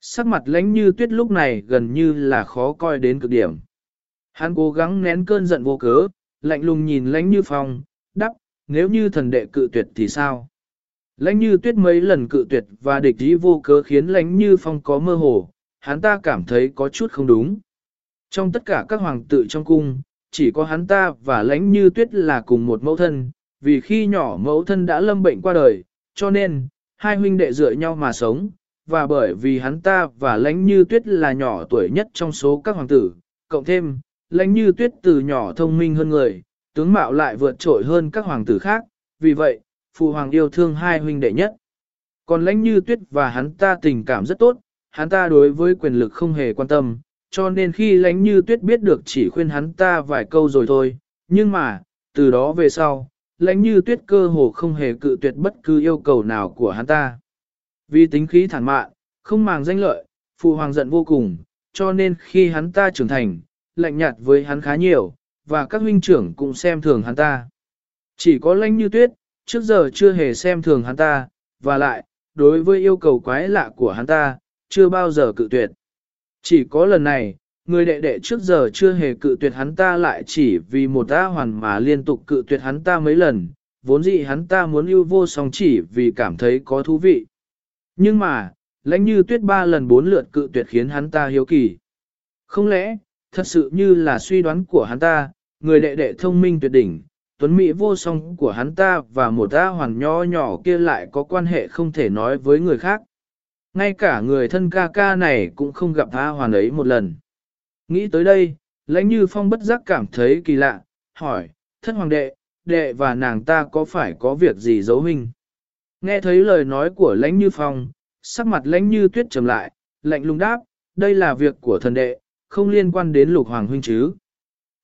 Sắc mặt lãnh như tuyết lúc này gần như là khó coi đến cực điểm. Hắn cố gắng nén cơn giận vô cớ, lạnh lùng nhìn lãnh như phong, đắp, nếu như thần đệ cự tuyệt thì sao? Lãnh như tuyết mấy lần cự tuyệt và địch ý vô cớ khiến lãnh như phong có mơ hồ, hắn ta cảm thấy có chút không đúng. Trong tất cả các hoàng tử trong cung, chỉ có hắn ta và lãnh như tuyết là cùng một mẫu thân, vì khi nhỏ mẫu thân đã lâm bệnh qua đời, cho nên, hai huynh đệ dựa nhau mà sống, và bởi vì hắn ta và lãnh như tuyết là nhỏ tuổi nhất trong số các hoàng tử, cộng thêm, lãnh như tuyết từ nhỏ thông minh hơn người, tướng mạo lại vượt trội hơn các hoàng tử khác, vì vậy, phụ hoàng yêu thương hai huynh đệ nhất. Còn lãnh như tuyết và hắn ta tình cảm rất tốt, hắn ta đối với quyền lực không hề quan tâm, cho nên khi lãnh như tuyết biết được chỉ khuyên hắn ta vài câu rồi thôi, nhưng mà, từ đó về sau, lãnh như tuyết cơ hồ không hề cự tuyệt bất cứ yêu cầu nào của hắn ta. Vì tính khí thản mạn, không màng danh lợi, phụ hoàng giận vô cùng, cho nên khi hắn ta trưởng thành, lạnh nhạt với hắn khá nhiều, và các huynh trưởng cũng xem thường hắn ta. Chỉ có lãnh như tuyết, trước giờ chưa hề xem thường hắn ta, và lại, đối với yêu cầu quái lạ của hắn ta, chưa bao giờ cự tuyệt. Chỉ có lần này, người đệ đệ trước giờ chưa hề cự tuyệt hắn ta lại chỉ vì một ta hoàn mà liên tục cự tuyệt hắn ta mấy lần, vốn dĩ hắn ta muốn yêu vô song chỉ vì cảm thấy có thú vị. Nhưng mà, lãnh như tuyết ba lần bốn lượt cự tuyệt khiến hắn ta hiếu kỳ. Không lẽ, thật sự như là suy đoán của hắn ta, người đệ đệ thông minh tuyệt đỉnh, tuấn mỹ vô song của hắn ta và một ta hoàn nho nhỏ kia lại có quan hệ không thể nói với người khác. Ngay cả người thân ca ca này cũng không gặp A hoàn ấy một lần. Nghĩ tới đây, lãnh như phong bất giác cảm thấy kỳ lạ, hỏi, thất hoàng đệ, đệ và nàng ta có phải có việc gì giấu hình? Nghe thấy lời nói của lãnh như phong, sắc mặt lãnh như tuyết trầm lại, lạnh lùng đáp, đây là việc của thần đệ, không liên quan đến lục hoàng huynh chứ.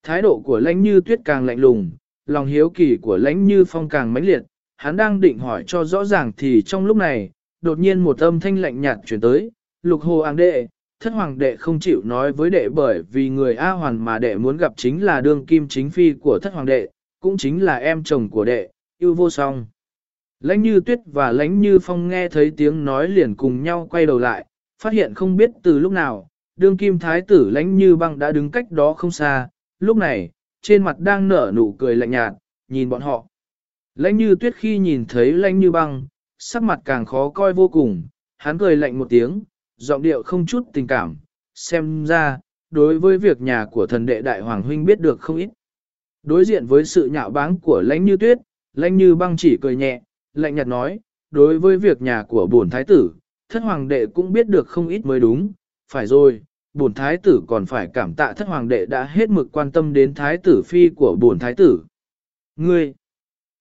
Thái độ của lãnh như tuyết càng lạnh lùng, lòng hiếu kỳ của lãnh như phong càng mãnh liệt, hắn đang định hỏi cho rõ ràng thì trong lúc này, đột nhiên một âm thanh lạnh nhạt chuyển tới, lục hồ áng đệ, thất hoàng đệ không chịu nói với đệ bởi vì người A hoàn mà đệ muốn gặp chính là đương kim chính phi của thất hoàng đệ, cũng chính là em chồng của đệ, yêu vô song. Lãnh như tuyết và lãnh như phong nghe thấy tiếng nói liền cùng nhau quay đầu lại, phát hiện không biết từ lúc nào, đương kim thái tử lãnh như băng đã đứng cách đó không xa, lúc này, trên mặt đang nở nụ cười lạnh nhạt, nhìn bọn họ. Lãnh như tuyết khi nhìn thấy lãnh như băng, sắc mặt càng khó coi vô cùng, hắn cười lạnh một tiếng, giọng điệu không chút tình cảm, xem ra, đối với việc nhà của thần đệ đại hoàng huynh biết được không ít. Đối diện với sự nhạo báng của lãnh như tuyết, lãnh như băng chỉ cười nhẹ, lạnh nhạt nói, đối với việc nhà của bổn thái tử, thất hoàng đệ cũng biết được không ít mới đúng, phải rồi, bổn thái tử còn phải cảm tạ thất hoàng đệ đã hết mực quan tâm đến thái tử phi của bổn thái tử. Ngươi!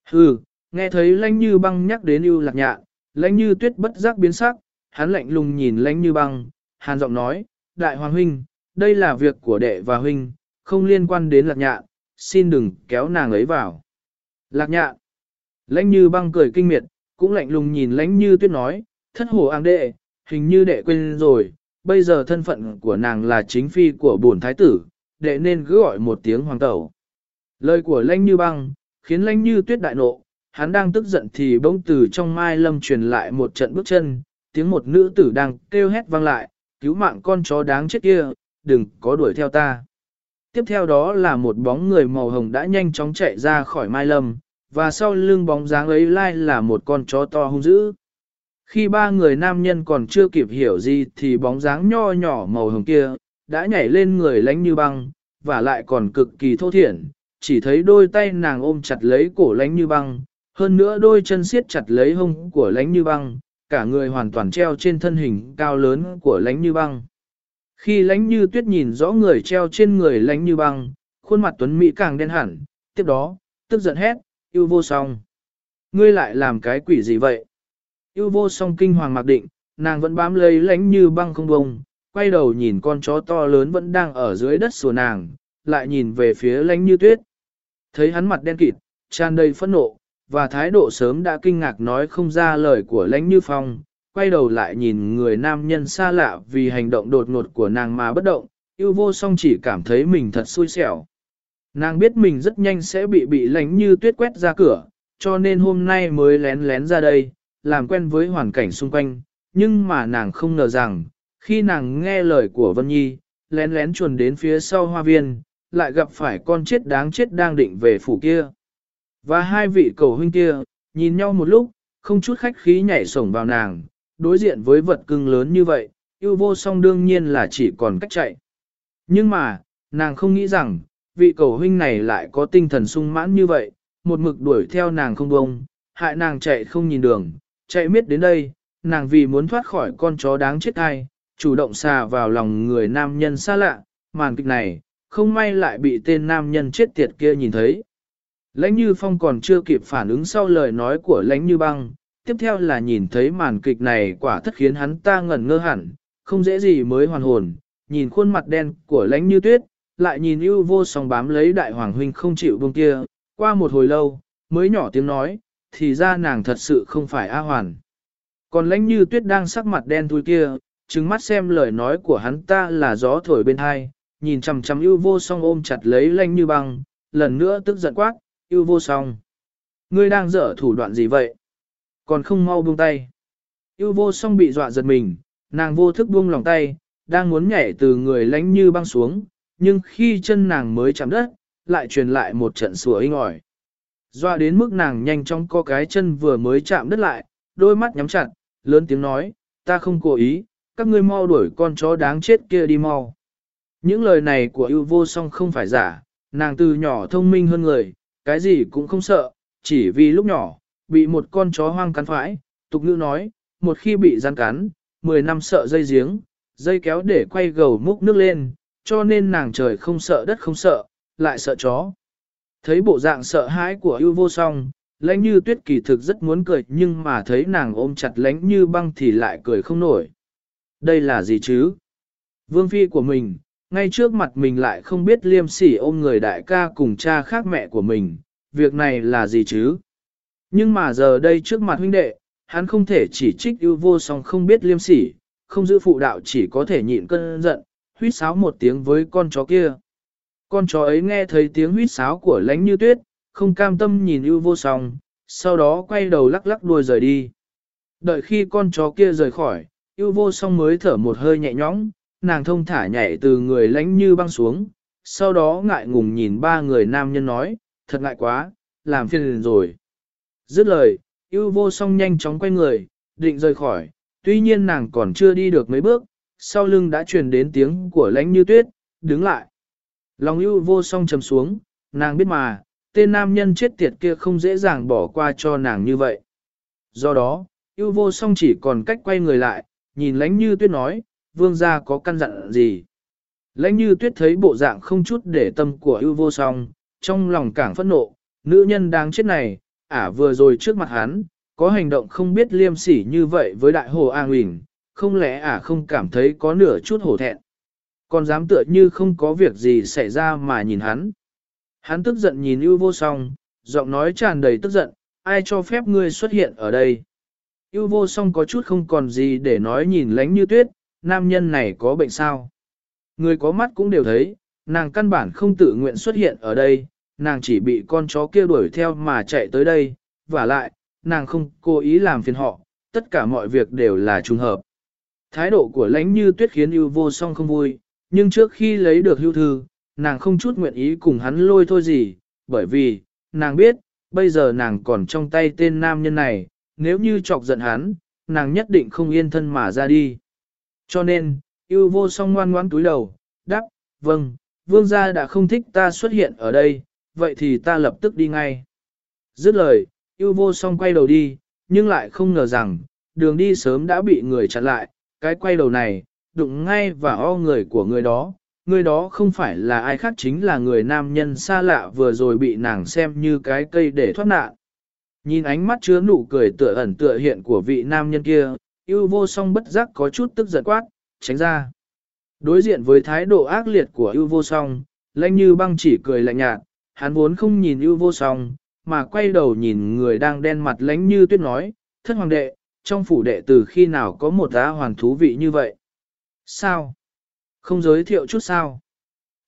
Hừ, nghe thấy lãnh như băng nhắc đến ưu lạc nhạn, lãnh như tuyết bất giác biến sắc, hắn lạnh lùng nhìn lãnh như băng, hàn giọng nói, đại hoàng huynh, đây là việc của đệ và huynh, không liên quan đến lạc nhạn, xin đừng kéo nàng ấy vào. Lạc nhạn! Lãnh như băng cười kinh miệt, cũng lạnh lùng nhìn lãnh như tuyết nói, thất hồ áng đệ, hình như đệ quên rồi, bây giờ thân phận của nàng là chính phi của bổn thái tử, đệ nên cứ gọi một tiếng hoàng tẩu. Lời của lãnh như băng, khiến lãnh như tuyết đại nộ, hắn đang tức giận thì bỗng từ trong mai lâm truyền lại một trận bước chân, tiếng một nữ tử đang kêu hét vang lại, cứu mạng con chó đáng chết kia, đừng có đuổi theo ta. Tiếp theo đó là một bóng người màu hồng đã nhanh chóng chạy ra khỏi mai lâm, và sau lưng bóng dáng ấy lai là một con chó to hung dữ. Khi ba người nam nhân còn chưa kịp hiểu gì thì bóng dáng nho nhỏ màu hồng kia, đã nhảy lên người lánh như băng, và lại còn cực kỳ thô thiển, chỉ thấy đôi tay nàng ôm chặt lấy cổ lánh như băng, hơn nữa đôi chân siết chặt lấy hông của lánh như băng, cả người hoàn toàn treo trên thân hình cao lớn của lánh như băng. Khi lánh như tuyết nhìn rõ người treo trên người lánh như băng, khuôn mặt tuấn mỹ càng đen hẳn, tiếp đó, tức giận hét, yêu vô song. Ngươi lại làm cái quỷ gì vậy? Yêu vô song kinh hoàng mặc định, nàng vẫn bám lấy lánh như băng không bông, quay đầu nhìn con chó to lớn vẫn đang ở dưới đất sùa nàng, lại nhìn về phía lánh như tuyết. Thấy hắn mặt đen kịt, tràn đầy phẫn nộ, và thái độ sớm đã kinh ngạc nói không ra lời của lánh như phong, quay đầu lại nhìn người nam nhân xa lạ vì hành động đột ngột của nàng mà bất động, yêu vô song chỉ cảm thấy mình thật xui xẻo. Nàng biết mình rất nhanh sẽ bị bị lánh như tuyết quét ra cửa, cho nên hôm nay mới lén lén ra đây, làm quen với hoàn cảnh xung quanh, nhưng mà nàng không ngờ rằng, Khi nàng nghe lời của Vân Nhi, lén lén chuồn đến phía sau hoa viên, lại gặp phải con chết đáng chết đang định về phủ kia. Và hai vị cầu huynh kia, nhìn nhau một lúc, không chút khách khí nhảy sổng vào nàng, đối diện với vật cưng lớn như vậy, yêu vô song đương nhiên là chỉ còn cách chạy. Nhưng mà, nàng không nghĩ rằng, vị cầu huynh này lại có tinh thần sung mãn như vậy, một mực đuổi theo nàng không bông, hại nàng chạy không nhìn đường, chạy miết đến đây, nàng vì muốn thoát khỏi con chó đáng chết ai, chủ động xà vào lòng người nam nhân xa lạ, màn kịch này, không may lại bị tên nam nhân chết tiệt kia nhìn thấy. Lãnh Như Phong còn chưa kịp phản ứng sau lời nói của Lãnh Như Băng, tiếp theo là nhìn thấy màn kịch này quả thất khiến hắn ta ngẩn ngơ hẳn, không dễ gì mới hoàn hồn, nhìn khuôn mặt đen của Lãnh Như Tuyết, lại nhìn ưu vô song bám lấy đại hoàng huynh không chịu buông kia, qua một hồi lâu, mới nhỏ tiếng nói, thì ra nàng thật sự không phải A Hoàn. Còn Lãnh Như Tuyết đang sắc mặt đen thui kia, trừng mắt xem lời nói của hắn ta là gió thổi bên hai, nhìn chằm chằm ưu vô song ôm chặt lấy Lãnh Như Băng, lần nữa tức giận quát, ưu vô song. Ngươi đang dở thủ đoạn gì vậy? Còn không mau buông tay. ưu vô song bị dọa giật mình, nàng vô thức buông lòng tay, đang muốn nhảy từ người lãnh như băng xuống, nhưng khi chân nàng mới chạm đất, lại truyền lại một trận sủa inh ỏi. doa đến mức nàng nhanh chóng co cái chân vừa mới chạm đất lại, đôi mắt nhắm chặt, lớn tiếng nói, ta không cố ý, các ngươi mau đuổi con chó đáng chết kia đi mau. Những lời này của ưu vô song không phải giả, nàng từ nhỏ thông minh hơn người, cái gì cũng không sợ, chỉ vì lúc nhỏ, bị một con chó hoang cắn phải, tục ngữ nói, một khi bị gian cắn, 10 năm sợ dây giếng, dây kéo để quay gầu múc nước lên, cho nên nàng trời không sợ đất không sợ, lại sợ chó. Thấy bộ dạng sợ hãi của ưu vô song, lãnh như tuyết kỳ thực rất muốn cười nhưng mà thấy nàng ôm chặt lãnh như băng thì lại cười không nổi. Đây là gì chứ? Vương phi của mình, ngay trước mặt mình lại không biết liêm sỉ ôm người đại ca cùng cha khác mẹ của mình, việc này là gì chứ? Nhưng mà giờ đây trước mặt huynh đệ, hắn không thể chỉ trích ưu vô song không biết liêm sỉ, không giữ phụ đạo chỉ có thể nhịn cơn giận, huýt sáo một tiếng với con chó kia. Con chó ấy nghe thấy tiếng huýt sáo của lánh như tuyết, không cam tâm nhìn ưu vô song, sau đó quay đầu lắc lắc đuôi rời đi. Đợi khi con chó kia rời khỏi, ưu vô song mới thở một hơi nhẹ nhõm, nàng thông thả nhảy từ người lánh như băng xuống, sau đó ngại ngùng nhìn ba người nam nhân nói, thật ngại quá, làm phiền rồi. Dứt lời, ưu vô song nhanh chóng quay người, định rời khỏi, tuy nhiên nàng còn chưa đi được mấy bước, sau lưng đã truyền đến tiếng của lãnh như tuyết, đứng lại. Lòng yêu vô song trầm xuống, nàng biết mà, tên nam nhân chết tiệt kia không dễ dàng bỏ qua cho nàng như vậy. Do đó, yêu vô song chỉ còn cách quay người lại, nhìn lãnh như tuyết nói, vương gia có căn dặn gì. Lãnh như tuyết thấy bộ dạng không chút để tâm của ưu vô song, trong lòng càng phẫn nộ, nữ nhân đáng chết này, ả vừa rồi trước mặt hắn, có hành động không biết liêm sỉ như vậy với đại hồ an huỳnh, không lẽ à không cảm thấy có nửa chút hổ thẹn. Còn dám tựa như không có việc gì xảy ra mà nhìn hắn. Hắn tức giận nhìn ưu vô song, giọng nói tràn đầy tức giận, ai cho phép ngươi xuất hiện ở đây. Ưu vô song có chút không còn gì để nói nhìn lánh như tuyết, nam nhân này có bệnh sao? Người có mắt cũng đều thấy, nàng căn bản không tự nguyện xuất hiện ở đây, nàng chỉ bị con chó kia đuổi theo mà chạy tới đây, và lại, nàng không cố ý làm phiền họ, tất cả mọi việc đều là trùng hợp. Thái độ của lãnh như tuyết khiến ưu vô song không vui, nhưng trước khi lấy được hưu thư, nàng không chút nguyện ý cùng hắn lôi thôi gì, bởi vì, nàng biết, bây giờ nàng còn trong tay tên nam nhân này, nếu như chọc giận hắn, nàng nhất định không yên thân mà ra đi. Cho nên, yêu vô song ngoan ngoãn túi đầu, đáp, vâng, vương gia đã không thích ta xuất hiện ở đây, vậy thì ta lập tức đi ngay. Dứt lời, yêu vô song quay đầu đi, nhưng lại không ngờ rằng, đường đi sớm đã bị người chặn lại, cái quay đầu này, đụng ngay vào o người của người đó, người đó không phải là ai khác chính là người nam nhân xa lạ vừa rồi bị nàng xem như cái cây để thoát nạn. Nhìn ánh mắt chứa nụ cười tựa ẩn tựa hiện của vị nam nhân kia, yêu vô song bất giác có chút tức giận quát, tránh ra. Đối diện với thái độ ác liệt của yêu vô song, lãnh như băng chỉ cười lạnh nhạt, hắn vốn không nhìn yêu vô song, mà quay đầu nhìn người đang đen mặt lãnh như tuyết nói, thất hoàng đệ, trong phủ đệ từ khi nào có một á hoàn thú vị như vậy? Sao? Không giới thiệu chút sao?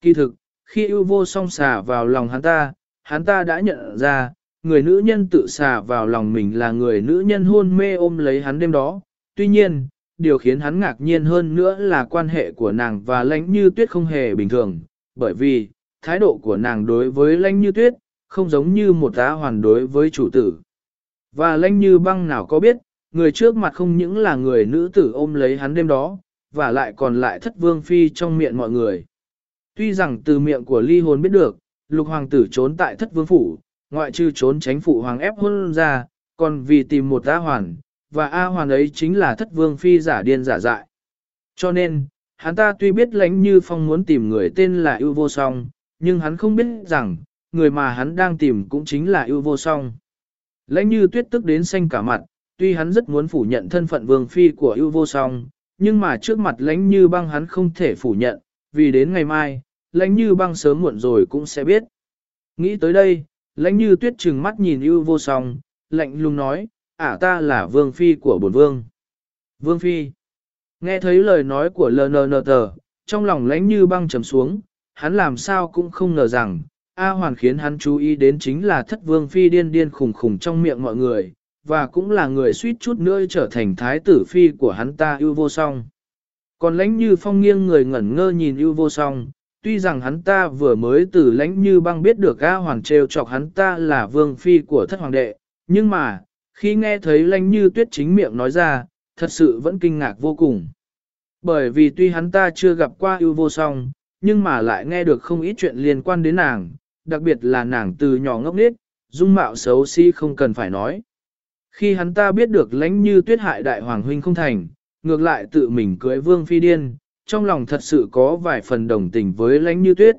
Kỳ thực, khi yêu vô song xả vào lòng hắn ta, hắn ta đã nhận ra, người nữ nhân tự xả vào lòng mình là người nữ nhân hôn mê ôm lấy hắn đêm đó, tuy nhiên, điều khiến hắn ngạc nhiên hơn nữa là quan hệ của nàng và lãnh như tuyết không hề bình thường, bởi vì, thái độ của nàng đối với lãnh như tuyết, không giống như một tá hoàn đối với chủ tử. Và lãnh như băng nào có biết, người trước mặt không những là người nữ tử ôm lấy hắn đêm đó, và lại còn lại thất vương phi trong miệng mọi người. Tuy rằng từ miệng của ly hồn biết được, lục hoàng tử trốn tại thất vương phủ, ngoại trừ trốn tránh phụ hoàng ép hôn ra, còn vì tìm một A hoàn, và A hoàn ấy chính là thất vương phi giả điên giả dại. Cho nên, hắn ta tuy biết lãnh như phong muốn tìm người tên là ưu vô song, nhưng hắn không biết rằng, người mà hắn đang tìm cũng chính là ưu vô song. Lãnh như tuyết tức đến xanh cả mặt, tuy hắn rất muốn phủ nhận thân phận vương phi của ưu vô song, nhưng mà trước mặt lãnh như băng hắn không thể phủ nhận, vì đến ngày mai, lãnh như băng sớm muộn rồi cũng sẽ biết. Nghĩ tới đây, lãnh như tuyết trừng mắt nhìn ưu vô song, lạnh lùng nói, ả ta là vương phi của bổn vương. Vương phi. Nghe thấy lời nói của LNNT, trong lòng lãnh như băng trầm xuống, hắn làm sao cũng không ngờ rằng, A Hoàn khiến hắn chú ý đến chính là thất vương phi điên điên khủng khủng trong miệng mọi người, và cũng là người suýt chút nữa trở thành thái tử phi của hắn ta ưu vô song. Còn lãnh như phong nghiêng người ngẩn ngơ nhìn ưu vô song, tuy rằng hắn ta vừa mới từ lãnh như băng biết được A hoàng trêu chọc hắn ta là vương phi của thất hoàng đệ, nhưng mà, khi nghe thấy lãnh như tuyết chính miệng nói ra, thật sự vẫn kinh ngạc vô cùng. Bởi vì tuy hắn ta chưa gặp qua ưu vô song, nhưng mà lại nghe được không ít chuyện liên quan đến nàng, đặc biệt là nàng từ nhỏ ngốc nết, dung mạo xấu xí si không cần phải nói. Khi hắn ta biết được lãnh như tuyết hại đại hoàng huynh không thành, ngược lại tự mình cưới vương phi điên, trong lòng thật sự có vài phần đồng tình với lãnh như tuyết.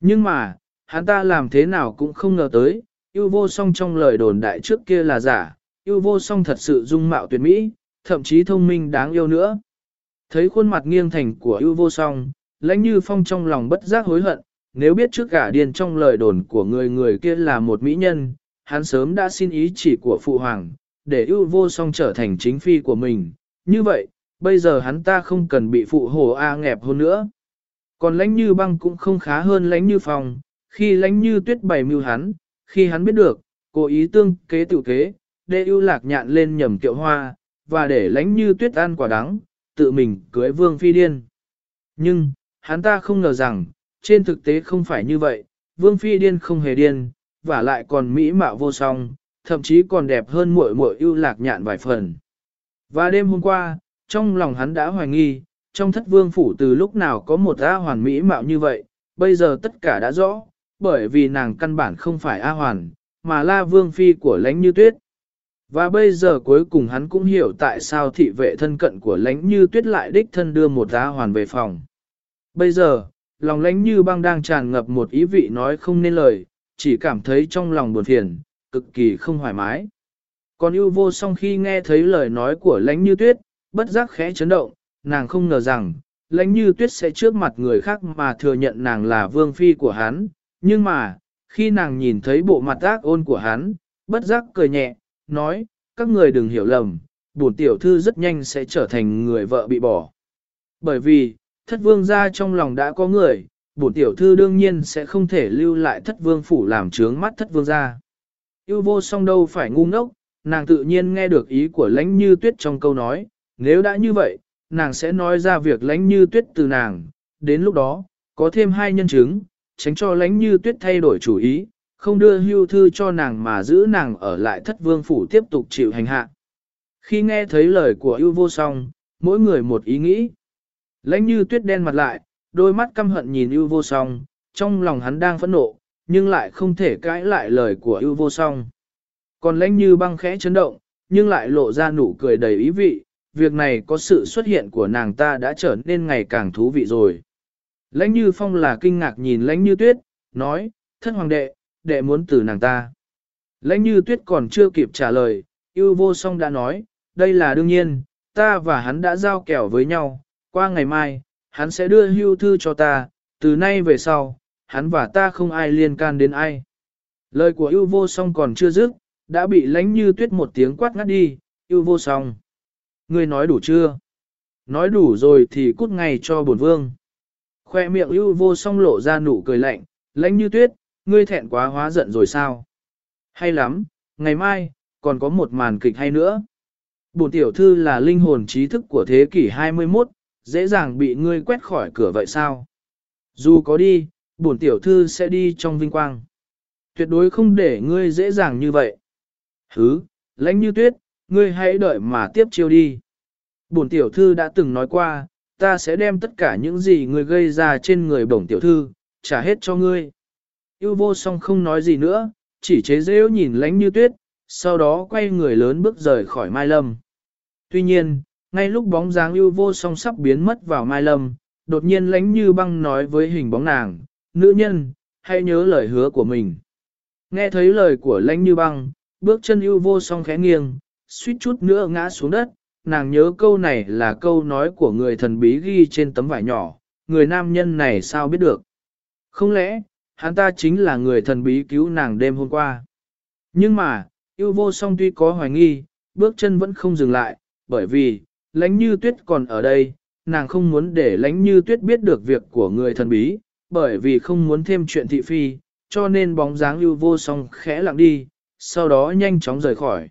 Nhưng mà, hắn ta làm thế nào cũng không ngờ tới, yêu vô song trong lời đồn đại trước kia là giả, yêu vô song thật sự dung mạo tuyệt mỹ, thậm chí thông minh đáng yêu nữa. Thấy khuôn mặt nghiêng thành của yêu vô song, lãnh như phong trong lòng bất giác hối hận, nếu biết trước cả điên trong lời đồn của người người kia là một mỹ nhân, hắn sớm đã xin ý chỉ của phụ hoàng, để ưu vô song trở thành chính phi của mình. Như vậy, bây giờ hắn ta không cần bị phụ hồ A ngẹp hơn nữa. Còn lãnh như băng cũng không khá hơn lãnh như phong, khi lãnh như tuyết bày mưu hắn, khi hắn biết được, cố ý tương kế tự kế, để ưu lạc nhạn lên nhầm kiệu hoa, và để lãnh như tuyết ăn quả đắng, tự mình cưới vương phi điên. Nhưng, hắn ta không ngờ rằng, trên thực tế không phải như vậy, vương phi điên không hề điên, và lại còn mỹ mạo vô song, thậm chí còn đẹp hơn muội muội ưu lạc nhạn vài phần. Và đêm hôm qua, trong lòng hắn đã hoài nghi, trong thất vương phủ từ lúc nào có một A hoàn mỹ mạo như vậy, bây giờ tất cả đã rõ, bởi vì nàng căn bản không phải A hoàn, mà là vương phi của lãnh như tuyết. Và bây giờ cuối cùng hắn cũng hiểu tại sao thị vệ thân cận của lãnh như tuyết lại đích thân đưa một A hoàn về phòng. Bây giờ, lòng lãnh như băng đang tràn ngập một ý vị nói không nên lời, chỉ cảm thấy trong lòng buồn phiền, cực kỳ không thoải mái. Còn ưu vô song khi nghe thấy lời nói của lãnh như tuyết, bất giác khẽ chấn động, nàng không ngờ rằng, lãnh như tuyết sẽ trước mặt người khác mà thừa nhận nàng là vương phi của hắn, nhưng mà, khi nàng nhìn thấy bộ mặt ác ôn của hắn, bất giác cười nhẹ, nói, các người đừng hiểu lầm, bổn tiểu thư rất nhanh sẽ trở thành người vợ bị bỏ. Bởi vì, thất vương gia trong lòng đã có người, bổn tiểu thư đương nhiên sẽ không thể lưu lại thất vương phủ làm trướng mắt thất vương gia. Yêu vô song đâu phải ngu ngốc, nàng tự nhiên nghe được ý của lãnh như tuyết trong câu nói, nếu đã như vậy, nàng sẽ nói ra việc lãnh như tuyết từ nàng, đến lúc đó, có thêm hai nhân chứng, tránh cho lãnh như tuyết thay đổi chủ ý, không đưa hưu thư cho nàng mà giữ nàng ở lại thất vương phủ tiếp tục chịu hành hạ. Khi nghe thấy lời của yêu vô song, mỗi người một ý nghĩ. Lãnh như tuyết đen mặt lại, đôi mắt căm hận nhìn ưu vô song, trong lòng hắn đang phẫn nộ, nhưng lại không thể cãi lại lời của ưu vô song. Còn lãnh như băng khẽ chấn động, nhưng lại lộ ra nụ cười đầy ý vị, việc này có sự xuất hiện của nàng ta đã trở nên ngày càng thú vị rồi. Lãnh như phong là kinh ngạc nhìn lãnh như tuyết, nói, thân hoàng đệ, đệ muốn từ nàng ta. Lãnh như tuyết còn chưa kịp trả lời, ưu vô song đã nói, đây là đương nhiên, ta và hắn đã giao kèo với nhau, qua ngày mai, hắn sẽ đưa hưu thư cho ta, từ nay về sau, hắn và ta không ai liên can đến ai. Lời của yêu vô song còn chưa dứt, đã bị lánh như tuyết một tiếng quát ngắt đi, yêu vô song. Ngươi nói đủ chưa? Nói đủ rồi thì cút ngay cho bổn vương. Khoe miệng yêu vô song lộ ra nụ cười lạnh, lãnh như tuyết, ngươi thẹn quá hóa giận rồi sao? Hay lắm, ngày mai, còn có một màn kịch hay nữa. bổn tiểu thư là linh hồn trí thức của thế kỷ 21, dễ dàng bị ngươi quét khỏi cửa vậy sao? Dù có đi, bổn tiểu thư sẽ đi trong vinh quang. Tuyệt đối không để ngươi dễ dàng như vậy. Hứ, lãnh như tuyết, ngươi hãy đợi mà tiếp chiêu đi. Bổn tiểu thư đã từng nói qua, ta sẽ đem tất cả những gì ngươi gây ra trên người bổn tiểu thư, trả hết cho ngươi. Yêu vô song không nói gì nữa, chỉ chế rêu nhìn lãnh như tuyết, sau đó quay người lớn bước rời khỏi Mai Lâm. Tuy nhiên, ngay lúc bóng dáng yêu vô song sắp biến mất vào Mai Lâm, đột nhiên lãnh như băng nói với hình bóng nàng, nữ nhân, hãy nhớ lời hứa của mình. Nghe thấy lời của lãnh như băng, bước chân yêu vô song khẽ nghiêng, suýt chút nữa ngã xuống đất, nàng nhớ câu này là câu nói của người thần bí ghi trên tấm vải nhỏ, người nam nhân này sao biết được. Không lẽ, hắn ta chính là người thần bí cứu nàng đêm hôm qua. Nhưng mà, yêu vô song tuy có hoài nghi, bước chân vẫn không dừng lại, bởi vì, lãnh như tuyết còn ở đây, nàng không muốn để lãnh như tuyết biết được việc của người thần bí, bởi vì không muốn thêm chuyện thị phi, cho nên bóng dáng yêu vô song khẽ lặng đi, sau đó nhanh chóng rời khỏi.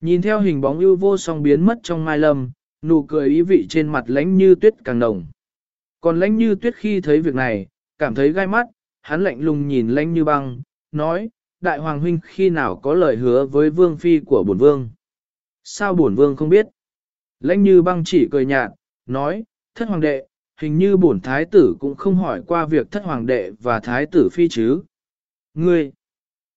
Nhìn theo hình bóng yêu vô song biến mất trong mai lâm, nụ cười ý vị trên mặt lãnh như tuyết càng nồng. Còn lãnh như tuyết khi thấy việc này, cảm thấy gai mắt, hắn lạnh lùng nhìn lãnh như băng, nói, đại hoàng huynh khi nào có lời hứa với vương phi của bổn vương. Sao bổn vương không biết? Lãnh như băng chỉ cười nhạt, nói, thất hoàng đệ, hình như bổn thái tử cũng không hỏi qua việc thất hoàng đệ và thái tử phi chứ. Ngươi!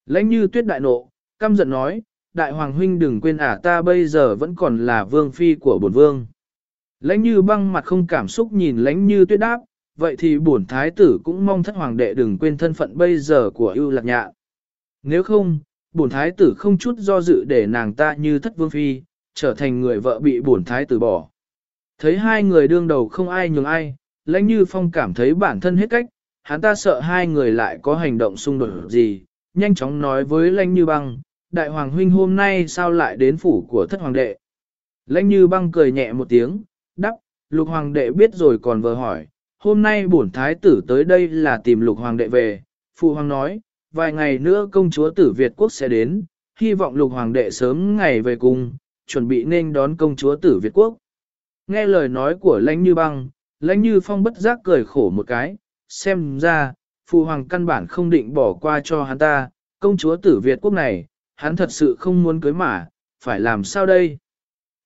Lãnh như tuyết đại nộ, căm giận nói, đại hoàng huynh đừng quên ả à, ta bây giờ vẫn còn là vương phi của bổn vương. Lãnh như băng mặt không cảm xúc nhìn lãnh như tuyết đáp, vậy thì bổn thái tử cũng mong thất hoàng đệ đừng quên thân phận bây giờ của ưu lạc nhạ. Nếu không, bổn thái tử không chút do dự để nàng ta như thất vương phi, trở thành người vợ bị bổn thái tử bỏ. Thấy hai người đương đầu không ai nhường ai, lãnh như phong cảm thấy bản thân hết cách, hắn ta sợ hai người lại có hành động xung đột gì, nhanh chóng nói với lãnh như băng, đại hoàng huynh hôm nay sao lại đến phủ của thất hoàng đệ. Lãnh như băng cười nhẹ một tiếng, đắp, lục hoàng đệ biết rồi còn vờ hỏi, hôm nay bổn thái tử tới đây là tìm lục hoàng đệ về, phụ hoàng nói, vài ngày nữa công chúa tử Việt quốc sẽ đến, hy vọng lục hoàng đệ sớm ngày về cùng, chuẩn bị nên đón công chúa tử Việt quốc. Nghe lời nói của lãnh như băng, lãnh như phong bất giác cười khổ một cái, xem ra, phụ hoàng căn bản không định bỏ qua cho hắn ta, công chúa tử Việt quốc này, hắn thật sự không muốn cưới mà, phải làm sao đây?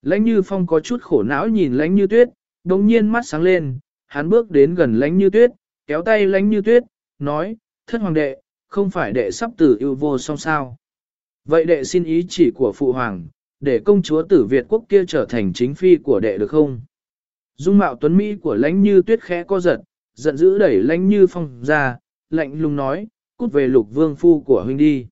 Lãnh như phong có chút khổ não nhìn lãnh như tuyết, đồng nhiên mắt sáng lên, hắn bước đến gần lãnh như tuyết, kéo tay lãnh như tuyết, nói, thất hoàng đệ, không phải đệ sắp tử yêu vô song sao. Vậy đệ xin ý chỉ của phụ hoàng, để công chúa tử Việt quốc kia trở thành chính phi của đệ được không? Dung mạo tuấn Mỹ của lãnh như tuyết khẽ co giật, giận dữ đẩy lãnh như phong ra, lạnh lùng nói, cút về lục vương phu của huynh đi.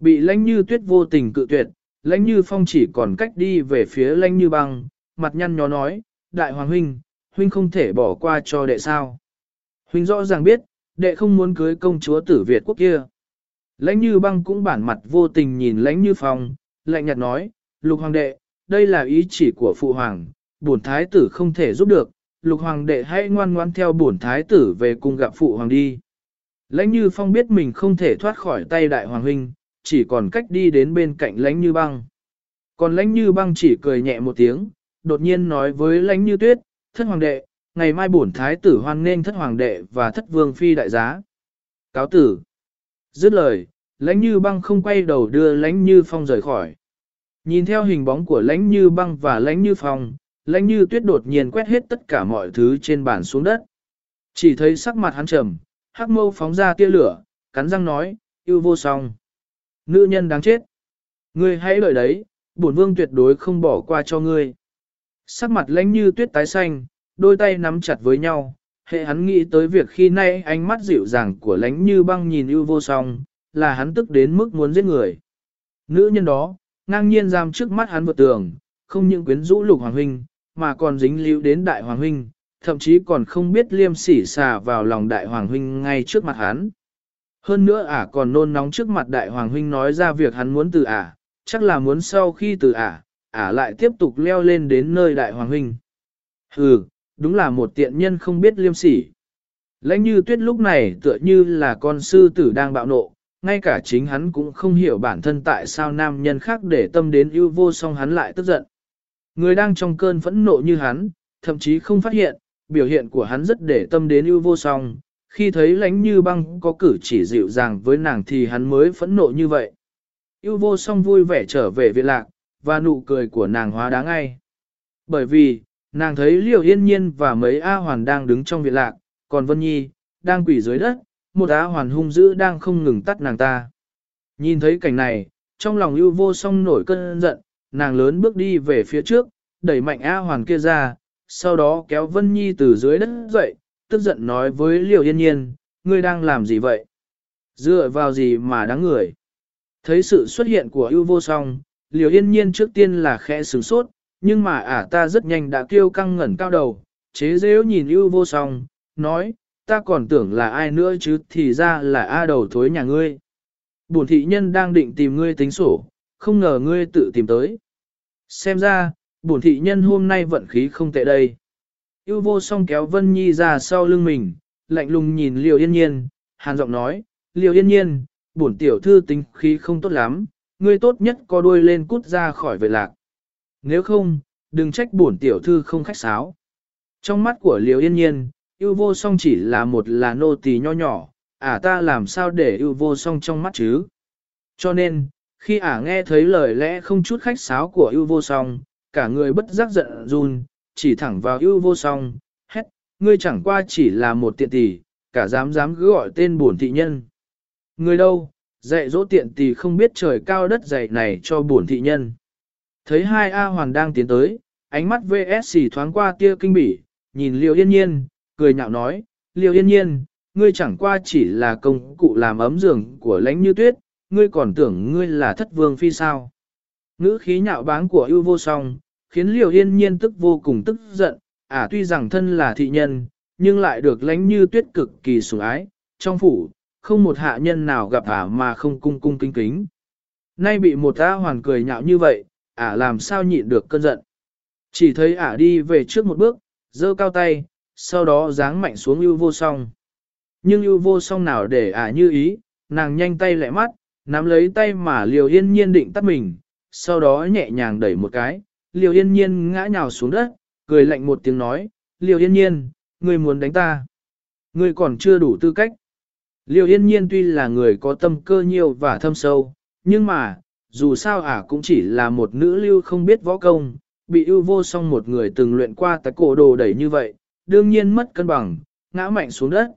Bị lãnh như tuyết vô tình cự tuyệt, lãnh như phong chỉ còn cách đi về phía lãnh như băng, mặt nhăn nhó nói, đại hoàng huynh, huynh không thể bỏ qua cho đệ sao. Huynh rõ ràng biết, đệ không muốn cưới công chúa tử Việt quốc kia. Lãnh như băng cũng bản mặt vô tình nhìn lãnh như phong, lạnh nhạt nói, lục hoàng đệ, đây là ý chỉ của phụ hoàng, bổn thái tử không thể giúp được, lục hoàng đệ hãy ngoan ngoan theo bổn thái tử về cùng gặp phụ hoàng đi. Lãnh như phong biết mình không thể thoát khỏi tay đại hoàng huynh, chỉ còn cách đi đến bên cạnh lãnh như băng. Còn lãnh như băng chỉ cười nhẹ một tiếng, đột nhiên nói với lãnh như tuyết, thất hoàng đệ, ngày mai bổn thái tử hoan nghênh thất hoàng đệ và thất vương phi đại giá. Cáo tử. Dứt lời, lãnh như băng không quay đầu đưa lãnh như phong rời khỏi. Nhìn theo hình bóng của lãnh như băng và lãnh như phong, lãnh như tuyết đột nhiên quét hết tất cả mọi thứ trên bàn xuống đất. Chỉ thấy sắc mặt hắn trầm, hắc mâu phóng ra tia lửa, cắn răng nói, yêu vô song. Nữ nhân đáng chết. Ngươi hãy đợi đấy, bổn vương tuyệt đối không bỏ qua cho ngươi. Sắc mặt lãnh như tuyết tái xanh, đôi tay nắm chặt với nhau. Hệ hắn nghĩ tới việc khi nay ánh mắt dịu dàng của lãnh như băng nhìn yêu vô song, là hắn tức đến mức muốn giết người. Nữ nhân đó, ngang nhiên giam trước mắt hắn vượt tường, không những quyến rũ lục hoàng huynh, mà còn dính lưu đến đại hoàng huynh, thậm chí còn không biết liêm sỉ xà vào lòng đại hoàng huynh ngay trước mặt hắn. Hơn nữa ả còn nôn nóng trước mặt đại hoàng huynh nói ra việc hắn muốn từ ả, chắc là muốn sau khi từ ả, ả lại tiếp tục leo lên đến nơi đại hoàng huynh. Hừ, đúng là một tiện nhân không biết liêm sỉ. Lãnh như tuyết lúc này tựa như là con sư tử đang bạo nộ, ngay cả chính hắn cũng không hiểu bản thân tại sao nam nhân khác để tâm đến ưu vô song hắn lại tức giận. Người đang trong cơn phẫn nộ như hắn, thậm chí không phát hiện, biểu hiện của hắn rất để tâm đến ưu vô song, khi thấy lánh như băng có cử chỉ dịu dàng với nàng thì hắn mới phẫn nộ như vậy. Ưu vô song vui vẻ trở về viện lạc, và nụ cười của nàng hóa đáng ngay. Bởi vì, nàng thấy liều Yên Nhiên và mấy A Hoàn đang đứng trong viện lạc, còn Vân Nhi, đang quỷ dưới đất, một á Hoàn hung dữ đang không ngừng tắt nàng ta. Nhìn thấy cảnh này, trong lòng ưu vô song nổi cơn giận, nàng lớn bước đi về phía trước, đẩy mạnh A Hoàn kia ra, sau đó kéo Vân Nhi từ dưới đất dậy, tức giận nói với liều Yên Nhiên, ngươi đang làm gì vậy? Dựa vào gì mà đáng người? Thấy sự xuất hiện của ưu vô song, liều Yên Nhiên trước tiên là khẽ sửng sốt, nhưng mà ả ta rất nhanh đã kêu căng ngẩn cao đầu, chế dễu nhìn ưu vô song, nói, ta còn tưởng là ai nữa chứ thì ra là A đầu thối nhà ngươi. Bổn thị nhân đang định tìm ngươi tính sổ, không ngờ ngươi tự tìm tới. Xem ra, bổn thị nhân hôm nay vận khí không tệ đây. Yêu vô song kéo Vân Nhi ra sau lưng mình, lạnh lùng nhìn Liêu Yên Nhiên, hàn giọng nói, Liêu Yên Nhiên, bổn tiểu thư tính khí không tốt lắm, ngươi tốt nhất có đuôi lên cút ra khỏi vệ lạc. Nếu không, đừng trách bổn tiểu thư không khách sáo. Trong mắt của Liêu Yên Nhiên, ưu vô song chỉ là một là nô tỳ nho nhỏ, ả ta làm sao để yêu vô song trong mắt chứ. Cho nên, khi ả nghe thấy lời lẽ không chút khách sáo của yêu vô song, cả người bất giác giận run, chỉ thẳng vào yêu vô song, hét, ngươi chẳng qua chỉ là một tiện tỷ, cả dám dám cứ gọi tên bổn thị nhân. Người đâu, dạy dỗ tiện tỷ không biết trời cao đất dày này cho bổn thị nhân. Thấy hai A Hoàn đang tiến tới, ánh mắt VSC thoáng qua tia kinh bỉ, nhìn liệu Yên Nhiên, cười nhạo nói, Liêu Yên Nhiên, ngươi chẳng qua chỉ là công cụ làm ấm giường của lãnh như tuyết, ngươi còn tưởng ngươi là thất vương phi sao. Ngữ khí nhạo báng của ưu vô song, khiến liều Yên Nhiên tức vô cùng tức giận, à tuy rằng thân là thị nhân, nhưng lại được lãnh như tuyết cực kỳ sủng ái, trong phủ, không một hạ nhân nào gặp ả mà không cung cung kính kính. Nay bị một ta hoàn cười nhạo như vậy, ả làm sao nhịn được cơn giận. Chỉ thấy ả đi về trước một bước, giơ cao tay, sau đó giáng mạnh xuống ưu vô song. Nhưng ưu vô song nào để ả như ý, nàng nhanh tay lẹ mắt, nắm lấy tay mà liều yên nhiên định tắt mình, sau đó nhẹ nhàng đẩy một cái, liều yên nhiên ngã nhào xuống đất, cười lạnh một tiếng nói, liều yên nhiên, ngươi muốn đánh ta. Ngươi còn chưa đủ tư cách. Liều yên nhiên tuy là người có tâm cơ nhiều và thâm sâu, nhưng mà, dù sao ả cũng chỉ là một nữ lưu không biết võ công, bị ưu vô song một người từng luyện qua tại cổ đồ đẩy như vậy, đương nhiên mất cân bằng, ngã mạnh xuống đất.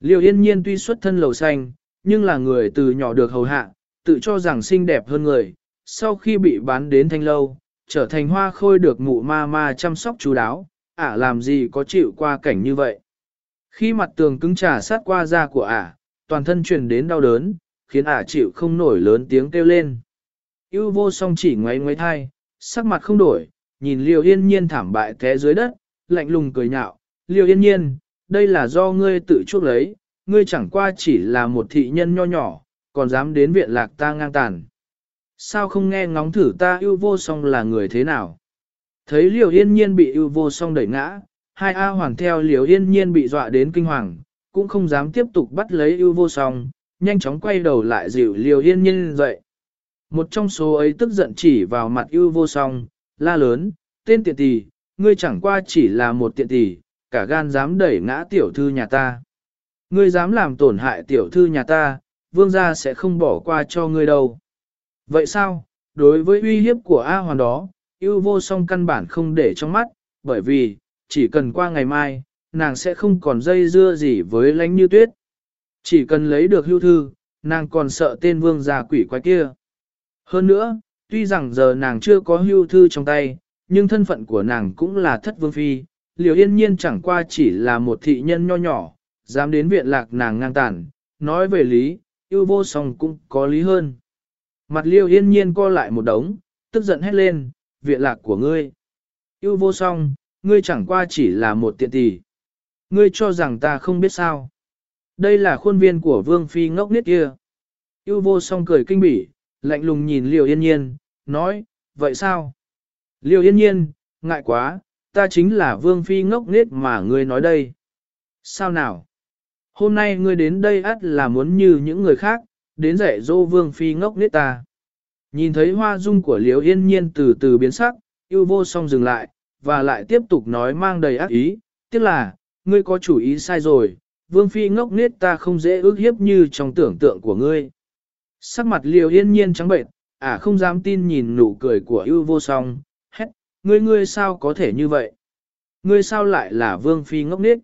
Liêu yên nhiên tuy xuất thân lầu xanh, nhưng là người từ nhỏ được hầu hạ, tự cho rằng xinh đẹp hơn người, sau khi bị bán đến thanh lâu, trở thành hoa khôi được mụ ma ma chăm sóc chú đáo, ả làm gì có chịu qua cảnh như vậy. Khi mặt tường cứng trà sát qua da của ả, toàn thân truyền đến đau đớn, khiến ả chịu không nổi lớn tiếng kêu lên. Yêu vô song chỉ ngoáy ngoáy thai, sắc mặt không đổi, nhìn liều yên nhiên thảm bại té dưới đất, lạnh lùng cười nhạo, liều yên nhiên, đây là do ngươi tự chuốc lấy, ngươi chẳng qua chỉ là một thị nhân nho nhỏ, còn dám đến viện lạc ta ngang tàn. Sao không nghe ngóng thử ta yêu vô song là người thế nào? Thấy liều yên nhiên bị yêu vô song đẩy ngã, hai A hoàng theo liều yên nhiên bị dọa đến kinh hoàng, cũng không dám tiếp tục bắt lấy yêu vô song, nhanh chóng quay đầu lại dịu liều yên nhiên dậy. Một trong số ấy tức giận chỉ vào mặt yêu vô song, la lớn, tên tiện tỷ, ngươi chẳng qua chỉ là một tiện tỷ, cả gan dám đẩy ngã tiểu thư nhà ta. Ngươi dám làm tổn hại tiểu thư nhà ta, vương gia sẽ không bỏ qua cho ngươi đâu. Vậy sao, đối với uy hiếp của A Hoàn đó, yêu vô song căn bản không để trong mắt, bởi vì, chỉ cần qua ngày mai, nàng sẽ không còn dây dưa gì với lánh như tuyết. Chỉ cần lấy được hưu thư, nàng còn sợ tên vương gia quỷ quái kia. Hơn nữa, tuy rằng giờ nàng chưa có hưu thư trong tay, nhưng thân phận của nàng cũng là thất vương phi, liều yên nhiên chẳng qua chỉ là một thị nhân nho nhỏ, dám đến viện lạc nàng ngang tàn, nói về lý, yêu vô song cũng có lý hơn. Mặt liêu yên nhiên co lại một đống, tức giận hét lên, viện lạc của ngươi. Yêu vô song, ngươi chẳng qua chỉ là một tiện tỷ. Ngươi cho rằng ta không biết sao. Đây là khuôn viên của vương phi ngốc nít kia. Yêu vô song cười kinh bỉ, lạnh lùng nhìn liêu yên nhiên, nói, vậy sao? Liêu yên nhiên, ngại quá, ta chính là vương phi ngốc nghếch mà ngươi nói đây. Sao nào? Hôm nay ngươi đến đây ắt là muốn như những người khác, đến dạy dỗ vương phi ngốc nghếch ta. Nhìn thấy hoa dung của liêu yên nhiên từ từ biến sắc, yêu vô song dừng lại, và lại tiếp tục nói mang đầy ác ý, tiếc là, ngươi có chủ ý sai rồi, vương phi ngốc nết ta không dễ ước hiếp như trong tưởng tượng của ngươi. Sắc mặt liều yên nhiên trắng bệnh, ả à không dám tin nhìn nụ cười của ưu vô song, ngươi ngươi sao có thể như vậy? Ngươi sao lại là vương phi ngốc nết?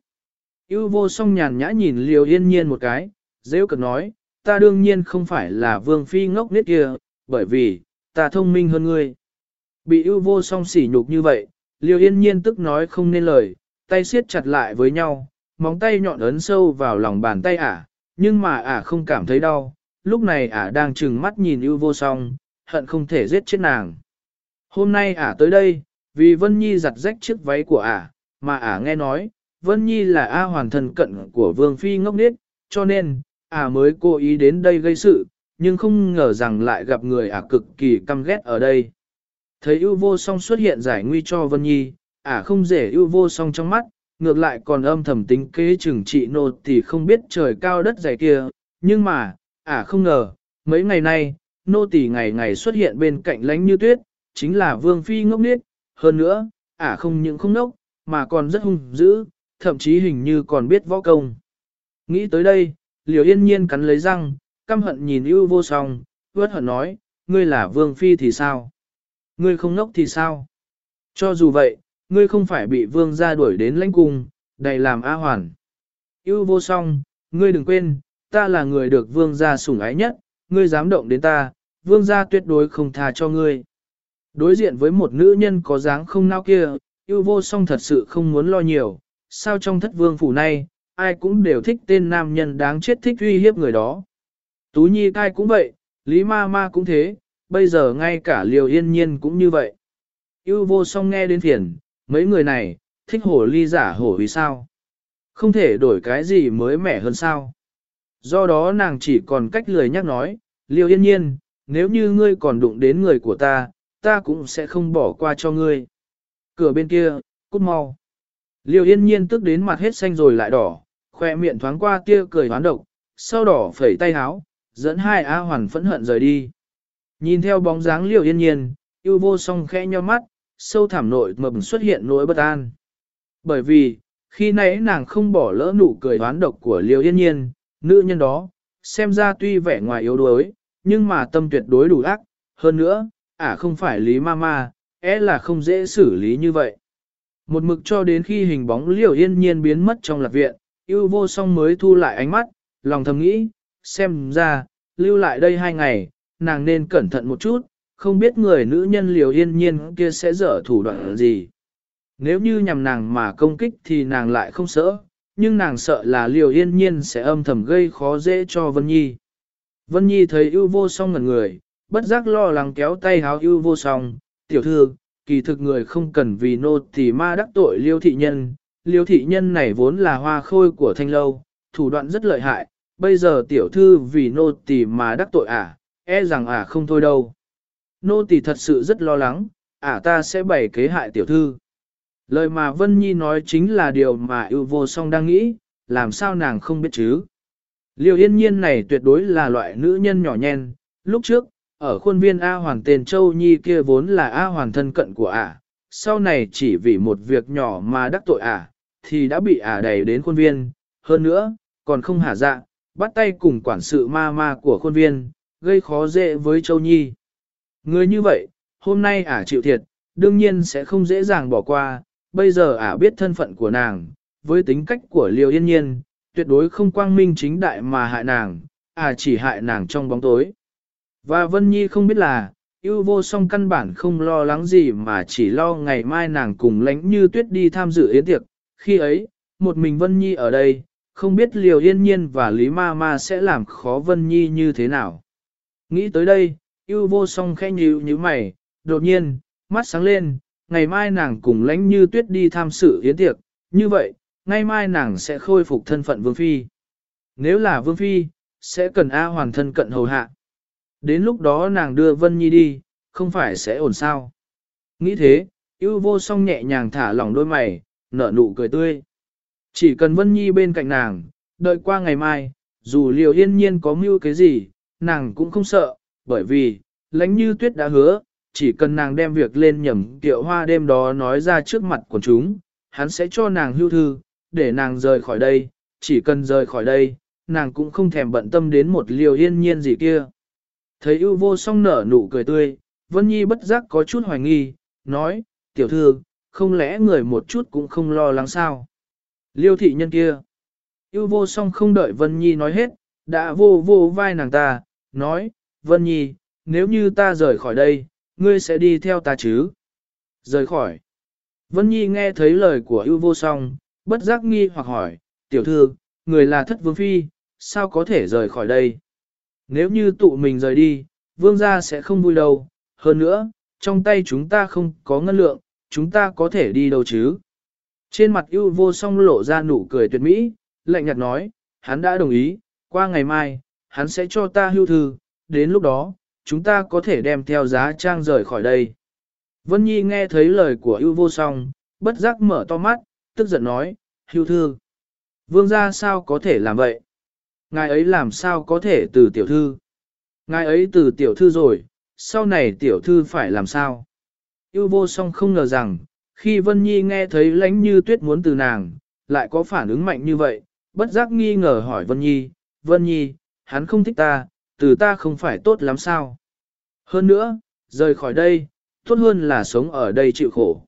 Yêu vô song nhàn nhã nhìn liều yên nhiên một cái, dễ cực nói, ta đương nhiên không phải là vương phi ngốc nết kia, bởi vì, ta thông minh hơn ngươi. Bị yêu vô song sỉ nhục như vậy, liều yên nhiên tức nói không nên lời, tay siết chặt lại với nhau, móng tay nhọn ấn sâu vào lòng bàn tay ả, nhưng mà ả không cảm thấy đau, lúc này ả đang trừng mắt nhìn yêu vô song, hận không thể giết chết nàng. Hôm nay ả tới đây, vì Vân Nhi giặt rách chiếc váy của ả, mà ả nghe nói, Vân Nhi là A hoàn thần cận của Vương Phi ngốc nết, cho nên, ả mới cố ý đến đây gây sự, nhưng không ngờ rằng lại gặp người ả cực kỳ căm ghét ở đây. Thấy ưu vô song xuất hiện giải nguy cho Vân Nhi, ả không dễ ưu vô song trong mắt, ngược lại còn âm thầm tính kế chừng trị nô thì không biết trời cao đất dày kia, nhưng mà, ả không ngờ, mấy ngày nay, nô tỳ ngày ngày xuất hiện bên cạnh lánh như tuyết, chính là vương phi ngốc niết, hơn nữa, ả không những không nốc, mà còn rất hung dữ, thậm chí hình như còn biết võ công. Nghĩ tới đây, liều yên nhiên cắn lấy răng, căm hận nhìn ưu vô song, vớt hận nói, ngươi là vương phi thì sao? Ngươi không nốc thì sao? Cho dù vậy, ngươi không phải bị vương gia đuổi đến lãnh cung, đầy làm A hoàn. Yêu vô song, ngươi đừng quên, ta là người được vương gia sủng ái nhất, ngươi dám động đến ta, vương gia tuyệt đối không tha cho ngươi. Đối diện với một nữ nhân có dáng không nao kia, yêu vô song thật sự không muốn lo nhiều, sao trong thất vương phủ này, ai cũng đều thích tên nam nhân đáng chết thích uy hiếp người đó. Tú Nhi cai cũng vậy, Lý Ma Ma cũng thế, bây giờ ngay cả Liều Yên Nhiên cũng như vậy. Yêu vô song nghe đến phiền, mấy người này, thích hổ ly giả hổ vì sao? Không thể đổi cái gì mới mẻ hơn sao? Do đó nàng chỉ còn cách lười nhắc nói, Liêu Yên Nhiên, nếu như ngươi còn đụng đến người của ta, ta cũng sẽ không bỏ qua cho ngươi. Cửa bên kia, cút mau. Liêu Yên Nhiên tức đến mặt hết xanh rồi lại đỏ, khoe miệng thoáng qua tia cười hoán độc, sau đỏ phẩy tay háo, dẫn hai A hoàn phẫn hận rời đi. Nhìn theo bóng dáng Liêu Yên Nhiên, yêu vô song khẽ nheo mắt, sâu thẳm nội mầm xuất hiện nỗi bất an. Bởi vì, khi nãy nàng không bỏ lỡ nụ cười hoán độc của Liêu Yên Nhiên, nữ nhân đó, xem ra tuy vẻ ngoài yếu đuối, nhưng mà tâm tuyệt đối đủ ác, hơn nữa, ả không phải Lý Mama, é là không dễ xử lý như vậy. Một mực cho đến khi hình bóng Liêu Yên Nhiên biến mất trong lạc viện, yêu vô song mới thu lại ánh mắt, lòng thầm nghĩ, xem ra, lưu lại đây hai ngày, nàng nên cẩn thận một chút, không biết người nữ nhân liều yên nhiên kia sẽ dở thủ đoạn gì. Nếu như nhằm nàng mà công kích thì nàng lại không sợ, nhưng nàng sợ là liều yên nhiên sẽ âm thầm gây khó dễ cho Vân Nhi. Vân Nhi thấy ưu vô song ngần người, bất giác lo lắng kéo tay háo ưu vô song, tiểu thư, kỳ thực người không cần vì nô thì ma đắc tội liêu thị nhân, liêu thị nhân này vốn là hoa khôi của thanh lâu, thủ đoạn rất lợi hại, bây giờ tiểu thư vì nô tỳ mà đắc tội à, e rằng à không thôi đâu. Nô tỳ thật sự rất lo lắng, ả ta sẽ bày kế hại tiểu thư. Lời mà Vân Nhi nói chính là điều mà ưu vô song đang nghĩ, làm sao nàng không biết chứ. Liêu yên nhiên này tuyệt đối là loại nữ nhân nhỏ nhen, lúc trước, ở khuôn viên A Hoàng tên Châu Nhi kia vốn là A Hoàng thân cận của ả, sau này chỉ vì một việc nhỏ mà đắc tội ả, thì đã bị ả đẩy đến khuôn viên, hơn nữa, còn không hả dạ, bắt tay cùng quản sự ma ma của khuôn viên, gây khó dễ với Châu Nhi. Người như vậy, hôm nay ả chịu thiệt, đương nhiên sẽ không dễ dàng bỏ qua, bây giờ ả biết thân phận của nàng, với tính cách của Liêu Yên Nhiên, tuyệt đối không quang minh chính đại mà hại nàng, ả chỉ hại nàng trong bóng tối. Và Vân Nhi không biết là, yêu vô song căn bản không lo lắng gì mà chỉ lo ngày mai nàng cùng lánh như tuyết đi tham dự yến tiệc, khi ấy, một mình Vân Nhi ở đây, không biết Liều Yên Nhiên và Lý Ma Ma sẽ làm khó Vân Nhi như thế nào. Nghĩ tới đây, Yêu vô song khẽ nhíu như mày, đột nhiên, mắt sáng lên, ngày mai nàng cùng lãnh như tuyết đi tham sự yến tiệc, như vậy, ngày mai nàng sẽ khôi phục thân phận vương phi. Nếu là vương phi, sẽ cần A hoàn thân cận hầu hạ. Đến lúc đó nàng đưa Vân Nhi đi, không phải sẽ ổn sao. Nghĩ thế, yêu vô song nhẹ nhàng thả lỏng đôi mày, nở nụ cười tươi. Chỉ cần Vân Nhi bên cạnh nàng, đợi qua ngày mai, dù liều yên nhiên có mưu cái gì, nàng cũng không sợ, bởi vì, lãnh như tuyết đã hứa, chỉ cần nàng đem việc lên nhầm tiệu hoa đêm đó nói ra trước mặt của chúng, hắn sẽ cho nàng hưu thư, để nàng rời khỏi đây, chỉ cần rời khỏi đây, nàng cũng không thèm bận tâm đến một liều yên nhiên gì kia. Thấy ưu vô song nở nụ cười tươi, Vân Nhi bất giác có chút hoài nghi, nói, tiểu thư, không lẽ người một chút cũng không lo lắng sao? Liêu thị nhân kia. Ưu vô song không đợi Vân Nhi nói hết, đã vô vô vai nàng ta, nói, Vân Nhi, nếu như ta rời khỏi đây, ngươi sẽ đi theo ta chứ? Rời khỏi. Vân Nhi nghe thấy lời của ưu vô song, bất giác nghi hoặc hỏi, tiểu thư, người là thất vương phi, sao có thể rời khỏi đây? Nếu như tụ mình rời đi, vương gia sẽ không vui đâu, hơn nữa, trong tay chúng ta không có ngân lượng, chúng ta có thể đi đâu chứ? Trên mặt ưu vô song lộ ra nụ cười tuyệt mỹ, lạnh nhạt nói, hắn đã đồng ý, qua ngày mai, hắn sẽ cho ta hưu thư, đến lúc đó, chúng ta có thể đem theo giá trang rời khỏi đây. Vân Nhi nghe thấy lời của ưu vô song, bất giác mở to mắt, tức giận nói, hưu thư. Vương gia sao có thể làm vậy? Ngài ấy làm sao có thể từ tiểu thư? Ngài ấy từ tiểu thư rồi, sau này tiểu thư phải làm sao? Yêu vô song không ngờ rằng, khi Vân Nhi nghe thấy lánh như tuyết muốn từ nàng, lại có phản ứng mạnh như vậy, bất giác nghi ngờ hỏi Vân Nhi, Vân Nhi, hắn không thích ta, từ ta không phải tốt lắm sao? Hơn nữa, rời khỏi đây, tốt hơn là sống ở đây chịu khổ.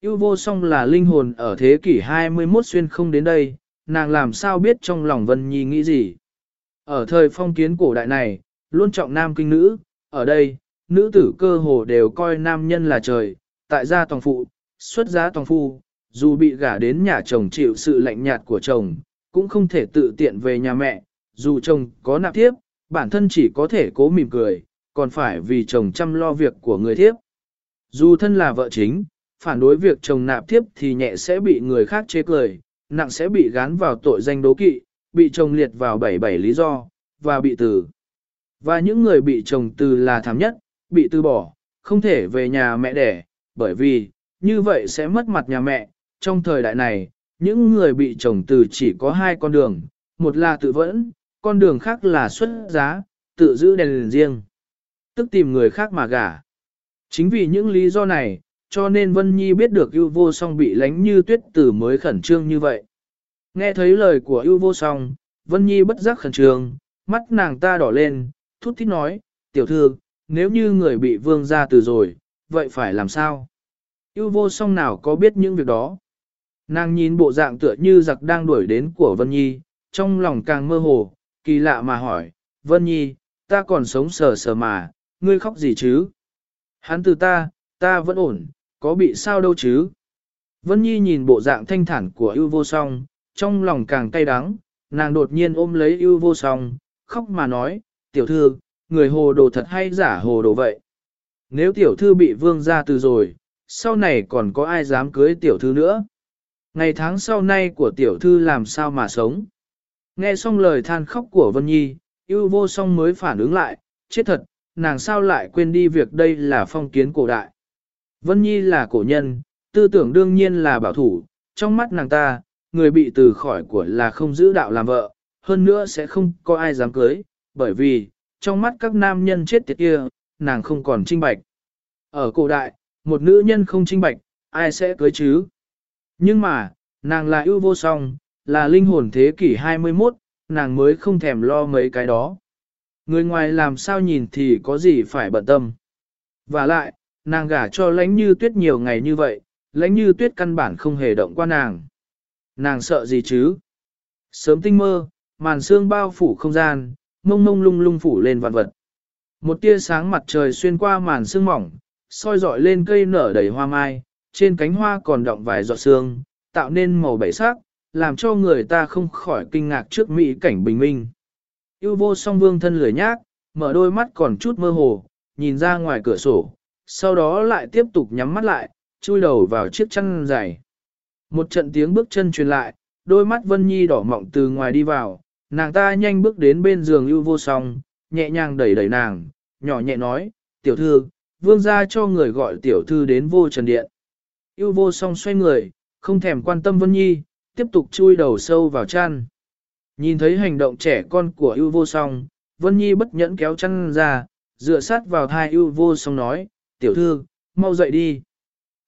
Yêu vô song là linh hồn ở thế kỷ 21 xuyên không đến đây, nàng làm sao biết trong lòng Vân Nhi nghĩ gì. Ở thời phong kiến cổ đại này, luôn trọng nam kinh nữ, ở đây, nữ tử cơ hồ đều coi nam nhân là trời, tại gia tòng phụ, xuất giá tòng phu, dù bị gả đến nhà chồng chịu sự lạnh nhạt của chồng, cũng không thể tự tiện về nhà mẹ, dù chồng có nạp tiếp, bản thân chỉ có thể cố mỉm cười, còn phải vì chồng chăm lo việc của người thiếp. Dù thân là vợ chính, phản đối việc chồng nạp tiếp thì nhẹ sẽ bị người khác chế cười, nặng sẽ bị gán vào tội danh đố kỵ, bị chồng liệt vào bảy bảy lý do, và bị từ. Và những người bị chồng từ là thảm nhất, bị từ bỏ, không thể về nhà mẹ đẻ, bởi vì, như vậy sẽ mất mặt nhà mẹ. Trong thời đại này, những người bị chồng từ chỉ có hai con đường, một là tự vẫn, con đường khác là xuất giá, tự giữ đèn liền riêng. Tức tìm người khác mà gả. Chính vì những lý do này, cho nên Vân Nhi biết được ưu vô song bị lánh như tuyết tử mới khẩn trương như vậy. Nghe thấy lời của ưu vô song, Vân Nhi bất giác khẩn trương, mắt nàng ta đỏ lên, thút thít nói, tiểu thư, nếu như người bị vương ra từ rồi, vậy phải làm sao? Ưu vô song nào có biết những việc đó? Nàng nhìn bộ dạng tựa như giặc đang đuổi đến của Vân Nhi, trong lòng càng mơ hồ, kỳ lạ mà hỏi, Vân Nhi, ta còn sống sờ sờ mà, ngươi khóc gì chứ? Hắn từ ta, ta vẫn ổn, có bị sao đâu chứ? Vân Nhi nhìn bộ dạng thanh thản của ưu vô song, trong lòng càng cay đắng, nàng đột nhiên ôm lấy ưu vô song, khóc mà nói, tiểu thư, người hồ đồ thật hay giả hồ đồ vậy? Nếu tiểu thư bị vương ra từ rồi, sau này còn có ai dám cưới tiểu thư nữa? Ngày tháng sau nay của tiểu thư làm sao mà sống? Nghe xong lời than khóc của Vân Nhi, ưu vô song mới phản ứng lại, chết thật, nàng sao lại quên đi việc đây là phong kiến cổ đại. Vân Nhi là cổ nhân, tư tưởng đương nhiên là bảo thủ, trong mắt nàng ta, người bị từ khỏi của là không giữ đạo làm vợ, hơn nữa sẽ không có ai dám cưới, bởi vì, trong mắt các nam nhân chết tiệt kia, nàng không còn trinh bạch. Ở cổ đại, một nữ nhân không trinh bạch, ai sẽ cưới chứ? Nhưng mà, nàng là ưu vô song, là linh hồn thế kỷ 21, nàng mới không thèm lo mấy cái đó. Người ngoài làm sao nhìn thì có gì phải bận tâm. Và lại, nàng gả cho lãnh như tuyết nhiều ngày như vậy, lãnh như tuyết căn bản không hề động qua nàng. Nàng sợ gì chứ? Sớm tinh mơ, màn sương bao phủ không gian, mông mông lung lung phủ lên vạn vật. Một tia sáng mặt trời xuyên qua màn sương mỏng, soi dọi lên cây nở đầy hoa mai, trên cánh hoa còn động vài giọt sương, tạo nên màu bảy sắc, làm cho người ta không khỏi kinh ngạc trước mỹ cảnh bình minh. Yêu vô song vương thân lười nhác, mở đôi mắt còn chút mơ hồ, nhìn ra ngoài cửa sổ, sau đó lại tiếp tục nhắm mắt lại, chui đầu vào chiếc chăn dài. Một trận tiếng bước chân truyền lại, đôi mắt Vân Nhi đỏ mọng từ ngoài đi vào, nàng ta nhanh bước đến bên giường ưu vô song, nhẹ nhàng đẩy đẩy nàng, nhỏ nhẹ nói, tiểu thư, vương ra cho người gọi tiểu thư đến vô trần điện. Ưu vô song xoay người, không thèm quan tâm Vân Nhi, tiếp tục chui đầu sâu vào chăn. Nhìn thấy hành động trẻ con của ưu vô song, Vân Nhi bất nhẫn kéo chăn ra, dựa sát vào thai ưu vô song nói, tiểu thư, mau dậy đi.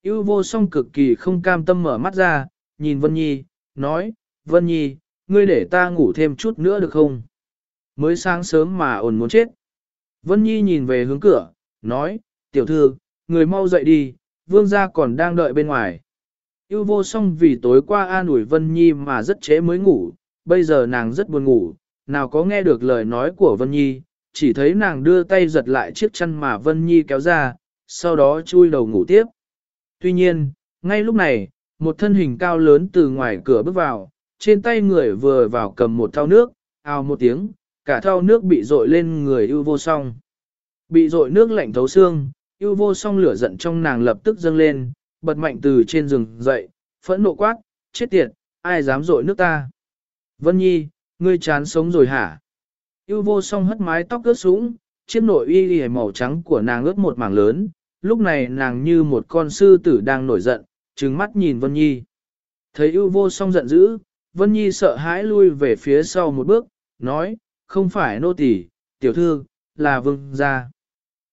Yêu vô song cực kỳ không cam tâm mở mắt ra, nhìn Vân Nhi, nói, Vân Nhi, ngươi để ta ngủ thêm chút nữa được không? Mới sáng sớm mà ổn muốn chết. Vân Nhi nhìn về hướng cửa, nói, tiểu thư, người mau dậy đi, vương gia còn đang đợi bên ngoài. Yêu vô song vì tối qua an ủi Vân Nhi mà rất chế mới ngủ, bây giờ nàng rất buồn ngủ, nào có nghe được lời nói của Vân Nhi, chỉ thấy nàng đưa tay giật lại chiếc chăn mà Vân Nhi kéo ra, sau đó chui đầu ngủ tiếp. Tuy nhiên, ngay lúc này, một thân hình cao lớn từ ngoài cửa bước vào, trên tay người vừa vào cầm một thau nước, ào một tiếng, cả thau nước bị dội lên người ưu vô song. Bị dội nước lạnh thấu xương, ưu vô song lửa giận trong nàng lập tức dâng lên, bật mạnh từ trên giường dậy, phẫn nộ quát, chết tiệt, ai dám dội nước ta. Vân Nhi, ngươi chán sống rồi hả? Yêu vô song hất mái tóc ướt sũng, chiếc nội y y màu trắng của nàng ướt một mảng lớn, lúc này nàng như một con sư tử đang nổi giận, trừng mắt nhìn Vân Nhi. Thấy ưu vô song giận dữ, Vân Nhi sợ hãi lui về phía sau một bước, nói, không phải nô tỳ, tiểu thư, là vương gia.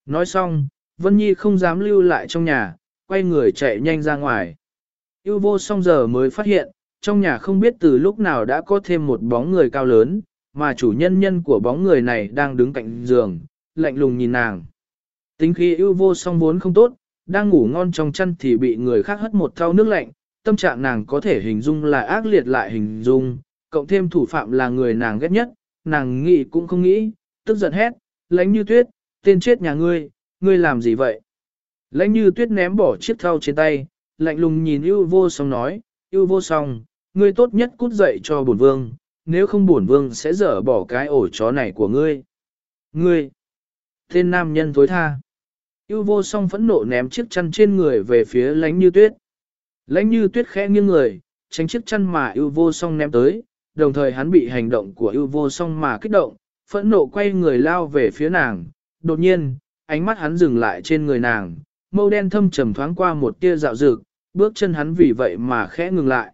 Nói xong, Vân Nhi không dám lưu lại trong nhà, quay người chạy nhanh ra ngoài. Yêu vô song giờ mới phát hiện, trong nhà không biết từ lúc nào đã có thêm một bóng người cao lớn, mà chủ nhân nhân của bóng người này đang đứng cạnh giường, lạnh lùng nhìn nàng. Tính khí yêu vô song vốn không tốt, đang ngủ ngon trong chăn thì bị người khác hất một thau nước lạnh, tâm trạng nàng có thể hình dung là ác liệt lại hình dung, cộng thêm thủ phạm là người nàng ghét nhất, nàng nghĩ cũng không nghĩ, tức giận hét, lãnh như tuyết, tên chết nhà ngươi, ngươi làm gì vậy? Lãnh như tuyết ném bỏ chiếc thau trên tay, lạnh lùng nhìn yêu vô song nói, yêu vô song, ngươi tốt nhất cút dậy cho bổn vương, nếu không bổn vương sẽ dở bỏ cái ổ chó này của ngươi. Ngươi, tên nam nhân tối tha. Yêu vô song phẫn nộ ném chiếc chăn trên người về phía lánh như tuyết. Lánh như tuyết khẽ nghiêng người, tránh chiếc chăn mà yêu vô song ném tới, đồng thời hắn bị hành động của yêu vô song mà kích động, phẫn nộ quay người lao về phía nàng. Đột nhiên, ánh mắt hắn dừng lại trên người nàng, mâu đen thâm trầm thoáng qua một tia dạo dược, bước chân hắn vì vậy mà khẽ ngừng lại.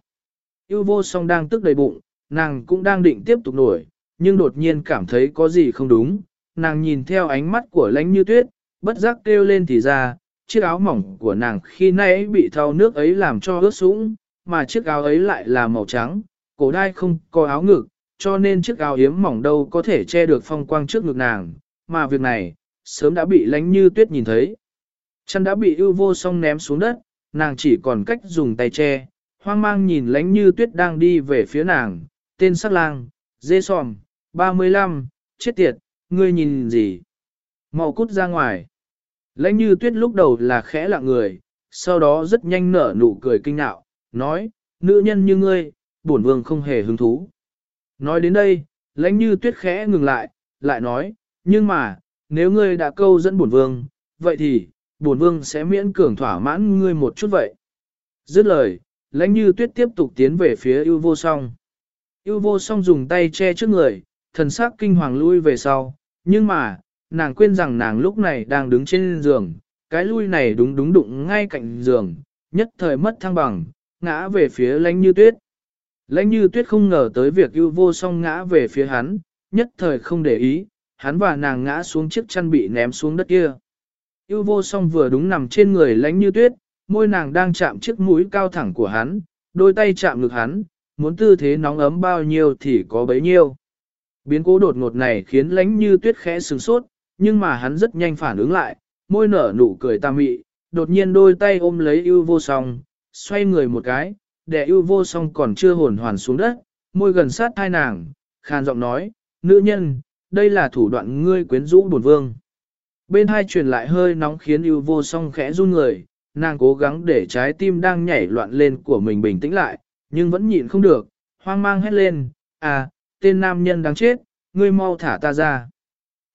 Yêu vô song đang tức đầy bụng, nàng cũng đang định tiếp tục nổi, nhưng đột nhiên cảm thấy có gì không đúng. Nàng nhìn theo ánh mắt của lánh như tuyết, bất giác kêu lên thì ra, chiếc áo mỏng của nàng khi nãy bị thau nước ấy làm cho ướt sũng, mà chiếc áo ấy lại là màu trắng, cổ đai không có áo ngực, cho nên chiếc áo yếm mỏng đâu có thể che được phong quang trước ngực nàng, mà việc này, sớm đã bị lánh như tuyết nhìn thấy. Chân đã bị ưu vô song ném xuống đất, nàng chỉ còn cách dùng tay che, hoang mang nhìn lánh như tuyết đang đi về phía nàng, tên sắc lang, dê sòm, 35, chết tiệt, ngươi nhìn gì? Mau cút ra ngoài. Lãnh như tuyết lúc đầu là khẽ lặng người, sau đó rất nhanh nở nụ cười kinh nạo, nói, nữ nhân như ngươi, bổn vương không hề hứng thú. Nói đến đây, lãnh như tuyết khẽ ngừng lại, lại nói, nhưng mà, nếu ngươi đã câu dẫn bổn vương, vậy thì, bổn vương sẽ miễn cường thỏa mãn ngươi một chút vậy. Dứt lời, lãnh như tuyết tiếp tục tiến về phía ưu vô song. Ưu vô song dùng tay che trước người, thần sắc kinh hoàng lui về sau, nhưng mà, nàng quên rằng nàng lúc này đang đứng trên giường, cái lui này đúng đúng đụng ngay cạnh giường, nhất thời mất thăng bằng, ngã về phía lãnh như tuyết. Lãnh như tuyết không ngờ tới việc ưu vô song ngã về phía hắn, nhất thời không để ý, hắn và nàng ngã xuống chiếc chăn bị ném xuống đất kia. Ưu vô song vừa đúng nằm trên người lãnh như tuyết, môi nàng đang chạm chiếc mũi cao thẳng của hắn, đôi tay chạm ngực hắn, muốn tư thế nóng ấm bao nhiêu thì có bấy nhiêu. Biến cố đột ngột này khiến lãnh như tuyết khẽ sừng sốt, nhưng mà hắn rất nhanh phản ứng lại, môi nở nụ cười ta mị, đột nhiên đôi tay ôm lấy ưu vô song, xoay người một cái, để ưu vô song còn chưa hồn hoàn xuống đất, môi gần sát hai nàng, khàn giọng nói, nữ nhân, đây là thủ đoạn ngươi quyến rũ bổn vương. Bên hai truyền lại hơi nóng khiến ưu vô song khẽ run người, nàng cố gắng để trái tim đang nhảy loạn lên của mình bình tĩnh lại, nhưng vẫn nhịn không được, hoang mang hét lên, à, tên nam nhân đáng chết, ngươi mau thả ta ra.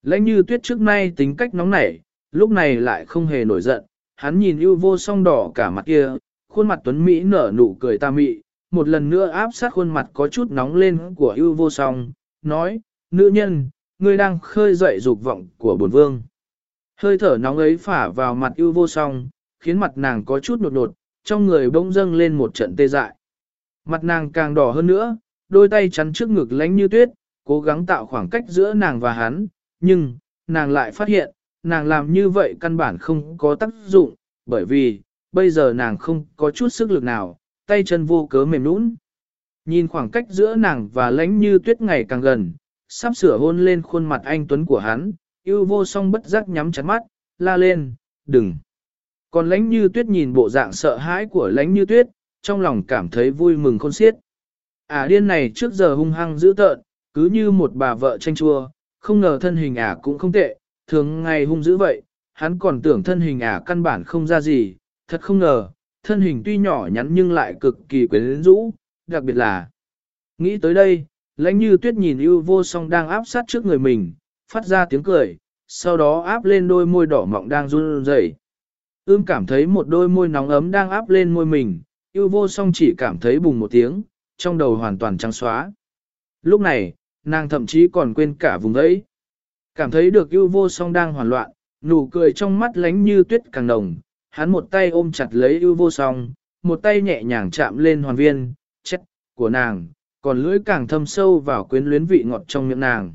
Lãnh như tuyết trước nay tính cách nóng nảy, lúc này lại không hề nổi giận, hắn nhìn ưu vô song đỏ cả mặt kia, khuôn mặt tuấn Mỹ nở nụ cười ta mị, một lần nữa áp sát khuôn mặt có chút nóng lên của ưu vô song, nói, nữ nhân, ngươi đang khơi dậy dục vọng của bổn vương. Hơi thở nóng ấy phả vào mặt ưu vô song, khiến mặt nàng có chút nột nột, trong người bỗng dâng lên một trận tê dại. Mặt nàng càng đỏ hơn nữa, đôi tay chắn trước ngực lánh như tuyết, cố gắng tạo khoảng cách giữa nàng và hắn, nhưng, nàng lại phát hiện, nàng làm như vậy căn bản không có tác dụng, bởi vì, bây giờ nàng không có chút sức lực nào, tay chân vô cớ mềm nũng. Nhìn khoảng cách giữa nàng và lãnh như tuyết ngày càng gần, sắp sửa hôn lên khuôn mặt anh Tuấn của hắn, yêu vô song bất giác nhắm chặt mắt, la lên, đừng. Còn lãnh như tuyết nhìn bộ dạng sợ hãi của lãnh như tuyết, trong lòng cảm thấy vui mừng khôn xiết. Ả điên này trước giờ hung hăng dữ tợn, cứ như một bà vợ tranh chua, không ngờ thân hình ả cũng không tệ, thường ngày hung dữ vậy, hắn còn tưởng thân hình ả căn bản không ra gì, thật không ngờ, thân hình tuy nhỏ nhắn nhưng lại cực kỳ quyến rũ, đặc biệt là. Nghĩ tới đây, lãnh như tuyết nhìn ưu vô song đang áp sát trước người mình, phát ra tiếng cười, sau đó áp lên đôi môi đỏ mọng đang run rẩy. Ưm cảm thấy một đôi môi nóng ấm đang áp lên môi mình, ưu vô song chỉ cảm thấy bùng một tiếng, trong đầu hoàn toàn trắng xóa. Lúc này, nàng thậm chí còn quên cả vùng ấy. Cảm thấy được ưu vô song đang hoàn loạn, nụ cười trong mắt lánh như tuyết càng nồng, hắn một tay ôm chặt lấy ưu vô song, một tay nhẹ nhàng chạm lên hoàn viên, chết, của nàng, còn lưỡi càng thâm sâu vào quyến luyến vị ngọt trong miệng nàng.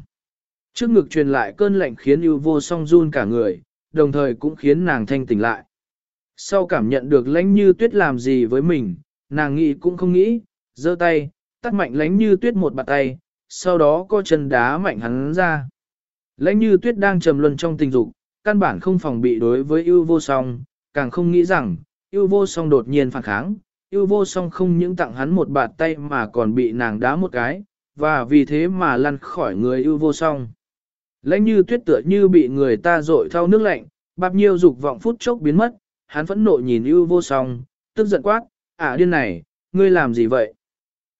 Trước ngực truyền lại cơn lạnh khiến ưu vô song run cả người, đồng thời cũng khiến nàng thanh tỉnh lại. Sau cảm nhận được lãnh như tuyết làm gì với mình, nàng nghĩ cũng không nghĩ, giơ tay, tắt mạnh lãnh như tuyết một bàn tay, sau đó co chân đá mạnh hắn ra. Lãnh như tuyết đang trầm luân trong tình dục, căn bản không phòng bị đối với ưu vô song, càng không nghĩ rằng, ưu vô song đột nhiên phản kháng, ưu vô song không những tặng hắn một bạt tay mà còn bị nàng đá một cái, và vì thế mà lăn khỏi người ưu vô song. Lãnh như tuyết tựa như bị người ta rội thao nước lạnh, bạp nhiêu dục vọng phút chốc biến mất, hắn phẫn nộ nhìn ưu vô song, tức giận quát, ả điên này, ngươi làm gì vậy?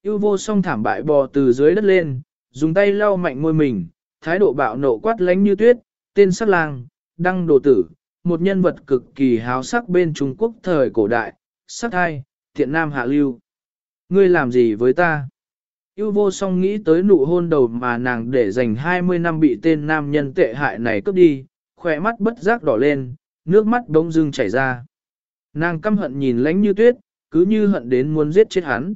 Ưu vô song thảm bại bò từ dưới đất lên, dùng tay lau mạnh môi mình, thái độ bạo nộ quát lánh như tuyết, tên sắc lang, đăng đồ tử, một nhân vật cực kỳ háo sắc bên Trung Quốc thời cổ đại, sắc thai, thiện nam hạ lưu. Ngươi làm gì với ta? Yêu vô song nghĩ tới nụ hôn đầu mà nàng để dành 20 năm bị tên nam nhân tệ hại này cướp đi, khỏe mắt bất giác đỏ lên, nước mắt bỗng dưng chảy ra. Nàng căm hận nhìn lánh như tuyết, cứ như hận đến muốn giết chết hắn.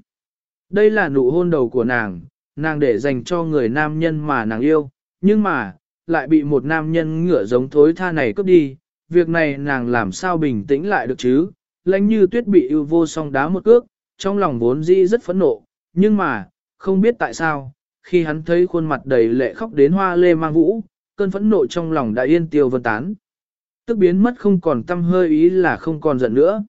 Đây là nụ hôn đầu của nàng, nàng để dành cho người nam nhân mà nàng yêu, nhưng mà, lại bị một nam nhân ngựa giống thối tha này cướp đi, việc này nàng làm sao bình tĩnh lại được chứ, lãnh như tuyết bị ưu vô song đá một cước, trong lòng vốn dĩ rất phẫn nộ, nhưng mà, không biết tại sao, khi hắn thấy khuôn mặt đầy lệ khóc đến hoa lê mang vũ, cơn phẫn nộ trong lòng đã yên tiêu vân tán. Tức biến mất không còn tâm hơi ý là không còn giận nữa.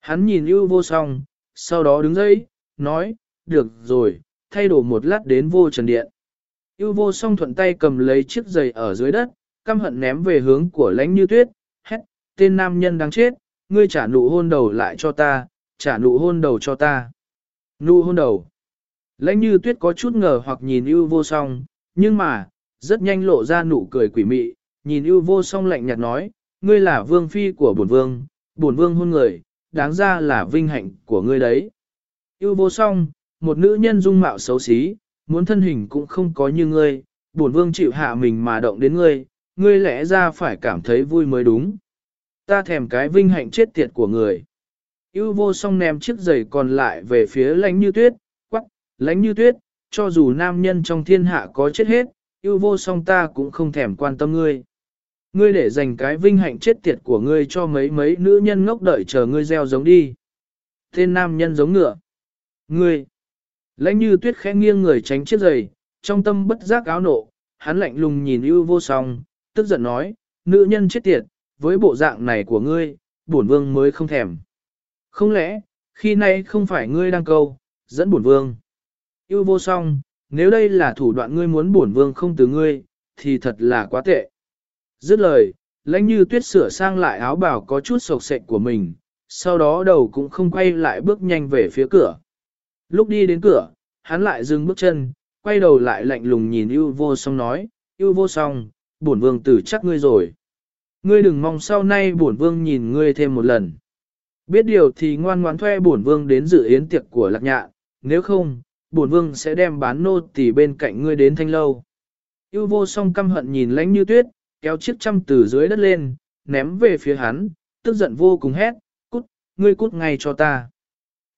Hắn nhìn ưu vô song, sau đó đứng dậy, nói, được rồi, thay đổi một lát đến vô trần điện. Yêu vô song thuận tay cầm lấy chiếc giày ở dưới đất, căm hận ném về hướng của lãnh như tuyết, hét, tên nam nhân đang chết, ngươi trả nụ hôn đầu lại cho ta, trả nụ hôn đầu cho ta. Nụ hôn đầu. Lãnh như tuyết có chút ngờ hoặc nhìn ưu vô song, nhưng mà, rất nhanh lộ ra nụ cười quỷ mị, nhìn ưu vô song lạnh nhạt nói, ngươi là vương phi của bổn vương, bổn vương hôn người, đáng ra là vinh hạnh của ngươi đấy. Ưu vô song, một nữ nhân dung mạo xấu xí, muốn thân hình cũng không có như ngươi, bổn vương chịu hạ mình mà động đến ngươi, ngươi lẽ ra phải cảm thấy vui mới đúng. Ta thèm cái vinh hạnh chết tiệt của người. Yêu vô song ném chiếc giày còn lại về phía lánh như tuyết, quắc, lánh như tuyết, cho dù nam nhân trong thiên hạ có chết hết, yêu vô song ta cũng không thèm quan tâm ngươi. Ngươi để dành cái vinh hạnh chết tiệt của ngươi cho mấy mấy nữ nhân ngốc đợi chờ ngươi gieo giống đi. Tên nam nhân giống ngựa. Ngươi. Lãnh như tuyết khẽ nghiêng người tránh chiếc giày, trong tâm bất giác áo nộ, hắn lạnh lùng nhìn ưu vô song, tức giận nói, nữ nhân chết tiệt, với bộ dạng này của ngươi, bổn vương mới không thèm. Không lẽ, khi nay không phải ngươi đang câu, dẫn bổn vương. Yêu vô song, nếu đây là thủ đoạn ngươi muốn bổn vương không từ ngươi, thì thật là quá tệ. Dứt lời, lãnh như tuyết sửa sang lại áo bào có chút sộc sệch của mình, sau đó đầu cũng không quay lại bước nhanh về phía cửa. Lúc đi đến cửa, hắn lại dừng bước chân, quay đầu lại lạnh lùng nhìn ưu vô song nói, ưu vô song, bổn vương tử chắc ngươi rồi. Ngươi đừng mong sau nay bổn vương nhìn ngươi thêm một lần. Biết điều thì ngoan ngoãn thuê bổn vương đến dự yến tiệc của lạc nhạ, nếu không, bổn vương sẽ đem bán nô tỳ bên cạnh ngươi đến thanh lâu. Yêu vô song căm hận nhìn lãnh như tuyết, kéo chiếc trăm từ dưới đất lên, ném về phía hắn, tức giận vô cùng hét, cút, ngươi cút ngay cho ta.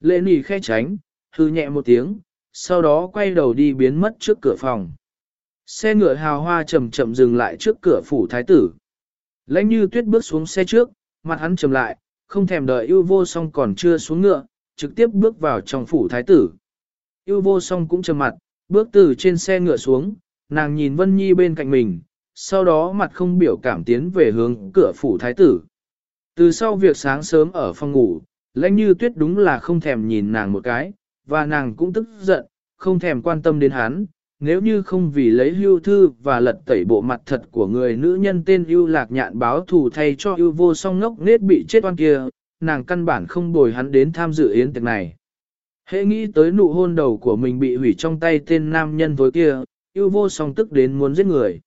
Lệ nỉ khe tránh, hư nhẹ một tiếng, sau đó quay đầu đi biến mất trước cửa phòng. Xe ngựa hào hoa chậm chậm dừng lại trước cửa phủ thái tử. Lãnh như tuyết bước xuống xe trước, mặt hắn trầm lại, không thèm đợi yêu vô song còn chưa xuống ngựa, trực tiếp bước vào trong phủ thái tử. Yêu vô song cũng trầm mặt, bước từ trên xe ngựa xuống, nàng nhìn Vân Nhi bên cạnh mình, sau đó mặt không biểu cảm tiến về hướng cửa phủ thái tử. Từ sau việc sáng sớm ở phòng ngủ, lãnh như tuyết đúng là không thèm nhìn nàng một cái, và nàng cũng tức giận, không thèm quan tâm đến hắn, nếu như không vì lấy hưu thư và lật tẩy bộ mặt thật của người nữ nhân tên ưu lạc nhạn báo thù thay cho ưu vô song ngốc nết bị chết oan kia, nàng căn bản không bồi hắn đến tham dự yến tiệc này. Hễ nghĩ tới nụ hôn đầu của mình bị hủy trong tay tên nam nhân tối kia, ưu vô song tức đến muốn giết người.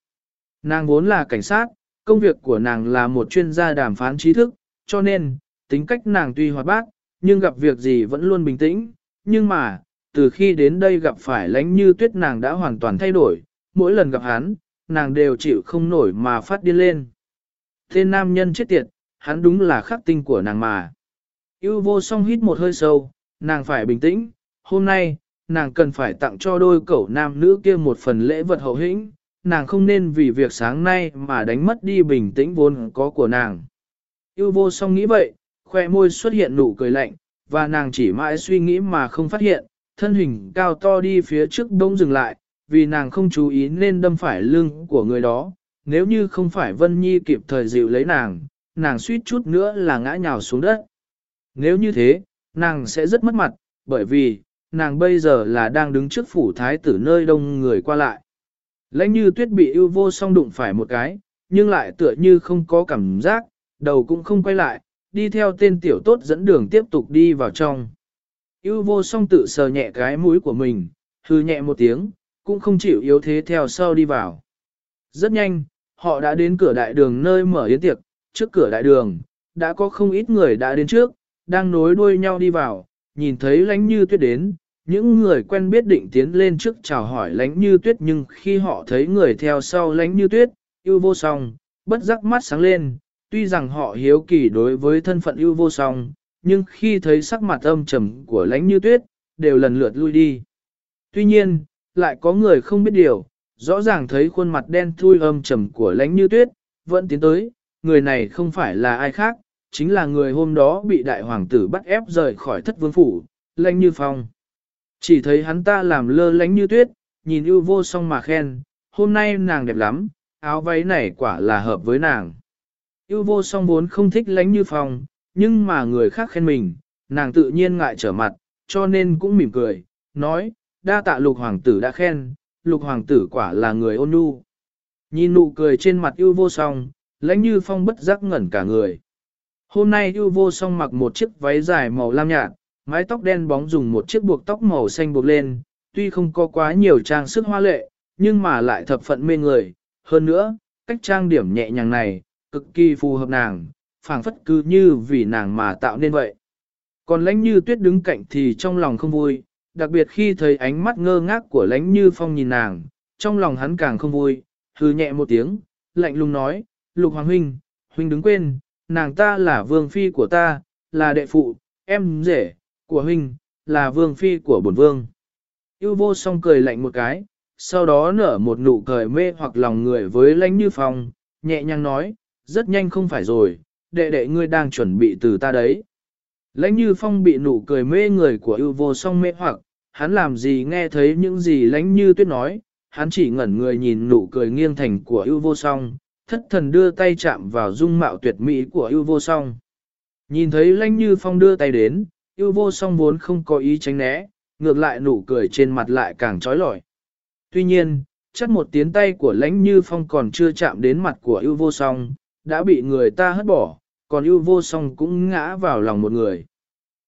Nàng vốn là cảnh sát, công việc của nàng là một chuyên gia đàm phán trí thức, cho nên, tính cách nàng tuy hoạt bát, nhưng gặp việc gì vẫn luôn bình tĩnh, nhưng mà, từ khi đến đây gặp phải lánh như tuyết nàng đã hoàn toàn thay đổi, mỗi lần gặp hắn, nàng đều chịu không nổi mà phát điên lên. Tên nam nhân chết tiệt, hắn đúng là khắc tinh của nàng mà. Yêu vô song hít một hơi sâu, nàng phải bình tĩnh, hôm nay, nàng cần phải tặng cho đôi cậu nam nữ kia một phần lễ vật hậu hĩnh, nàng không nên vì việc sáng nay mà đánh mất đi bình tĩnh vốn có của nàng. Yêu vô song nghĩ vậy, khoe môi xuất hiện nụ cười lạnh, và nàng chỉ mãi suy nghĩ mà không phát hiện, thân hình cao to đi phía trước đông dừng lại, vì nàng không chú ý nên đâm phải lưng của người đó, nếu như không phải Vân Nhi kịp thời dịu lấy nàng, nàng suýt chút nữa là ngã nhào xuống đất. Nếu như thế, nàng sẽ rất mất mặt, bởi vì, nàng bây giờ là đang đứng trước phủ thái tử nơi đông người qua lại. Lãnh như tuyết bị ưu vô song đụng phải một cái, nhưng lại tựa như không có cảm giác, đầu cũng không quay lại, đi theo tên tiểu tốt dẫn đường tiếp tục đi vào trong. Yêu vô song tự sờ nhẹ cái mũi của mình, hư nhẹ một tiếng, cũng không chịu yếu thế theo sau đi vào. Rất nhanh, họ đã đến cửa đại đường nơi mở yến tiệc, trước cửa đại đường, đã có không ít người đã đến trước, đang nối đuôi nhau đi vào, nhìn thấy lánh như tuyết đến, những người quen biết định tiến lên trước chào hỏi lánh như tuyết nhưng khi họ thấy người theo sau lánh như tuyết, yêu vô song, bất giác mắt sáng lên, tuy rằng họ hiếu kỳ đối với thân phận ưu vô song, nhưng khi thấy sắc mặt âm trầm của lãnh như tuyết, đều lần lượt lui đi. Tuy nhiên, lại có người không biết điều, rõ ràng thấy khuôn mặt đen thui âm trầm của lãnh như tuyết, vẫn tiến tới, người này không phải là ai khác, chính là người hôm đó bị đại hoàng tử bắt ép rời khỏi thất vương phủ, lãnh như phong. Chỉ thấy hắn ta làm lơ lánh như tuyết, nhìn ưu vô song mà khen, hôm nay nàng đẹp lắm, áo váy này quả là hợp với nàng. Ưu vô song vốn không thích lánh như phong, nhưng mà người khác khen mình, nàng tự nhiên ngại trở mặt, cho nên cũng mỉm cười, nói, đa tạ lục hoàng tử đã khen, lục hoàng tử quả là người ôn nhu. Nhìn nụ cười trên mặt ưu vô song, lãnh như phong bất giác ngẩn cả người. Hôm nay ưu vô song mặc một chiếc váy dài màu lam nhạt, mái tóc đen bóng dùng một chiếc buộc tóc màu xanh buộc lên, tuy không có quá nhiều trang sức hoa lệ, nhưng mà lại thập phận mê người. Hơn nữa, cách trang điểm nhẹ nhàng này, cực kỳ phù hợp nàng, phảng phất cứ như vì nàng mà tạo nên vậy. Còn lãnh như tuyết đứng cạnh thì trong lòng không vui, đặc biệt khi thấy ánh mắt ngơ ngác của lãnh như phong nhìn nàng, trong lòng hắn càng không vui, Hừ nhẹ một tiếng, lạnh lùng nói, lục hoàng huynh, huynh đứng quên, nàng ta là vương phi của ta, là đệ phụ, em rể, của huynh, là vương phi của bổn vương. Yêu vô song cười lạnh một cái, sau đó nở một nụ cười mê hoặc lòng người với lãnh như phong, nhẹ nhàng nói, rất nhanh không phải rồi, đệ đệ ngươi đang chuẩn bị từ ta đấy. Lãnh như phong bị nụ cười mê người của ưu vô song mê hoặc, hắn làm gì nghe thấy những gì lãnh như tuyết nói, hắn chỉ ngẩn người nhìn nụ cười nghiêng thành của ưu vô song, thất thần đưa tay chạm vào dung mạo tuyệt mỹ của ưu vô song. Nhìn thấy lãnh như phong đưa tay đến, ưu vô song vốn không có ý tránh né, ngược lại nụ cười trên mặt lại càng trói lọi. Tuy nhiên, chắc một tiếng tay của lãnh như phong còn chưa chạm đến mặt của ưu vô song, đã bị người ta hất bỏ, còn yêu vô song cũng ngã vào lòng một người.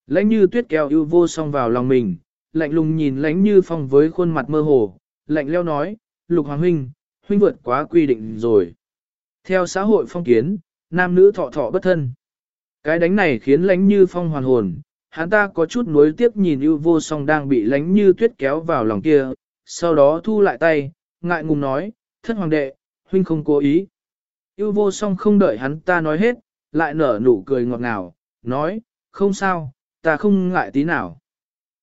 Lãnh như tuyết kéo yêu vô song vào lòng mình, lạnh lùng nhìn lãnh như phong với khuôn mặt mơ hồ, lạnh leo nói, lục hoàng huynh, huynh vượt quá quy định rồi. Theo xã hội phong kiến, nam nữ thọ thọ bất thân. Cái đánh này khiến lãnh như phong hoàn hồn, hắn ta có chút nuối tiếc nhìn yêu vô song đang bị lãnh như tuyết kéo vào lòng kia, sau đó thu lại tay, ngại ngùng nói, thất hoàng đệ, huynh không cố ý. Yêu vô song không đợi hắn ta nói hết, lại nở nụ cười ngọt ngào, nói, không sao, ta không ngại tí nào.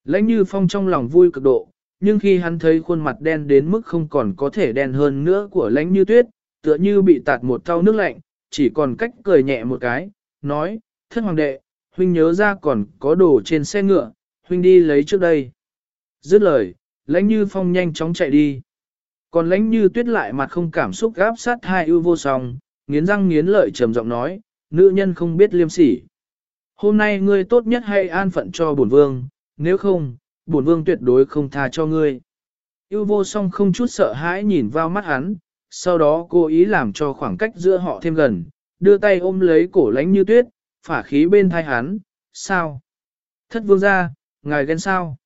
Lãnh như phong trong lòng vui cực độ, nhưng khi hắn thấy khuôn mặt đen đến mức không còn có thể đen hơn nữa của lãnh như tuyết, tựa như bị tạt một thau nước lạnh, chỉ còn cách cười nhẹ một cái, nói, thất hoàng đệ, huynh nhớ ra còn có đồ trên xe ngựa, huynh đi lấy trước đây. Dứt lời, lãnh như phong nhanh chóng chạy đi. Còn lãnh như tuyết lại mặt không cảm xúc gáp sát hai ưu vô song, nghiến răng nghiến lợi trầm giọng nói, nữ nhân không biết liêm sỉ. Hôm nay ngươi tốt nhất hãy an phận cho bổn vương, nếu không, bổn vương tuyệt đối không tha cho ngươi. Yêu vô song không chút sợ hãi nhìn vào mắt hắn, sau đó cố ý làm cho khoảng cách giữa họ thêm gần, đưa tay ôm lấy cổ lánh như tuyết, phả khí bên thai hắn, sao? Thất vương ra, ngài ghen sao?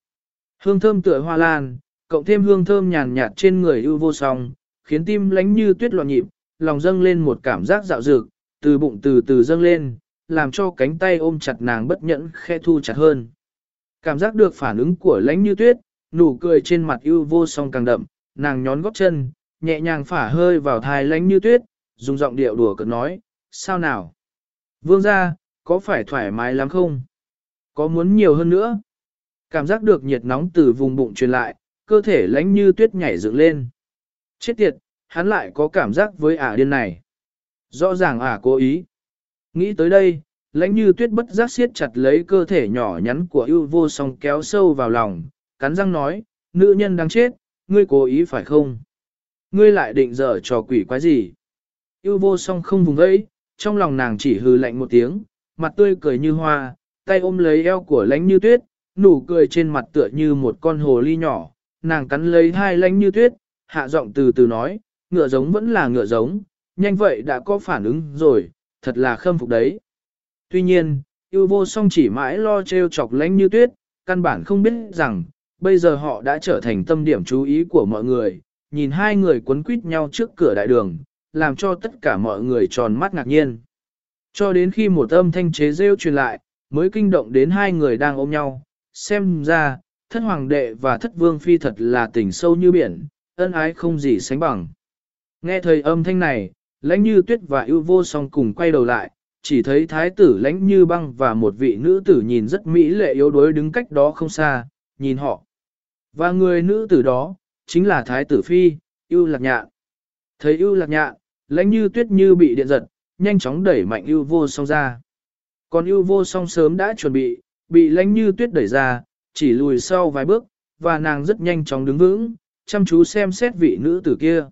Hương thơm tựa hoa lan, cộng thêm hương thơm nhàn nhạt trên người ưu vô song, khiến tim lánh như tuyết loạn nhịp, lòng dâng lên một cảm giác dạo dược, từ bụng từ từ dâng lên, làm cho cánh tay ôm chặt nàng bất nhẫn khe thu chặt hơn. Cảm giác được phản ứng của lãnh như tuyết, nụ cười trên mặt yêu vô song càng đậm, nàng nhón góp chân, nhẹ nhàng phả hơi vào thai lãnh như tuyết, dùng giọng điệu đùa cợt nói, sao nào? Vương ra, có phải thoải mái lắm không? Có muốn nhiều hơn nữa? Cảm giác được nhiệt nóng từ vùng bụng truyền lại, cơ thể lãnh như tuyết nhảy dựng lên. Chết tiệt, hắn lại có cảm giác với ả điên này. Rõ ràng ả cố ý. Nghĩ tới đây, lãnh như tuyết bất giác siết chặt lấy cơ thể nhỏ nhắn của ưu vô song kéo sâu vào lòng, cắn răng nói, nữ nhân đang chết, ngươi cố ý phải không? Ngươi lại định dở trò quỷ quái gì? Ưu vô song không vùng vẫy, trong lòng nàng chỉ hừ lạnh một tiếng, mặt tươi cười như hoa, tay ôm lấy eo của lãnh như tuyết, nụ cười trên mặt tựa như một con hồ ly nhỏ, nàng cắn lấy hai lãnh như tuyết, hạ giọng từ từ nói, ngựa giống vẫn là ngựa giống, nhanh vậy đã có phản ứng rồi, thật là khâm phục đấy. Tuy nhiên, yêu vô song chỉ mãi lo treo chọc lánh như tuyết, căn bản không biết rằng, bây giờ họ đã trở thành tâm điểm chú ý của mọi người, nhìn hai người quấn quýt nhau trước cửa đại đường, làm cho tất cả mọi người tròn mắt ngạc nhiên. Cho đến khi một âm thanh chế rêu truyền lại, mới kinh động đến hai người đang ôm nhau, xem ra, thất hoàng đệ và thất vương phi thật là tình sâu như biển, ân ái không gì sánh bằng. Nghe thời âm thanh này, lãnh như tuyết và ưu vô song cùng quay đầu lại, chỉ thấy thái tử lãnh như băng và một vị nữ tử nhìn rất mỹ lệ yếu đuối đứng cách đó không xa, nhìn họ. Và người nữ tử đó, chính là thái tử phi, ưu lạc nhạn. Thấy ưu lạc nhạn, lãnh như tuyết như bị điện giật, nhanh chóng đẩy mạnh ưu vô song ra. Còn ưu vô song sớm đã chuẩn bị, bị lãnh như tuyết đẩy ra, chỉ lùi sau vài bước, và nàng rất nhanh chóng đứng vững, chăm chú xem xét vị nữ tử kia.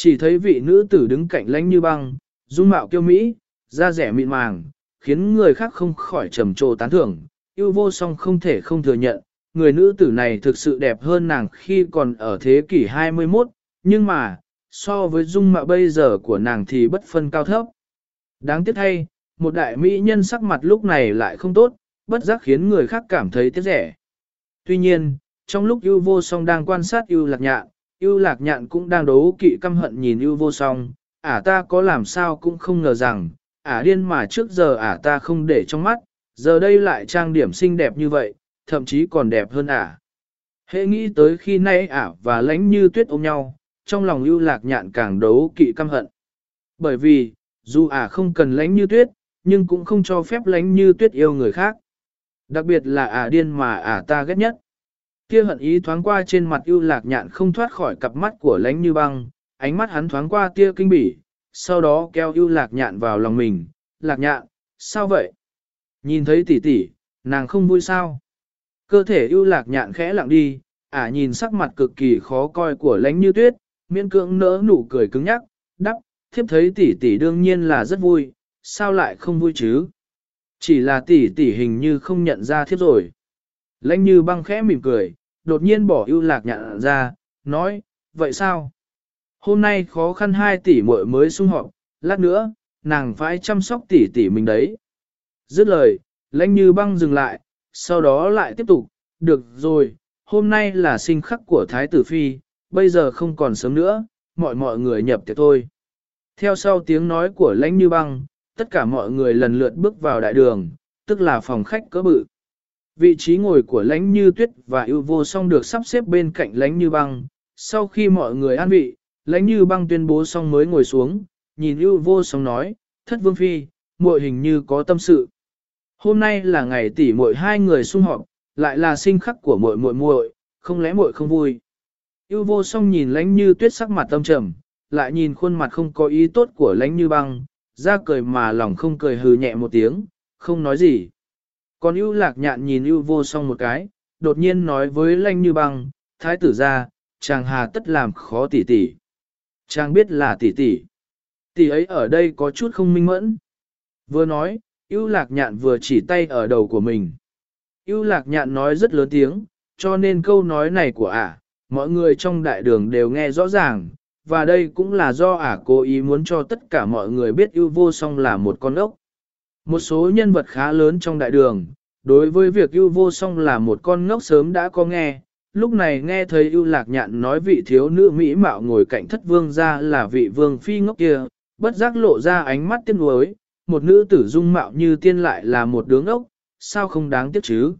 Chỉ thấy vị nữ tử đứng cạnh lánh như băng, dung mạo kiêu mỹ, da rẻ mịn màng, khiến người khác không khỏi trầm trồ tán thưởng, yêu vô song không thể không thừa nhận, người nữ tử này thực sự đẹp hơn nàng khi còn ở thế kỷ 21, nhưng mà, so với dung mạo bây giờ của nàng thì bất phân cao thấp. Đáng tiếc thay, một đại mỹ nhân sắc mặt lúc này lại không tốt, bất giác khiến người khác cảm thấy tiếc rẻ. Tuy nhiên, trong lúc yêu vô song đang quan sát yêu lạc nhạn, Ưu lạc nhạn cũng đang đấu kỵ căm hận nhìn ưu vô song, ả ta có làm sao cũng không ngờ rằng, ả điên mà trước giờ ả ta không để trong mắt, giờ đây lại trang điểm xinh đẹp như vậy, thậm chí còn đẹp hơn ả. Hệ nghĩ tới khi nay ả và lánh như tuyết ôm nhau, trong lòng ưu lạc nhạn càng đấu kỵ căm hận. Bởi vì, dù ả không cần lánh như tuyết, nhưng cũng không cho phép lánh như tuyết yêu người khác. Đặc biệt là ả điên mà ả ta ghét nhất. Kia hận ý thoáng qua trên mặt ưu lạc nhạn không thoát khỏi cặp mắt của lánh như băng, ánh mắt hắn thoáng qua tia kinh bỉ, sau đó kéo ưu lạc nhạn vào lòng mình, lạc nhạn, sao vậy? Nhìn thấy tỷ tỷ, nàng không vui sao? Cơ thể ưu lạc nhạn khẽ lặng đi, ả nhìn sắc mặt cực kỳ khó coi của lánh như tuyết, miễn cưỡng nỡ nụ cười cứng nhắc, đắp, thiếp thấy tỷ tỷ đương nhiên là rất vui, sao lại không vui chứ? Chỉ là tỷ tỷ hình như không nhận ra thiếp rồi. Lãnh như băng khẽ mỉm cười, đột nhiên bỏ ưu lạc nhạn ra, nói, vậy sao? Hôm nay khó khăn hai tỷ muội mới sung họp, lát nữa, nàng phải chăm sóc tỷ tỷ mình đấy. Dứt lời, lãnh như băng dừng lại, sau đó lại tiếp tục, được rồi, hôm nay là sinh khắc của Thái tử Phi, bây giờ không còn sớm nữa, mọi mọi người nhập tiệc thôi. Theo sau tiếng nói của lãnh như băng, tất cả mọi người lần lượt bước vào đại đường, tức là phòng khách cỡ bự. Vị trí ngồi của lãnh như tuyết và ưu vô song được sắp xếp bên cạnh lãnh như băng. Sau khi mọi người an vị, lãnh như băng tuyên bố xong mới ngồi xuống, nhìn ưu vô song nói, thất vương phi, muội hình như có tâm sự. Hôm nay là ngày tỷ muội hai người sung họp, lại là sinh khắc của muội muội muội, không lẽ muội không vui. Ưu vô song nhìn lãnh như tuyết sắc mặt tâm trầm, lại nhìn khuôn mặt không có ý tốt của lãnh như băng, ra cười mà lòng không cười hừ nhẹ một tiếng, không nói gì. Còn ưu lạc nhạn nhìn ưu vô song một cái, đột nhiên nói với lanh như băng, thái tử ra, chàng hà tất làm khó tỷ tỷ? Chàng biết là tỷ tỷ, tỷ ấy ở đây có chút không minh mẫn. Vừa nói, ưu lạc nhạn vừa chỉ tay ở đầu của mình. ưu lạc nhạn nói rất lớn tiếng, cho nên câu nói này của ả, mọi người trong đại đường đều nghe rõ ràng, và đây cũng là do ả cố ý muốn cho tất cả mọi người biết ưu vô song là một con ốc. Một số nhân vật khá lớn trong đại đường, đối với việc ưu vô song là một con ngốc sớm đã có nghe, lúc này nghe thấy ưu lạc nhạn nói vị thiếu nữ Mỹ mạo ngồi cạnh thất vương ra là vị vương phi ngốc kia, bất giác lộ ra ánh mắt tiếc nuối, một nữ tử dung mạo như tiên lại là một đứa ngốc, sao không đáng tiếc chứ.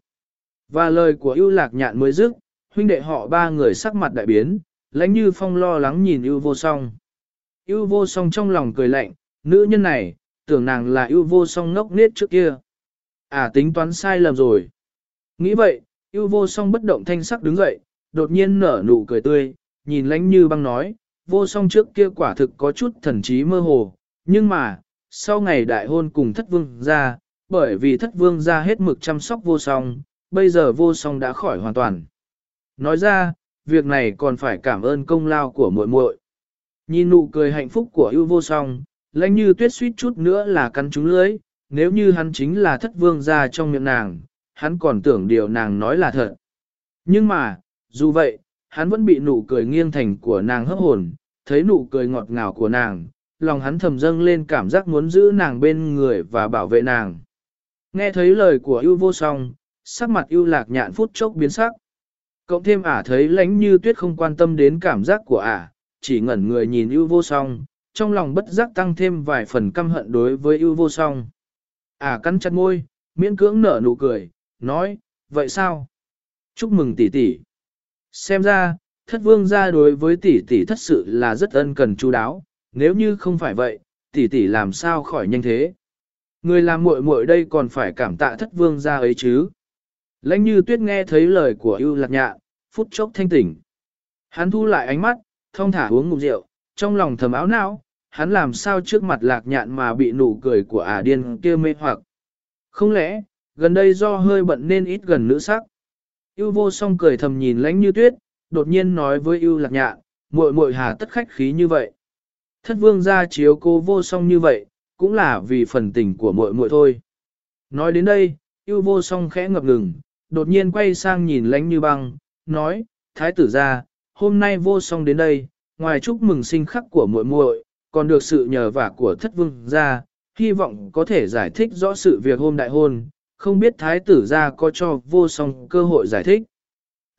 Và lời của ưu lạc nhạn mới dứt, huynh đệ họ ba người sắc mặt đại biến, lãnh như phong lo lắng nhìn ưu vô song. ưu vô song trong lòng cười lạnh, nữ nhân này, tưởng nàng là ưu vô song ngốc nết trước kia. À tính toán sai lầm rồi. Nghĩ vậy, ưu vô song bất động thanh sắc đứng dậy, đột nhiên nở nụ cười tươi, nhìn lãnh như băng nói, vô song trước kia quả thực có chút thần trí mơ hồ, nhưng mà, sau ngày đại hôn cùng thất vương ra, bởi vì thất vương ra hết mực chăm sóc vô song, bây giờ vô song đã khỏi hoàn toàn. Nói ra, việc này còn phải cảm ơn công lao của muội muội. Nhìn nụ cười hạnh phúc của ưu vô song, lãnh như tuyết suýt chút nữa là cắn trúng lưới, nếu như hắn chính là thất vương ra trong miệng nàng, hắn còn tưởng điều nàng nói là thật. Nhưng mà, dù vậy, hắn vẫn bị nụ cười nghiêng thành của nàng hấp hồn, thấy nụ cười ngọt ngào của nàng, lòng hắn thầm dâng lên cảm giác muốn giữ nàng bên người và bảo vệ nàng. Nghe thấy lời của ưu vô song, sắc mặt ưu lạc nhạn phút chốc biến sắc. Cộng thêm ả thấy lánh như tuyết không quan tâm đến cảm giác của ả, chỉ ngẩn người nhìn ưu vô song, trong lòng bất giác tăng thêm vài phần căm hận đối với ưu vô song. à cắn chặt môi, miễn cưỡng nở nụ cười, nói, vậy sao? Chúc mừng tỷ tỷ. Xem ra, thất vương gia đối với tỷ tỷ thật sự là rất ân cần chú đáo, nếu như không phải vậy, tỷ tỷ làm sao khỏi nhanh thế? Người làm muội muội đây còn phải cảm tạ thất vương gia ấy chứ? Lãnh như tuyết nghe thấy lời của ưu lạc nhạ, phút chốc thanh tỉnh. Hắn thu lại ánh mắt, thong thả uống ngụm rượu, trong lòng thầm áo não, hắn làm sao trước mặt lạc nhạn mà bị nụ cười của ả điên kia mê hoặc. Không lẽ, gần đây do hơi bận nên ít gần nữ sắc. Ưu vô song cười thầm nhìn lánh như tuyết, đột nhiên nói với ưu lạc nhạn, muội muội hà tất khách khí như vậy. Thất vương gia chiếu cô vô song như vậy, cũng là vì phần tình của muội muội thôi. Nói đến đây, ưu vô song khẽ ngập ngừng, đột nhiên quay sang nhìn lánh như băng, nói, thái tử gia, hôm nay vô song đến đây, ngoài chúc mừng sinh khắc của muội muội, còn được sự nhờ vả của thất vương gia hy vọng có thể giải thích rõ sự việc hôm đại hôn, không biết thái tử gia có cho vô song cơ hội giải thích.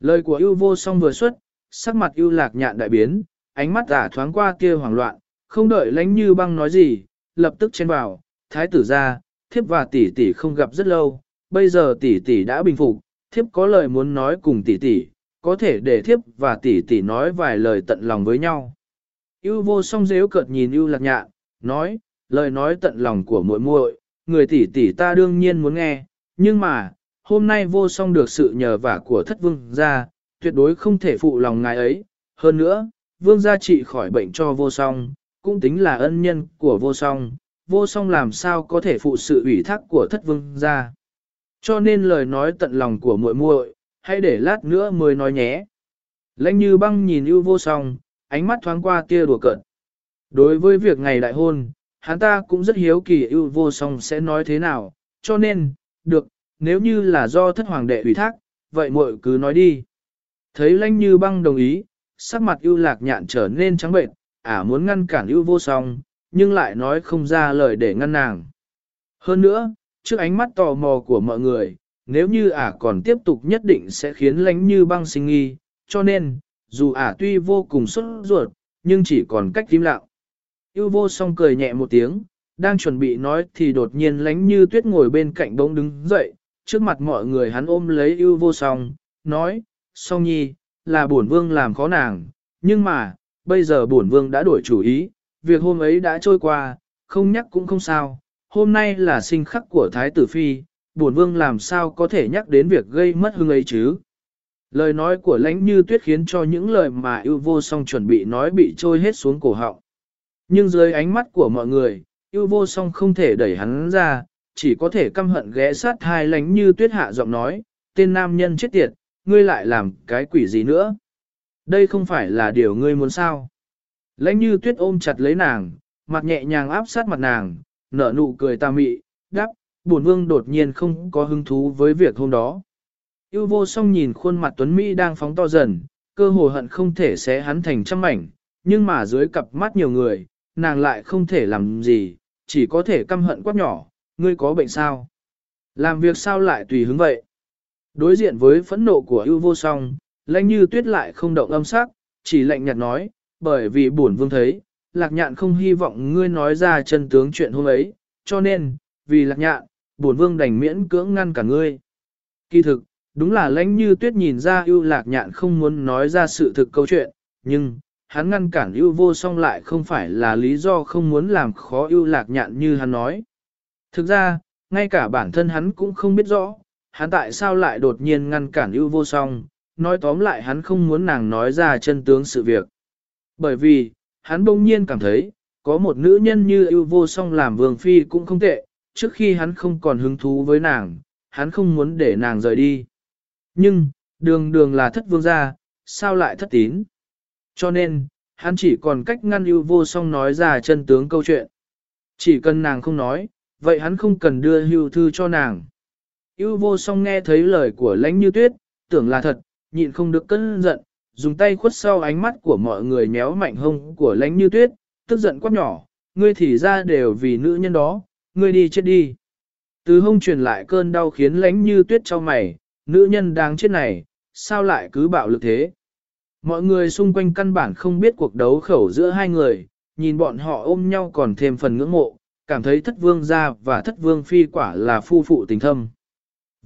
Lời của ưu vô song vừa xuất, sắc mặt ưu lạc nhạn đại biến, ánh mắt ả thoáng qua kia hoảng loạn, không đợi lánh như băng nói gì, lập tức chen vào, thái tử ra, thiếp và tỷ tỷ không gặp rất lâu, bây giờ tỷ tỷ đã bình phục, thiếp có lời muốn nói cùng tỷ tỷ, có thể để thiếp và tỷ tỷ nói vài lời tận lòng với nhau. Ưu vô song dếu cợt nhìn ưu lạc nhạn, nói, lời nói tận lòng của muội muội, người tỷ tỷ ta đương nhiên muốn nghe, nhưng mà, hôm nay vô song được sự nhờ vả của thất vương gia, tuyệt đối không thể phụ lòng ngài ấy. Hơn nữa, vương gia trị khỏi bệnh cho vô song, cũng tính là ân nhân của vô song, vô song làm sao có thể phụ sự ủy thác của thất vương gia. Cho nên lời nói tận lòng của muội muội, hãy để lát nữa mới nói nhé. Lãnh như băng nhìn ưu vô song, ánh mắt thoáng qua tia đùa cợt. Đối với việc ngày đại hôn, hắn ta cũng rất hiếu kỳ ưu vô song sẽ nói thế nào, cho nên, được, nếu như là do thất hoàng đệ ủy thác, vậy muội cứ nói đi. Thấy lãnh như băng đồng ý, sắc mặt ưu lạc nhạn trở nên trắng bệnh, ả muốn ngăn cản ưu vô song, nhưng lại nói không ra lời để ngăn nàng. Hơn nữa, trước ánh mắt tò mò của mọi người, nếu như ả còn tiếp tục nhất định sẽ khiến lánh như băng sinh nghi, cho nên, dù ả tuy vô cùng sốt ruột, nhưng chỉ còn cách tím lặng. Yêu vô song cười nhẹ một tiếng, đang chuẩn bị nói thì đột nhiên lánh như tuyết ngồi bên cạnh bỗng đứng dậy, trước mặt mọi người hắn ôm lấy yêu vô song, nói, song nhi, là bổn vương làm khó nàng, nhưng mà, bây giờ bổn vương đã đổi chủ ý, việc hôm ấy đã trôi qua, không nhắc cũng không sao, hôm nay là sinh khắc của Thái tử Phi, bổn vương làm sao có thể nhắc đến việc gây mất hương ấy chứ. Lời nói của lãnh như tuyết khiến cho những lời mà ưu vô song chuẩn bị nói bị trôi hết xuống cổ họng. Nhưng dưới ánh mắt của mọi người, yêu vô song không thể đẩy hắn ra, chỉ có thể căm hận ghé sát hai lãnh như tuyết hạ giọng nói, tên nam nhân chết tiệt, ngươi lại làm cái quỷ gì nữa. Đây không phải là điều ngươi muốn sao. Lãnh như tuyết ôm chặt lấy nàng, mặt nhẹ nhàng áp sát mặt nàng, nở nụ cười tà mị, đáp, buồn vương đột nhiên không có hứng thú với việc hôm đó. Yêu vô song nhìn khuôn mặt Tuấn Mỹ đang phóng to dần, cơ hồ hận không thể xé hắn thành trăm mảnh, nhưng mà dưới cặp mắt nhiều người, nàng lại không thể làm gì, chỉ có thể căm hận quát nhỏ, ngươi có bệnh sao? Làm việc sao lại tùy hứng vậy? Đối diện với phẫn nộ của ưu vô song, lãnh như tuyết lại không động âm sắc, chỉ lạnh nhạt nói, bởi vì bổn vương thấy, lạc nhạn không hy vọng ngươi nói ra chân tướng chuyện hôm ấy, cho nên, vì lạc nhạn, bổn vương đành miễn cưỡng ngăn cả ngươi. Kỳ thực, đúng là lãnh như tuyết nhìn ra ưu lạc nhạn không muốn nói ra sự thực câu chuyện, nhưng, hắn ngăn cản ưu vô song lại không phải là lý do không muốn làm khó ưu lạc nhạn như hắn nói. Thực ra, ngay cả bản thân hắn cũng không biết rõ, hắn tại sao lại đột nhiên ngăn cản ưu vô song, nói tóm lại hắn không muốn nàng nói ra chân tướng sự việc. Bởi vì, hắn bỗng nhiên cảm thấy, có một nữ nhân như ưu vô song làm vương phi cũng không tệ, trước khi hắn không còn hứng thú với nàng, hắn không muốn để nàng rời đi. Nhưng, đường đường là thất vương gia, sao lại thất tín? Cho nên, hắn chỉ còn cách ngăn ưu vô song nói ra chân tướng câu chuyện. Chỉ cần nàng không nói, vậy hắn không cần đưa hưu thư cho nàng. Ưu vô song nghe thấy lời của lãnh như tuyết, tưởng là thật, nhịn không được cơn giận, dùng tay khuất sau ánh mắt của mọi người méo mạnh hông của lãnh như tuyết, tức giận quát nhỏ, ngươi thì ra đều vì nữ nhân đó, ngươi đi chết đi. Từ hông truyền lại cơn đau khiến lãnh như tuyết cho mày, nữ nhân đáng chết này, sao lại cứ bạo lực thế? Mọi người xung quanh căn bản không biết cuộc đấu khẩu giữa hai người, nhìn bọn họ ôm nhau còn thêm phần ngưỡng mộ, cảm thấy thất vương gia và thất vương phi quả là phu phụ tình thâm.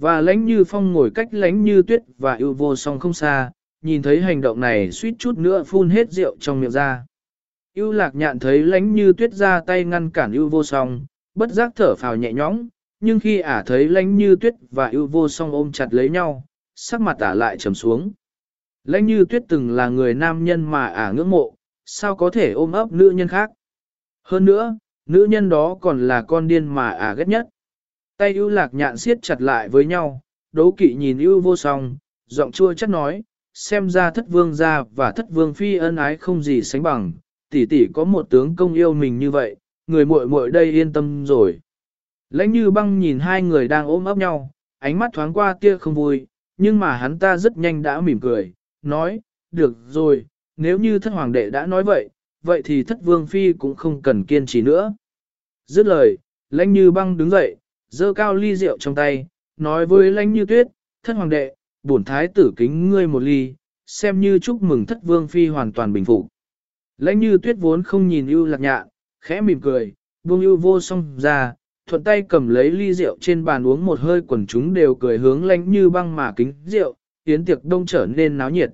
Và lãnh như phong ngồi cách lãnh như tuyết và yêu vô song không xa, nhìn thấy hành động này suýt chút nữa phun hết rượu trong miệng ra. Yêu lạc nhạn thấy lãnh như tuyết ra tay ngăn cản yêu vô song, bất giác thở phào nhẹ nhõm, nhưng khi ả thấy lãnh như tuyết và ưu vô song ôm chặt lấy nhau, sắc mặt ả lại trầm xuống. Lãnh như tuyết từng là người nam nhân mà ả ngưỡng mộ, sao có thể ôm ấp nữ nhân khác. Hơn nữa, nữ nhân đó còn là con điên mà ả ghét nhất. Tay ưu lạc nhạn siết chặt lại với nhau, đấu kỵ nhìn ưu vô song, giọng chua chắc nói, xem ra thất vương gia và thất vương phi ân ái không gì sánh bằng, tỷ tỷ có một tướng công yêu mình như vậy, người muội muội đây yên tâm rồi. Lãnh như băng nhìn hai người đang ôm ấp nhau, ánh mắt thoáng qua tia không vui, nhưng mà hắn ta rất nhanh đã mỉm cười, nói, được rồi, nếu như thất hoàng đệ đã nói vậy, vậy thì thất vương phi cũng không cần kiên trì nữa. Dứt lời, lãnh như băng đứng dậy, dơ cao ly rượu trong tay, nói với lãnh như tuyết, thất hoàng đệ, bổn thái tử kính ngươi một ly, xem như chúc mừng thất vương phi hoàn toàn bình phục. Lãnh như tuyết vốn không nhìn ưu lạc nhạ, khẽ mỉm cười, buông ưu vô song ra, thuận tay cầm lấy ly rượu trên bàn uống một hơi quần chúng đều cười hướng lánh như băng mà kính rượu, tiến tiệc đông trở nên náo nhiệt.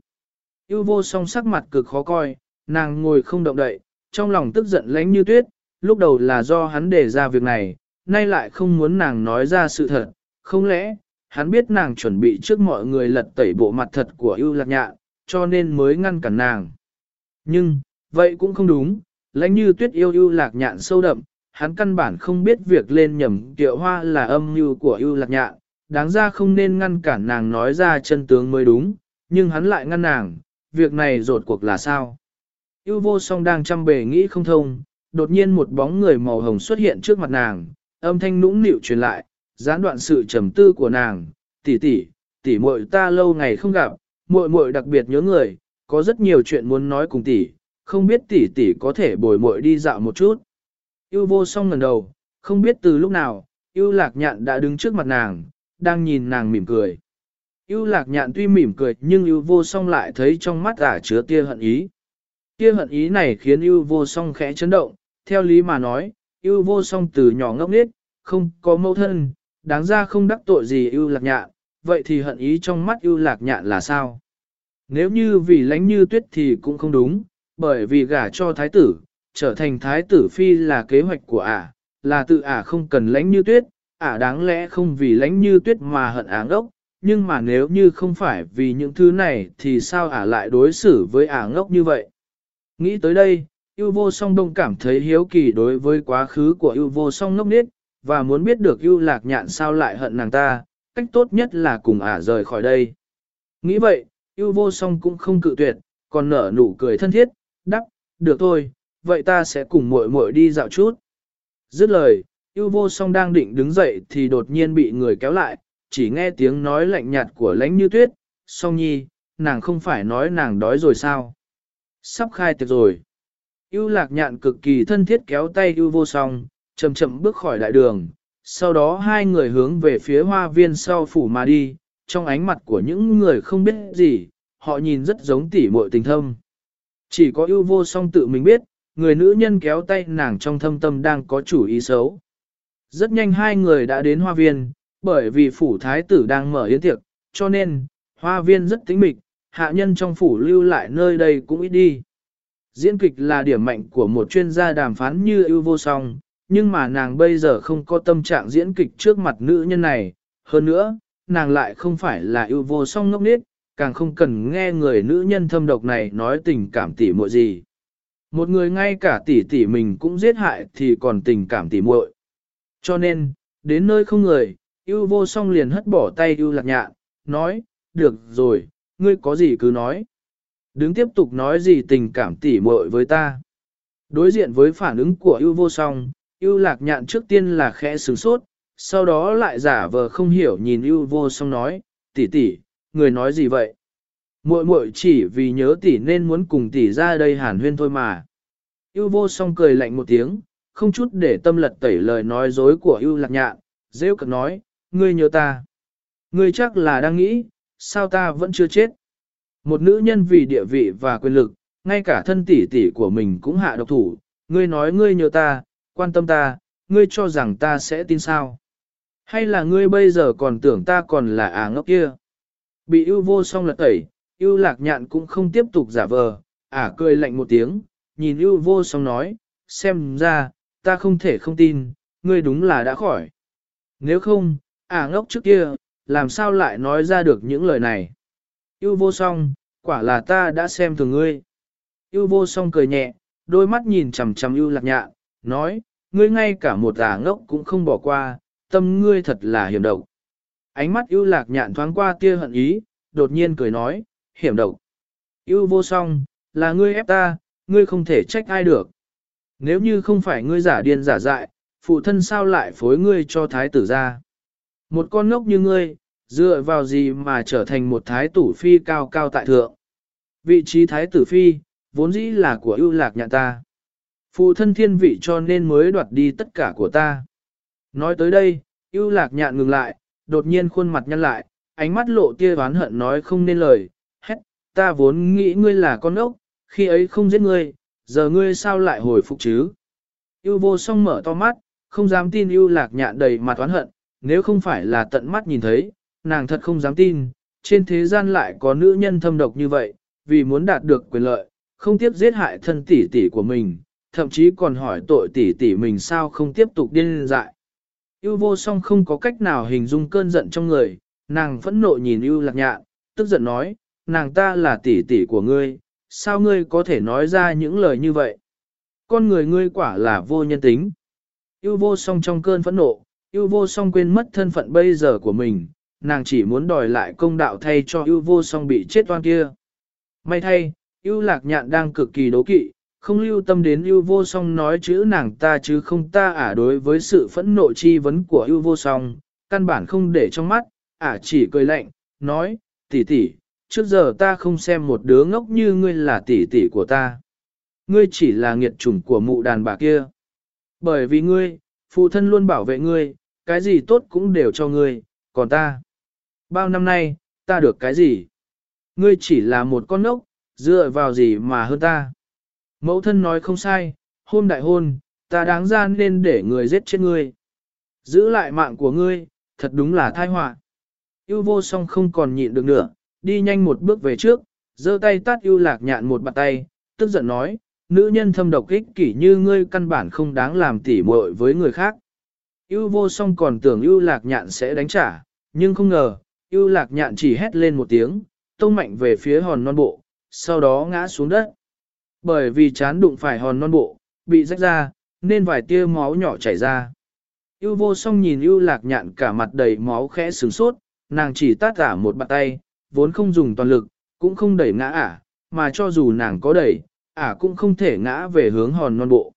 Yêu vô song sắc mặt cực khó coi, nàng ngồi không động đậy, trong lòng tức giận lánh như tuyết, lúc đầu là do hắn đề ra việc này, nay lại không muốn nàng nói ra sự thật, không lẽ, hắn biết nàng chuẩn bị trước mọi người lật tẩy bộ mặt thật của yêu lạc nhạ, cho nên mới ngăn cản nàng. Nhưng, vậy cũng không đúng, lãnh như tuyết yêu ưu lạc nhạn sâu đậm, hắn căn bản không biết việc lên nhầm tiệu hoa là âm mưu của ưu lạc nhạn, đáng ra không nên ngăn cản nàng nói ra chân tướng mới đúng, nhưng hắn lại ngăn nàng, việc này rột cuộc là sao? Ưu vô song đang chăm bề nghĩ không thông, đột nhiên một bóng người màu hồng xuất hiện trước mặt nàng, âm thanh nũng nịu truyền lại, gián đoạn sự trầm tư của nàng, tỷ tỷ, tỷ muội ta lâu ngày không gặp, muội muội đặc biệt nhớ người, có rất nhiều chuyện muốn nói cùng tỷ, không biết tỷ tỷ có thể bồi muội đi dạo một chút. Yêu vô song ngần đầu, không biết từ lúc nào, yêu lạc nhạn đã đứng trước mặt nàng, đang nhìn nàng mỉm cười. Yêu lạc nhạn tuy mỉm cười nhưng yêu vô song lại thấy trong mắt ả chứa tia hận ý. Tia hận ý này khiến yêu vô song khẽ chấn động, theo lý mà nói, yêu vô song từ nhỏ ngốc nghếch, không có mâu thân, đáng ra không đắc tội gì yêu lạc nhạn, vậy thì hận ý trong mắt yêu lạc nhạn là sao? Nếu như vì lánh như tuyết thì cũng không đúng, bởi vì gả cho thái tử, trở thành thái tử phi là kế hoạch của ả, là tự ả không cần lãnh như tuyết, ả đáng lẽ không vì lãnh như tuyết mà hận áng ốc, nhưng mà nếu như không phải vì những thứ này thì sao ả lại đối xử với ả ngốc như vậy? Nghĩ tới đây, Yêu vô song đông cảm thấy hiếu kỳ đối với quá khứ của yêu vô song ngốc nết, và muốn biết được yêu lạc nhạn sao lại hận nàng ta, cách tốt nhất là cùng ả rời khỏi đây. Nghĩ vậy, yêu vô song cũng không cự tuyệt, còn nở nụ cười thân thiết, Đắc, được thôi, vậy ta sẽ cùng muội muội đi dạo chút. Dứt lời, yêu vô song đang định đứng dậy thì đột nhiên bị người kéo lại, chỉ nghe tiếng nói lạnh nhạt của lãnh như tuyết, song nhi, nàng không phải nói nàng đói rồi sao? Sắp khai tiệc rồi. Yêu lạc nhạn cực kỳ thân thiết kéo tay yêu vô song, chậm chậm bước khỏi đại đường, sau đó hai người hướng về phía hoa viên sau phủ mà đi, trong ánh mặt của những người không biết gì, họ nhìn rất giống tỉ muội tình thâm. Chỉ có yêu vô song tự mình biết, người nữ nhân kéo tay nàng trong thâm tâm đang có chủ ý xấu. Rất nhanh hai người đã đến hoa viên, bởi vì phủ thái tử đang mở yến tiệc, cho nên, hoa viên rất tĩnh mịch, hạ nhân trong phủ lưu lại nơi đây cũng ít đi. Diễn kịch là điểm mạnh của một chuyên gia đàm phán như ưu vô song, nhưng mà nàng bây giờ không có tâm trạng diễn kịch trước mặt nữ nhân này. Hơn nữa, nàng lại không phải là ưu vô song ngốc nít, càng không cần nghe người nữ nhân thâm độc này nói tình cảm tỉ muội gì. Một người ngay cả tỷ tỷ mình cũng giết hại thì còn tình cảm tỷ muội. Cho nên, đến nơi không người, ưu vô song liền hất bỏ tay ưu lạc nhạn, nói, được rồi, ngươi có gì cứ nói. Đứng tiếp tục nói gì tình cảm tỉ muội với ta. Đối diện với phản ứng của ưu vô song, ưu lạc nhạn trước tiên là khẽ sửng sốt, sau đó lại giả vờ không hiểu nhìn ưu vô song nói, tỷ tỷ, người nói gì vậy? Muội muội chỉ vì nhớ tỷ nên muốn cùng tỷ ra đây hàn huyên thôi mà. Yêu vô song cười lạnh một tiếng, không chút để tâm lật tẩy lời nói dối của yêu lạc nhạn, rêu cực nói, ngươi nhớ ta. Ngươi chắc là đang nghĩ, sao ta vẫn chưa chết. Một nữ nhân vì địa vị và quyền lực, ngay cả thân tỷ tỷ của mình cũng hạ độc thủ, ngươi nói ngươi nhớ ta, quan tâm ta, ngươi cho rằng ta sẽ tin sao. Hay là ngươi bây giờ còn tưởng ta còn là à ngốc kia. Bị ưu vô song lật tẩy, ưu lạc nhạn cũng không tiếp tục giả vờ, ả à cười lạnh một tiếng, nhìn ưu vô song nói, xem ra, ta không thể không tin, ngươi đúng là đã khỏi. Nếu không, ả à ngốc trước kia, làm sao lại nói ra được những lời này. Ưu vô song, quả là ta đã xem thường ngươi. Ưu vô song cười nhẹ, đôi mắt nhìn chằm chằm ưu lạc nhạn, nói, ngươi ngay cả một ả ngốc cũng không bỏ qua, tâm ngươi thật là hiểm độc. Ánh mắt ưu lạc nhạn thoáng qua tia hận ý, đột nhiên cười nói, hiểm độc. Yêu vô song, là ngươi ép ta, ngươi không thể trách ai được. Nếu như không phải ngươi giả điên giả dại, phụ thân sao lại phối ngươi cho thái tử ra. Một con ngốc như ngươi, dựa vào gì mà trở thành một thái tử phi cao cao tại thượng. Vị trí thái tử phi, vốn dĩ là của ưu lạc nhà ta. Phụ thân thiên vị cho nên mới đoạt đi tất cả của ta. Nói tới đây, ưu lạc nhạn ngừng lại, đột nhiên khuôn mặt nhăn lại, ánh mắt lộ tia oán hận nói không nên lời, ta vốn nghĩ ngươi là con ốc, khi ấy không giết ngươi, giờ ngươi sao lại hồi phục chứ? Yêu vô song mở to mắt, không dám tin yêu lạc nhạn đầy mặt oán hận, nếu không phải là tận mắt nhìn thấy, nàng thật không dám tin, trên thế gian lại có nữ nhân thâm độc như vậy, vì muốn đạt được quyền lợi, không tiếp giết hại thân tỷ tỷ của mình, thậm chí còn hỏi tội tỷ tỷ mình sao không tiếp tục điên dại. Yêu vô song không có cách nào hình dung cơn giận trong người, nàng phẫn nộ nhìn yêu lạc nhạn, tức giận nói, nàng ta là tỷ tỷ của ngươi, sao ngươi có thể nói ra những lời như vậy? Con người ngươi quả là vô nhân tính. Yêu vô song trong cơn phẫn nộ, yêu vô song quên mất thân phận bây giờ của mình, nàng chỉ muốn đòi lại công đạo thay cho yêu vô song bị chết oan kia. May thay, yêu lạc nhạn đang cực kỳ đố kỵ, không lưu tâm đến yêu vô song nói chữ nàng ta chứ không ta ả đối với sự phẫn nộ chi vấn của yêu vô song, căn bản không để trong mắt, ả chỉ cười lạnh, nói, tỷ tỷ, trước giờ ta không xem một đứa ngốc như ngươi là tỷ tỷ của ta. Ngươi chỉ là nghiệt chủng của mụ đàn bà kia. Bởi vì ngươi, phụ thân luôn bảo vệ ngươi, cái gì tốt cũng đều cho ngươi, còn ta. Bao năm nay, ta được cái gì? Ngươi chỉ là một con ngốc, dựa vào gì mà hơn ta? Mẫu thân nói không sai, hôn đại hôn, ta đáng ra nên để người giết chết ngươi. Giữ lại mạng của ngươi, thật đúng là thai họa. Yêu vô song không còn nhịn được nữa, đi nhanh một bước về trước, giơ tay tát ưu lạc nhạn một bàn tay, tức giận nói, nữ nhân thâm độc ích kỷ như ngươi căn bản không đáng làm tỉ muội với người khác. ưu vô song còn tưởng ưu lạc nhạn sẽ đánh trả, nhưng không ngờ, ưu lạc nhạn chỉ hét lên một tiếng, tông mạnh về phía hòn non bộ, sau đó ngã xuống đất. Bởi vì chán đụng phải hòn non bộ, bị rách ra, nên vài tia máu nhỏ chảy ra. ưu vô song nhìn ưu lạc nhạn cả mặt đầy máu khẽ sướng sốt, nàng chỉ tát ả một bàn tay, vốn không dùng toàn lực, cũng không đẩy ngã ả, mà cho dù nàng có đẩy, ả cũng không thể ngã về hướng hòn non bộ.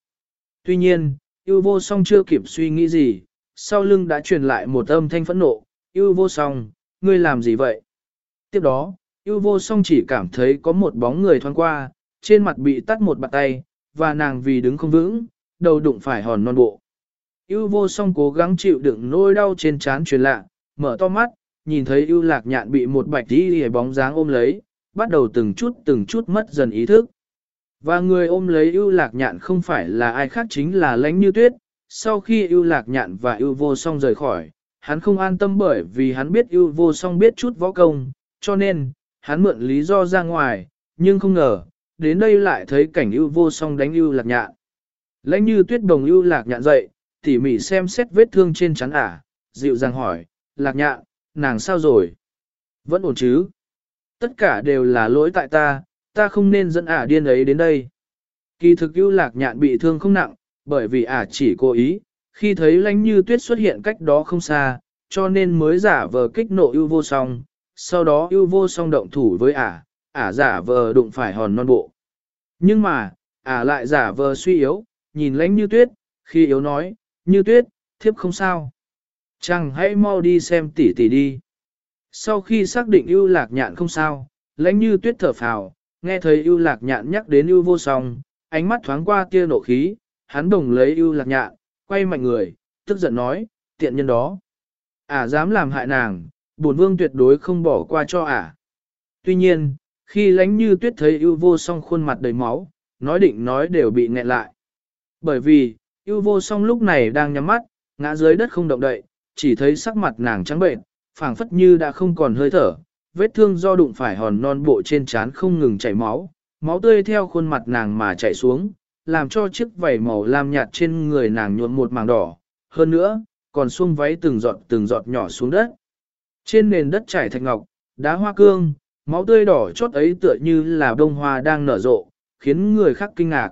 Tuy nhiên, yêu vô song chưa kịp suy nghĩ gì, sau lưng đã truyền lại một âm thanh phẫn nộ, yêu vô song, ngươi làm gì vậy? Tiếp đó, yêu vô song chỉ cảm thấy có một bóng người thoáng qua, trên mặt bị tắt một bàn tay, và nàng vì đứng không vững, đầu đụng phải hòn non bộ. Yêu vô song cố gắng chịu đựng nỗi đau trên trán truyền lạ, mở to mắt, nhìn thấy yêu lạc nhạn bị một bạch đi hề bóng dáng ôm lấy, bắt đầu từng chút từng chút mất dần ý thức. Và người ôm lấy yêu lạc nhạn không phải là ai khác chính là lãnh như tuyết, sau khi yêu lạc nhạn và yêu vô song rời khỏi, hắn không an tâm bởi vì hắn biết yêu vô song biết chút võ công, cho nên, hắn mượn lý do ra ngoài, nhưng không ngờ, đến đây lại thấy cảnh yêu vô song đánh yêu lạc nhạn. Lãnh như tuyết đồng yêu lạc nhạn dậy, tỉ mỉ xem xét vết thương trên chắn ả, dịu dàng hỏi, lạc nhạn, nàng sao rồi? Vẫn ổn chứ? Tất cả đều là lỗi tại ta, ta không nên dẫn ả điên ấy đến đây. Kỳ thực ưu lạc nhạn bị thương không nặng, bởi vì ả chỉ cố ý, khi thấy lãnh như tuyết xuất hiện cách đó không xa, cho nên mới giả vờ kích nộ yêu vô song, sau đó yêu vô song động thủ với ả, ả giả vờ đụng phải hòn non bộ. Nhưng mà, ả lại giả vờ suy yếu, nhìn lãnh như tuyết, khi yếu nói, như tuyết, thiếp không sao. Chàng hãy mau đi xem tỷ tỷ đi. Sau khi xác định ưu lạc nhạn không sao, lãnh như tuyết thở phào, nghe thấy ưu lạc nhạn nhắc đến ưu vô song, ánh mắt thoáng qua tia nộ khí, hắn đồng lấy ưu lạc nhạn, quay mạnh người, tức giận nói, tiện nhân đó. Ả dám làm hại nàng, bổn vương tuyệt đối không bỏ qua cho ả. Tuy nhiên, khi lãnh như tuyết thấy ưu vô song khuôn mặt đầy máu, nói định nói đều bị nghẹn lại. Bởi vì, ưu vô song lúc này đang nhắm mắt, ngã dưới đất không động đậy, chỉ thấy sắc mặt nàng trắng bệnh, phảng phất như đã không còn hơi thở, vết thương do đụng phải hòn non bộ trên trán không ngừng chảy máu, máu tươi theo khuôn mặt nàng mà chảy xuống, làm cho chiếc vảy màu lam nhạt trên người nàng nhuộm một màng đỏ, hơn nữa, còn xuông váy từng giọt từng giọt nhỏ xuống đất. Trên nền đất trải thạch ngọc, đá hoa cương, máu tươi đỏ chót ấy tựa như là bông hoa đang nở rộ, khiến người khác kinh ngạc.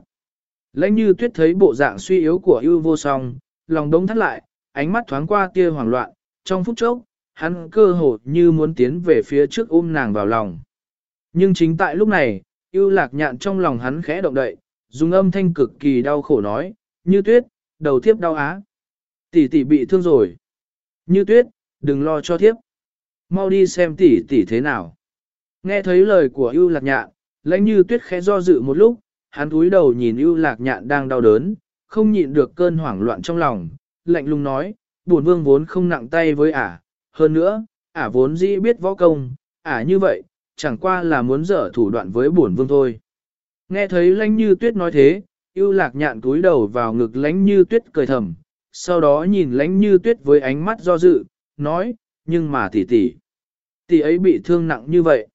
Lãnh như tuyết thấy bộ dạng suy yếu của ưu vô song, lòng đông thắt lại, ánh mắt thoáng qua tia hoảng loạn, trong phút chốc, hắn cơ hồ như muốn tiến về phía trước ôm nàng vào lòng. Nhưng chính tại lúc này, ưu lạc nhạn trong lòng hắn khẽ động đậy, dùng âm thanh cực kỳ đau khổ nói, như tuyết, đầu thiếp đau á. Tỷ tỷ bị thương rồi. Như tuyết, đừng lo cho thiếp. Mau đi xem tỷ tỷ thế nào. Nghe thấy lời của ưu lạc nhạn, lãnh như tuyết khẽ do dự một lúc, hắn cúi đầu nhìn ưu lạc nhạn đang đau đớn, không nhịn được cơn hoảng loạn trong lòng, lạnh lùng nói, buồn vương vốn không nặng tay với ả, hơn nữa, ả vốn dĩ biết võ công, ả như vậy, chẳng qua là muốn dở thủ đoạn với buồn vương thôi. Nghe thấy lãnh như tuyết nói thế, ưu lạc nhạn cúi đầu vào ngực lãnh như tuyết cười thầm, sau đó nhìn lãnh như tuyết với ánh mắt do dự, nói, nhưng mà tỷ tỷ, tỷ ấy bị thương nặng như vậy.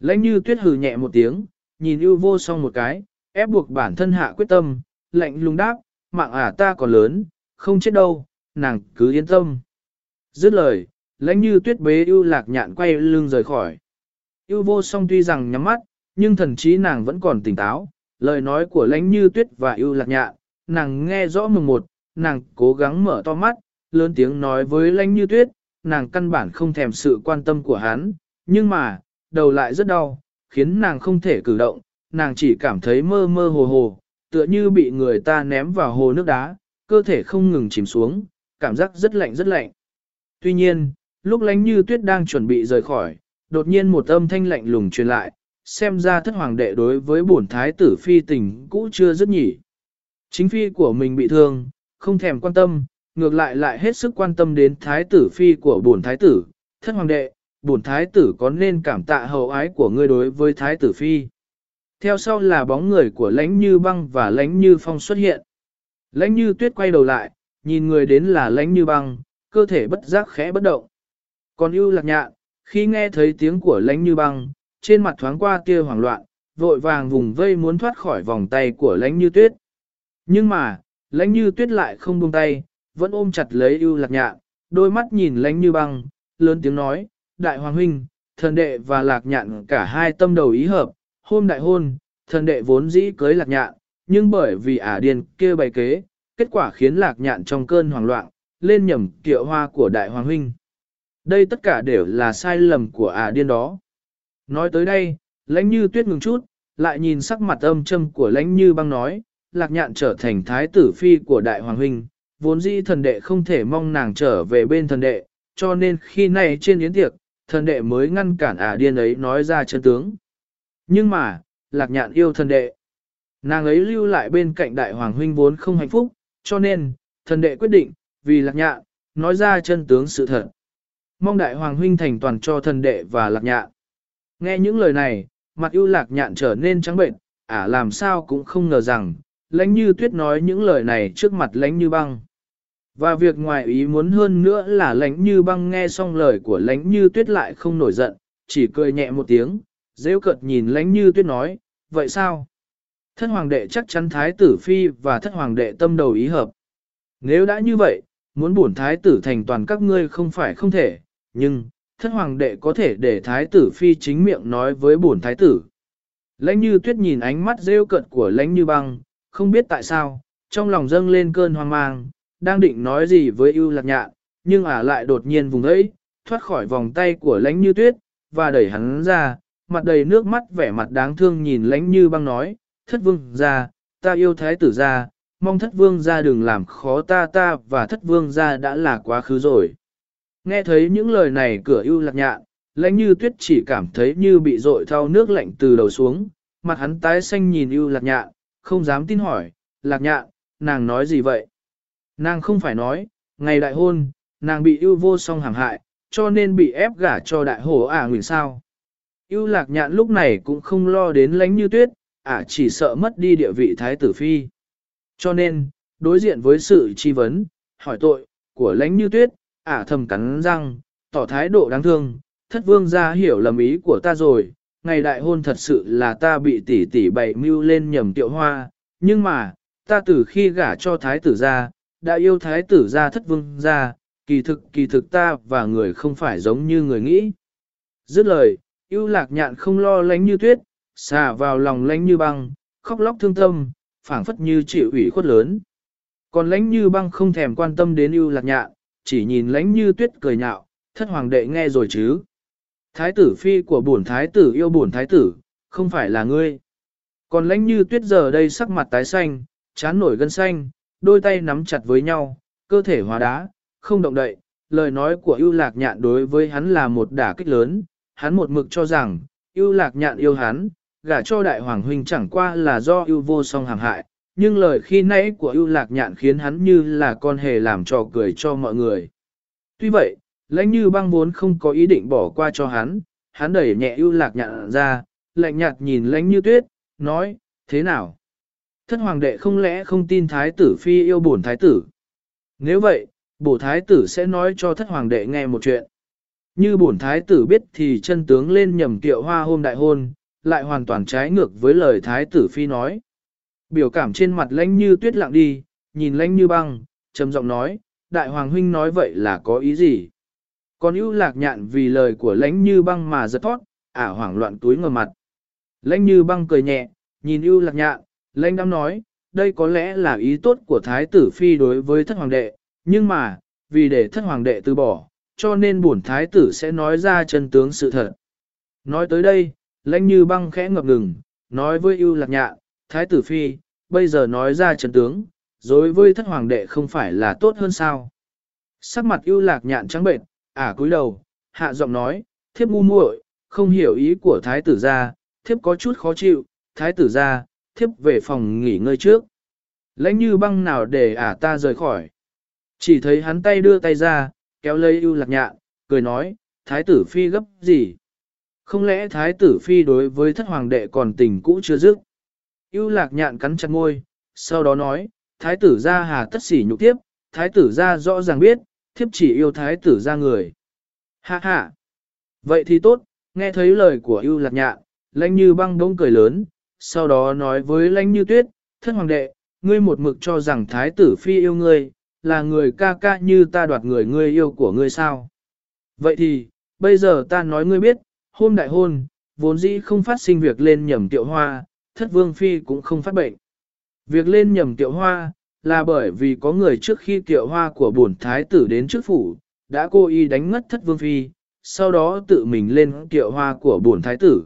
Lãnh như tuyết hừ nhẹ một tiếng, nhìn ưu vô song một cái, ép buộc bản thân hạ quyết tâm, lạnh lùng đáp, mạng ả ta còn lớn, không chết đâu, nàng cứ yên tâm. Dứt lời, lãnh như tuyết bế ưu lạc nhạn quay lưng rời khỏi. Ưu vô song tuy rằng nhắm mắt, nhưng thần trí nàng vẫn còn tỉnh táo, lời nói của lãnh như tuyết và ưu lạc nhạn, nàng nghe rõ mừng một, nàng cố gắng mở to mắt, lớn tiếng nói với lãnh như tuyết, nàng căn bản không thèm sự quan tâm của hắn, nhưng mà, đầu lại rất đau, khiến nàng không thể cử động, nàng chỉ cảm thấy mơ mơ hồ hồ, tựa như bị người ta ném vào hồ nước đá, cơ thể không ngừng chìm xuống, cảm giác rất lạnh rất lạnh. Tuy nhiên, lúc lánh như tuyết đang chuẩn bị rời khỏi, đột nhiên một âm thanh lạnh lùng truyền lại, xem ra thất hoàng đệ đối với bổn thái tử phi tình cũ chưa rất nhỉ. Chính phi của mình bị thương, không thèm quan tâm, ngược lại lại hết sức quan tâm đến thái tử phi của bổn thái tử, thất hoàng đệ, bổn thái tử có nên cảm tạ hậu ái của ngươi đối với thái tử phi. Theo sau là bóng người của lãnh như băng và lãnh như phong xuất hiện. Lãnh như tuyết quay đầu lại, nhìn người đến là lãnh như băng, cơ thể bất giác khẽ bất động. Còn ưu lạc nhạn, khi nghe thấy tiếng của lãnh như băng, trên mặt thoáng qua tia hoảng loạn, vội vàng vùng vây muốn thoát khỏi vòng tay của lãnh như tuyết. Nhưng mà, lãnh như tuyết lại không buông tay, vẫn ôm chặt lấy ưu lạc nhạn, đôi mắt nhìn lãnh như băng, lớn tiếng nói, đại hoàng huynh, thần đệ và lạc nhạn cả hai tâm đầu ý hợp, hôm đại hôn, thần đệ vốn dĩ cưới lạc nhạn, nhưng bởi vì ả điên kia bày kế, kết quả khiến lạc nhạn trong cơn hoảng loạn, lên nhầm kiệu hoa của đại hoàng huynh. Đây tất cả đều là sai lầm của ả điên đó. Nói tới đây, lãnh như tuyết ngừng chút, lại nhìn sắc mặt âm châm của lãnh như băng nói, lạc nhạn trở thành thái tử phi của đại hoàng huynh, vốn dĩ thần đệ không thể mong nàng trở về bên thần đệ, cho nên khi này trên yến tiệc, thần đệ mới ngăn cản ả điên ấy nói ra chân tướng. Nhưng mà, lạc nhạn yêu thần đệ. Nàng ấy lưu lại bên cạnh đại hoàng huynh vốn không hạnh phúc, cho nên, thần đệ quyết định, vì lạc nhạ nói ra chân tướng sự thật. Mong đại hoàng huynh thành toàn cho thần đệ và lạc nhạ. Nghe những lời này, mặt ưu lạc nhạn trở nên trắng bệnh, ả làm sao cũng không ngờ rằng, lãnh như tuyết nói những lời này trước mặt lãnh như băng. Và việc ngoài ý muốn hơn nữa là lãnh như băng nghe xong lời của lãnh như tuyết lại không nổi giận, chỉ cười nhẹ một tiếng, rêu cợt nhìn lãnh như tuyết nói, vậy sao? Thất hoàng đệ chắc chắn thái tử phi và thất hoàng đệ tâm đầu ý hợp. Nếu đã như vậy, muốn bổn thái tử thành toàn các ngươi không phải không thể, nhưng, thất hoàng đệ có thể để thái tử phi chính miệng nói với bổn thái tử. Lãnh như tuyết nhìn ánh mắt rêu cận của lãnh như băng, không biết tại sao, trong lòng dâng lên cơn hoang mang, đang định nói gì với ưu lạc nhạn, nhưng ả lại đột nhiên vùng ấy, thoát khỏi vòng tay của lãnh như tuyết, và đẩy hắn ra, mặt đầy nước mắt vẻ mặt đáng thương nhìn lãnh như băng nói, thất vương ra, ta yêu thái tử ra, mong thất vương ra đừng làm khó ta ta và thất vương ra đã là quá khứ rồi. Nghe thấy những lời này cửa ưu lạc nhạn, lãnh như tuyết chỉ cảm thấy như bị rội thao nước lạnh từ đầu xuống, mặt hắn tái xanh nhìn ưu lạc nhạn, không dám tin hỏi, lạc nhạn, nàng nói gì vậy? Nàng không phải nói, ngày đại hôn, nàng bị ưu vô song hàng hại, cho nên bị ép gả cho đại hổ ả à sao. Ưu lạc nhạn lúc này cũng không lo đến lánh như tuyết, ả chỉ sợ mất đi địa vị thái tử phi. Cho nên, đối diện với sự chi vấn, hỏi tội, của lãnh như tuyết, ả thầm cắn răng, tỏ thái độ đáng thương, thất vương ra hiểu lầm ý của ta rồi, ngày đại hôn thật sự là ta bị tỷ tỷ bày mưu lên nhầm tiệu hoa, nhưng mà, ta từ khi gả cho thái tử ra, đã yêu thái tử ra thất vương ra, kỳ thực kỳ thực ta và người không phải giống như người nghĩ. Dứt lời, yêu lạc nhạn không lo lánh như tuyết, xà vào lòng lánh như băng, khóc lóc thương tâm, phảng phất như chịu ủy khuất lớn. Còn lánh như băng không thèm quan tâm đến ưu lạc nhạn, chỉ nhìn lánh như tuyết cười nhạo, thất hoàng đệ nghe rồi chứ. Thái tử phi của bổn thái tử yêu bổn thái tử, không phải là ngươi. Còn lánh như tuyết giờ đây sắc mặt tái xanh, chán nổi gân xanh, đôi tay nắm chặt với nhau, cơ thể hóa đá, không động đậy. Lời nói của ưu lạc nhạn đối với hắn là một đả kích lớn, hắn một mực cho rằng, ưu lạc nhạn yêu hắn, gả cho đại hoàng huynh chẳng qua là do ưu vô song hàng hại, nhưng lời khi nãy của ưu lạc nhạn khiến hắn như là con hề làm trò cười cho mọi người. Tuy vậy, lãnh như băng vốn không có ý định bỏ qua cho hắn, hắn đẩy nhẹ ưu lạc nhạn ra, lạnh nhạt nhìn lãnh như tuyết, nói, thế nào? Thất hoàng đệ không lẽ không tin thái tử phi yêu bổn thái tử? Nếu vậy, bổ thái tử sẽ nói cho thất hoàng đệ nghe một chuyện. Như bổn thái tử biết thì chân tướng lên nhầm kiệu hoa hôm đại hôn, lại hoàn toàn trái ngược với lời thái tử phi nói. Biểu cảm trên mặt lãnh như tuyết lặng đi, nhìn lãnh như băng, trầm giọng nói, đại hoàng huynh nói vậy là có ý gì? Còn ưu lạc nhạn vì lời của lãnh như băng mà giật thoát, ả hoảng loạn túi ngờ mặt. Lãnh như băng cười nhẹ, nhìn ưu lạc nhạn, lãnh đám nói, đây có lẽ là ý tốt của thái tử phi đối với thất hoàng đệ, nhưng mà, vì để thất hoàng đệ từ bỏ, cho nên bổn thái tử sẽ nói ra chân tướng sự thật. Nói tới đây, lãnh như băng khẽ ngập ngừng, nói với ưu lạc nhạn, thái tử phi, bây giờ nói ra trận tướng, đối với thất hoàng đệ không phải là tốt hơn sao. Sắc mặt ưu lạc nhạn trắng bệnh, ả cúi đầu, hạ giọng nói, thiếp ngu muội, không hiểu ý của thái tử gia, thiếp có chút khó chịu, thái tử gia, thiếp về phòng nghỉ ngơi trước. Lãnh như băng nào để ả ta rời khỏi. Chỉ thấy hắn tay đưa tay ra, kéo lấy ưu lạc nhạn, cười nói, thái tử phi gấp gì? Không lẽ thái tử phi đối với thất hoàng đệ còn tình cũ chưa dứt? Yêu lạc nhạn cắn chặt ngôi, sau đó nói, thái tử ra hà tất sỉ nhục tiếp, thái tử ra rõ ràng biết, thiếp chỉ yêu thái tử ra người. Ha ha! Vậy thì tốt, nghe thấy lời của yêu lạc nhạn, lãnh như băng đông cười lớn, sau đó nói với lãnh như tuyết, thất hoàng đệ, ngươi một mực cho rằng thái tử phi yêu ngươi, là người ca ca như ta đoạt người ngươi yêu của ngươi sao. Vậy thì, bây giờ ta nói ngươi biết, hôm đại hôn, vốn dĩ không phát sinh việc lên nhầm tiệu hoa, thất vương phi cũng không phát bệnh. Việc lên nhầm tiệu hoa, là bởi vì có người trước khi tiệu hoa của bổn thái tử đến trước phủ, đã cố ý đánh ngất thất vương phi, sau đó tự mình lên tiệu hoa của bổn thái tử.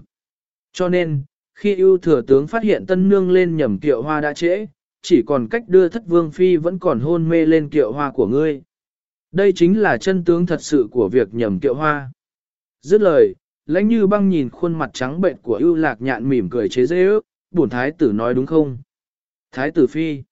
Cho nên, khi ưu thừa tướng phát hiện tân nương lên nhầm tiệu hoa đã trễ, chỉ còn cách đưa thất vương phi vẫn còn hôn mê lên tiệu hoa của ngươi. Đây chính là chân tướng thật sự của việc nhầm tiệu hoa. Dứt lời, lãnh như băng nhìn khuôn mặt trắng bệnh của ưu lạc nhạn mỉm cười chế dễ ước, bổn thái tử nói đúng không? Thái tử phi.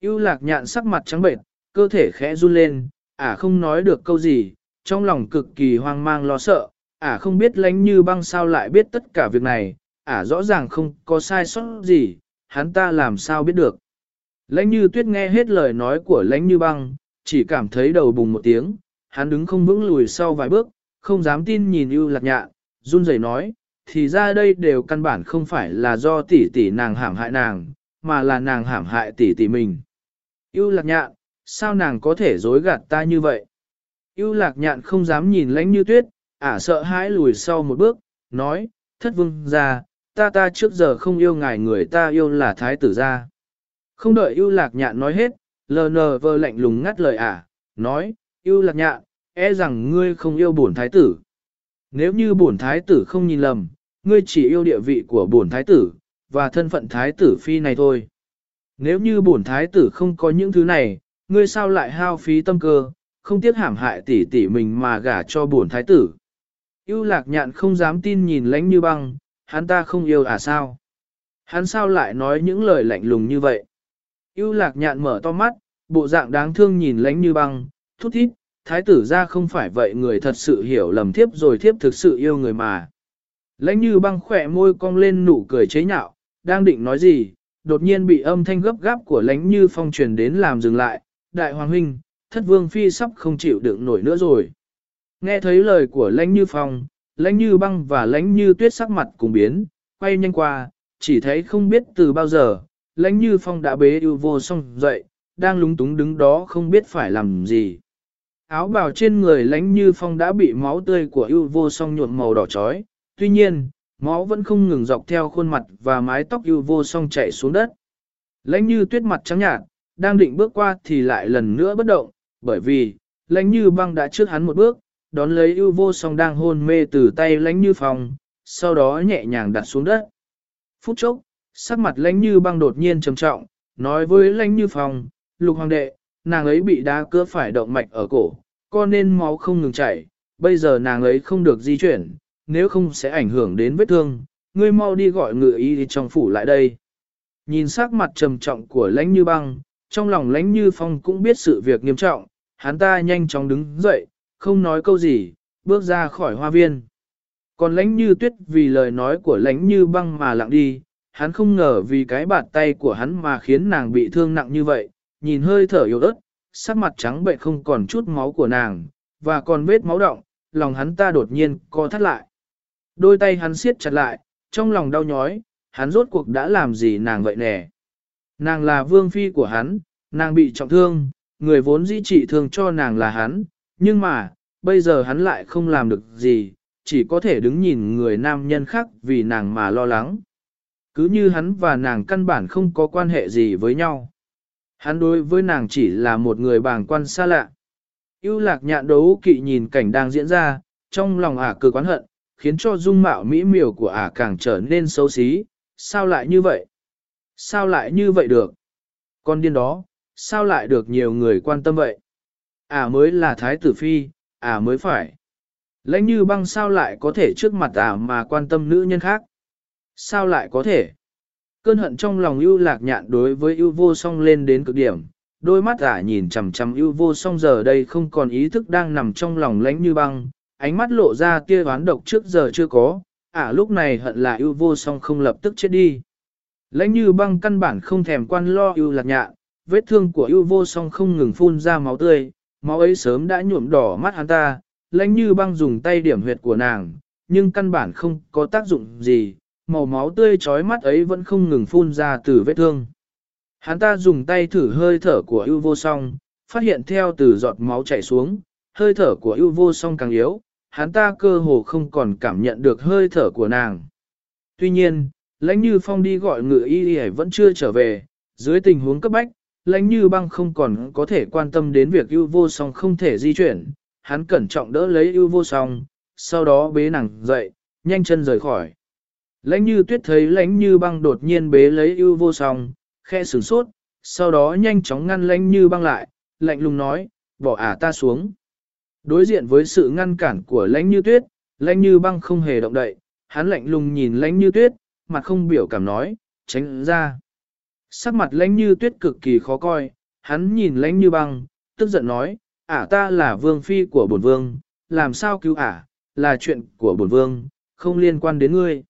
ưu lạc nhạn sắc mặt trắng bệnh, cơ thể khẽ run lên, ả không nói được câu gì, trong lòng cực kỳ hoang mang lo sợ, ả không biết lãnh như băng sao lại biết tất cả việc này, ả rõ ràng không có sai sót gì, hắn ta làm sao biết được. Lãnh như tuyết nghe hết lời nói của lãnh như băng, chỉ cảm thấy đầu bùng một tiếng, hắn đứng không vững lùi sau vài bước, không dám tin nhìn ưu lạc nhạn, run rẩy nói, thì ra đây đều căn bản không phải là do tỷ tỷ nàng hãm hại nàng, mà là nàng hãm hại tỷ tỷ mình. Yêu lạc nhạn, sao nàng có thể dối gạt ta như vậy? Yêu lạc nhạn không dám nhìn lãnh như tuyết, ả sợ hãi lùi sau một bước, nói, thất vương ra, ta ta trước giờ không yêu ngài người ta yêu là thái tử gia. Không đợi yêu lạc nhạn nói hết, lờ nờ vơ lạnh lùng ngắt lời ả, nói, yêu lạc nhạn, e rằng ngươi không yêu bổn thái tử. Nếu như bổn thái tử không nhìn lầm, ngươi chỉ yêu địa vị của bổn thái tử, và thân phận thái tử phi này thôi. Nếu như bổn thái tử không có những thứ này, ngươi sao lại hao phí tâm cơ, không tiếc hãm hại tỷ tỷ mình mà gả cho bổn thái tử. Ưu lạc nhạn không dám tin nhìn lánh như băng, hắn ta không yêu à sao? Hắn sao lại nói những lời lạnh lùng như vậy? Ưu lạc nhạn mở to mắt, bộ dạng đáng thương nhìn lánh như băng, thút thít, thái tử ra không phải vậy người thật sự hiểu lầm thiếp rồi thiếp thực sự yêu người mà. Lãnh như băng khỏe môi cong lên nụ cười chế nhạo, đang định nói gì, đột nhiên bị âm thanh gấp gáp của lãnh như phong truyền đến làm dừng lại, đại hoàng huynh, thất vương phi sắp không chịu đựng nổi nữa rồi. Nghe thấy lời của lãnh như phong, lãnh như băng và lãnh như tuyết sắc mặt cùng biến, quay nhanh qua, chỉ thấy không biết từ bao giờ, lãnh như phong đã bế yêu vô song dậy, đang lúng túng đứng đó không biết phải làm gì. Áo bào trên người lãnh như phong đã bị máu tươi của yêu vô song nhuộm màu đỏ chói, tuy nhiên, máu vẫn không ngừng dọc theo khuôn mặt và mái tóc yêu vô song chạy xuống đất. Lãnh như tuyết mặt trắng nhạt, đang định bước qua thì lại lần nữa bất động, bởi vì, lãnh như băng đã trước hắn một bước, đón lấy ưu vô song đang hôn mê từ tay lãnh như phong, sau đó nhẹ nhàng đặt xuống đất. Phút chốc, sắc mặt lãnh như băng đột nhiên trầm trọng, nói với lãnh như phong, lục hoàng đệ, nàng ấy bị đá cưa phải động mạch ở cổ, co nên máu không ngừng chảy, bây giờ nàng ấy không được di chuyển, nếu không sẽ ảnh hưởng đến vết thương, ngươi mau đi gọi ngựa y trong phủ lại đây. Nhìn sắc mặt trầm trọng của lãnh như băng, trong lòng lãnh như phong cũng biết sự việc nghiêm trọng, hắn ta nhanh chóng đứng dậy, không nói câu gì, bước ra khỏi hoa viên. Còn lãnh như tuyết vì lời nói của lãnh như băng mà lặng đi, hắn không ngờ vì cái bàn tay của hắn mà khiến nàng bị thương nặng như vậy, nhìn hơi thở yếu ớt, sắc mặt trắng bệnh không còn chút máu của nàng, và còn vết máu động, lòng hắn ta đột nhiên co thắt lại. Đôi tay hắn siết chặt lại, trong lòng đau nhói, hắn rốt cuộc đã làm gì nàng vậy nè. Nàng là vương phi của hắn, nàng bị trọng thương, người vốn dĩ trị thương cho nàng là hắn, nhưng mà, bây giờ hắn lại không làm được gì, chỉ có thể đứng nhìn người nam nhân khác vì nàng mà lo lắng. Cứ như hắn và nàng căn bản không có quan hệ gì với nhau. Hắn đối với nàng chỉ là một người bàng quan xa lạ. Yêu lạc nhạn đấu kỵ nhìn cảnh đang diễn ra, trong lòng ả cực quán hận, khiến cho dung mạo mỹ miều của ả càng trở nên xấu xí. Sao lại như vậy? Sao lại như vậy được? Con điên đó, sao lại được nhiều người quan tâm vậy? Ả mới là thái tử phi, ả mới phải. Lãnh như băng sao lại có thể trước mặt ả mà quan tâm nữ nhân khác? Sao lại có thể? Cơn hận trong lòng ưu lạc nhạn đối với ưu vô song lên đến cực điểm, đôi mắt ả nhìn chằm chằm ưu vô song giờ đây không còn ý thức đang nằm trong lòng lãnh như băng, ánh mắt lộ ra tia oán độc trước giờ chưa có, ả lúc này hận là ưu vô song không lập tức chết đi. Lãnh như băng căn bản không thèm quan lo ưu lạc nhạn, vết thương của ưu vô song không ngừng phun ra máu tươi, máu ấy sớm đã nhuộm đỏ mắt hắn ta, lãnh như băng dùng tay điểm huyệt của nàng, nhưng căn bản không có tác dụng gì, màu máu tươi trói mắt ấy vẫn không ngừng phun ra từ vết thương. Hắn ta dùng tay thử hơi thở của ưu vô song, phát hiện theo từ giọt máu chảy xuống, hơi thở của ưu vô song càng yếu, hắn ta cơ hồ không còn cảm nhận được hơi thở của nàng. Tuy nhiên, Lãnh như phong đi gọi ngựa y y vẫn chưa trở về, dưới tình huống cấp bách, lãnh như băng không còn có thể quan tâm đến việc ưu vô song không thể di chuyển, hắn cẩn trọng đỡ lấy ưu vô song, sau đó bế nàng dậy, nhanh chân rời khỏi. Lãnh như tuyết thấy lãnh như băng đột nhiên bế lấy ưu vô song, khe sửng sốt, sau đó nhanh chóng ngăn lãnh như băng lại, lạnh lùng nói, bỏ ả ta xuống. Đối diện với sự ngăn cản của lãnh như tuyết, lãnh như băng không hề động đậy, hắn lạnh lùng nhìn lãnh như tuyết, mặt không biểu cảm nói, tránh ra. Sắc mặt lãnh như tuyết cực kỳ khó coi, hắn nhìn lãnh như băng, tức giận nói, ả ta là vương phi của bổn vương, làm sao cứu ả, là chuyện của bổn vương, không liên quan đến ngươi.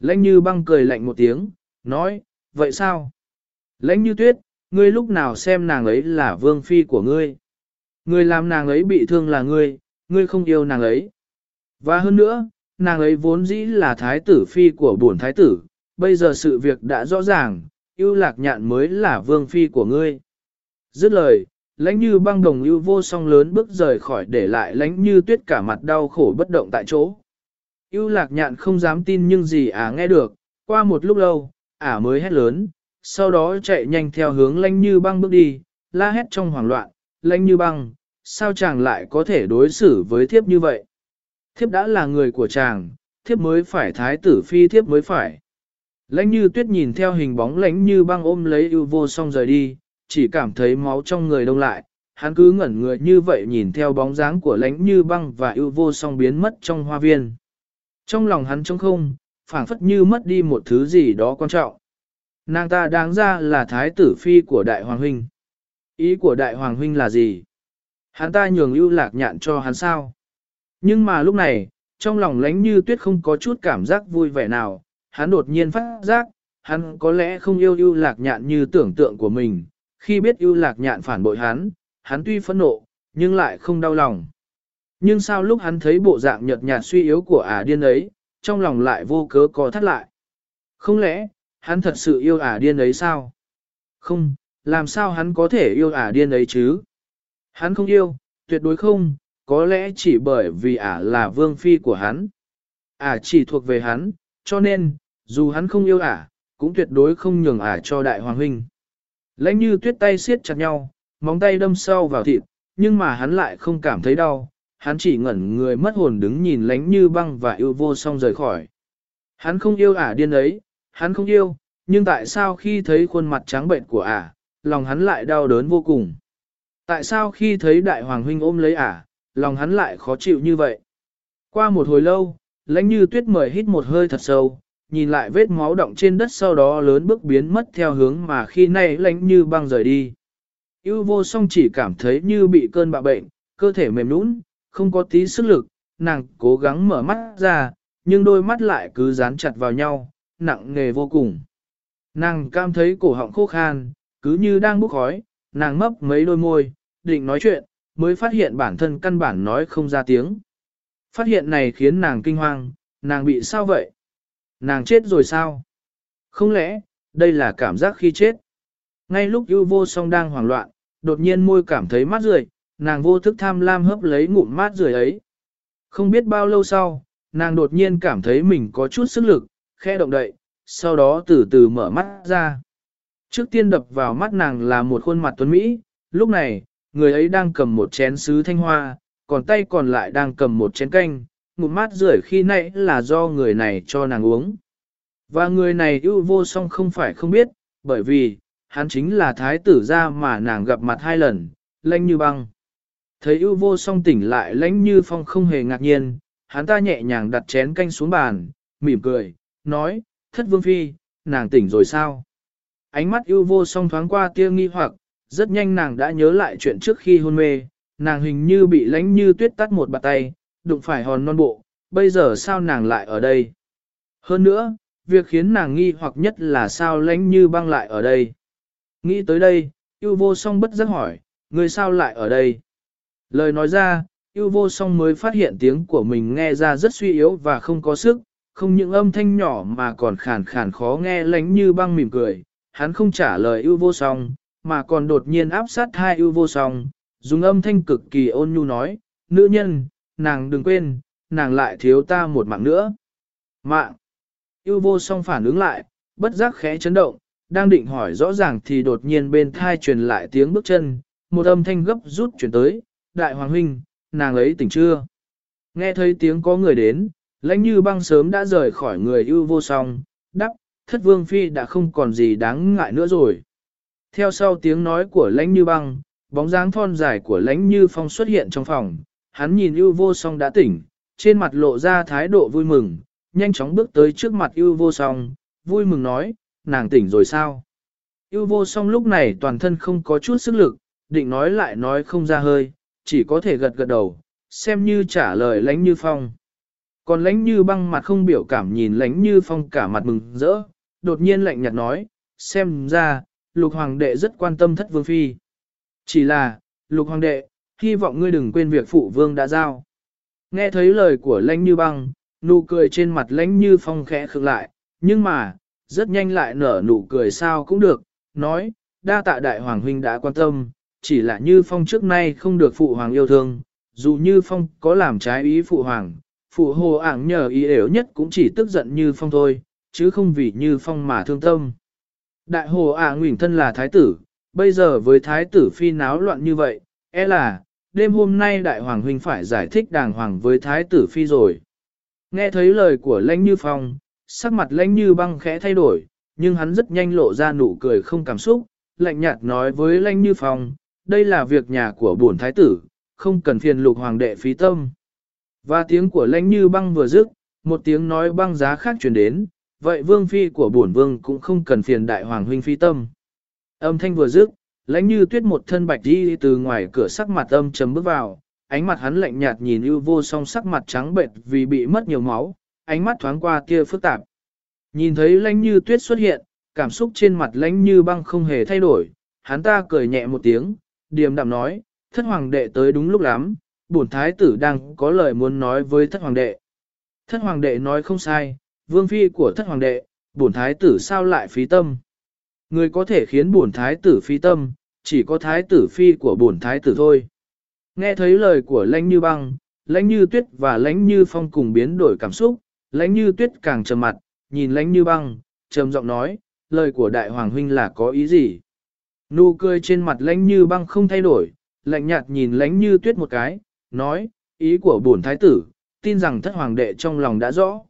Lãnh như băng cười lạnh một tiếng, nói, vậy sao? Lãnh như tuyết, ngươi lúc nào xem nàng ấy là vương phi của ngươi? Ngươi làm nàng ấy bị thương là ngươi, ngươi không yêu nàng ấy. Và hơn nữa, nàng ấy vốn dĩ là thái tử phi của bổn thái tử, bây giờ sự việc đã rõ ràng, yêu lạc nhạn mới là vương phi của ngươi. Dứt lời, lãnh như băng đồng ưu vô song lớn bước rời khỏi để lại lãnh như tuyết cả mặt đau khổ bất động tại chỗ. Yêu lạc nhạn không dám tin nhưng gì à nghe được, qua một lúc lâu, ả à mới hét lớn, sau đó chạy nhanh theo hướng lãnh như băng bước đi, la hét trong hoảng loạn, lãnh như băng, sao chàng lại có thể đối xử với thiếp như vậy? Thiếp đã là người của chàng, thiếp mới phải thái tử phi thiếp mới phải. Lãnh như tuyết nhìn theo hình bóng lãnh như băng ôm lấy ưu vô song rời đi, chỉ cảm thấy máu trong người đông lại, hắn cứ ngẩn người như vậy nhìn theo bóng dáng của lãnh như băng và ưu vô song biến mất trong hoa viên. Trong lòng hắn trống không, phảng phất như mất đi một thứ gì đó quan trọng. Nàng ta đáng ra là thái tử phi của đại hoàng huynh. Ý của đại hoàng huynh là gì? Hắn ta nhường ưu lạc nhạn cho hắn sao? Nhưng mà lúc này, trong lòng lánh như tuyết không có chút cảm giác vui vẻ nào, hắn đột nhiên phát giác, hắn có lẽ không yêu ưu lạc nhạn như tưởng tượng của mình. Khi biết ưu lạc nhạn phản bội hắn, hắn tuy phẫn nộ, nhưng lại không đau lòng. Nhưng sao lúc hắn thấy bộ dạng nhợt nhạt suy yếu của ả điên ấy, trong lòng lại vô cớ có thắt lại. Không lẽ, hắn thật sự yêu ả điên ấy sao? Không, làm sao hắn có thể yêu ả điên ấy chứ? Hắn không yêu, tuyệt đối không, có lẽ chỉ bởi vì ả là vương phi của hắn. Ả chỉ thuộc về hắn, cho nên, dù hắn không yêu ả, cũng tuyệt đối không nhường ả cho đại hoàng huynh. Lãnh như tuyết tay siết chặt nhau, móng tay đâm sâu vào thịt, nhưng mà hắn lại không cảm thấy đau, hắn chỉ ngẩn người mất hồn đứng nhìn lánh như băng và yêu vô song rời khỏi. Hắn không yêu ả điên ấy, hắn không yêu, nhưng tại sao khi thấy khuôn mặt trắng bệnh của ả, lòng hắn lại đau đớn vô cùng. Tại sao khi thấy đại hoàng huynh ôm lấy ả, lòng hắn lại khó chịu như vậy? Qua một hồi lâu, lãnh như tuyết mời hít một hơi thật sâu, nhìn lại vết máu động trên đất sau đó lớn bước biến mất theo hướng mà khi nay lãnh như băng rời đi. Yêu vô song chỉ cảm thấy như bị cơn bạo bệnh, cơ thể mềm nũng, không có tí sức lực, nàng cố gắng mở mắt ra, nhưng đôi mắt lại cứ dán chặt vào nhau, nặng nghề vô cùng. Nàng cảm thấy cổ họng khô khan, cứ như đang bốc khói, nàng mấp mấy đôi môi, định nói chuyện, mới phát hiện bản thân căn bản nói không ra tiếng. Phát hiện này khiến nàng kinh hoàng, nàng bị sao vậy? Nàng chết rồi sao? Không lẽ, đây là cảm giác khi chết? Ngay lúc ưu vô song đang hoảng loạn, đột nhiên môi cảm thấy mát rượi, nàng vô thức tham lam hấp lấy ngụm mát rượi ấy. Không biết bao lâu sau, nàng đột nhiên cảm thấy mình có chút sức lực, khe động đậy, sau đó từ từ mở mắt ra. Trước tiên đập vào mắt nàng là một khuôn mặt tuấn Mỹ, lúc này, người ấy đang cầm một chén sứ thanh hoa, còn tay còn lại đang cầm một chén canh, ngụm mát rưởi khi nãy là do người này cho nàng uống. Và người này ưu vô song không phải không biết, bởi vì, hắn chính là thái tử gia mà nàng gặp mặt hai lần, lanh như băng. Thấy ưu vô song tỉnh lại lãnh như phong không hề ngạc nhiên, hắn ta nhẹ nhàng đặt chén canh xuống bàn, mỉm cười, nói, thất vương phi, nàng tỉnh rồi sao? Ánh mắt ưu vô song thoáng qua tia nghi hoặc, rất nhanh nàng đã nhớ lại chuyện trước khi hôn mê, nàng hình như bị lãnh như tuyết tắt một bàn tay, đụng phải hòn non bộ, bây giờ sao nàng lại ở đây? Hơn nữa, việc khiến nàng nghi hoặc nhất là sao lãnh như băng lại ở đây? Nghĩ tới đây, ưu vô song bất giác hỏi, người sao lại ở đây? Lời nói ra, yêu vô song mới phát hiện tiếng của mình nghe ra rất suy yếu và không có sức, không những âm thanh nhỏ mà còn khàn khàn khó nghe lánh như băng mỉm cười. Hắn không trả lời yêu vô song, mà còn đột nhiên áp sát hai yêu vô song, dùng âm thanh cực kỳ ôn nhu nói, nữ nhân, nàng đừng quên, nàng lại thiếu ta một mạng nữa. Mạng! yêu vô song phản ứng lại, bất giác khẽ chấn động, đang định hỏi rõ ràng thì đột nhiên bên thai truyền lại tiếng bước chân, một âm thanh gấp rút chuyển tới, đại hoàng huynh, nàng ấy tỉnh chưa? Nghe thấy tiếng có người đến, lãnh như băng sớm đã rời khỏi người ưu vô song, đắp, thất vương phi đã không còn gì đáng ngại nữa rồi. Theo sau tiếng nói của lãnh như băng, bóng dáng thon dài của lãnh như phong xuất hiện trong phòng, hắn nhìn ưu vô song đã tỉnh, trên mặt lộ ra thái độ vui mừng, nhanh chóng bước tới trước mặt ưu vô song, vui mừng nói, nàng tỉnh rồi sao? Yêu vô song lúc này toàn thân không có chút sức lực, định nói lại nói không ra hơi, chỉ có thể gật gật đầu, xem như trả lời lãnh như phong. Còn lãnh như băng mặt không biểu cảm nhìn lãnh như phong cả mặt mừng rỡ, đột nhiên lạnh nhạt nói, xem ra, lục hoàng đệ rất quan tâm thất vương phi. Chỉ là, lục hoàng đệ, hy vọng ngươi đừng quên việc phụ vương đã giao. Nghe thấy lời của lãnh như băng, nụ cười trên mặt lãnh như phong khẽ khựng lại, nhưng mà, rất nhanh lại nở nụ cười sao cũng được, nói, đa tạ đại hoàng huynh đã quan tâm, chỉ là như phong trước nay không được phụ hoàng yêu thương, dù như phong có làm trái ý phụ hoàng, phụ hồ ảng nhờ ý yếu nhất cũng chỉ tức giận như phong thôi, chứ không vì như phong mà thương tâm. Đại hồ ảng nguyện thân là thái tử, bây giờ với thái tử phi náo loạn như vậy, e là, đêm hôm nay đại hoàng huynh phải giải thích đàng hoàng với thái tử phi rồi. Nghe thấy lời của lãnh như phong, sắc mặt lãnh như băng khẽ thay đổi, nhưng hắn rất nhanh lộ ra nụ cười không cảm xúc, lạnh nhạt nói với lãnh như phong, đây là việc nhà của bổn thái tử, không cần phiền lục hoàng đệ phí tâm. Và tiếng của lãnh như băng vừa dứt, một tiếng nói băng giá khác truyền đến, vậy vương phi của bổn vương cũng không cần phiền đại hoàng huynh phí tâm. Âm thanh vừa dứt, lãnh như tuyết một thân bạch đi từ ngoài cửa sắc mặt âm chấm bước vào, ánh mặt hắn lạnh nhạt nhìn ưu vô song sắc mặt trắng bệnh vì bị mất nhiều máu, ánh mắt thoáng qua kia phức tạp. Nhìn thấy lãnh như tuyết xuất hiện, cảm xúc trên mặt lãnh như băng không hề thay đổi, hắn ta cười nhẹ một tiếng, điềm đạm nói, thất hoàng đệ tới đúng lúc lắm, bổn thái tử đang có lời muốn nói với thất hoàng đệ. Thất hoàng đệ nói không sai, vương phi của thất hoàng đệ, bổn thái tử sao lại phí tâm. Người có thể khiến bổn thái tử phí tâm, chỉ có thái tử phi của bổn thái tử thôi. Nghe thấy lời của lãnh như băng, lãnh như tuyết và lãnh như phong cùng biến đổi cảm xúc, lãnh như tuyết càng trầm mặt, nhìn lãnh như băng, trầm giọng nói, lời của đại hoàng huynh là có ý gì? Nụ cười trên mặt lãnh như băng không thay đổi, lạnh nhạt nhìn lãnh như tuyết một cái, nói, ý của bổn thái tử, tin rằng thất hoàng đệ trong lòng đã rõ.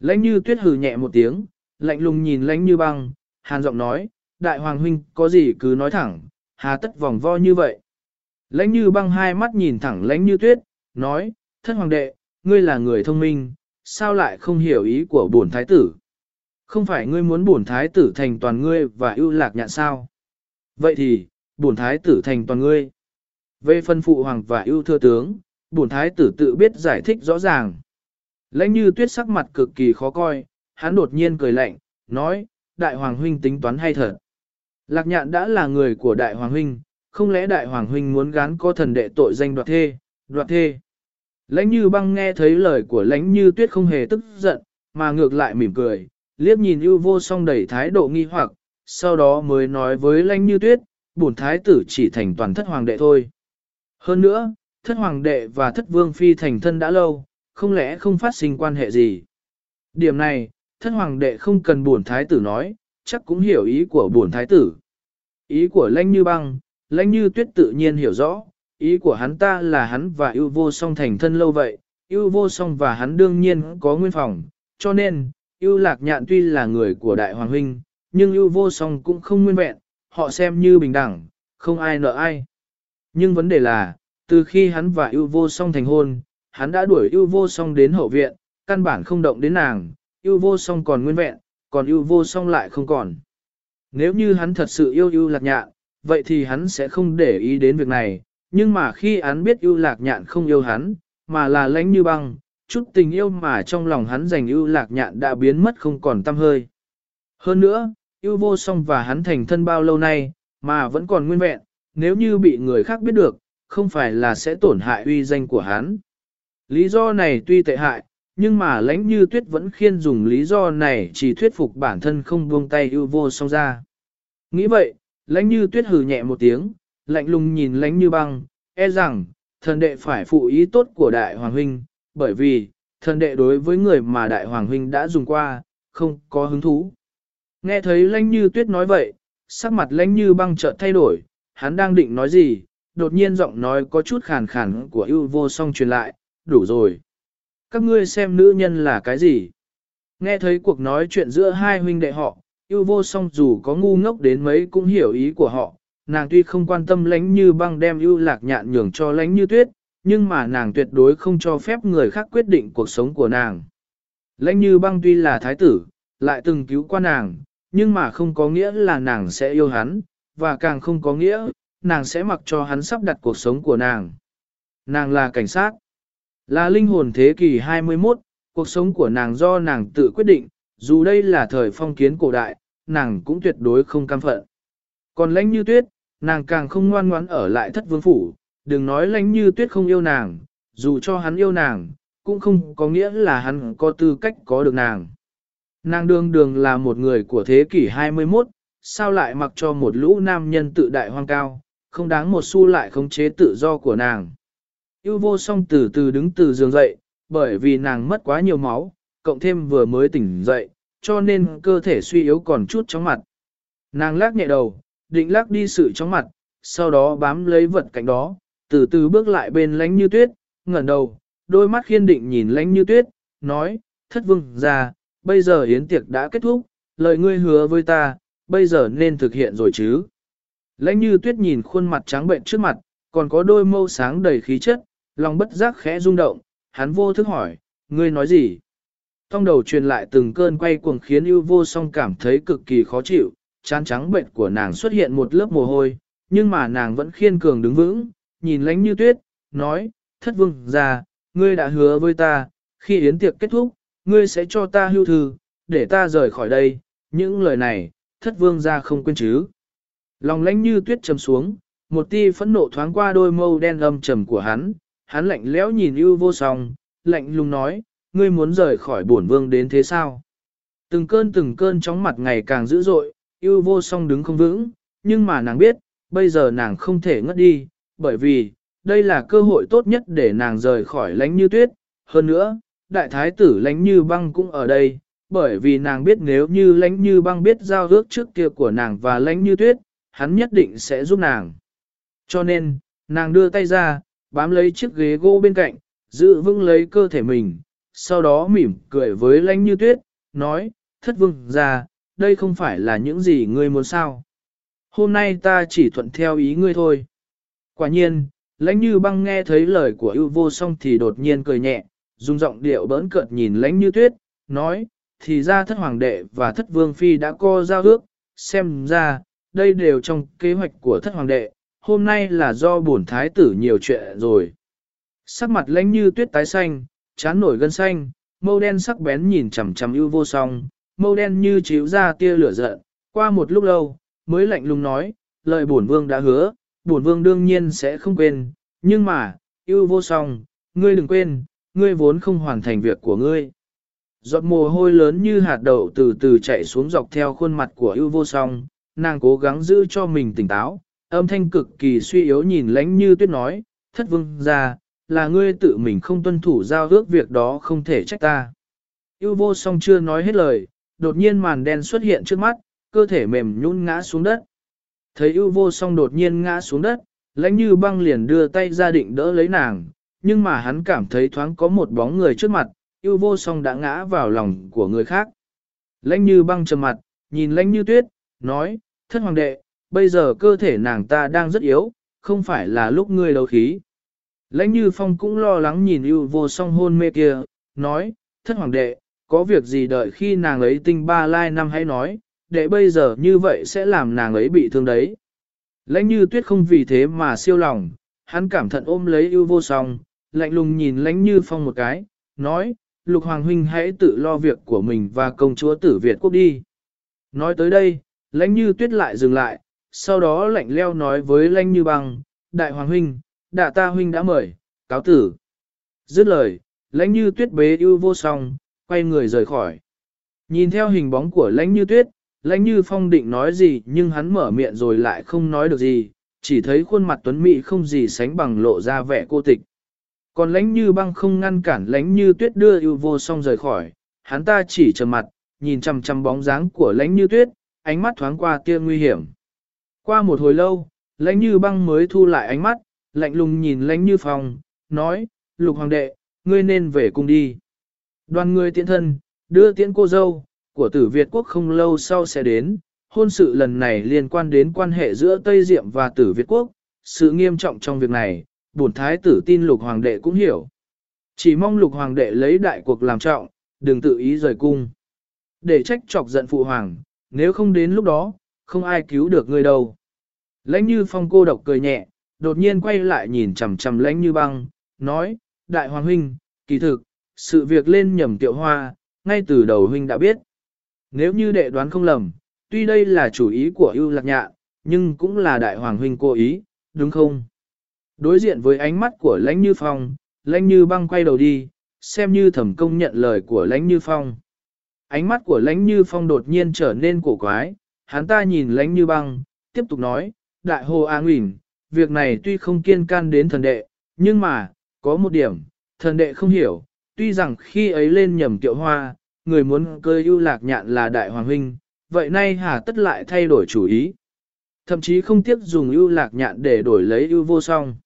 Lãnh như tuyết hừ nhẹ một tiếng, lạnh lùng nhìn lãnh như băng, hàn giọng nói, đại hoàng huynh có gì cứ nói thẳng, hà tất vòng vo như vậy. Lãnh như băng hai mắt nhìn thẳng lãnh như tuyết, nói, thất hoàng đệ, ngươi là người thông minh, sao lại không hiểu ý của bổn thái tử? Không phải ngươi muốn bổn thái tử thành toàn ngươi và ưu lạc nhạn sao? Vậy thì, bổn thái tử thành toàn ngươi. Về phân phụ hoàng và ưu thưa tướng, bổn thái tử tự biết giải thích rõ ràng. Lãnh như tuyết sắc mặt cực kỳ khó coi, hắn đột nhiên cười lạnh, nói, đại hoàng huynh tính toán hay thật. Lạc nhạn đã là người của đại hoàng huynh, không lẽ đại hoàng huynh muốn gán có thần đệ tội danh đoạt thê, đoạt thê. Lãnh như băng nghe thấy lời của lãnh như tuyết không hề tức giận, mà ngược lại mỉm cười, liếc nhìn ưu vô song đầy thái độ nghi hoặc, sau đó mới nói với lãnh như tuyết, bổn thái tử chỉ thành toàn thất hoàng đệ thôi. Hơn nữa, thất hoàng đệ và thất vương phi thành thân đã lâu, không lẽ không phát sinh quan hệ gì. Điểm này, thất hoàng đệ không cần bổn thái tử nói, chắc cũng hiểu ý của bổn thái tử. Ý của lãnh như băng, lãnh như tuyết tự nhiên hiểu rõ, ý của hắn ta là hắn và yêu vô song thành thân lâu vậy, yêu vô song và hắn đương nhiên có nguyên phòng, cho nên, yêu lạc nhạn tuy là người của đại hoàng huynh, nhưng yêu vô song cũng không nguyên vẹn, họ xem như bình đẳng, không ai nợ ai. Nhưng vấn đề là, từ khi hắn và yêu vô song thành hôn, hắn đã đuổi yêu vô song đến hậu viện, căn bản không động đến nàng, yêu vô song còn nguyên vẹn, còn yêu vô song lại không còn. Nếu như hắn thật sự yêu yêu lạc nhạn, vậy thì hắn sẽ không để ý đến việc này, nhưng mà khi hắn biết yêu lạc nhạn không yêu hắn, mà là lãnh như băng, chút tình yêu mà trong lòng hắn dành yêu lạc nhạn đã biến mất không còn tâm hơi. Hơn nữa, yêu vô song và hắn thành thân bao lâu nay, mà vẫn còn nguyên vẹn, nếu như bị người khác biết được, không phải là sẽ tổn hại uy danh của hắn. Lý do này tuy tệ hại, nhưng mà lãnh như tuyết vẫn khiên dùng lý do này chỉ thuyết phục bản thân không buông tay yêu vô song ra. Nghĩ vậy, lãnh như tuyết hừ nhẹ một tiếng, lạnh lùng nhìn lãnh như băng, e rằng, thần đệ phải phụ ý tốt của đại hoàng huynh, bởi vì, thần đệ đối với người mà đại hoàng huynh đã dùng qua, không có hứng thú. Nghe thấy lãnh như tuyết nói vậy, sắc mặt lãnh như băng chợt thay đổi, hắn đang định nói gì, đột nhiên giọng nói có chút khàn khàn của ưu vô song truyền lại, đủ rồi. Các ngươi xem nữ nhân là cái gì? Nghe thấy cuộc nói chuyện giữa hai huynh đệ họ, ưu vô song dù có ngu ngốc đến mấy cũng hiểu ý của họ, nàng tuy không quan tâm lãnh như băng đem ưu lạc nhạn nhường cho lãnh như tuyết, nhưng mà nàng tuyệt đối không cho phép người khác quyết định cuộc sống của nàng. Lãnh như băng tuy là thái tử, lại từng cứu qua nàng, nhưng mà không có nghĩa là nàng sẽ yêu hắn, và càng không có nghĩa, nàng sẽ mặc cho hắn sắp đặt cuộc sống của nàng. Nàng là cảnh sát, là linh hồn thế kỷ 21, cuộc sống của nàng do nàng tự quyết định, dù đây là thời phong kiến cổ đại, nàng cũng tuyệt đối không cam phận. Còn lãnh như tuyết, nàng càng không ngoan ngoãn ở lại thất vương phủ, đừng nói lãnh như tuyết không yêu nàng, dù cho hắn yêu nàng, cũng không có nghĩa là hắn có tư cách có được nàng. Nàng đương đường là một người của thế kỷ 21, sao lại mặc cho một lũ nam nhân tự đại hoang cao, không đáng một xu lại khống chế tự do của nàng. Yêu vô song từ từ đứng từ giường dậy, bởi vì nàng mất quá nhiều máu, cộng thêm vừa mới tỉnh dậy, cho nên cơ thể suy yếu còn chút chóng mặt. Nàng lắc nhẹ đầu, định lắc đi sự chóng mặt, sau đó bám lấy vật cạnh đó, từ từ bước lại bên lánh như tuyết, ngẩng đầu, đôi mắt khiên định nhìn lánh như tuyết, nói, thất vương ra, bây giờ yến tiệc đã kết thúc, lời ngươi hứa với ta, bây giờ nên thực hiện rồi chứ. Lãnh như tuyết nhìn khuôn mặt trắng bệnh trước mặt, còn có đôi mâu sáng đầy khí chất, lòng bất giác khẽ rung động, hắn vô thức hỏi, ngươi nói gì? Trong đầu truyền lại từng cơn quay cuồng khiến ưu vô song cảm thấy cực kỳ khó chịu, chán trắng bệnh của nàng xuất hiện một lớp mồ hôi, nhưng mà nàng vẫn khiên cường đứng vững, nhìn lánh như tuyết, nói, thất vương ra, ngươi đã hứa với ta, khi yến tiệc kết thúc, ngươi sẽ cho ta hưu thư, để ta rời khỏi đây, những lời này, thất vương ra không quên chứ. Lòng lánh như tuyết trầm xuống, một tia phẫn nộ thoáng qua đôi mâu đen âm trầm của hắn, hắn lạnh lẽo nhìn ưu vô song, lạnh lùng nói, ngươi muốn rời khỏi bổn vương đến thế sao? Từng cơn từng cơn chóng mặt ngày càng dữ dội, ưu vô song đứng không vững, nhưng mà nàng biết, bây giờ nàng không thể ngất đi, bởi vì, đây là cơ hội tốt nhất để nàng rời khỏi lánh như tuyết. Hơn nữa, đại thái tử lánh như băng cũng ở đây, bởi vì nàng biết nếu như lánh như băng biết giao ước trước kia của nàng và lánh như tuyết, hắn nhất định sẽ giúp nàng. Cho nên, nàng đưa tay ra, bám lấy chiếc ghế gỗ bên cạnh, giữ vững lấy cơ thể mình, sau đó mỉm cười với lánh như tuyết, nói, thất vương ra, đây không phải là những gì ngươi muốn sao. Hôm nay ta chỉ thuận theo ý ngươi thôi. Quả nhiên, lãnh như băng nghe thấy lời của ưu vô song thì đột nhiên cười nhẹ, dùng giọng điệu bỡn cợt nhìn lãnh như tuyết, nói, thì ra thất hoàng đệ và thất vương phi đã co giao ước, xem ra, đây đều trong kế hoạch của thất hoàng đệ, hôm nay là do bổn thái tử nhiều chuyện rồi. Sắc mặt lãnh như tuyết tái xanh, chán nổi gân xanh, mâu đen sắc bén nhìn chằm chằm ưu vô song, mâu đen như chiếu ra tia lửa giận, qua một lúc lâu, mới lạnh lùng nói, lời bổn vương đã hứa, bổn vương đương nhiên sẽ không quên, nhưng mà, ưu vô song, ngươi đừng quên, ngươi vốn không hoàn thành việc của ngươi. Giọt mồ hôi lớn như hạt đậu từ từ chạy xuống dọc theo khuôn mặt của ưu vô song, nàng cố gắng giữ cho mình tỉnh táo, âm thanh cực kỳ suy yếu nhìn lánh như tuyết nói, thất vương ra, là ngươi tự mình không tuân thủ giao ước việc đó không thể trách ta. Yêu vô song chưa nói hết lời, đột nhiên màn đen xuất hiện trước mắt, cơ thể mềm nhún ngã xuống đất. Thấy ưu vô song đột nhiên ngã xuống đất, lãnh như băng liền đưa tay ra định đỡ lấy nàng, nhưng mà hắn cảm thấy thoáng có một bóng người trước mặt, yêu vô song đã ngã vào lòng của người khác. Lãnh như băng trầm mặt, nhìn lãnh như tuyết, nói, thất hoàng đệ, bây giờ cơ thể nàng ta đang rất yếu, không phải là lúc ngươi đấu khí. Lãnh như phong cũng lo lắng nhìn yêu vô song hôn mê kia, nói, thất hoàng đệ, có việc gì đợi khi nàng ấy tinh ba lai năm hãy nói, đệ bây giờ như vậy sẽ làm nàng ấy bị thương đấy. Lãnh như tuyết không vì thế mà siêu lòng, hắn cảm thận ôm lấy yêu vô song, lạnh lùng nhìn lãnh như phong một cái, nói, lục hoàng huynh hãy tự lo việc của mình và công chúa tử Việt quốc đi. Nói tới đây, lãnh như tuyết lại dừng lại, sau đó lạnh leo nói với lãnh như băng, đại hoàng huynh, đạ ta huynh đã mời, cáo tử. Dứt lời, lãnh như tuyết bế ưu vô song, quay người rời khỏi. Nhìn theo hình bóng của lãnh như tuyết, lãnh như phong định nói gì nhưng hắn mở miệng rồi lại không nói được gì, chỉ thấy khuôn mặt tuấn mỹ không gì sánh bằng lộ ra vẻ cô tịch. Còn lãnh như băng không ngăn cản lãnh như tuyết đưa yêu vô song rời khỏi, hắn ta chỉ trầm mặt, nhìn chằm chằm bóng dáng của lãnh như tuyết, ánh mắt thoáng qua tia nguy hiểm. Qua một hồi lâu, lãnh như băng mới thu lại ánh mắt, lạnh lùng nhìn lãnh như phong, nói, lục hoàng đệ, ngươi nên về cung đi. Đoàn người tiễn thân, đưa tiễn cô dâu, của tử Việt quốc không lâu sau sẽ đến, hôn sự lần này liên quan đến quan hệ giữa Tây Diệm và tử Việt quốc, sự nghiêm trọng trong việc này, bổn thái tử tin lục hoàng đệ cũng hiểu. Chỉ mong lục hoàng đệ lấy đại cuộc làm trọng, đừng tự ý rời cung. Để trách chọc giận phụ hoàng, nếu không đến lúc đó, không ai cứu được người đâu. Lãnh như phong cô độc cười nhẹ, đột nhiên quay lại nhìn chằm chằm lãnh như băng, nói, đại hoàng huynh, kỳ thực, sự việc lên nhầm tiệu hoa, ngay từ đầu huynh đã biết. Nếu như đệ đoán không lầm, tuy đây là chủ ý của ưu lạc nhạ, nhưng cũng là đại hoàng huynh cố ý, đúng không? Đối diện với ánh mắt của lãnh như phong, lãnh như băng quay đầu đi, xem như thẩm công nhận lời của lãnh như phong. Ánh mắt của lãnh như phong đột nhiên trở nên cổ quái, hắn ta nhìn lãnh như băng, tiếp tục nói, đại hồ A Nguyễn, việc này tuy không kiên can đến thần đệ, nhưng mà, có một điểm, thần đệ không hiểu, tuy rằng khi ấy lên nhầm tiệu hoa, người muốn cơi ưu lạc nhạn là đại hoàng huynh, vậy nay hà tất lại thay đổi chủ ý. Thậm chí không tiếc dùng ưu lạc nhạn để đổi lấy ưu vô song.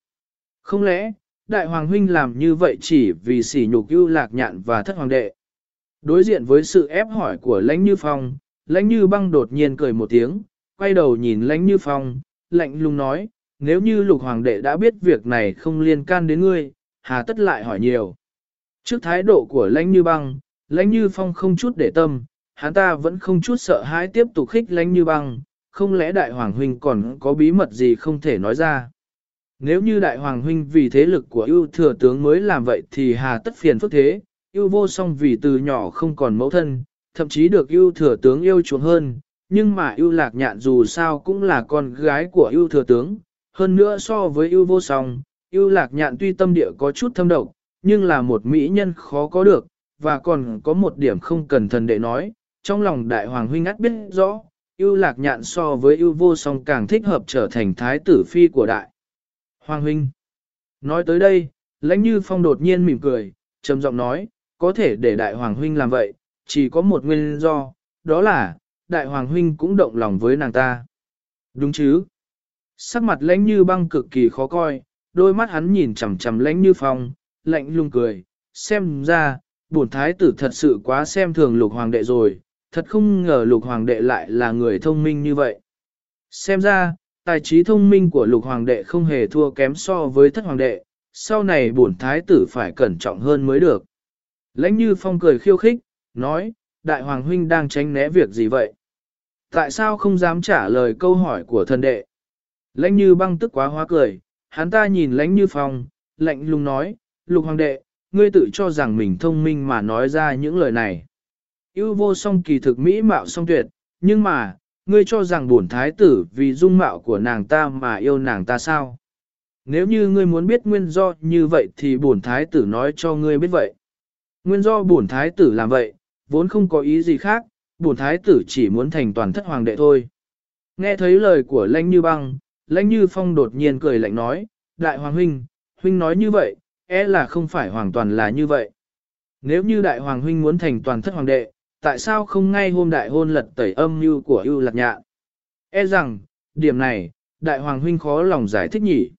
Không lẽ, đại hoàng huynh làm như vậy chỉ vì sỉ nhục ưu lạc nhạn và thất hoàng đệ. Đối diện với sự ép hỏi của lãnh như phong, lãnh như băng đột nhiên cười một tiếng, quay đầu nhìn lãnh như phong, lạnh lùng nói, nếu như lục hoàng đệ đã biết việc này không liên can đến ngươi, hà tất lại hỏi nhiều. Trước thái độ của lãnh như băng, lãnh như phong không chút để tâm, hắn ta vẫn không chút sợ hãi tiếp tục khích lãnh như băng, không lẽ đại hoàng huynh còn có bí mật gì không thể nói ra. Nếu như đại hoàng huynh vì thế lực của ưu thừa tướng mới làm vậy thì hà tất phiền phức thế, ưu vô song vì từ nhỏ không còn mẫu thân, thậm chí được ưu thừa tướng yêu chuộng hơn, nhưng mà ưu lạc nhạn dù sao cũng là con gái của ưu thừa tướng, hơn nữa so với ưu vô song, ưu lạc nhạn tuy tâm địa có chút thâm độc, nhưng là một mỹ nhân khó có được, và còn có một điểm không cần thần để nói, trong lòng đại hoàng huynh át biết rõ, ưu lạc nhạn so với ưu vô song càng thích hợp trở thành thái tử phi của đại. Hoàng huynh. Nói tới đây, lãnh như phong đột nhiên mỉm cười, trầm giọng nói, có thể để đại hoàng huynh làm vậy, chỉ có một nguyên do, đó là, đại hoàng huynh cũng động lòng với nàng ta. Đúng chứ? Sắc mặt lãnh như băng cực kỳ khó coi, đôi mắt hắn nhìn chằm chằm lãnh như phong, lạnh lùng cười, xem ra, bổn thái tử thật sự quá xem thường lục hoàng đệ rồi, thật không ngờ lục hoàng đệ lại là người thông minh như vậy. Xem ra, tài trí thông minh của lục hoàng đệ không hề thua kém so với thất hoàng đệ, sau này bổn thái tử phải cẩn trọng hơn mới được. Lãnh như phong cười khiêu khích, nói, đại hoàng huynh đang tránh né việc gì vậy? Tại sao không dám trả lời câu hỏi của thần đệ? Lãnh như băng tức quá hóa cười, hắn ta nhìn lãnh như phong, lạnh lùng nói, lục hoàng đệ, ngươi tự cho rằng mình thông minh mà nói ra những lời này. Yêu vô song kỳ thực mỹ mạo song tuyệt, nhưng mà, ngươi cho rằng bổn thái tử vì dung mạo của nàng ta mà yêu nàng ta sao? Nếu như ngươi muốn biết nguyên do như vậy thì bổn thái tử nói cho ngươi biết vậy. Nguyên do bổn thái tử làm vậy, vốn không có ý gì khác, bổn thái tử chỉ muốn thành toàn thất hoàng đệ thôi. Nghe thấy lời của lãnh như băng, lãnh như phong đột nhiên cười lạnh nói, đại hoàng huynh, huynh nói như vậy, e là không phải hoàn toàn là như vậy. Nếu như đại hoàng huynh muốn thành toàn thất hoàng đệ, tại sao không ngay hôm đại hôn lật tẩy âm mưu của ưu lạc nhạ? E rằng, điểm này, đại hoàng huynh khó lòng giải thích nhỉ.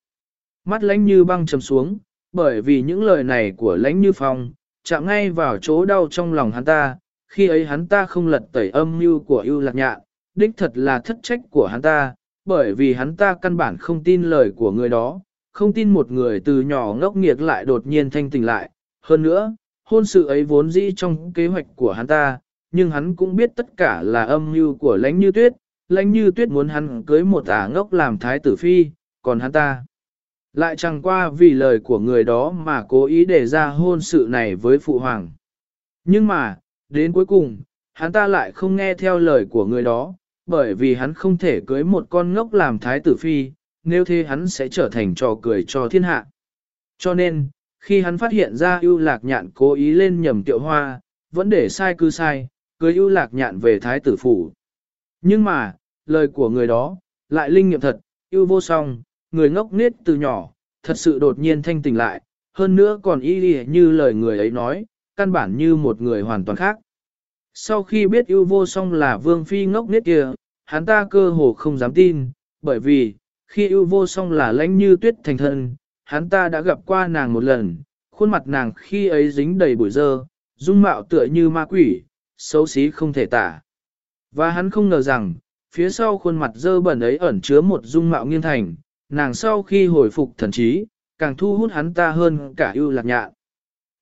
Mắt lãnh như băng trầm xuống, bởi vì những lời này của lãnh như phong, chạm ngay vào chỗ đau trong lòng hắn ta, khi ấy hắn ta không lật tẩy âm mưu của ưu lạc nhạ, đích thật là thất trách của hắn ta, bởi vì hắn ta căn bản không tin lời của người đó, không tin một người từ nhỏ ngốc nghiệt lại đột nhiên thanh tỉnh lại. Hơn nữa, hôn sự ấy vốn dĩ trong kế hoạch của hắn ta, nhưng hắn cũng biết tất cả là âm mưu của lãnh như tuyết, lãnh như tuyết muốn hắn cưới một ả ngốc làm thái tử phi, còn hắn ta lại chẳng qua vì lời của người đó mà cố ý để ra hôn sự này với phụ hoàng. Nhưng mà, đến cuối cùng, hắn ta lại không nghe theo lời của người đó, bởi vì hắn không thể cưới một con ngốc làm thái tử phi, nếu thế hắn sẽ trở thành trò cười cho thiên hạ. Cho nên, khi hắn phát hiện ra ưu lạc nhạn cố ý lên nhầm tiệu hoa, vẫn để sai cứ sai, cưới ưu lạc nhạn về thái tử phủ. Nhưng mà, lời của người đó, lại linh nghiệm thật, ưu vô song, người ngốc nết từ nhỏ, thật sự đột nhiên thanh tỉnh lại, hơn nữa còn y như lời người ấy nói, căn bản như một người hoàn toàn khác. Sau khi biết ưu vô song là vương phi ngốc nết kia, hắn ta cơ hồ không dám tin, bởi vì, khi ưu vô song là lãnh như tuyết thành thân, hắn ta đã gặp qua nàng một lần, khuôn mặt nàng khi ấy dính đầy bụi dơ, dung mạo tựa như ma quỷ, xấu xí không thể tả. Và hắn không ngờ rằng, phía sau khuôn mặt dơ bẩn ấy ẩn chứa một dung mạo nghiêng thành, nàng sau khi hồi phục thần trí, càng thu hút hắn ta hơn cả ưu lạc nhạn.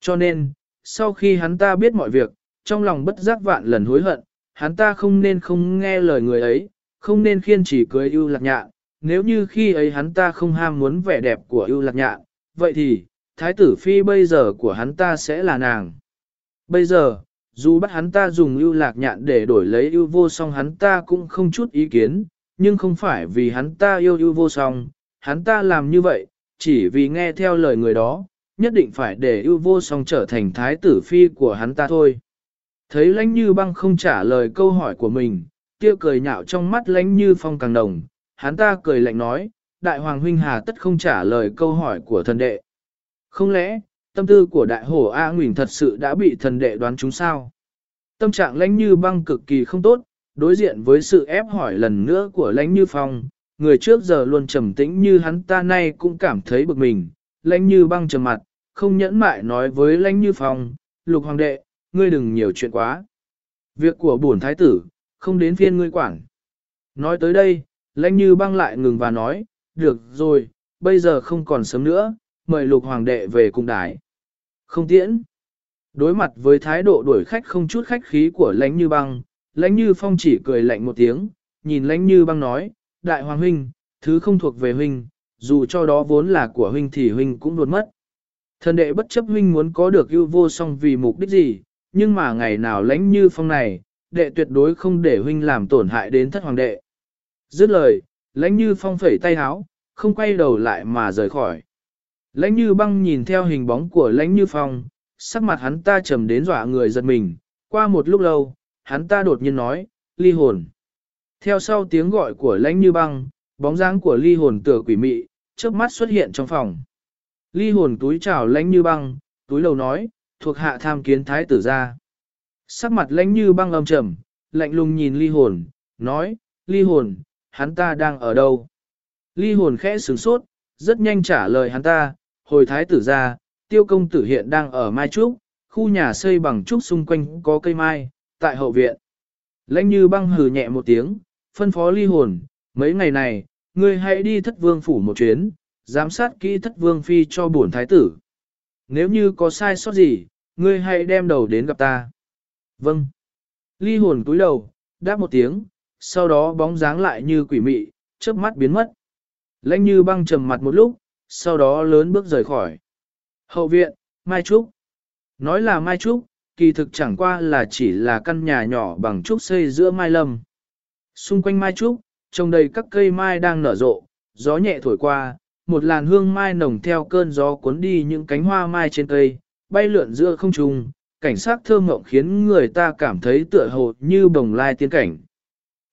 Cho nên, sau khi hắn ta biết mọi việc, trong lòng bất giác vạn lần hối hận, hắn ta không nên không nghe lời người ấy, không nên khiên chỉ cưới ưu lạc nhạn, nếu như khi ấy hắn ta không ham muốn vẻ đẹp của ưu lạc nhạn, vậy thì, thái tử phi bây giờ của hắn ta sẽ là nàng. Bây giờ, dù bắt hắn ta dùng ưu lạc nhạn để đổi lấy ưu vô song hắn ta cũng không chút ý kiến, nhưng không phải vì hắn ta yêu ưu vô song, hắn ta làm như vậy, chỉ vì nghe theo lời người đó, nhất định phải để ưu vô song trở thành thái tử phi của hắn ta thôi. Thấy lãnh như băng không trả lời câu hỏi của mình, kia cười nhạo trong mắt lãnh như phong càng đồng, hắn ta cười lạnh nói, đại hoàng huynh hà tất không trả lời câu hỏi của thần đệ. Không lẽ, tâm tư của đại hổ A Nguyễn thật sự đã bị thần đệ đoán chúng sao? Tâm trạng lãnh như băng cực kỳ không tốt, đối diện với sự ép hỏi lần nữa của lãnh như phong, người trước giờ luôn trầm tĩnh như hắn ta nay cũng cảm thấy bực mình, lãnh như băng trầm mặt, không nhẫn mại nói với lãnh như phong, lục hoàng đệ, ngươi đừng nhiều chuyện quá. Việc của bổn thái tử, không đến phiên ngươi quản. Nói tới đây, lãnh như băng lại ngừng và nói, được rồi, bây giờ không còn sớm nữa, mời lục hoàng đệ về cùng đài. Không tiễn. Đối mặt với thái độ đuổi khách không chút khách khí của lãnh như băng, lãnh như phong chỉ cười lạnh một tiếng, nhìn lãnh như băng nói, đại hoàng huynh, thứ không thuộc về huynh, dù cho đó vốn là của huynh thì huynh cũng đột mất. Thần đệ bất chấp huynh muốn có được ưu vô song vì mục đích gì, nhưng mà ngày nào lãnh như phong này, đệ tuyệt đối không để huynh làm tổn hại đến thất hoàng đệ. Dứt lời, lãnh như phong phẩy tay háo, không quay đầu lại mà rời khỏi. Lãnh như băng nhìn theo hình bóng của lãnh như phong, sắc mặt hắn ta trầm đến dọa người giật mình, qua một lúc lâu, hắn ta đột nhiên nói, ly hồn. Theo sau tiếng gọi của lãnh như băng, bóng dáng của ly hồn tựa quỷ mị, trước mắt xuất hiện trong phòng. Ly hồn túi chào lãnh như băng, túi lầu nói, thuộc hạ tham kiến thái tử ra. Sắc mặt lãnh như băng âm trầm, lạnh lùng nhìn ly hồn, nói, ly hồn, hắn ta đang ở đâu? Ly hồn khẽ sửng sốt, rất nhanh trả lời hắn ta, hồi thái tử ra, tiêu công tử hiện đang ở Mai Trúc, khu nhà xây bằng trúc xung quanh có cây mai, tại hậu viện. Lãnh như băng hừ nhẹ một tiếng, phân phó ly hồn, mấy ngày này, ngươi hãy đi thất vương phủ một chuyến, giám sát kỹ thất vương phi cho bổn thái tử. Nếu như có sai sót gì, ngươi hãy đem đầu đến gặp ta. Vâng. Ly hồn túi đầu, đáp một tiếng, sau đó bóng dáng lại như quỷ mị, chớp mắt biến mất. Lãnh như băng trầm mặt một lúc, sau đó lớn bước rời khỏi. Hậu viện, Mai Trúc. Nói là Mai Trúc, kỳ thực chẳng qua là chỉ là căn nhà nhỏ bằng trúc xây giữa Mai Lâm. Xung quanh Mai Trúc, trồng đầy các cây mai đang nở rộ, gió nhẹ thổi qua, một làn hương mai nồng theo cơn gió cuốn đi những cánh hoa mai trên cây, bay lượn giữa không trung, cảnh sát thơ mộng khiến người ta cảm thấy tựa hồ như bồng lai tiên cảnh.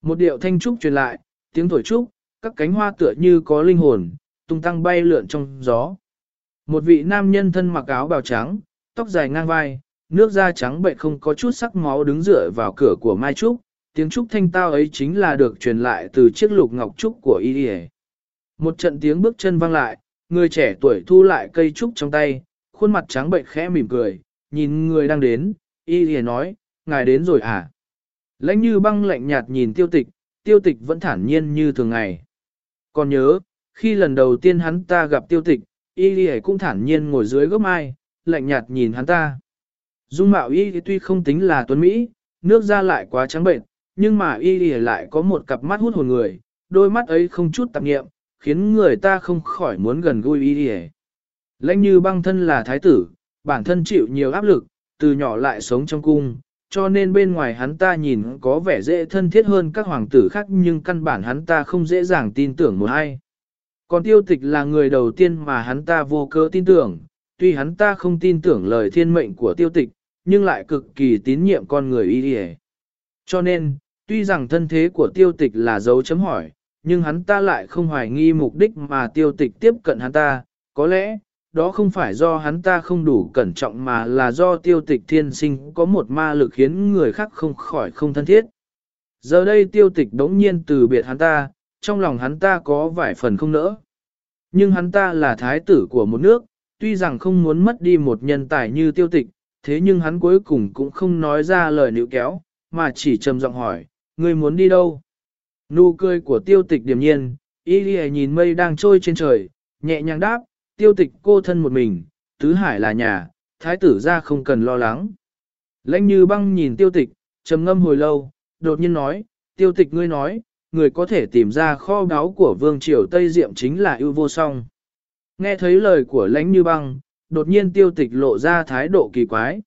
Một điệu thanh trúc truyền lại, tiếng thổi trúc, các cánh hoa tựa như có linh hồn, tung tăng bay lượn trong gió. Một vị nam nhân thân mặc áo bào trắng, tóc dài ngang vai, nước da trắng bệnh không có chút sắc máu đứng dựa vào cửa của Mai Trúc, tiếng trúc thanh tao ấy chính là được truyền lại từ chiếc lục ngọc trúc của y Một trận tiếng bước chân vang lại, người trẻ tuổi thu lại cây trúc trong tay, khuôn mặt trắng bệnh khẽ mỉm cười, nhìn người đang đến, y nói, ngài đến rồi à? Lãnh như băng lạnh nhạt nhìn tiêu tịch, tiêu tịch vẫn thản nhiên như thường ngày. Còn nhớ, khi lần đầu tiên hắn ta gặp tiêu tịch, y cũng thản nhiên ngồi dưới gốc mai, lạnh nhạt nhìn hắn ta. Dung mạo y tuy không tính là tuấn Mỹ, nước da lại quá trắng bệnh, nhưng mà y lại có một cặp mắt hút hồn người, đôi mắt ấy không chút tạp nghiệm, khiến người ta không khỏi muốn gần gũi y Lãnh như băng thân là thái tử, bản thân chịu nhiều áp lực, từ nhỏ lại sống trong cung, cho nên bên ngoài hắn ta nhìn có vẻ dễ thân thiết hơn các hoàng tử khác nhưng căn bản hắn ta không dễ dàng tin tưởng một ai. Còn tiêu tịch là người đầu tiên mà hắn ta vô cơ tin tưởng, tuy hắn ta không tin tưởng lời thiên mệnh của tiêu tịch, nhưng lại cực kỳ tín nhiệm con người y Cho nên, tuy rằng thân thế của tiêu tịch là dấu chấm hỏi, nhưng hắn ta lại không hoài nghi mục đích mà tiêu tịch tiếp cận hắn ta, có lẽ, đó không phải do hắn ta không đủ cẩn trọng mà là do tiêu tịch thiên sinh có một ma lực khiến người khác không khỏi không thân thiết. Giờ đây tiêu tịch đống nhiên từ biệt hắn ta, trong lòng hắn ta có vài phần không nỡ. Nhưng hắn ta là thái tử của một nước, tuy rằng không muốn mất đi một nhân tài như tiêu tịch, thế nhưng hắn cuối cùng cũng không nói ra lời níu kéo, mà chỉ trầm giọng hỏi, ngươi muốn đi đâu? Nụ cười của tiêu tịch điềm nhiên, y nhìn mây đang trôi trên trời, nhẹ nhàng đáp, tiêu tịch cô thân một mình, tứ hải là nhà, thái tử ra không cần lo lắng. Lãnh như băng nhìn tiêu tịch, trầm ngâm hồi lâu, đột nhiên nói, tiêu tịch ngươi nói, người có thể tìm ra kho báu của vương triều Tây Diệm chính là ưu vô song. Nghe thấy lời của lãnh như băng, đột nhiên tiêu tịch lộ ra thái độ kỳ quái.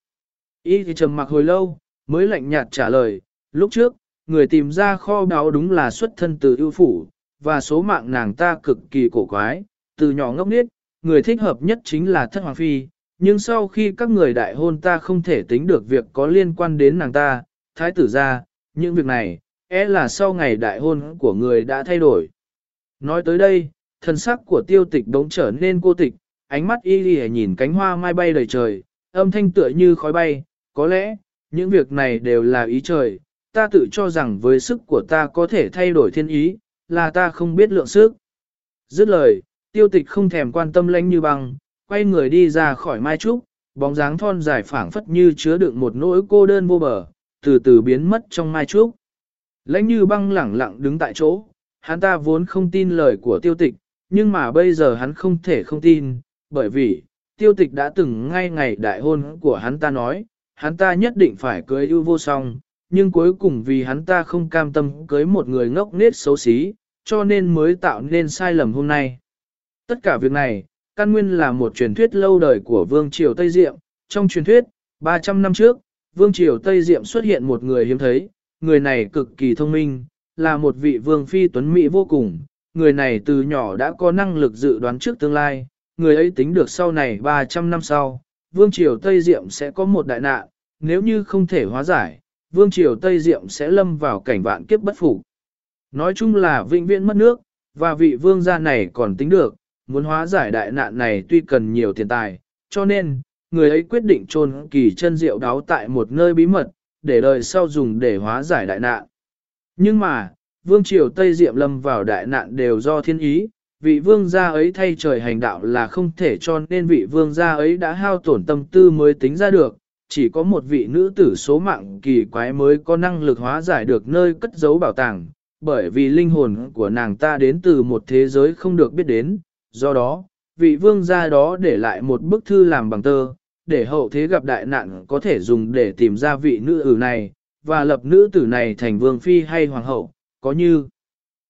Y thì trầm mặc hồi lâu, mới lạnh nhạt trả lời, lúc trước, người tìm ra kho báu đúng là xuất thân từ ưu phủ, và số mạng nàng ta cực kỳ cổ quái, từ nhỏ ngốc niết, người thích hợp nhất chính là thất hoàng phi, nhưng sau khi các người đại hôn ta không thể tính được việc có liên quan đến nàng ta, thái tử ra, những việc này, é e là sau ngày đại hôn của người đã thay đổi. Nói tới đây, thân sắc của tiêu tịch đống trở nên cô tịch, ánh mắt y lì nhìn cánh hoa mai bay đầy trời, âm thanh tựa như khói bay, có lẽ, những việc này đều là ý trời, ta tự cho rằng với sức của ta có thể thay đổi thiên ý, là ta không biết lượng sức. Dứt lời, tiêu tịch không thèm quan tâm lãnh như băng, quay người đi ra khỏi mai trúc, bóng dáng thon dài phảng phất như chứa đựng một nỗi cô đơn vô bờ, từ từ biến mất trong mai trúc. Lãnh như băng lẳng lặng đứng tại chỗ, hắn ta vốn không tin lời của tiêu tịch, nhưng mà bây giờ hắn không thể không tin, bởi vì, tiêu tịch đã từng ngay ngày đại hôn của hắn ta nói, hắn ta nhất định phải cưới ưu vô song, nhưng cuối cùng vì hắn ta không cam tâm cưới một người ngốc nết xấu xí, cho nên mới tạo nên sai lầm hôm nay. Tất cả việc này, căn nguyên là một truyền thuyết lâu đời của Vương Triều Tây Diệm. Trong truyền thuyết, 300 năm trước, Vương Triều Tây Diệm xuất hiện một người hiếm thấy, người này cực kỳ thông minh, là một vị vương phi tuấn mỹ vô cùng. Người này từ nhỏ đã có năng lực dự đoán trước tương lai, người ấy tính được sau này 300 năm sau, Vương Triều Tây Diệm sẽ có một đại nạn, nếu như không thể hóa giải, Vương Triều Tây Diệm sẽ lâm vào cảnh vạn kiếp bất phục. Nói chung là vĩnh viễn mất nước, và vị vương gia này còn tính được, muốn hóa giải đại nạn này tuy cần nhiều tiền tài, cho nên, người ấy quyết định chôn kỳ chân rượu đáo tại một nơi bí mật, để đời sau dùng để hóa giải đại nạn. Nhưng mà, vương triều Tây Diệm lâm vào đại nạn đều do thiên ý, vị vương gia ấy thay trời hành đạo là không thể cho nên vị vương gia ấy đã hao tổn tâm tư mới tính ra được, chỉ có một vị nữ tử số mạng kỳ quái mới có năng lực hóa giải được nơi cất giấu bảo tàng, bởi vì linh hồn của nàng ta đến từ một thế giới không được biết đến, do đó, vị vương gia đó để lại một bức thư làm bằng tơ, để hậu thế gặp đại nạn có thể dùng để tìm ra vị nữ tử này, và lập nữ tử này thành vương phi hay hoàng hậu, có như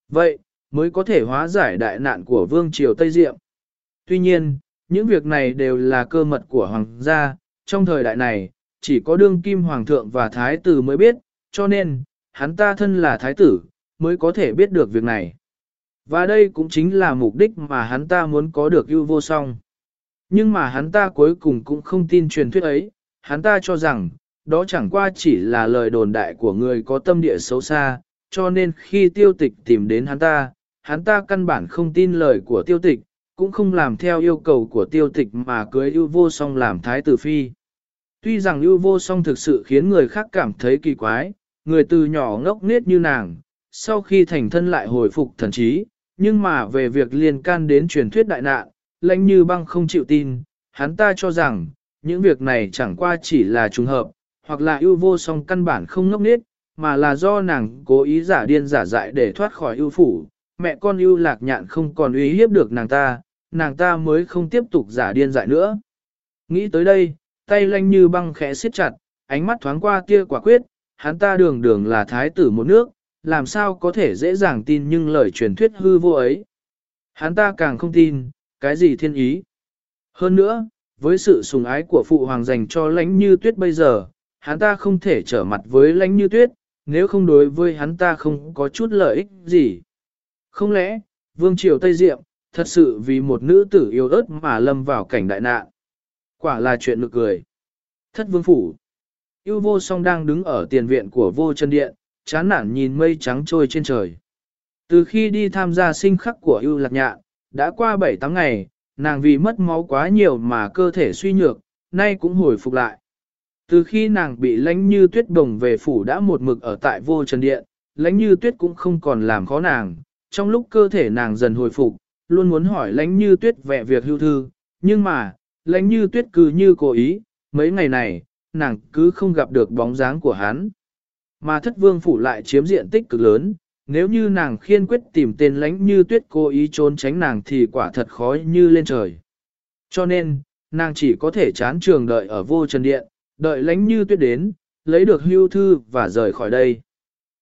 vậy, mới có thể hóa giải đại nạn của vương triều Tây Diệm. Tuy nhiên, những việc này đều là cơ mật của hoàng gia, trong thời đại này, chỉ có đương kim hoàng thượng và thái tử mới biết, cho nên, hắn ta thân là thái tử, mới có thể biết được việc này. Và đây cũng chính là mục đích mà hắn ta muốn có được ưu vô song. Nhưng mà hắn ta cuối cùng cũng không tin truyền thuyết ấy, hắn ta cho rằng, đó chẳng qua chỉ là lời đồn đại của người có tâm địa xấu xa, cho nên khi tiêu tịch tìm đến hắn ta, hắn ta căn bản không tin lời của tiêu tịch, cũng không làm theo yêu cầu của tiêu tịch mà cưới ưu vô song làm thái tử phi. Tuy rằng ưu vô song thực sự khiến người khác cảm thấy kỳ quái, người từ nhỏ ngốc nết như nàng, sau khi thành thân lại hồi phục thần trí, nhưng mà về việc liên can đến truyền thuyết đại nạn, lãnh như băng không chịu tin, hắn ta cho rằng, những việc này chẳng qua chỉ là trùng hợp, hoặc là ưu vô song căn bản không ngốc nết, mà là do nàng cố ý giả điên giả dại để thoát khỏi ưu phủ, mẹ con ưu lạc nhạn không còn uy hiếp được nàng ta, nàng ta mới không tiếp tục giả điên dại nữa. Nghĩ tới đây, tay lanh như băng khẽ siết chặt, ánh mắt thoáng qua kia quả quyết, hắn ta đường đường là thái tử một nước, làm sao có thể dễ dàng tin nhưng lời truyền thuyết hư vô ấy. Hắn ta càng không tin, cái gì thiên ý. Hơn nữa, với sự sùng ái của phụ hoàng dành cho lãnh như tuyết bây giờ, hắn ta không thể trở mặt với lãnh như tuyết, nếu không đối với hắn ta không có chút lợi ích gì. Không lẽ, vương triều Tây Diệm, thật sự vì một nữ tử yêu ớt mà lâm vào cảnh đại nạn. Quả là chuyện nực cười. Thất vương phủ. Yêu vô song đang đứng ở tiền viện của vô chân điện, chán nản nhìn mây trắng trôi trên trời. Từ khi đi tham gia sinh khắc của yêu lạc nhạn, đã qua 7-8 ngày, nàng vì mất máu quá nhiều mà cơ thể suy nhược, nay cũng hồi phục lại. Từ khi nàng bị lãnh như tuyết đồng về phủ đã một mực ở tại vô trần điện, lãnh như tuyết cũng không còn làm khó nàng, trong lúc cơ thể nàng dần hồi phục, luôn muốn hỏi lãnh như tuyết về việc hưu thư, nhưng mà, lãnh như tuyết cứ như cố ý, mấy ngày này, nàng cứ không gặp được bóng dáng của hắn. Mà thất vương phủ lại chiếm diện tích cực lớn, nếu như nàng khiên quyết tìm tên lãnh như tuyết cố ý trốn tránh nàng thì quả thật khó như lên trời. Cho nên, nàng chỉ có thể chán trường đợi ở vô trần điện, đợi lãnh như tuyết đến, lấy được hưu thư và rời khỏi đây.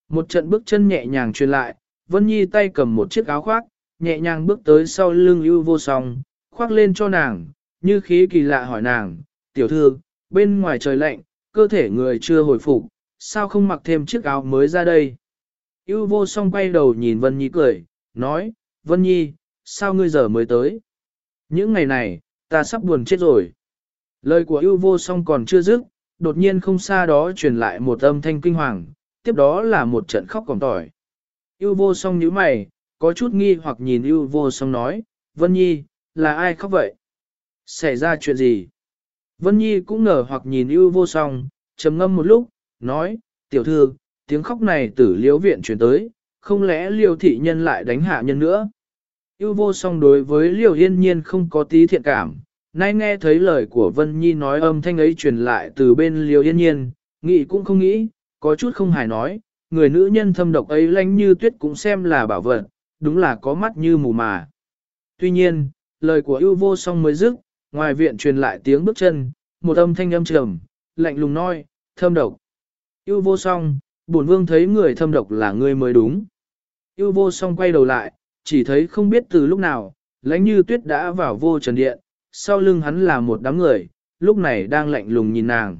Một trận bước chân nhẹ nhàng truyền lại, Vân Nhi tay cầm một chiếc áo khoác, nhẹ nhàng bước tới sau lưng ưu vô song, khoác lên cho nàng, như khí kỳ lạ hỏi nàng, tiểu thư, bên ngoài trời lạnh, cơ thể người chưa hồi phục, sao không mặc thêm chiếc áo mới ra đây? Ưu vô song quay đầu nhìn Vân Nhi cười, nói, Vân Nhi, sao ngươi giờ mới tới? Những ngày này, ta sắp buồn chết rồi. Lời của ưu vô song còn chưa dứt, đột nhiên không xa đó truyền lại một âm thanh kinh hoàng, tiếp đó là một trận khóc còng tỏi. Ưu vô song nhíu mày, có chút nghi hoặc nhìn ưu vô song nói, Vân Nhi, là ai khóc vậy? Xảy ra chuyện gì? Vân Nhi cũng ngờ hoặc nhìn ưu vô song, trầm ngâm một lúc, nói, tiểu thư, tiếng khóc này từ liễu viện truyền tới, không lẽ liêu thị nhân lại đánh hạ nhân nữa? Ưu vô song đối với liêu yên nhiên không có tí thiện cảm, nay nghe thấy lời của Vân Nhi nói âm thanh ấy truyền lại từ bên liêu yên nhiên, nghĩ cũng không nghĩ, có chút không hài nói, người nữ nhân thâm độc ấy lánh như tuyết cũng xem là bảo vật, đúng là có mắt như mù mà. Tuy nhiên, lời của ưu vô song mới dứt, ngoài viện truyền lại tiếng bước chân, một âm thanh âm trầm, lạnh lùng nói, thâm độc. Ưu vô song, bổn vương thấy người thâm độc là ngươi mới đúng. Yêu vô song quay đầu lại, chỉ thấy không biết từ lúc nào, lãnh như tuyết đã vào vô trần điện, sau lưng hắn là một đám người, lúc này đang lạnh lùng nhìn nàng.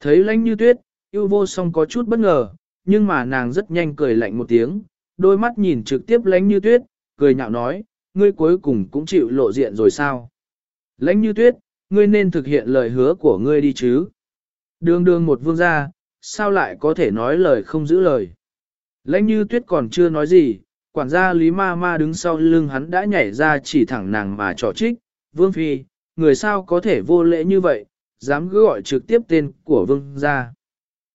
Thấy lãnh như tuyết, yêu vô song có chút bất ngờ, nhưng mà nàng rất nhanh cười lạnh một tiếng, đôi mắt nhìn trực tiếp lãnh như tuyết, cười nhạo nói, ngươi cuối cùng cũng chịu lộ diện rồi sao? Lãnh như tuyết, ngươi nên thực hiện lời hứa của ngươi đi chứ? Đường đường một vương gia, sao lại có thể nói lời không giữ lời? Lãnh như tuyết còn chưa nói gì, quản gia Lý Ma Ma đứng sau lưng hắn đã nhảy ra chỉ thẳng nàng mà trò trích, vương phi, người sao có thể vô lễ như vậy, dám cứ gọi trực tiếp tên của vương gia.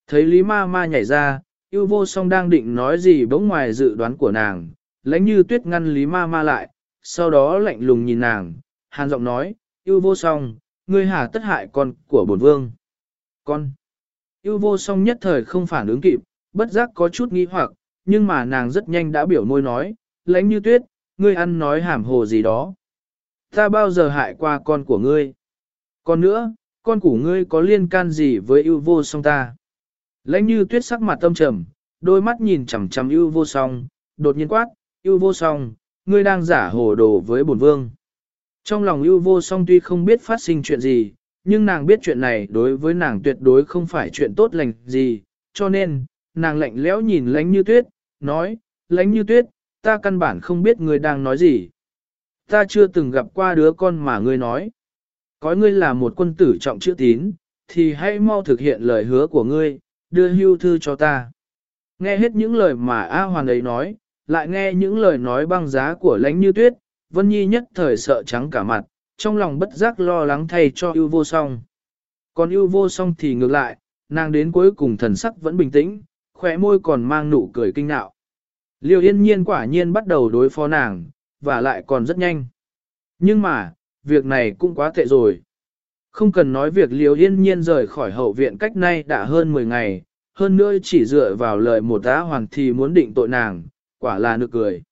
Thấy Lý Ma Ma nhảy ra, yêu vô song đang định nói gì bỗng ngoài dự đoán của nàng, lãnh như tuyết ngăn Lý Ma Ma lại, sau đó lạnh lùng nhìn nàng, hàn giọng nói, yêu vô song, ngươi hà tất hại con của bổn vương. Con. Yêu vô song nhất thời không phản ứng kịp, bất giác có chút nghi hoặc, nhưng mà nàng rất nhanh đã biểu môi nói, lãnh như tuyết, ngươi ăn nói hàm hồ gì đó. Ta bao giờ hại qua con của ngươi? Còn nữa, con của ngươi có liên can gì với yêu vô song ta? Lãnh như tuyết sắc mặt tâm trầm, đôi mắt nhìn chằm chằm yêu vô song, đột nhiên quát, yêu vô song, ngươi đang giả hồ đồ với bổn vương. Trong lòng yêu vô song tuy không biết phát sinh chuyện gì, nhưng nàng biết chuyện này đối với nàng tuyệt đối không phải chuyện tốt lành gì, cho nên, nàng lạnh lẽo nhìn lánh như tuyết, nói, lánh như tuyết, ta căn bản không biết ngươi đang nói gì. Ta chưa từng gặp qua đứa con mà ngươi nói. Có ngươi là một quân tử trọng chữ tín, thì hãy mau thực hiện lời hứa của ngươi, đưa hưu thư cho ta. Nghe hết những lời mà A Hoàn ấy nói, lại nghe những lời nói băng giá của lãnh như tuyết, Vân Nhi nhất thời sợ trắng cả mặt, trong lòng bất giác lo lắng thay cho ưu vô song. Còn ưu vô song thì ngược lại, nàng đến cuối cùng thần sắc vẫn bình tĩnh, khỏe môi còn mang nụ cười kinh nạo. Liêu yên nhiên quả nhiên bắt đầu đối phó nàng, và lại còn rất nhanh. Nhưng mà, việc này cũng quá tệ rồi. Không cần nói việc liều yên nhiên rời khỏi hậu viện cách nay đã hơn 10 ngày, hơn nữa chỉ dựa vào lời một á hoàng thì muốn định tội nàng, quả là nực cười.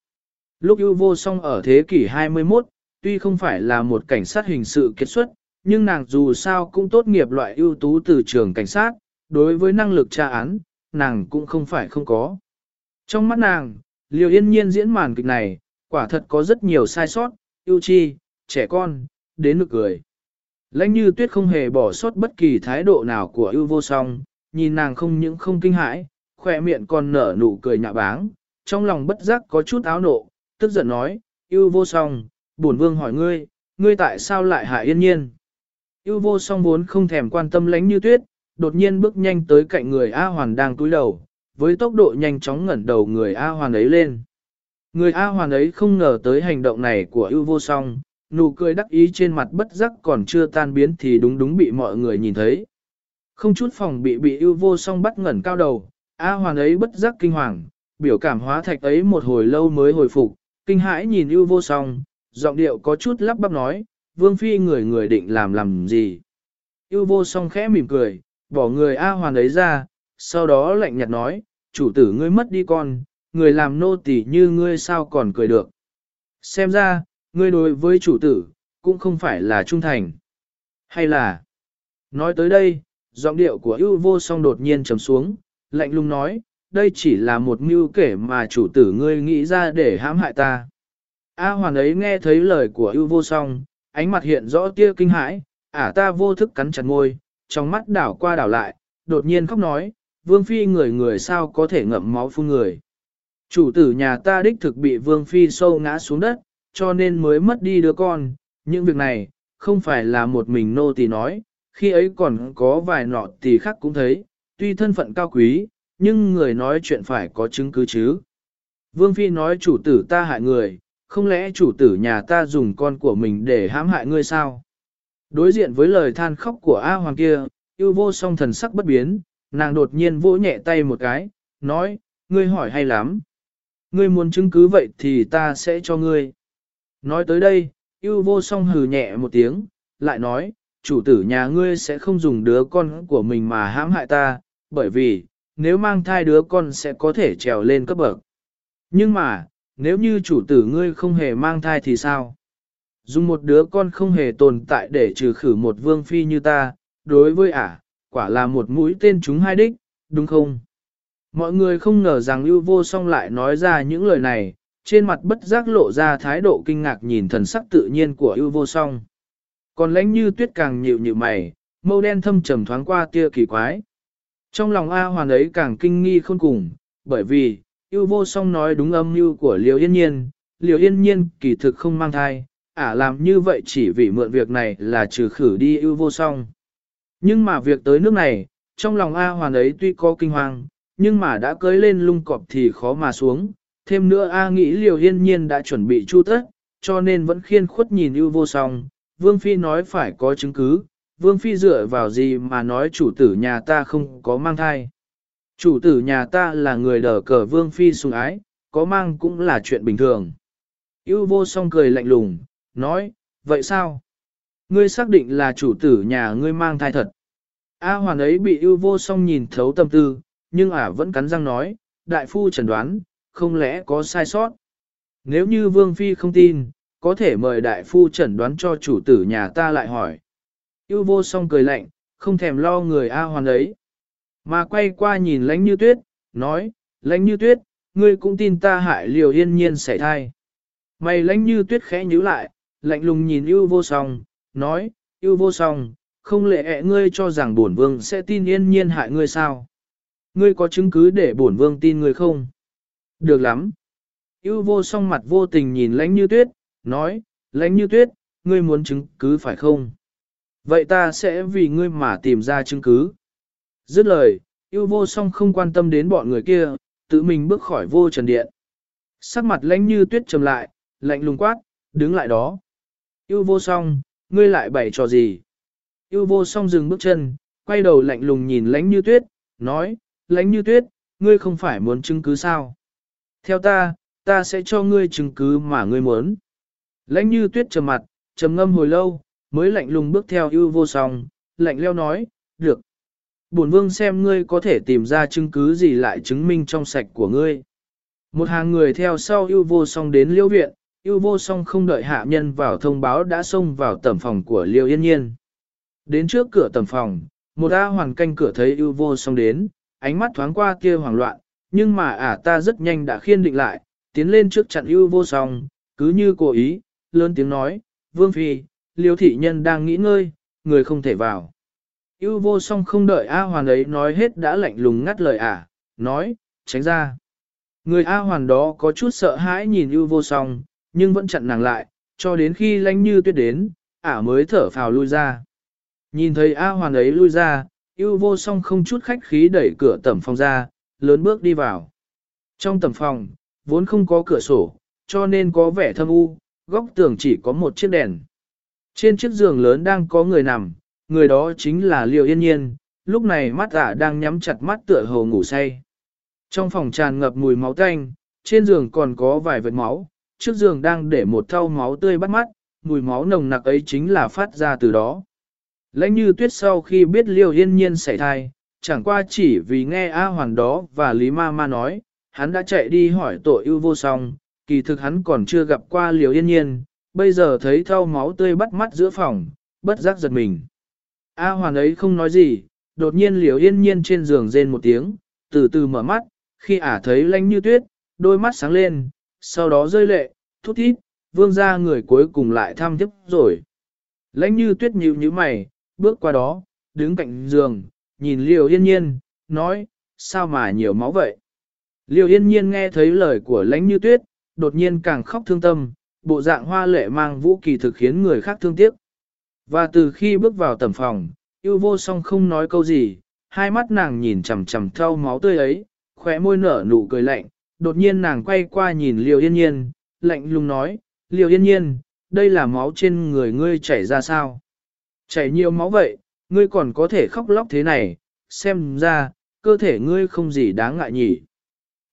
Lúc ưu vô song ở thế kỷ 21, tuy không phải là một cảnh sát hình sự kết xuất, nhưng nàng dù sao cũng tốt nghiệp loại ưu tú từ trường cảnh sát, đối với năng lực tra án, nàng cũng không phải không có. Trong mắt nàng, liều yên nhiên diễn màn kịch này, quả thật có rất nhiều sai sót, ưu chi, trẻ con, đến nực cười. Lãnh như tuyết không hề bỏ sót bất kỳ thái độ nào của ưu vô song, nhìn nàng không những không kinh hãi, khỏe miệng còn nở nụ cười nhạ báng, trong lòng bất giác có chút áo nộ, tức giận nói, ưu vô song, bổn vương hỏi ngươi, ngươi tại sao lại hại yên nhiên? Yêu vô song vốn không thèm quan tâm lánh như tuyết, đột nhiên bước nhanh tới cạnh người A Hoàn đang túi đầu, với tốc độ nhanh chóng ngẩn đầu người A Hoàn ấy lên. Người A Hoàn ấy không ngờ tới hành động này của yêu vô song, nụ cười đắc ý trên mặt bất giác còn chưa tan biến thì đúng đúng bị mọi người nhìn thấy. Không chút phòng bị bị yêu vô song bắt ngẩn cao đầu, A Hoàn ấy bất giác kinh hoàng, biểu cảm hóa thạch ấy một hồi lâu mới hồi phục, kinh hãi nhìn yêu vô song, giọng điệu có chút lắp bắp nói, vương phi người người định làm làm gì. Yêu vô song khẽ mỉm cười, bỏ người A Hoàn ấy ra, sau đó lạnh nhạt nói, chủ tử ngươi mất đi con, người làm nô tỳ như ngươi sao còn cười được. Xem ra, ngươi đối với chủ tử, cũng không phải là trung thành. Hay là, nói tới đây, giọng điệu của ưu vô song đột nhiên trầm xuống, lạnh lùng nói, đây chỉ là một mưu kể mà chủ tử ngươi nghĩ ra để hãm hại ta. A hoàn ấy nghe thấy lời của ưu vô song, ánh mặt hiện rõ tia kinh hãi, ả ta vô thức cắn chặt môi, trong mắt đảo qua đảo lại, đột nhiên khóc nói, vương phi người người sao có thể ngậm máu phun người. Chủ tử nhà ta đích thực bị vương phi sâu ngã xuống đất, cho nên mới mất đi đứa con, những việc này, không phải là một mình nô tỳ nói, khi ấy còn có vài nọ tỳ khác cũng thấy, tuy thân phận cao quý, nhưng người nói chuyện phải có chứng cứ chứ. Vương Phi nói chủ tử ta hại người, không lẽ chủ tử nhà ta dùng con của mình để hãm hại ngươi sao? Đối diện với lời than khóc của A Hoàng kia, yêu vô song thần sắc bất biến, nàng đột nhiên vỗ nhẹ tay một cái, nói, ngươi hỏi hay lắm. Ngươi muốn chứng cứ vậy thì ta sẽ cho ngươi. Nói tới đây, yêu vô song hừ nhẹ một tiếng, lại nói, chủ tử nhà ngươi sẽ không dùng đứa con của mình mà hãm hại ta, bởi vì, nếu mang thai đứa con sẽ có thể trèo lên cấp bậc. Nhưng mà, nếu như chủ tử ngươi không hề mang thai thì sao? Dùng một đứa con không hề tồn tại để trừ khử một vương phi như ta, đối với ả, quả là một mũi tên chúng hai đích, đúng không? Mọi người không ngờ rằng ưu vô song lại nói ra những lời này, trên mặt bất giác lộ ra thái độ kinh ngạc nhìn thần sắc tự nhiên của ưu vô song. Còn lãnh như tuyết càng nhịu nhịu mày, mâu đen thâm trầm thoáng qua tia kỳ quái. Trong lòng A hoàn ấy càng kinh nghi không cùng, bởi vì, yêu vô song nói đúng âm mưu của Liều Yên Nhiên, Liều Yên Nhiên kỳ thực không mang thai, ả làm như vậy chỉ vì mượn việc này là trừ khử đi yêu vô song. Nhưng mà việc tới nước này, trong lòng A hoàn ấy tuy có kinh hoàng, nhưng mà đã cưới lên lung cọp thì khó mà xuống. Thêm nữa A nghĩ Liều Yên Nhiên đã chuẩn bị chu tất, cho nên vẫn khiên khuất nhìn yêu vô song. Vương Phi nói phải có chứng cứ, Vương Phi dựa vào gì mà nói chủ tử nhà ta không có mang thai. Chủ tử nhà ta là người đờ cờ Vương Phi sùng ái, có mang cũng là chuyện bình thường. Yêu vô song cười lạnh lùng, nói, vậy sao? Ngươi xác định là chủ tử nhà ngươi mang thai thật. A hoàn ấy bị yêu vô song nhìn thấu tâm tư, nhưng ả vẫn cắn răng nói, đại phu chẩn đoán, không lẽ có sai sót. Nếu như Vương Phi không tin, có thể mời đại phu chẩn đoán cho chủ tử nhà ta lại hỏi. Yêu vô song cười lạnh, không thèm lo người A hoàn ấy. Mà quay qua nhìn lánh như tuyết, nói, lánh như tuyết, ngươi cũng tin ta hại liều yên nhiên xảy thai. Mày lánh như tuyết khẽ nhíu lại, lạnh lùng nhìn ưu vô song, nói, ưu vô song, không lẽ ẹ ngươi cho rằng bổn vương sẽ tin yên nhiên hại ngươi sao? Ngươi có chứng cứ để bổn vương tin ngươi không? Được lắm. ưu vô song mặt vô tình nhìn lánh như tuyết, nói, lánh như tuyết, ngươi muốn chứng cứ phải không? Vậy ta sẽ vì ngươi mà tìm ra chứng cứ. Dứt lời, yêu vô song không quan tâm đến bọn người kia, tự mình bước khỏi vô trần điện. Sắc mặt lãnh như tuyết trầm lại, lạnh lùng quát, đứng lại đó. Yêu vô song, ngươi lại bày trò gì? Yêu vô song dừng bước chân, quay đầu lạnh lùng nhìn lãnh như tuyết, nói, lãnh như tuyết, ngươi không phải muốn chứng cứ sao? Theo ta, ta sẽ cho ngươi chứng cứ mà ngươi muốn. Lãnh như tuyết trầm mặt, trầm ngâm hồi lâu, mới lạnh lùng bước theo yêu vô song, lạnh leo nói, được. Bổn vương xem ngươi có thể tìm ra chứng cứ gì lại chứng minh trong sạch của ngươi. Một hàng người theo sau ưu vô song đến liêu viện, ưu vô song không đợi hạ nhân vào thông báo đã xông vào tầm phòng của liêu yên nhiên. Đến trước cửa tầm phòng, một A hoàng canh cửa thấy ưu vô song đến, ánh mắt thoáng qua kia hoảng loạn, nhưng mà ả ta rất nhanh đã khiên định lại, tiến lên trước chặn ưu vô song, cứ như cố ý, lớn tiếng nói, vương phi, liêu thị nhân đang nghĩ ngơi, người không thể vào. Yêu vô song không đợi A hoàn ấy nói hết đã lạnh lùng ngắt lời ả, nói, tránh ra. Người A hoàn đó có chút sợ hãi nhìn yêu vô song, nhưng vẫn chặn nàng lại, cho đến khi lánh như tuyết đến, ả mới thở phào lui ra. Nhìn thấy A hoàn ấy lui ra, yêu vô song không chút khách khí đẩy cửa tẩm phòng ra, lớn bước đi vào. Trong tẩm phòng, vốn không có cửa sổ, cho nên có vẻ thâm u, góc tường chỉ có một chiếc đèn. Trên chiếc giường lớn đang có người nằm, người đó chính là Liêu Yên Nhiên, lúc này mắt ả đang nhắm chặt mắt tựa hồ ngủ say. Trong phòng tràn ngập mùi máu tanh, trên giường còn có vài vệt máu, trước giường đang để một thau máu tươi bắt mắt, mùi máu nồng nặc ấy chính là phát ra từ đó. Lãnh như tuyết sau khi biết Liêu Yên Nhiên xảy thai, chẳng qua chỉ vì nghe A Hoàn đó và Lý Ma Ma nói, hắn đã chạy đi hỏi tội ưu vô song, kỳ thực hắn còn chưa gặp qua Liêu Yên Nhiên, bây giờ thấy thau máu tươi bắt mắt giữa phòng, bất giác giật mình. A Hoàn ấy không nói gì, đột nhiên liều Yên Nhiên trên giường rên một tiếng, từ từ mở mắt, khi ả thấy lãnh như tuyết, đôi mắt sáng lên, sau đó rơi lệ, thút thít, vương ra người cuối cùng lại thăm tiếp rồi. Lãnh như tuyết nhíu như mày, bước qua đó, đứng cạnh giường, nhìn liều yên nhiên, nói, sao mà nhiều máu vậy? Liều yên nhiên nghe thấy lời của lãnh như tuyết, đột nhiên càng khóc thương tâm, bộ dạng hoa lệ mang vũ kỳ thực khiến người khác thương tiếc. Và từ khi bước vào tầm phòng, yêu vô song không nói câu gì, hai mắt nàng nhìn chằm chằm theo máu tươi ấy, khóe môi nở nụ cười lạnh, đột nhiên nàng quay qua nhìn liều yên nhiên, lạnh lùng nói, liều yên nhiên, đây là máu trên người ngươi chảy ra sao? Chảy nhiều máu vậy, ngươi còn có thể khóc lóc thế này, xem ra, cơ thể ngươi không gì đáng ngại nhỉ.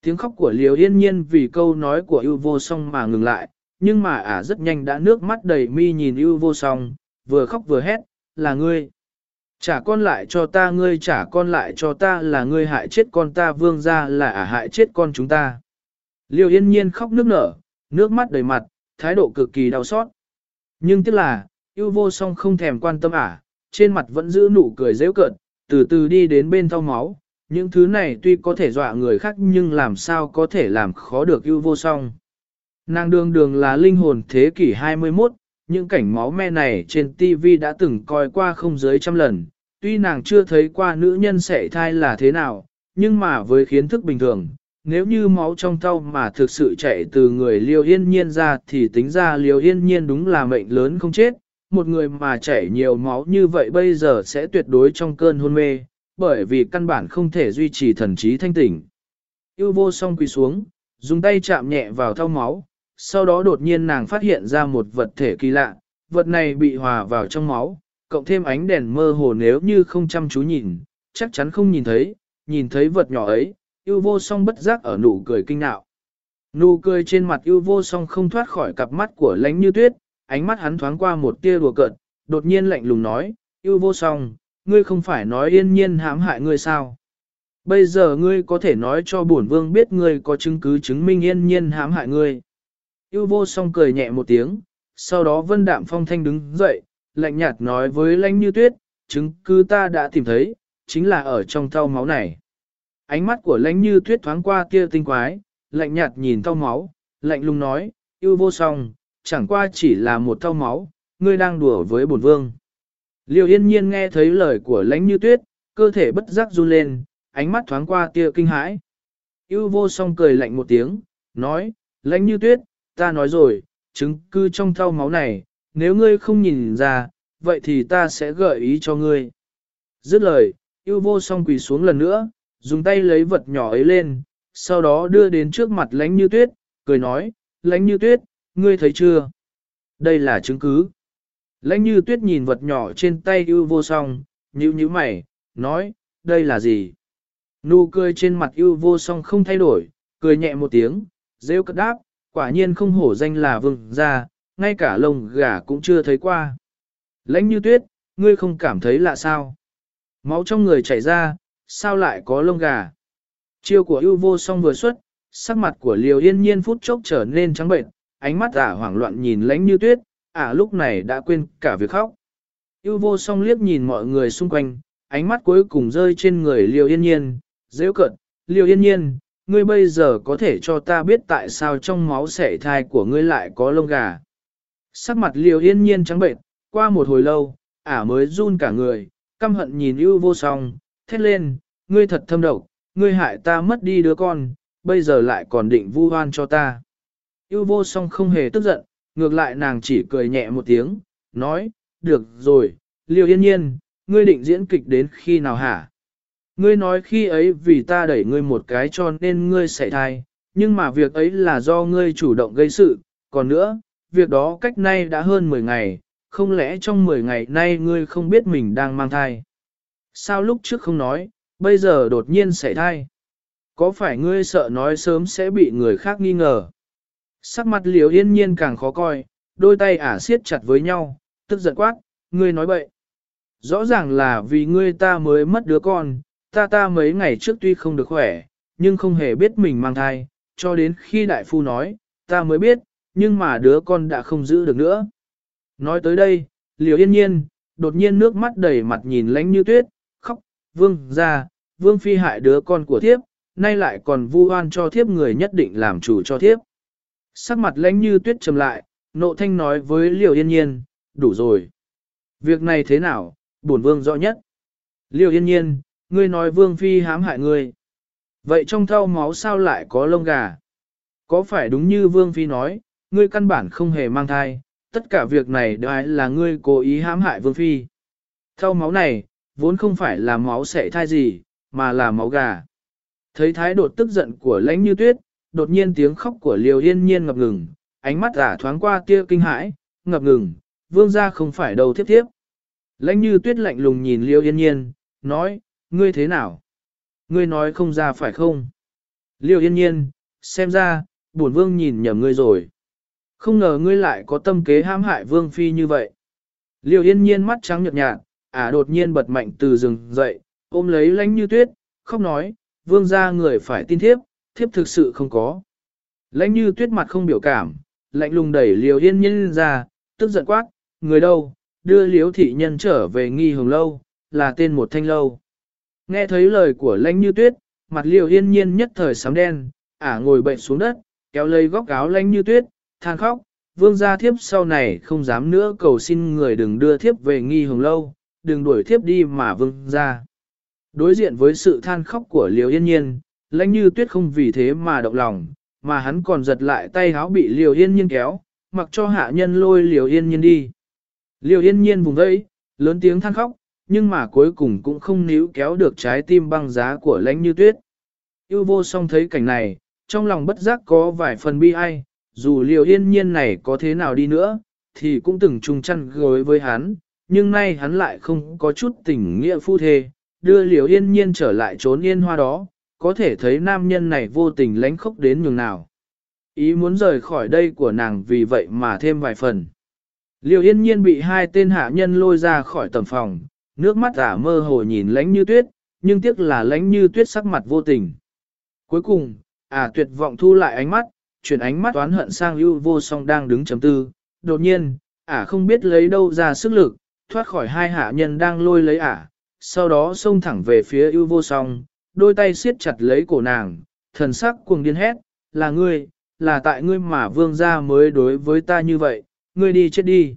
Tiếng khóc của liều yên nhiên vì câu nói của yêu vô song mà ngừng lại, nhưng mà ả rất nhanh đã nước mắt đầy mi nhìn yêu vô song, vừa khóc vừa hét, là ngươi. Trả con lại cho ta ngươi trả con lại cho ta là ngươi hại chết con ta vương ra là ả hại chết con chúng ta. Liêu yên nhiên khóc nước nở, nước mắt đầy mặt, thái độ cực kỳ đau xót. Nhưng tiếc là, yêu vô song không thèm quan tâm ả, trên mặt vẫn giữ nụ cười dễ cợt, từ từ đi đến bên thau máu. Những thứ này tuy có thể dọa người khác nhưng làm sao có thể làm khó được yêu vô song. Nàng đường đường là linh hồn thế kỷ 21, những cảnh máu me này trên TV đã từng coi qua không dưới trăm lần, tuy nàng chưa thấy qua nữ nhân sẻ thai là thế nào, nhưng mà với kiến thức bình thường, nếu như máu trong thau mà thực sự chạy từ người liều yên nhiên ra thì tính ra liều yên nhiên đúng là mệnh lớn không chết, một người mà chảy nhiều máu như vậy bây giờ sẽ tuyệt đối trong cơn hôn mê, bởi vì căn bản không thể duy trì thần trí thanh tỉnh. Yêu vô song quỳ xuống, dùng tay chạm nhẹ vào thau máu, sau đó đột nhiên nàng phát hiện ra một vật thể kỳ lạ, vật này bị hòa vào trong máu, cộng thêm ánh đèn mơ hồ nếu như không chăm chú nhìn, chắc chắn không nhìn thấy, nhìn thấy vật nhỏ ấy, yêu vô song bất giác ở nụ cười kinh nạo. Nụ cười trên mặt yêu vô song không thoát khỏi cặp mắt của lánh như tuyết, ánh mắt hắn thoáng qua một tia đùa cợt, đột nhiên lạnh lùng nói, yêu vô song, ngươi không phải nói yên nhiên hãm hại ngươi sao? Bây giờ ngươi có thể nói cho bổn vương biết ngươi có chứng cứ chứng minh yên nhiên hãm hại ngươi. Yêu vô song cười nhẹ một tiếng, sau đó vân đạm phong thanh đứng dậy, lạnh nhạt nói với lãnh như tuyết, chứng cứ ta đã tìm thấy, chính là ở trong thau máu này. Ánh mắt của lãnh như tuyết thoáng qua kia tinh quái, lạnh nhạt nhìn thau máu, lạnh lùng nói, yêu vô song, chẳng qua chỉ là một thau máu, ngươi đang đùa với bổn vương. Liêu yên nhiên nghe thấy lời của lãnh như tuyết, cơ thể bất giác run lên, ánh mắt thoáng qua tia kinh hãi. Yêu vô song cười lạnh một tiếng, nói, lãnh như tuyết, ta nói rồi, chứng cứ trong thau máu này, nếu ngươi không nhìn ra, vậy thì ta sẽ gợi ý cho ngươi. Dứt lời, yêu vô song quỳ xuống lần nữa, dùng tay lấy vật nhỏ ấy lên, sau đó đưa đến trước mặt lánh như tuyết, cười nói, lánh như tuyết, ngươi thấy chưa? Đây là chứng cứ. Lãnh như tuyết nhìn vật nhỏ trên tay yêu vô song, nhíu nhíu mày, nói, đây là gì? Nụ cười trên mặt yêu vô song không thay đổi, cười nhẹ một tiếng, rêu cất đáp, quả nhiên không hổ danh là vương gia, ngay cả lông gà cũng chưa thấy qua. Lãnh như tuyết, ngươi không cảm thấy lạ sao? Máu trong người chảy ra, sao lại có lông gà? Chiêu của ưu vô song vừa xuất, sắc mặt của liều yên nhiên phút chốc trở nên trắng bệnh, ánh mắt ả hoảng loạn nhìn lãnh như tuyết, ả lúc này đã quên cả việc khóc. Ưu vô song liếc nhìn mọi người xung quanh, ánh mắt cuối cùng rơi trên người liều yên nhiên, dễ cận, liều yên nhiên, ngươi bây giờ có thể cho ta biết tại sao trong máu sẻ thai của ngươi lại có lông gà. Sắc mặt liều yên nhiên trắng bệnh, qua một hồi lâu, ả mới run cả người, căm hận nhìn ưu vô song, thét lên, ngươi thật thâm độc, ngươi hại ta mất đi đứa con, bây giờ lại còn định vu oan cho ta. Ưu vô song không hề tức giận, ngược lại nàng chỉ cười nhẹ một tiếng, nói, được rồi, liều yên nhiên, ngươi định diễn kịch đến khi nào hả? Ngươi nói khi ấy vì ta đẩy ngươi một cái cho nên ngươi sẽ thai, nhưng mà việc ấy là do ngươi chủ động gây sự, còn nữa, việc đó cách nay đã hơn 10 ngày, không lẽ trong 10 ngày nay ngươi không biết mình đang mang thai? Sao lúc trước không nói, bây giờ đột nhiên sẽ thai? Có phải ngươi sợ nói sớm sẽ bị người khác nghi ngờ? Sắc mặt liều yên nhiên càng khó coi, đôi tay ả siết chặt với nhau, tức giận quát, ngươi nói bậy. Rõ ràng là vì ngươi ta mới mất đứa con, ta ta mấy ngày trước tuy không được khỏe, nhưng không hề biết mình mang thai, cho đến khi đại phu nói, ta mới biết, nhưng mà đứa con đã không giữ được nữa. Nói tới đây, liều yên nhiên, đột nhiên nước mắt đầy mặt nhìn lánh như tuyết, khóc, vương ra, vương phi hại đứa con của thiếp, nay lại còn vu oan cho thiếp người nhất định làm chủ cho thiếp. Sắc mặt lánh như tuyết trầm lại, nộ thanh nói với liều yên nhiên, đủ rồi. Việc này thế nào, bổn vương rõ nhất. Liều yên nhiên, ngươi nói vương phi hãm hại ngươi. Vậy trong thau máu sao lại có lông gà? Có phải đúng như vương phi nói, ngươi căn bản không hề mang thai, tất cả việc này đều là ngươi cố ý hãm hại vương phi. Thau máu này, vốn không phải là máu sẽ thai gì, mà là máu gà. Thấy thái độ tức giận của lãnh như tuyết, đột nhiên tiếng khóc của liều yên nhiên ngập ngừng, ánh mắt giả thoáng qua tia kinh hãi, ngập ngừng, vương gia không phải đầu thiếp thiếp. Lãnh như tuyết lạnh lùng nhìn liêu yên nhiên, nói, ngươi thế nào? Ngươi nói không ra phải không? Liêu yên nhiên, xem ra, bổn vương nhìn nhầm ngươi rồi. Không ngờ ngươi lại có tâm kế hãm hại vương phi như vậy. Liêu yên nhiên mắt trắng nhợt nhạt, ả đột nhiên bật mạnh từ rừng dậy, ôm lấy lãnh như tuyết, khóc nói, vương gia người phải tin thiếp, thiếp thực sự không có. Lãnh như tuyết mặt không biểu cảm, lạnh lùng đẩy liều yên nhiên ra, tức giận quát, người đâu, đưa liếu thị nhân trở về nghi hồng lâu, là tên một thanh lâu. Nghe thấy lời của lãnh như tuyết, mặt liều yên nhiên nhất thời sám đen, ả ngồi bệnh xuống đất, kéo lấy góc áo lãnh như tuyết, than khóc, vương gia thiếp sau này không dám nữa cầu xin người đừng đưa thiếp về nghi hồng lâu, đừng đuổi thiếp đi mà vương gia. Đối diện với sự than khóc của liều yên nhiên, lãnh như tuyết không vì thế mà động lòng, mà hắn còn giật lại tay háo bị liều yên nhiên kéo, mặc cho hạ nhân lôi liều yên nhiên đi. Liều yên nhiên vùng vẫy, lớn tiếng than khóc, nhưng mà cuối cùng cũng không níu kéo được trái tim băng giá của lãnh như tuyết. Yêu vô song thấy cảnh này, trong lòng bất giác có vài phần bi ai, dù liều yên nhiên này có thế nào đi nữa, thì cũng từng chung chăn gối với hắn, nhưng nay hắn lại không có chút tình nghĩa phu thê, đưa liều yên nhiên trở lại trốn yên hoa đó, có thể thấy nam nhân này vô tình lánh khốc đến nhường nào. Ý muốn rời khỏi đây của nàng vì vậy mà thêm vài phần. Liều yên nhiên bị hai tên hạ nhân lôi ra khỏi tầm phòng, nước mắt ả mơ hồ nhìn lánh như tuyết, nhưng tiếc là lánh như tuyết sắc mặt vô tình. Cuối cùng, ả tuyệt vọng thu lại ánh mắt, chuyển ánh mắt toán hận sang ưu vô song đang đứng chấm tư. Đột nhiên, ả không biết lấy đâu ra sức lực, thoát khỏi hai hạ nhân đang lôi lấy ả, sau đó xông thẳng về phía ưu vô song, đôi tay siết chặt lấy cổ nàng, thần sắc cuồng điên hét, là ngươi, là tại ngươi mà vương gia mới đối với ta như vậy, ngươi đi chết đi.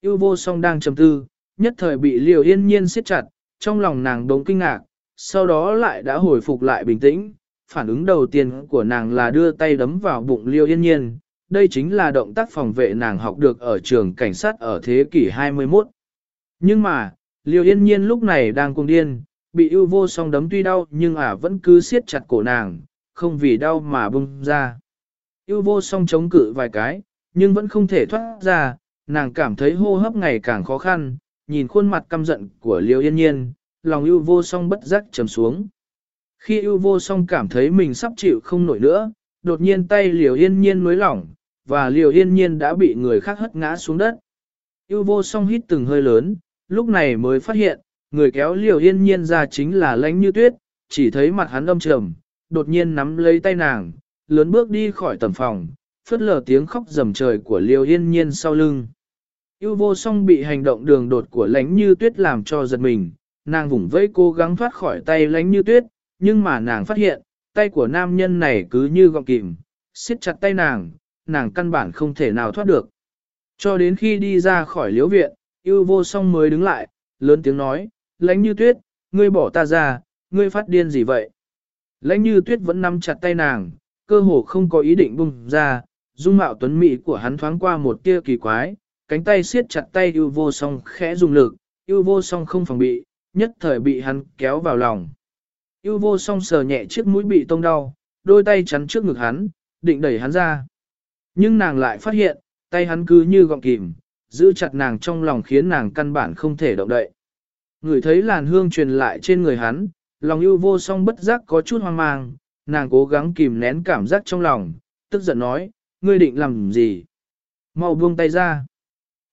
Yêu vô song đang trầm tư, nhất thời bị liều yên nhiên siết chặt, trong lòng nàng đống kinh ngạc, sau đó lại đã hồi phục lại bình tĩnh. Phản ứng đầu tiên của nàng là đưa tay đấm vào bụng liêu yên nhiên, đây chính là động tác phòng vệ nàng học được ở trường cảnh sát ở thế kỷ 21. Nhưng mà, liêu yên nhiên lúc này đang cuồng điên, bị ưu vô song đấm tuy đau nhưng ả vẫn cứ siết chặt cổ nàng, không vì đau mà bung ra. Ưu vô song chống cự vài cái, nhưng vẫn không thể thoát ra, nàng cảm thấy hô hấp ngày càng khó khăn, nhìn khuôn mặt căm giận của liêu yên nhiên, lòng ưu vô song bất giác trầm xuống. Khi ưu vô song cảm thấy mình sắp chịu không nổi nữa, đột nhiên tay Liêu yên nhiên nối lỏng, và Liêu yên nhiên đã bị người khác hất ngã xuống đất. Ưu vô song hít từng hơi lớn, lúc này mới phát hiện, người kéo Liêu yên nhiên ra chính là lãnh như tuyết, chỉ thấy mặt hắn âm trầm, đột nhiên nắm lấy tay nàng, lớn bước đi khỏi tầm phòng, phất lờ tiếng khóc rầm trời của liều yên nhiên sau lưng. Yêu vô song bị hành động đường đột của lãnh như tuyết làm cho giật mình, nàng vùng vẫy cố gắng thoát khỏi tay lãnh như tuyết, nhưng mà nàng phát hiện, tay của nam nhân này cứ như gọng kìm, siết chặt tay nàng, nàng căn bản không thể nào thoát được. Cho đến khi đi ra khỏi liễu viện, yêu vô song mới đứng lại, lớn tiếng nói, lãnh như tuyết, ngươi bỏ ta ra, ngươi phát điên gì vậy? Lãnh như tuyết vẫn nắm chặt tay nàng, cơ hồ không có ý định bung ra, dung mạo tuấn mỹ của hắn thoáng qua một tia kỳ quái, cánh tay siết chặt tay yêu vô song khẽ dùng lực, yêu vô song không phòng bị, nhất thời bị hắn kéo vào lòng. Yêu vô song sờ nhẹ chiếc mũi bị tông đau, đôi tay chắn trước ngực hắn, định đẩy hắn ra. Nhưng nàng lại phát hiện, tay hắn cứ như gọng kìm, giữ chặt nàng trong lòng khiến nàng căn bản không thể động đậy. Người thấy làn hương truyền lại trên người hắn, lòng ưu vô song bất giác có chút hoang mang, nàng cố gắng kìm nén cảm giác trong lòng, tức giận nói, ngươi định làm gì? Mau buông tay ra.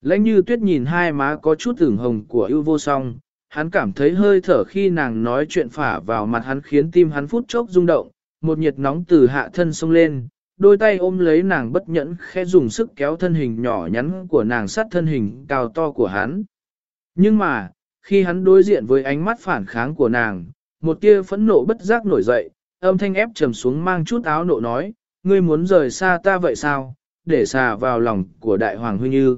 Lãnh như tuyết nhìn hai má có chút ửng hồng của ưu vô song, hắn cảm thấy hơi thở khi nàng nói chuyện phả vào mặt hắn khiến tim hắn phút chốc rung động, một nhiệt nóng từ hạ thân sông lên, đôi tay ôm lấy nàng bất nhẫn khẽ dùng sức kéo thân hình nhỏ nhắn của nàng sát thân hình cao to của hắn. Nhưng mà, khi hắn đối diện với ánh mắt phản kháng của nàng, một tia phẫn nộ bất giác nổi dậy, âm thanh ép trầm xuống mang chút áo nộ nói, ngươi muốn rời xa ta vậy sao, để xà vào lòng của đại hoàng huynh như.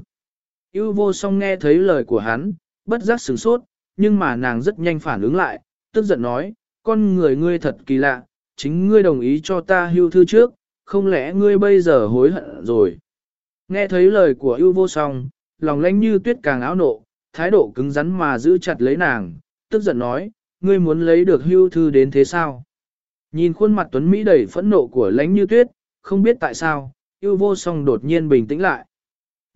Yêu vô song nghe thấy lời của hắn, bất giác sửng sốt, nhưng mà nàng rất nhanh phản ứng lại, tức giận nói, con người ngươi thật kỳ lạ, chính ngươi đồng ý cho ta hưu thư trước, không lẽ ngươi bây giờ hối hận rồi. Nghe thấy lời của yêu vô song, lòng lánh như tuyết càng áo nộ, thái độ cứng rắn mà giữ chặt lấy nàng, tức giận nói, ngươi muốn lấy được hưu thư đến thế sao? Nhìn khuôn mặt tuấn Mỹ đầy phẫn nộ của lánh như tuyết, không biết tại sao, yêu vô song đột nhiên bình tĩnh lại.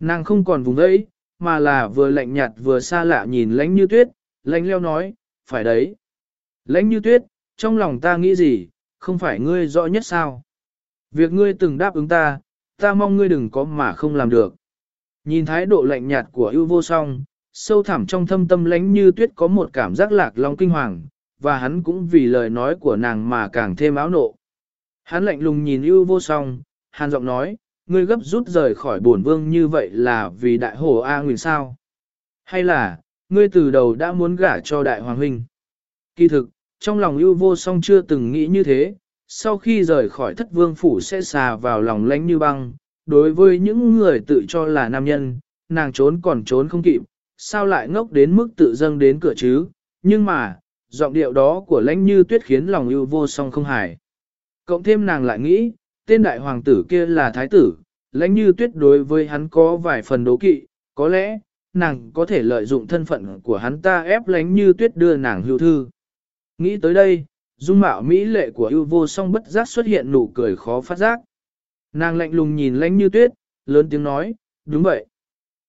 Nàng không còn vùng ấy, mà là vừa lạnh nhạt vừa xa lạ nhìn lãnh như tuyết, lãnh leo nói, phải đấy. lãnh như tuyết, trong lòng ta nghĩ gì, không phải ngươi rõ nhất sao? Việc ngươi từng đáp ứng ta, ta mong ngươi đừng có mà không làm được. Nhìn thái độ lạnh nhạt của ưu vô song, sâu thẳm trong thâm tâm lãnh như tuyết có một cảm giác lạc long kinh hoàng, và hắn cũng vì lời nói của nàng mà càng thêm áo nộ. Hắn lạnh lùng nhìn ưu vô song, hàn giọng nói, ngươi gấp rút rời khỏi bổn vương như vậy là vì đại hồ A Nguyên sao? Hay là, ngươi từ đầu đã muốn gả cho đại hoàng huynh? Kỳ thực, trong lòng ưu vô song chưa từng nghĩ như thế, sau khi rời khỏi thất vương phủ sẽ xà vào lòng lánh như băng. Đối với những người tự cho là nam nhân, nàng trốn còn trốn không kịp, sao lại ngốc đến mức tự dâng đến cửa chứ? Nhưng mà, giọng điệu đó của lãnh như tuyết khiến lòng ưu vô song không hài. Cộng thêm nàng lại nghĩ, tên đại hoàng tử kia là thái tử, lãnh như tuyết đối với hắn có vài phần đố kỵ, có lẽ, nàng có thể lợi dụng thân phận của hắn ta ép lãnh như tuyết đưa nàng hưu thư. Nghĩ tới đây, dung mạo mỹ lệ của ưu vô song bất giác xuất hiện nụ cười khó phát giác. Nàng lạnh lùng nhìn lãnh như tuyết, lớn tiếng nói, đúng vậy.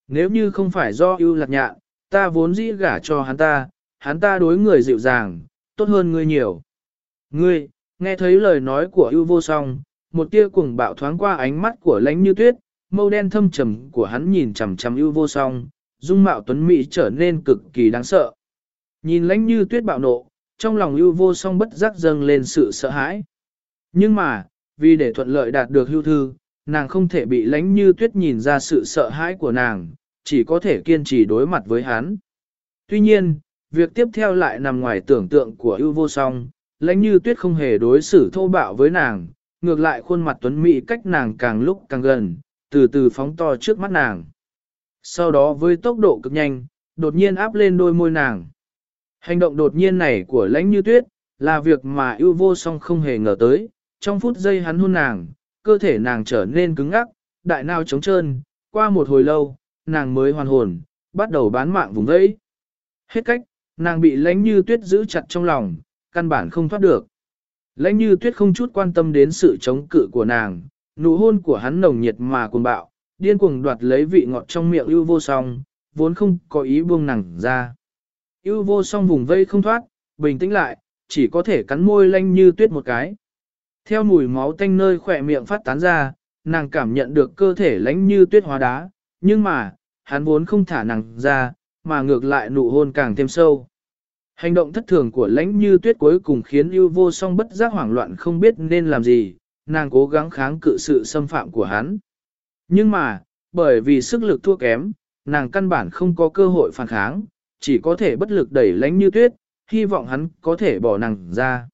Nếu như không phải do ưu lạc nhạ, ta vốn dĩ gả cho hắn ta, hắn ta đối người dịu dàng, tốt hơn ngươi nhiều. Ngươi, nghe thấy lời nói của ưu vô song, một tia cuồng bạo thoáng qua ánh mắt của lãnh như tuyết, mâu đen thâm trầm của hắn nhìn chằm chằm ưu vô song, dung mạo tuấn mỹ trở nên cực kỳ đáng sợ. Nhìn lãnh như tuyết bạo nộ, trong lòng ưu vô song bất giác dâng lên sự sợ hãi. Nhưng mà, vì để thuận lợi đạt được hưu thư, nàng không thể bị lãnh như tuyết nhìn ra sự sợ hãi của nàng, chỉ có thể kiên trì đối mặt với hắn. Tuy nhiên, việc tiếp theo lại nằm ngoài tưởng tượng của ưu vô song, lãnh như tuyết không hề đối xử thô bạo với nàng, ngược lại khuôn mặt tuấn mỹ cách nàng càng lúc càng gần, từ từ phóng to trước mắt nàng. Sau đó với tốc độ cực nhanh, đột nhiên áp lên đôi môi nàng. Hành động đột nhiên này của lãnh như tuyết, là việc mà ưu vô song không hề ngờ tới, trong phút giây hắn hôn nàng, cơ thể nàng trở nên cứng ngắc, đại nao trống trơn, qua một hồi lâu, nàng mới hoàn hồn, bắt đầu bán mạng vùng vẫy. Hết cách, nàng bị lãnh như tuyết giữ chặt trong lòng, căn bản không thoát được. Lãnh như tuyết không chút quan tâm đến sự chống cự của nàng, nụ hôn của hắn nồng nhiệt mà cuồng bạo, điên cuồng đoạt lấy vị ngọt trong miệng ưu vô song, vốn không có ý buông nàng ra. Ưu vô song vùng vây không thoát, bình tĩnh lại, chỉ có thể cắn môi lanh như tuyết một cái. Theo mùi máu tanh nơi khỏe miệng phát tán ra, nàng cảm nhận được cơ thể lánh như tuyết hóa đá, nhưng mà, hắn vốn không thả nàng ra, mà ngược lại nụ hôn càng thêm sâu. Hành động thất thường của lãnh như tuyết cuối cùng khiến ưu vô song bất giác hoảng loạn không biết nên làm gì, nàng cố gắng kháng cự sự xâm phạm của hắn. Nhưng mà, bởi vì sức lực thua kém, nàng căn bản không có cơ hội phản kháng, chỉ có thể bất lực đẩy lãnh như tuyết, hy vọng hắn có thể bỏ nàng ra.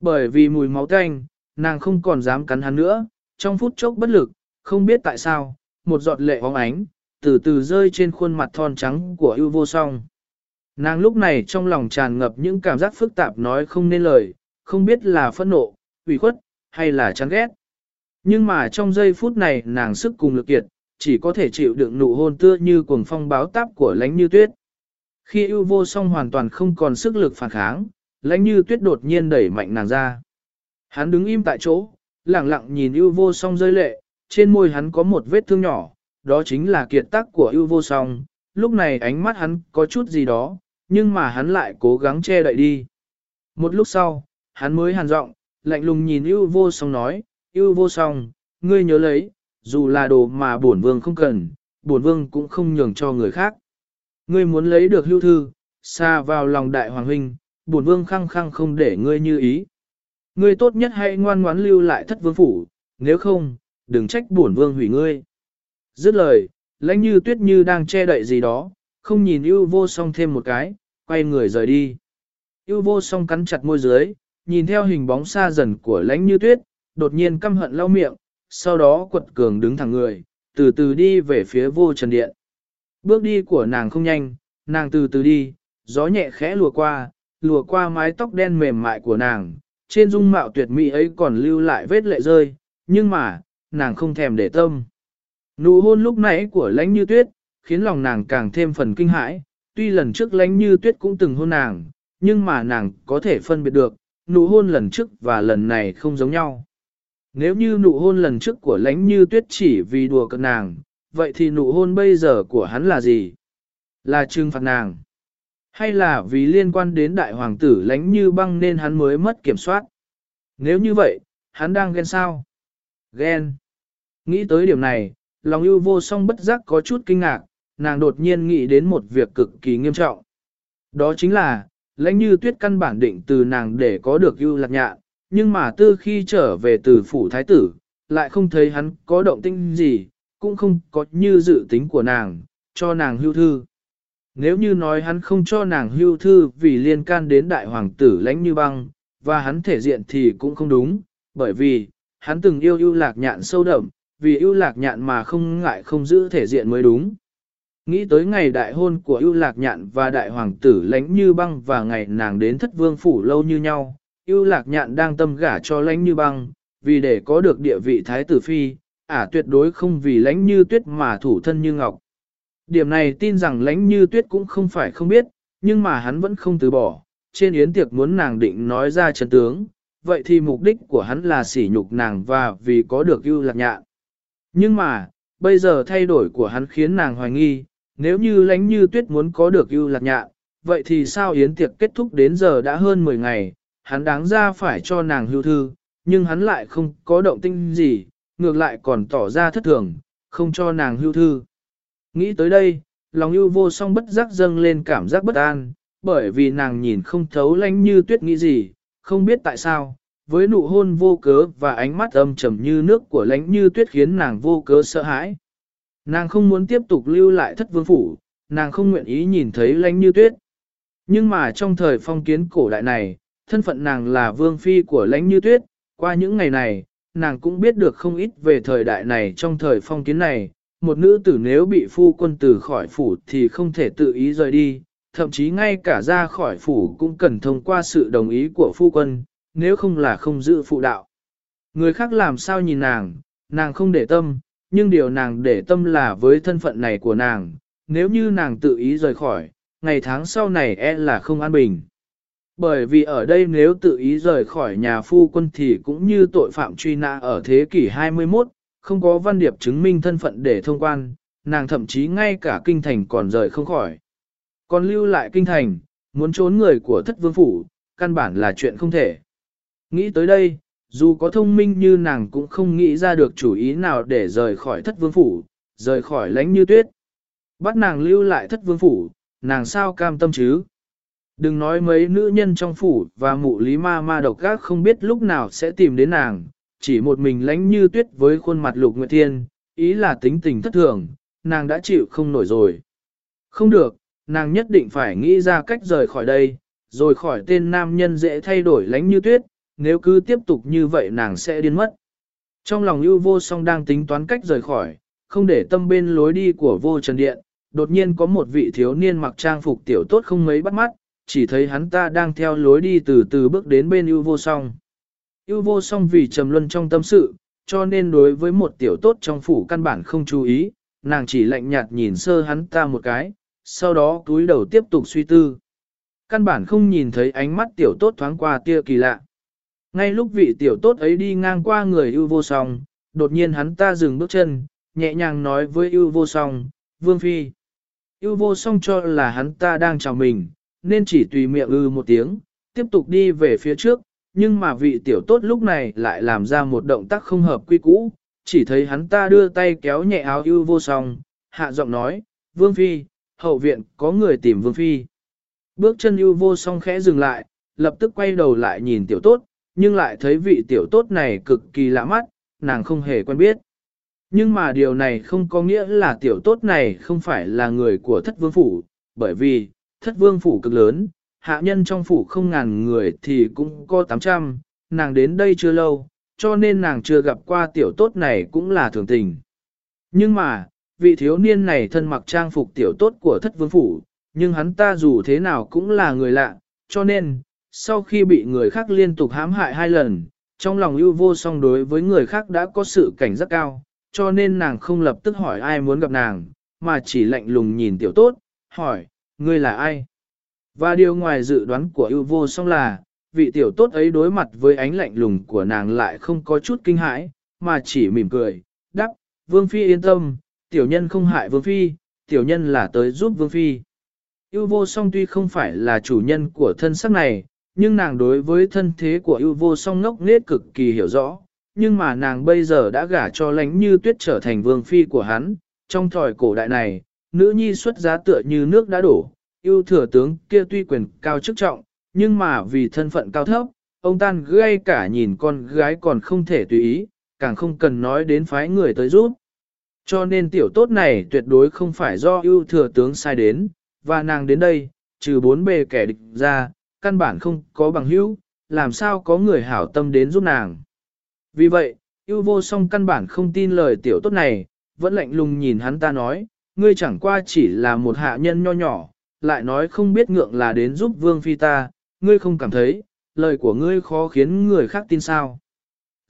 Bởi vì mùi máu tanh, nàng không còn dám cắn hắn nữa, trong phút chốc bất lực, không biết tại sao, một giọt lệ óng ánh, từ từ rơi trên khuôn mặt thon trắng của ưu vô song. Nàng lúc này trong lòng tràn ngập những cảm giác phức tạp nói không nên lời, không biết là phẫn nộ, ủy khuất, hay là chán ghét. Nhưng mà trong giây phút này nàng sức cùng lực kiệt, chỉ có thể chịu đựng nụ hôn tưa như cuồng phong báo táp của lánh như tuyết. Khi ưu vô song hoàn toàn không còn sức lực phản kháng, lãnh như tuyết đột nhiên đẩy mạnh nàng ra. Hắn đứng im tại chỗ, lặng lặng nhìn ưu vô song rơi lệ, trên môi hắn có một vết thương nhỏ, đó chính là kiệt tác của ưu vô song, lúc này ánh mắt hắn có chút gì đó, nhưng mà hắn lại cố gắng che đậy đi. Một lúc sau, hắn mới hàn giọng, lạnh lùng nhìn ưu vô song nói, ưu vô song, ngươi nhớ lấy, dù là đồ mà bổn vương không cần, bổn vương cũng không nhường cho người khác. Ngươi muốn lấy được hưu thư, xa vào lòng đại hoàng huynh, bổn vương khăng khăng không để ngươi như ý. Ngươi tốt nhất hãy ngoan ngoãn lưu lại thất vương phủ, nếu không, đừng trách bổn vương hủy ngươi. Dứt lời, lãnh như tuyết như đang che đậy gì đó, không nhìn ưu vô song thêm một cái, quay người rời đi. Ưu vô song cắn chặt môi dưới, nhìn theo hình bóng xa dần của lãnh như tuyết, đột nhiên căm hận lau miệng, sau đó quật cường đứng thẳng người, từ từ đi về phía vô trần điện. Bước đi của nàng không nhanh, nàng từ từ đi, gió nhẹ khẽ lùa qua, lùa qua mái tóc đen mềm mại của nàng, trên dung mạo tuyệt mỹ ấy còn lưu lại vết lệ rơi, nhưng mà, nàng không thèm để tâm. Nụ hôn lúc nãy của lãnh như tuyết, khiến lòng nàng càng thêm phần kinh hãi, tuy lần trước lãnh như tuyết cũng từng hôn nàng, nhưng mà nàng có thể phân biệt được, nụ hôn lần trước và lần này không giống nhau. Nếu như nụ hôn lần trước của lãnh như tuyết chỉ vì đùa cợt nàng, vậy thì nụ hôn bây giờ của hắn là gì? Là trừng phạt nàng. Hay là vì liên quan đến đại hoàng tử lãnh như băng nên hắn mới mất kiểm soát? Nếu như vậy, hắn đang ghen sao? Ghen. Nghĩ tới điểm này, lòng yêu vô song bất giác có chút kinh ngạc, nàng đột nhiên nghĩ đến một việc cực kỳ nghiêm trọng. Đó chính là, lãnh như tuyết căn bản định từ nàng để có được ưu lạc nhạn, nhưng mà từ khi trở về từ phủ thái tử, lại không thấy hắn có động tinh gì, cũng không có như dự tính của nàng, cho nàng hưu thư. Nếu như nói hắn không cho nàng hưu thư vì liên can đến đại hoàng tử lãnh như băng, và hắn thể diện thì cũng không đúng, bởi vì, hắn từng yêu ưu lạc nhạn sâu đậm, vì ưu lạc nhạn mà không ngại không giữ thể diện mới đúng. Nghĩ tới ngày đại hôn của ưu lạc nhạn và đại hoàng tử lãnh như băng và ngày nàng đến thất vương phủ lâu như nhau, ưu lạc nhạn đang tâm gả cho lãnh như băng, vì để có được địa vị thái tử phi, ả tuyệt đối không vì lãnh như tuyết mà thủ thân như ngọc. Điểm này tin rằng lãnh như tuyết cũng không phải không biết, nhưng mà hắn vẫn không từ bỏ, trên yến tiệc muốn nàng định nói ra chân tướng, vậy thì mục đích của hắn là sỉ nhục nàng và vì có được ưu lạc nhạn. Nhưng mà, bây giờ thay đổi của hắn khiến nàng hoài nghi, nếu như lãnh như tuyết muốn có được ưu lạc nhạn, vậy thì sao yến tiệc kết thúc đến giờ đã hơn 10 ngày, hắn đáng ra phải cho nàng hưu thư, nhưng hắn lại không có động tinh gì, ngược lại còn tỏ ra thất thường, không cho nàng hưu thư. Nghĩ tới đây, lòng ưu vô song bất giác dâng lên cảm giác bất an, bởi vì nàng nhìn không thấu lãnh như tuyết nghĩ gì, không biết tại sao, với nụ hôn vô cớ và ánh mắt âm trầm như nước của lãnh như tuyết khiến nàng vô cớ sợ hãi. Nàng không muốn tiếp tục lưu lại thất vương phủ, nàng không nguyện ý nhìn thấy lãnh như tuyết. Nhưng mà trong thời phong kiến cổ đại này, thân phận nàng là vương phi của lãnh như tuyết, qua những ngày này, nàng cũng biết được không ít về thời đại này trong thời phong kiến này, một nữ tử nếu bị phu quân tử khỏi phủ thì không thể tự ý rời đi, thậm chí ngay cả ra khỏi phủ cũng cần thông qua sự đồng ý của phu quân, nếu không là không giữ phụ đạo. Người khác làm sao nhìn nàng, nàng không để tâm, nhưng điều nàng để tâm là với thân phận này của nàng, nếu như nàng tự ý rời khỏi, ngày tháng sau này e là không an bình. Bởi vì ở đây nếu tự ý rời khỏi nhà phu quân thì cũng như tội phạm truy nã ở thế kỷ 21, không có văn điệp chứng minh thân phận để thông quan, nàng thậm chí ngay cả kinh thành còn rời không khỏi. Còn lưu lại kinh thành, muốn trốn người của thất vương phủ, căn bản là chuyện không thể. Nghĩ tới đây, dù có thông minh như nàng cũng không nghĩ ra được chủ ý nào để rời khỏi thất vương phủ, rời khỏi lánh như tuyết. Bắt nàng lưu lại thất vương phủ, nàng sao cam tâm chứ? Đừng nói mấy nữ nhân trong phủ và mụ lý ma ma độc gác không biết lúc nào sẽ tìm đến nàng, chỉ một mình lánh như tuyết với khuôn mặt lục nguyệt thiên, ý là tính tình thất thường, nàng đã chịu không nổi rồi. Không được, nàng nhất định phải nghĩ ra cách rời khỏi đây, rồi khỏi tên nam nhân dễ thay đổi lánh như tuyết, nếu cứ tiếp tục như vậy nàng sẽ điên mất. Trong lòng ưu vô song đang tính toán cách rời khỏi, không để tâm bên lối đi của vô trần điện, đột nhiên có một vị thiếu niên mặc trang phục tiểu tốt không mấy bắt mắt, chỉ thấy hắn ta đang theo lối đi từ từ bước đến bên ưu vô song. Ưu vô song vì trầm luân trong tâm sự, cho nên đối với một tiểu tốt trong phủ căn bản không chú ý, nàng chỉ lạnh nhạt nhìn sơ hắn ta một cái, sau đó túi đầu tiếp tục suy tư. Căn bản không nhìn thấy ánh mắt tiểu tốt thoáng qua tia kỳ lạ. Ngay lúc vị tiểu tốt ấy đi ngang qua người ưu vô song, đột nhiên hắn ta dừng bước chân, nhẹ nhàng nói với ưu vô song, vương phi. Ưu vô song cho là hắn ta đang chào mình, nên chỉ tùy miệng ư một tiếng, tiếp tục đi về phía trước, nhưng mà vị tiểu tốt lúc này lại làm ra một động tác không hợp quy cũ, chỉ thấy hắn ta đưa tay kéo nhẹ áo ưu vô song, hạ giọng nói, vương phi, hậu viện có người tìm vương phi. Bước chân ưu vô song khẽ dừng lại, lập tức quay đầu lại nhìn tiểu tốt, nhưng lại thấy vị tiểu tốt này cực kỳ lạ mắt, nàng không hề quen biết. Nhưng mà điều này không có nghĩa là tiểu tốt này không phải là người của thất vương phủ, bởi vì, thất vương phủ cực lớn, hạ nhân trong phủ không ngàn người thì cũng có 800, nàng đến đây chưa lâu, cho nên nàng chưa gặp qua tiểu tốt này cũng là thường tình. Nhưng mà, vị thiếu niên này thân mặc trang phục tiểu tốt của thất vương phủ, nhưng hắn ta dù thế nào cũng là người lạ, cho nên, sau khi bị người khác liên tục hãm hại hai lần, trong lòng ưu vô song đối với người khác đã có sự cảnh giác cao, cho nên nàng không lập tức hỏi ai muốn gặp nàng, mà chỉ lạnh lùng nhìn tiểu tốt, hỏi, ngươi là ai? Và điều ngoài dự đoán của ưu vô song là, vị tiểu tốt ấy đối mặt với ánh lạnh lùng của nàng lại không có chút kinh hãi, mà chỉ mỉm cười, đáp, Vương Phi yên tâm, tiểu nhân không hại Vương Phi, tiểu nhân là tới giúp Vương Phi. Yêu vô song tuy không phải là chủ nhân của thân sắc này, nhưng nàng đối với thân thế của yêu vô song ngốc nghếch cực kỳ hiểu rõ, nhưng mà nàng bây giờ đã gả cho lánh như tuyết trở thành vương phi của hắn, trong thời cổ đại này, nữ nhi xuất giá tựa như nước đã đổ, yêu thừa tướng kia tuy quyền cao chức trọng, nhưng mà vì thân phận cao thấp, ông tan gây cả nhìn con gái còn không thể tùy ý, càng không cần nói đến phái người tới giúp. Cho nên tiểu tốt này tuyệt đối không phải do yêu thừa tướng sai đến, và nàng đến đây, trừ bốn bề kẻ địch ra, căn bản không có bằng hữu, làm sao có người hảo tâm đến giúp nàng. Vì vậy, yêu vô song căn bản không tin lời tiểu tốt này, vẫn lạnh lùng nhìn hắn ta nói, ngươi chẳng qua chỉ là một hạ nhân nho nhỏ, lại nói không biết ngượng là đến giúp vương phi ta, ngươi không cảm thấy, lời của ngươi khó khiến người khác tin sao.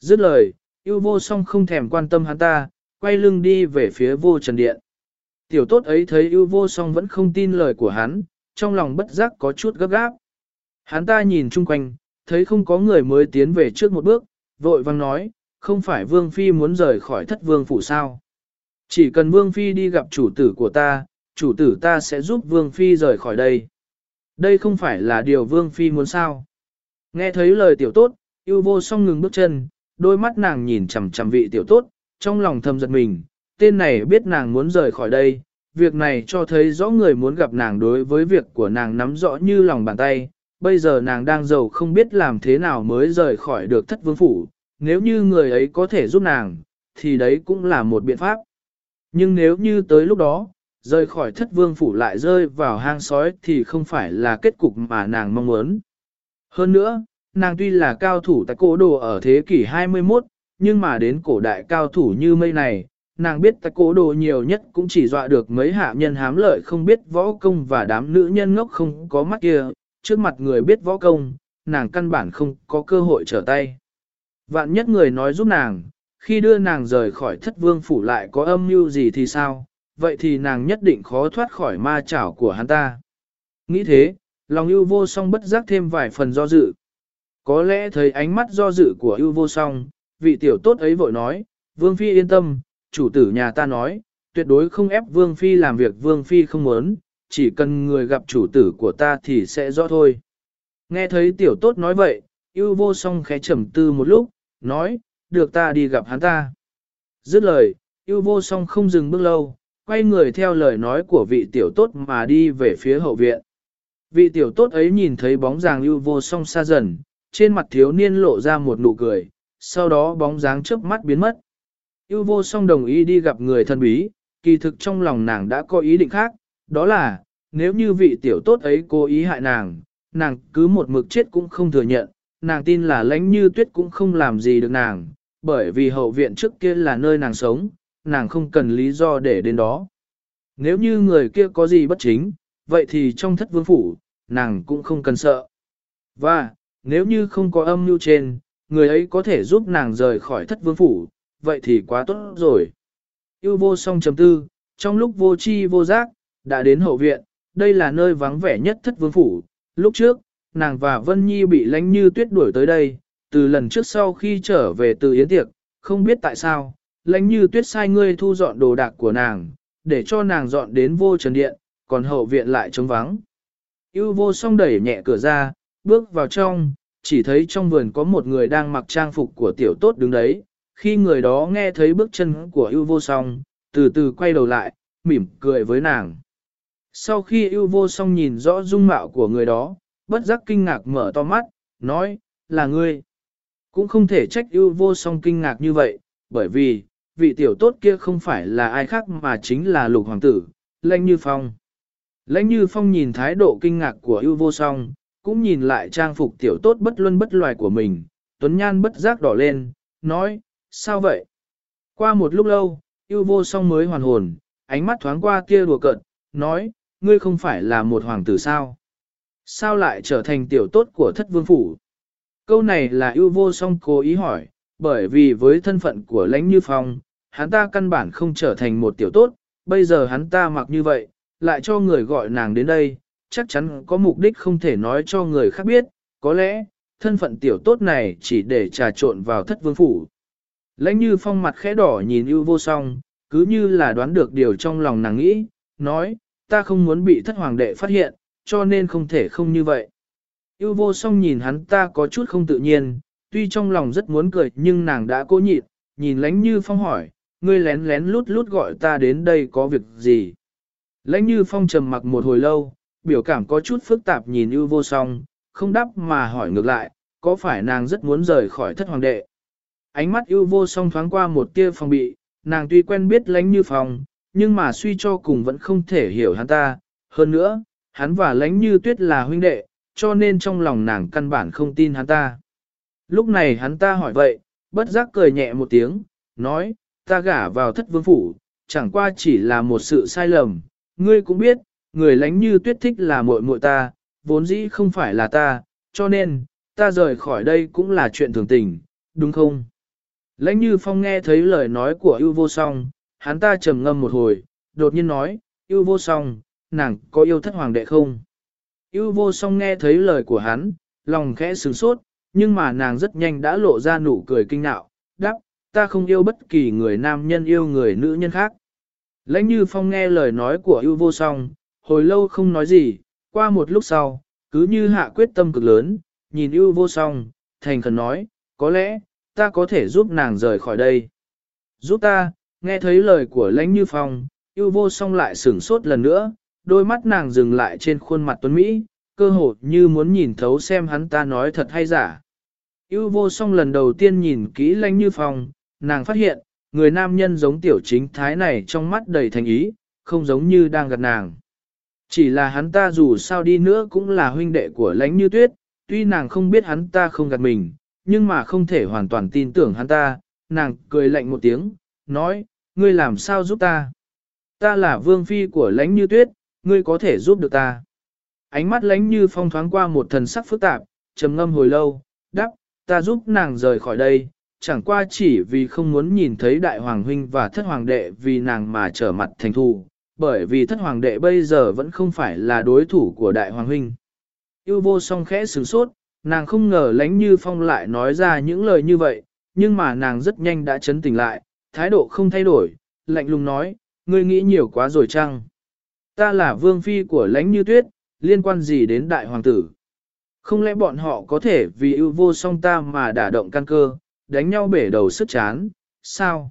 Dứt lời, yêu vô song không thèm quan tâm hắn ta, quay lưng đi về phía vô trần điện. Tiểu tốt ấy thấy yêu vô song vẫn không tin lời của hắn, trong lòng bất giác có chút gấp gáp. Hắn ta nhìn chung quanh, thấy không có người mới tiến về trước một bước, vội vang nói, không phải Vương Phi muốn rời khỏi thất vương phủ sao. Chỉ cần Vương Phi đi gặp chủ tử của ta, chủ tử ta sẽ giúp Vương Phi rời khỏi đây. Đây không phải là điều Vương Phi muốn sao. Nghe thấy lời tiểu tốt, yêu vô song ngừng bước chân, đôi mắt nàng nhìn chằm chằm vị tiểu tốt, trong lòng thầm giật mình, tên này biết nàng muốn rời khỏi đây, việc này cho thấy rõ người muốn gặp nàng đối với việc của nàng nắm rõ như lòng bàn tay, bây giờ nàng đang giàu không biết làm thế nào mới rời khỏi được thất vương phủ, nếu như người ấy có thể giúp nàng, thì đấy cũng là một biện pháp. Nhưng nếu như tới lúc đó, rời khỏi thất vương phủ lại rơi vào hang sói thì không phải là kết cục mà nàng mong muốn. Hơn nữa, nàng tuy là cao thủ tại cổ đồ ở thế kỷ 21, nhưng mà đến cổ đại cao thủ như mây này, nàng biết tại cổ đồ nhiều nhất cũng chỉ dọa được mấy hạ nhân hám lợi không biết võ công và đám nữ nhân ngốc không có mắt kia, trước mặt người biết võ công, nàng căn bản không có cơ hội trở tay. Vạn nhất người nói giúp nàng, khi đưa nàng rời khỏi thất vương phủ lại có âm mưu gì thì sao, vậy thì nàng nhất định khó thoát khỏi ma chảo của hắn ta. Nghĩ thế, lòng ưu vô song bất giác thêm vài phần do dự. Có lẽ thấy ánh mắt do dự của ưu vô song, vị tiểu tốt ấy vội nói, vương phi yên tâm, chủ tử nhà ta nói, tuyệt đối không ép vương phi làm việc vương phi không muốn, chỉ cần người gặp chủ tử của ta thì sẽ rõ thôi. Nghe thấy tiểu tốt nói vậy, yêu vô song khẽ trầm tư một lúc, nói, được ta đi gặp hắn ta. Dứt lời, yêu vô song không dừng bước lâu, quay người theo lời nói của vị tiểu tốt mà đi về phía hậu viện. Vị tiểu tốt ấy nhìn thấy bóng dáng yêu vô song xa dần, trên mặt thiếu niên lộ ra một nụ cười, sau đó bóng dáng chớp mắt biến mất. Yêu vô song đồng ý đi gặp người thân bí, kỳ thực trong lòng nàng đã có ý định khác, đó là, nếu như vị tiểu tốt ấy cố ý hại nàng, nàng cứ một mực chết cũng không thừa nhận, nàng tin là lãnh như tuyết cũng không làm gì được nàng, bởi vì hậu viện trước kia là nơi nàng sống, nàng không cần lý do để đến đó. Nếu như người kia có gì bất chính, vậy thì trong thất vương phủ, nàng cũng không cần sợ. Và, nếu như không có âm mưu trên, người ấy có thể giúp nàng rời khỏi thất vương phủ, vậy thì quá tốt rồi. Yêu vô song chấm tư, trong lúc vô chi vô giác, đã đến hậu viện, đây là nơi vắng vẻ nhất thất vương phủ. Lúc trước, nàng và Vân Nhi bị lánh như tuyết đuổi tới đây, từ lần trước sau khi trở về từ yến tiệc, không biết tại sao, lãnh như tuyết sai ngươi thu dọn đồ đạc của nàng, để cho nàng dọn đến vô trần điện, còn hậu viện lại trống vắng. Yêu vô song đẩy nhẹ cửa ra, bước vào trong, chỉ thấy trong vườn có một người đang mặc trang phục của tiểu tốt đứng đấy. Khi người đó nghe thấy bước chân của yêu vô song, từ từ quay đầu lại, mỉm cười với nàng. Sau khi yêu vô song nhìn rõ dung mạo của người đó, bất giác kinh ngạc mở to mắt, nói, là ngươi. Cũng không thể trách yêu vô song kinh ngạc như vậy, bởi vì, vị tiểu tốt kia không phải là ai khác mà chính là lục hoàng tử, Lãnh Như Phong. Lãnh Như Phong nhìn thái độ kinh ngạc của yêu vô song, cũng nhìn lại trang phục tiểu tốt bất luân bất loài của mình, Tuấn Nhan bất giác đỏ lên, nói, sao vậy? Qua một lúc lâu, yêu vô song mới hoàn hồn, ánh mắt thoáng qua kia đùa cợt, nói, ngươi không phải là một hoàng tử sao? Sao lại trở thành tiểu tốt của thất vương phủ? Câu này là ưu vô song cố ý hỏi, bởi vì với thân phận của lãnh như phong, hắn ta căn bản không trở thành một tiểu tốt, bây giờ hắn ta mặc như vậy, lại cho người gọi nàng đến đây, chắc chắn có mục đích không thể nói cho người khác biết, có lẽ, thân phận tiểu tốt này chỉ để trà trộn vào thất vương phủ. Lãnh như phong mặt khẽ đỏ nhìn ưu vô song, cứ như là đoán được điều trong lòng nàng nghĩ, nói, ta không muốn bị thất hoàng đệ phát hiện, cho nên không thể không như vậy. yêu vô song nhìn hắn ta có chút không tự nhiên, tuy trong lòng rất muốn cười nhưng nàng đã cố nhịn, nhìn lánh như phong hỏi, ngươi lén lén lút lút gọi ta đến đây có việc gì. Lãnh như phong trầm mặc một hồi lâu, biểu cảm có chút phức tạp nhìn ưu vô song, không đáp mà hỏi ngược lại, có phải nàng rất muốn rời khỏi thất hoàng đệ. Ánh mắt ưu vô song thoáng qua một tia phòng bị, nàng tuy quen biết lãnh như phong, nhưng mà suy cho cùng vẫn không thể hiểu hắn ta. Hơn nữa, hắn và lãnh như tuyết là huynh đệ, cho nên trong lòng nàng căn bản không tin hắn ta. Lúc này hắn ta hỏi vậy, bất giác cười nhẹ một tiếng, nói, ta gả vào thất vương phủ, chẳng qua chỉ là một sự sai lầm, ngươi cũng biết, người lánh như tuyết thích là muội muội ta, vốn dĩ không phải là ta, cho nên, ta rời khỏi đây cũng là chuyện thường tình, đúng không? Lãnh như phong nghe thấy lời nói của ưu vô song, hắn ta trầm ngâm một hồi, đột nhiên nói, yêu vô song, nàng có yêu thất hoàng đệ không? Yêu vô song nghe thấy lời của hắn, lòng khẽ sướng sốt, nhưng mà nàng rất nhanh đã lộ ra nụ cười kinh nạo, đáp, ta không yêu bất kỳ người nam nhân yêu người nữ nhân khác. Lãnh như phong nghe lời nói của yêu vô song, hồi lâu không nói gì, qua một lúc sau, cứ như hạ quyết tâm cực lớn, nhìn yêu vô song, thành khẩn nói, có lẽ, ta có thể giúp nàng rời khỏi đây. Giúp ta, nghe thấy lời của lãnh như phong, yêu vô song lại sửng sốt lần nữa, đôi mắt nàng dừng lại trên khuôn mặt tuấn Mỹ, cơ hồ như muốn nhìn thấu xem hắn ta nói thật hay giả. yêu vô song lần đầu tiên nhìn kỹ lãnh như phong, nàng phát hiện, người nam nhân giống tiểu chính thái này trong mắt đầy thành ý, không giống như đang gạt nàng. Chỉ là hắn ta dù sao đi nữa cũng là huynh đệ của lãnh như tuyết, tuy nàng không biết hắn ta không gạt mình, nhưng mà không thể hoàn toàn tin tưởng hắn ta, nàng cười lạnh một tiếng, nói, ngươi làm sao giúp ta? Ta là vương phi của lãnh như tuyết, ngươi có thể giúp được ta. Ánh mắt lãnh như phong thoáng qua một thần sắc phức tạp, trầm ngâm hồi lâu, đáp: ta giúp nàng rời khỏi đây, chẳng qua chỉ vì không muốn nhìn thấy đại hoàng huynh và thất hoàng đệ vì nàng mà trở mặt thành thù, bởi vì thất hoàng đệ bây giờ vẫn không phải là đối thủ của đại hoàng huynh. Yêu vô song khẽ sửng sốt, nàng không ngờ lánh như phong lại nói ra những lời như vậy, nhưng mà nàng rất nhanh đã chấn tỉnh lại, thái độ không thay đổi, lạnh lùng nói, ngươi nghĩ nhiều quá rồi chăng? Ta là vương phi của lãnh như tuyết, liên quan gì đến đại hoàng tử? Không lẽ bọn họ có thể vì ưu vô song ta mà đả động căn cơ, đánh nhau bể đầu sức chán, sao?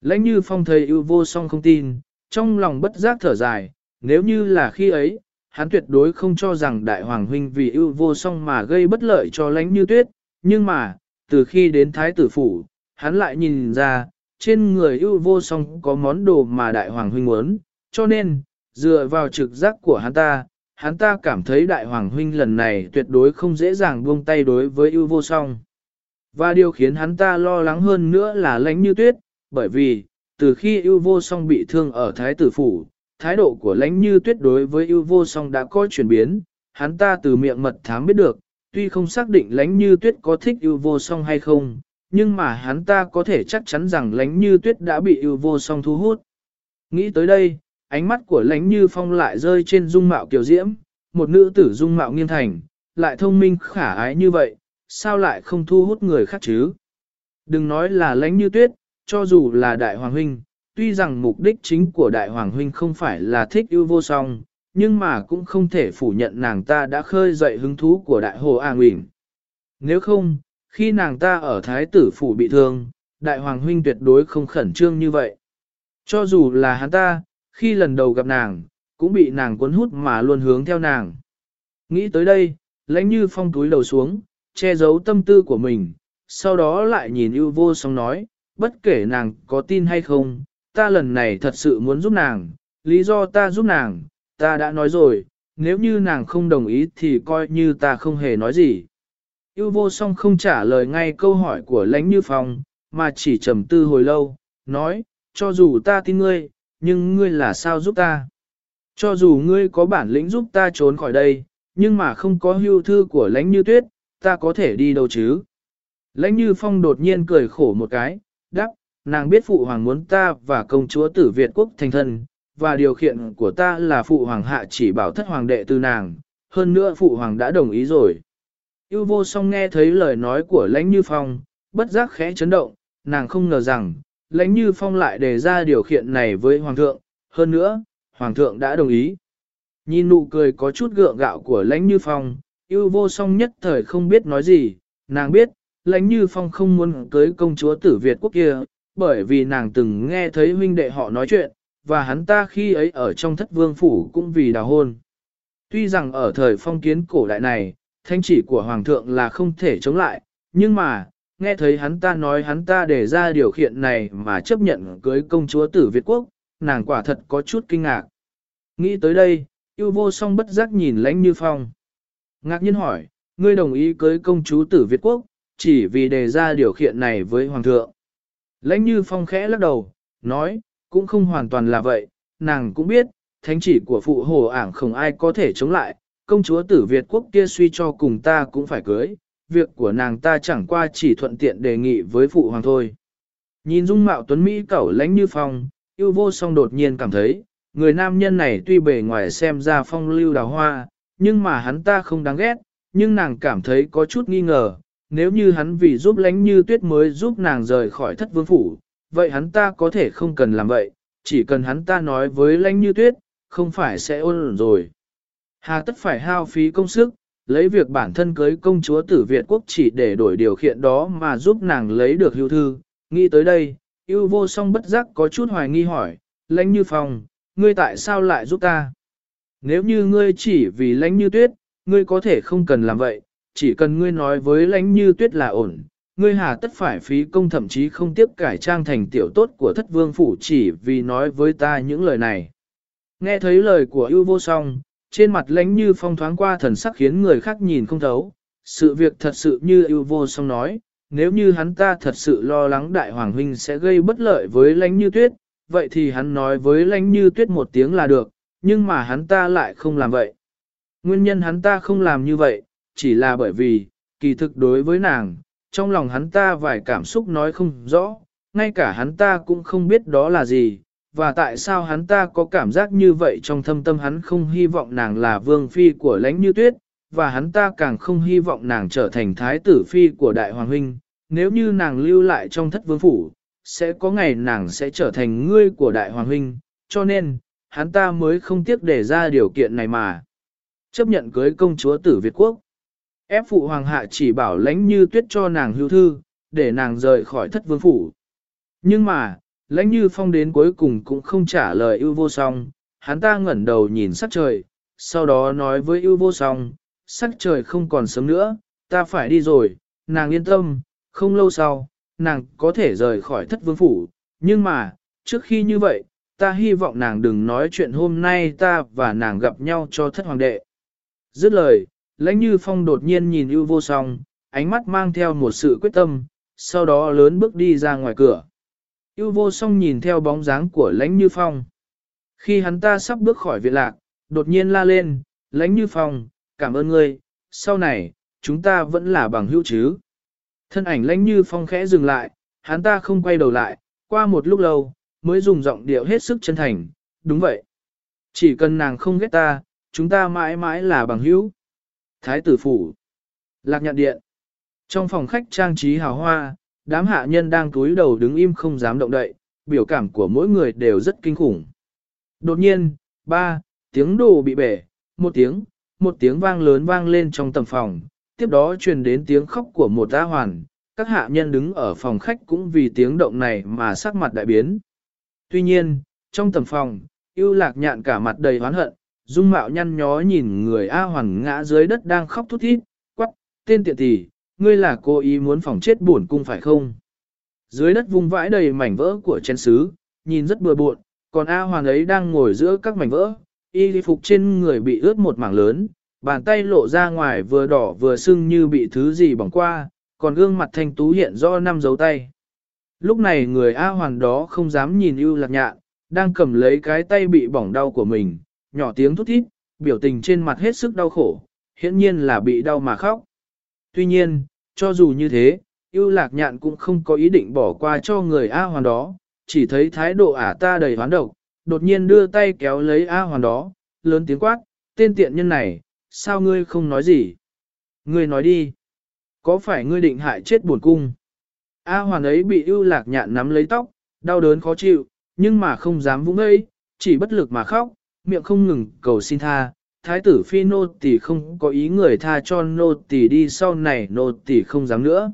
Lãnh như phong thầy ưu vô song không tin, trong lòng bất giác thở dài, nếu như là khi ấy, hắn tuyệt đối không cho rằng đại hoàng huynh vì ưu vô song mà gây bất lợi cho lãnh như tuyết, nhưng mà, từ khi đến thái tử phủ, hắn lại nhìn ra, trên người ưu vô song có món đồ mà đại hoàng huynh muốn, cho nên, dựa vào trực giác của hắn ta, hắn ta cảm thấy đại hoàng huynh lần này tuyệt đối không dễ dàng buông tay đối với ưu vô song. Và điều khiến hắn ta lo lắng hơn nữa là lãnh như tuyết, bởi vì, từ khi ưu vô song bị thương ở thái tử phủ, thái độ của lãnh như tuyết đối với ưu vô song đã có chuyển biến, hắn ta từ miệng mật thám biết được, tuy không xác định lãnh như tuyết có thích ưu vô song hay không, nhưng mà hắn ta có thể chắc chắn rằng lãnh như tuyết đã bị ưu vô song thu hút. Nghĩ tới đây, ánh mắt của lãnh như phong lại rơi trên dung mạo kiều diễm, một nữ tử dung mạo nghiêng thành, lại thông minh khả ái như vậy, sao lại không thu hút người khác chứ? Đừng nói là lãnh như tuyết, cho dù là đại hoàng huynh, tuy rằng mục đích chính của đại hoàng huynh không phải là thích ưu vô song, nhưng mà cũng không thể phủ nhận nàng ta đã khơi dậy hứng thú của đại hồ A Nguyễn. Nếu không, khi nàng ta ở thái tử phủ bị thương, đại hoàng huynh tuyệt đối không khẩn trương như vậy. Cho dù là hắn ta, khi lần đầu gặp nàng, cũng bị nàng cuốn hút mà luôn hướng theo nàng. Nghĩ tới đây, lãnh như phong túi đầu xuống, che giấu tâm tư của mình, sau đó lại nhìn ưu vô song nói, bất kể nàng có tin hay không, ta lần này thật sự muốn giúp nàng, lý do ta giúp nàng, ta đã nói rồi, nếu như nàng không đồng ý thì coi như ta không hề nói gì. Yêu vô song không trả lời ngay câu hỏi của lãnh như phong, mà chỉ trầm tư hồi lâu, nói, cho dù ta tin ngươi, nhưng ngươi là sao giúp ta? Cho dù ngươi có bản lĩnh giúp ta trốn khỏi đây, nhưng mà không có hưu thư của lãnh như tuyết, ta có thể đi đâu chứ? Lãnh như phong đột nhiên cười khổ một cái, đáp, nàng biết phụ hoàng muốn ta và công chúa tử Việt quốc thành thân, và điều kiện của ta là phụ hoàng hạ chỉ bảo thất hoàng đệ từ nàng, hơn nữa phụ hoàng đã đồng ý rồi. Yêu vô song nghe thấy lời nói của lãnh như phong, bất giác khẽ chấn động, nàng không ngờ rằng, lãnh như phong lại đề ra điều kiện này với hoàng thượng, hơn nữa, hoàng thượng đã đồng ý. Nhìn nụ cười có chút gượng gạo của lãnh như phong, yêu vô song nhất thời không biết nói gì, nàng biết, lãnh như phong không muốn cưới công chúa tử Việt quốc kia, bởi vì nàng từng nghe thấy huynh đệ họ nói chuyện, và hắn ta khi ấy ở trong thất vương phủ cũng vì đào hôn. Tuy rằng ở thời phong kiến cổ đại này, thanh chỉ của hoàng thượng là không thể chống lại, nhưng mà, nghe thấy hắn ta nói hắn ta để ra điều kiện này mà chấp nhận cưới công chúa tử Việt Quốc, nàng quả thật có chút kinh ngạc. Nghĩ tới đây, yêu vô song bất giác nhìn lãnh như phong. Ngạc nhiên hỏi, ngươi đồng ý cưới công chúa tử Việt Quốc, chỉ vì đề ra điều kiện này với hoàng thượng. Lãnh như phong khẽ lắc đầu, nói, cũng không hoàn toàn là vậy, nàng cũng biết, thánh chỉ của phụ hồ ảng không ai có thể chống lại, công chúa tử Việt quốc kia suy cho cùng ta cũng phải cưới, việc của nàng ta chẳng qua chỉ thuận tiện đề nghị với phụ hoàng thôi. Nhìn dung mạo tuấn Mỹ cẩu lánh như phong, yêu vô song đột nhiên cảm thấy, người nam nhân này tuy bề ngoài xem ra phong lưu đào hoa, nhưng mà hắn ta không đáng ghét, nhưng nàng cảm thấy có chút nghi ngờ, nếu như hắn vì giúp lánh như tuyết mới giúp nàng rời khỏi thất vương phủ, vậy hắn ta có thể không cần làm vậy, chỉ cần hắn ta nói với lánh như tuyết, không phải sẽ ôn rồi. Hà tất phải hao phí công sức, lấy việc bản thân cưới công chúa tử Việt quốc chỉ để đổi điều kiện đó mà giúp nàng lấy được hưu thư. Nghĩ tới đây, yêu vô song bất giác có chút hoài nghi hỏi, lãnh như phong, ngươi tại sao lại giúp ta? Nếu như ngươi chỉ vì lãnh như tuyết, ngươi có thể không cần làm vậy, chỉ cần ngươi nói với lãnh như tuyết là ổn, ngươi hà tất phải phí công thậm chí không tiếp cải trang thành tiểu tốt của thất vương phủ chỉ vì nói với ta những lời này. Nghe thấy lời của ưu vô song, trên mặt lãnh như phong thoáng qua thần sắc khiến người khác nhìn không thấu. Sự việc thật sự như yêu vô song nói, nếu như hắn ta thật sự lo lắng đại hoàng huynh sẽ gây bất lợi với lãnh như tuyết, vậy thì hắn nói với lãnh như tuyết một tiếng là được, nhưng mà hắn ta lại không làm vậy. Nguyên nhân hắn ta không làm như vậy, chỉ là bởi vì, kỳ thực đối với nàng, trong lòng hắn ta vài cảm xúc nói không rõ, ngay cả hắn ta cũng không biết đó là gì, và tại sao hắn ta có cảm giác như vậy trong thâm tâm hắn không hy vọng nàng là vương phi của lãnh như tuyết, và hắn ta càng không hy vọng nàng trở thành thái tử phi của đại hoàng huynh, nếu như nàng lưu lại trong thất vương phủ, sẽ có ngày nàng sẽ trở thành ngươi của đại hoàng huynh, cho nên, hắn ta mới không tiếc để ra điều kiện này mà. Chấp nhận cưới công chúa tử Việt Quốc. Ép phụ hoàng hạ chỉ bảo lãnh như tuyết cho nàng hưu thư, để nàng rời khỏi thất vương phủ. Nhưng mà, lãnh như phong đến cuối cùng cũng không trả lời ưu vô song, hắn ta ngẩn đầu nhìn sắc trời, sau đó nói với ưu vô song, sắc trời không còn sớm nữa, ta phải đi rồi, nàng yên tâm, không lâu sau, nàng có thể rời khỏi thất vương phủ, nhưng mà, trước khi như vậy, ta hy vọng nàng đừng nói chuyện hôm nay ta và nàng gặp nhau cho thất hoàng đệ. Dứt lời, lãnh như phong đột nhiên nhìn ưu vô song, ánh mắt mang theo một sự quyết tâm, sau đó lớn bước đi ra ngoài cửa. Yêu vô song nhìn theo bóng dáng của lãnh như phong. Khi hắn ta sắp bước khỏi viện lạc, đột nhiên la lên, lãnh như phong, cảm ơn ngươi, sau này, chúng ta vẫn là bằng hữu chứ. Thân ảnh lãnh như phong khẽ dừng lại, hắn ta không quay đầu lại, qua một lúc lâu, mới dùng giọng điệu hết sức chân thành, đúng vậy. Chỉ cần nàng không ghét ta, chúng ta mãi mãi là bằng hữu. Thái tử phủ. Lạc nhạn điện. Trong phòng khách trang trí hào hoa, đám hạ nhân đang túi đầu đứng im không dám động đậy, biểu cảm của mỗi người đều rất kinh khủng. Đột nhiên, ba, tiếng đồ bị bể, một tiếng, một tiếng vang lớn vang lên trong tầm phòng, tiếp đó truyền đến tiếng khóc của một A hoàn, các hạ nhân đứng ở phòng khách cũng vì tiếng động này mà sắc mặt đại biến. Tuy nhiên, trong tầm phòng, yêu lạc nhạn cả mặt đầy hoán hận, dung mạo nhăn nhó nhìn người A hoàn ngã dưới đất đang khóc thút thít, quắc, tên tiện tỷ, ngươi là cô ý muốn phòng chết buồn cung phải không? Dưới đất vung vãi đầy mảnh vỡ của chén sứ, nhìn rất bừa bộn, còn A hoàn ấy đang ngồi giữa các mảnh vỡ, y phục trên người bị ướt một mảng lớn, bàn tay lộ ra ngoài vừa đỏ vừa sưng như bị thứ gì bỏng qua, còn gương mặt thanh tú hiện do năm dấu tay. Lúc này người A hoàn đó không dám nhìn ưu lạc nhạn, đang cầm lấy cái tay bị bỏng đau của mình, nhỏ tiếng thút thít, biểu tình trên mặt hết sức đau khổ, hiển nhiên là bị đau mà khóc. Tuy nhiên, cho dù như thế, ưu lạc nhạn cũng không có ý định bỏ qua cho người A hoàn đó, chỉ thấy thái độ ả ta đầy hoán độc, đột nhiên đưa tay kéo lấy A hoàn đó, lớn tiếng quát, tên tiện nhân này, sao ngươi không nói gì? Ngươi nói đi. Có phải ngươi định hại chết buồn cung? A hoàn ấy bị ưu lạc nhạn nắm lấy tóc, đau đớn khó chịu, nhưng mà không dám vũng ấy, chỉ bất lực mà khóc, miệng không ngừng cầu xin tha. Thái tử phi nô tỳ không có ý người tha cho nô tỳ đi sau này nô tỳ không dám nữa.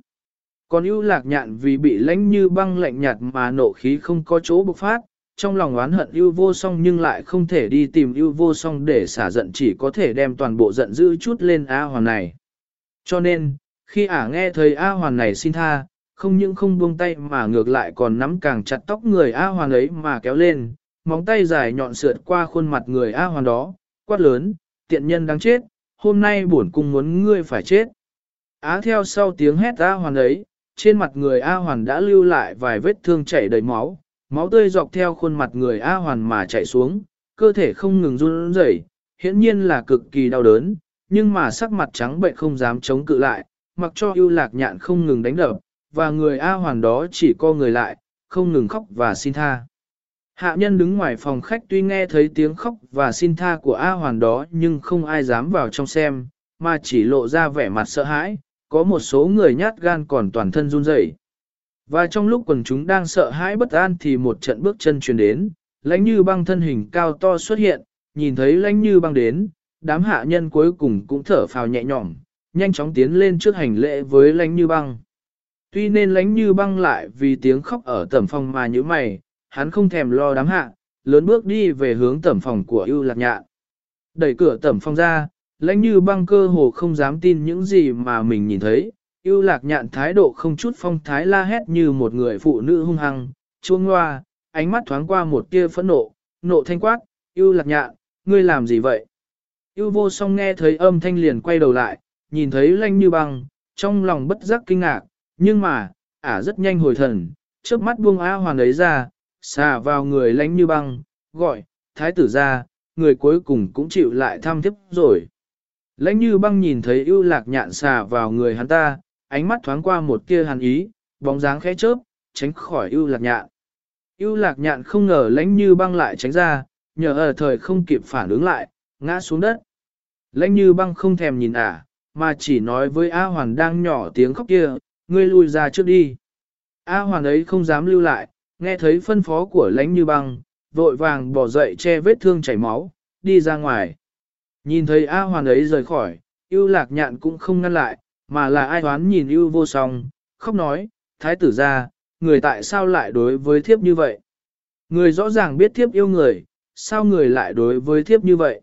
Còn ưu lạc nhạn vì bị lãnh như băng lạnh nhạt mà nộ khí không có chỗ bộc phát, trong lòng oán hận ưu vô song nhưng lại không thể đi tìm ưu vô song để xả giận chỉ có thể đem toàn bộ giận dữ chút lên A Hoàn này. Cho nên, khi ả nghe thấy A Hoàn này xin tha, không những không buông tay mà ngược lại còn nắm càng chặt tóc người A Hoàn ấy mà kéo lên, móng tay dài nhọn sượt qua khuôn mặt người A Hoàn đó, quát lớn, tiện nhân đang chết, hôm nay bổn cung muốn ngươi phải chết. Á theo sau tiếng hét A Hoàn ấy, trên mặt người A Hoàn đã lưu lại vài vết thương chảy đầy máu, máu tươi dọc theo khuôn mặt người A Hoàn mà chảy xuống, cơ thể không ngừng run rẩy, hiển nhiên là cực kỳ đau đớn, nhưng mà sắc mặt trắng bệnh không dám chống cự lại, mặc cho ưu lạc nhạn không ngừng đánh đập, và người A Hoàn đó chỉ co người lại, không ngừng khóc và xin tha. Hạ nhân đứng ngoài phòng khách tuy nghe thấy tiếng khóc và xin tha của A Hoàn đó nhưng không ai dám vào trong xem, mà chỉ lộ ra vẻ mặt sợ hãi, có một số người nhát gan còn toàn thân run rẩy. Và trong lúc quần chúng đang sợ hãi bất an thì một trận bước chân truyền đến, lãnh như băng thân hình cao to xuất hiện, nhìn thấy lãnh như băng đến, đám hạ nhân cuối cùng cũng thở phào nhẹ nhõm, nhanh chóng tiến lên trước hành lễ với lãnh như băng. Tuy nên lãnh như băng lại vì tiếng khóc ở tầm phòng mà như mày, hắn không thèm lo đám hạ, lớn bước đi về hướng tẩm phòng của ưu lạc nhạn. Đẩy cửa tẩm phòng ra, lãnh như băng cơ hồ không dám tin những gì mà mình nhìn thấy, ưu lạc nhạn thái độ không chút phong thái la hét như một người phụ nữ hung hăng, chuông loa, ánh mắt thoáng qua một tia phẫn nộ, nộ thanh quát, ưu lạc nhạn, ngươi làm gì vậy? Ưu vô song nghe thấy âm thanh liền quay đầu lại, nhìn thấy lanh như băng, trong lòng bất giác kinh ngạc, nhưng mà, ả rất nhanh hồi thần, trước mắt buông á hoàn ấy ra, xà vào người lánh như băng, gọi, thái tử ra, người cuối cùng cũng chịu lại thăm tiếp rồi. Lãnh như băng nhìn thấy ưu lạc nhạn xà vào người hắn ta, ánh mắt thoáng qua một tia hàn ý, bóng dáng khẽ chớp, tránh khỏi ưu lạc nhạn. ưu lạc nhạn không ngờ lãnh như băng lại tránh ra, nhờ ở thời không kịp phản ứng lại, ngã xuống đất. Lãnh như băng không thèm nhìn ả, mà chỉ nói với A Hoàn đang nhỏ tiếng khóc kia, ngươi lui ra trước đi. A Hoàn ấy không dám lưu lại, nghe thấy phân phó của lãnh như băng, vội vàng bỏ dậy che vết thương chảy máu, đi ra ngoài. Nhìn thấy A Hoàn ấy rời khỏi, ưu lạc nhạn cũng không ngăn lại, mà là ai hoán nhìn ưu vô song, khóc nói, thái tử ra, người tại sao lại đối với thiếp như vậy? Người rõ ràng biết thiếp yêu người, sao người lại đối với thiếp như vậy?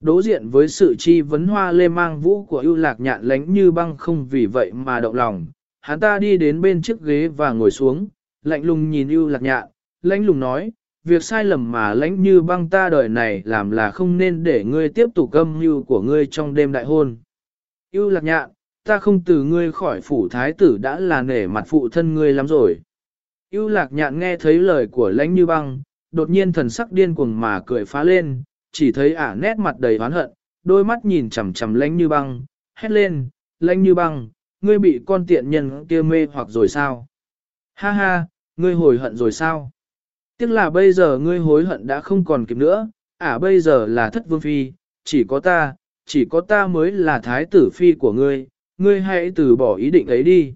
Đối diện với sự chi vấn hoa lê mang vũ của ưu lạc nhạn lánh như băng không vì vậy mà động lòng, hắn ta đi đến bên chiếc ghế và ngồi xuống, lạnh lùng nhìn ưu lạc nhạn, lãnh lùng nói, việc sai lầm mà lãnh như băng ta đời này làm là không nên để ngươi tiếp tục âm mưu của ngươi trong đêm đại hôn. Ưu lạc nhạn, ta không từ ngươi khỏi phủ thái tử đã là nể mặt phụ thân ngươi lắm rồi. Ưu lạc nhạn nghe thấy lời của lãnh như băng, đột nhiên thần sắc điên cuồng mà cười phá lên, chỉ thấy ả nét mặt đầy oán hận, đôi mắt nhìn chằm chằm lãnh như băng, hét lên, lãnh như băng, ngươi bị con tiện nhân kia mê hoặc rồi sao? Ha ha, ngươi hồi hận rồi sao? Tiếc là bây giờ ngươi hối hận đã không còn kịp nữa, à bây giờ là thất vương phi, chỉ có ta, chỉ có ta mới là thái tử phi của ngươi, ngươi hãy từ bỏ ý định ấy đi.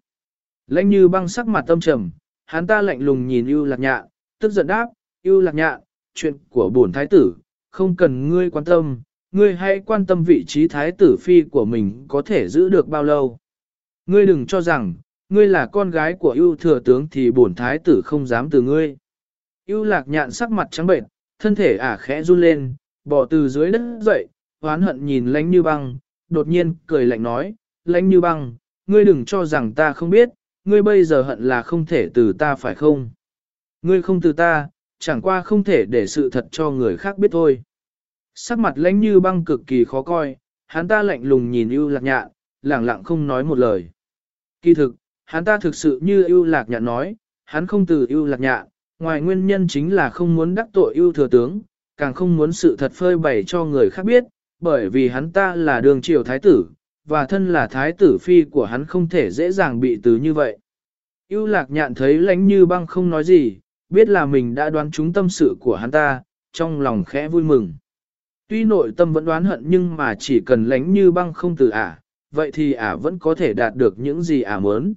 Lãnh như băng sắc mặt tâm trầm, hắn ta lạnh lùng nhìn ưu lạc nhạ, tức giận đáp, ưu lạc nhạ, chuyện của bổn thái tử, không cần ngươi quan tâm, ngươi hãy quan tâm vị trí thái tử phi của mình có thể giữ được bao lâu. Ngươi đừng cho rằng, ngươi là con gái của ưu thừa tướng thì bổn thái tử không dám từ ngươi. ưu lạc nhạn sắc mặt trắng bệnh, thân thể ả khẽ run lên, bỏ từ dưới đất dậy, hoán hận nhìn lánh như băng, đột nhiên cười lạnh nói, lánh như băng, ngươi đừng cho rằng ta không biết, ngươi bây giờ hận là không thể từ ta phải không? Ngươi không từ ta, chẳng qua không thể để sự thật cho người khác biết thôi. Sắc mặt lãnh như băng cực kỳ khó coi, hắn ta lạnh lùng nhìn ưu lạc nhạn, lẳng lặng không nói một lời. Kỳ thực, hắn ta thực sự như ưu lạc nhạn nói, hắn không từ ưu lạc nhạn, ngoài nguyên nhân chính là không muốn đắc tội ưu thừa tướng, càng không muốn sự thật phơi bày cho người khác biết, bởi vì hắn ta là đường triều thái tử, và thân là thái tử phi của hắn không thể dễ dàng bị từ như vậy. Ưu lạc nhạn thấy lánh như băng không nói gì, biết là mình đã đoán trúng tâm sự của hắn ta, trong lòng khẽ vui mừng. Tuy nội tâm vẫn đoán hận nhưng mà chỉ cần lánh như băng không từ ả, vậy thì ả vẫn có thể đạt được những gì ả muốn.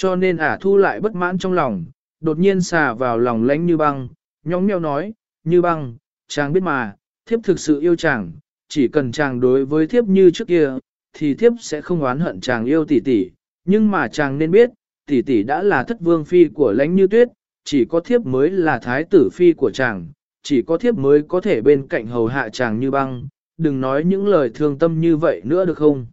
Cho nên ả thu lại bất mãn trong lòng, đột nhiên xà vào lòng lánh như băng, nhóng nheo nói, như băng, chàng biết mà, thiếp thực sự yêu chàng, chỉ cần chàng đối với thiếp như trước kia, thì thiếp sẽ không oán hận chàng yêu tỷ tỷ, nhưng mà chàng nên biết, tỷ tỷ đã là thất vương phi của lãnh như tuyết, chỉ có thiếp mới là thái tử phi của chàng, chỉ có thiếp mới có thể bên cạnh hầu hạ chàng như băng, đừng nói những lời thương tâm như vậy nữa được không.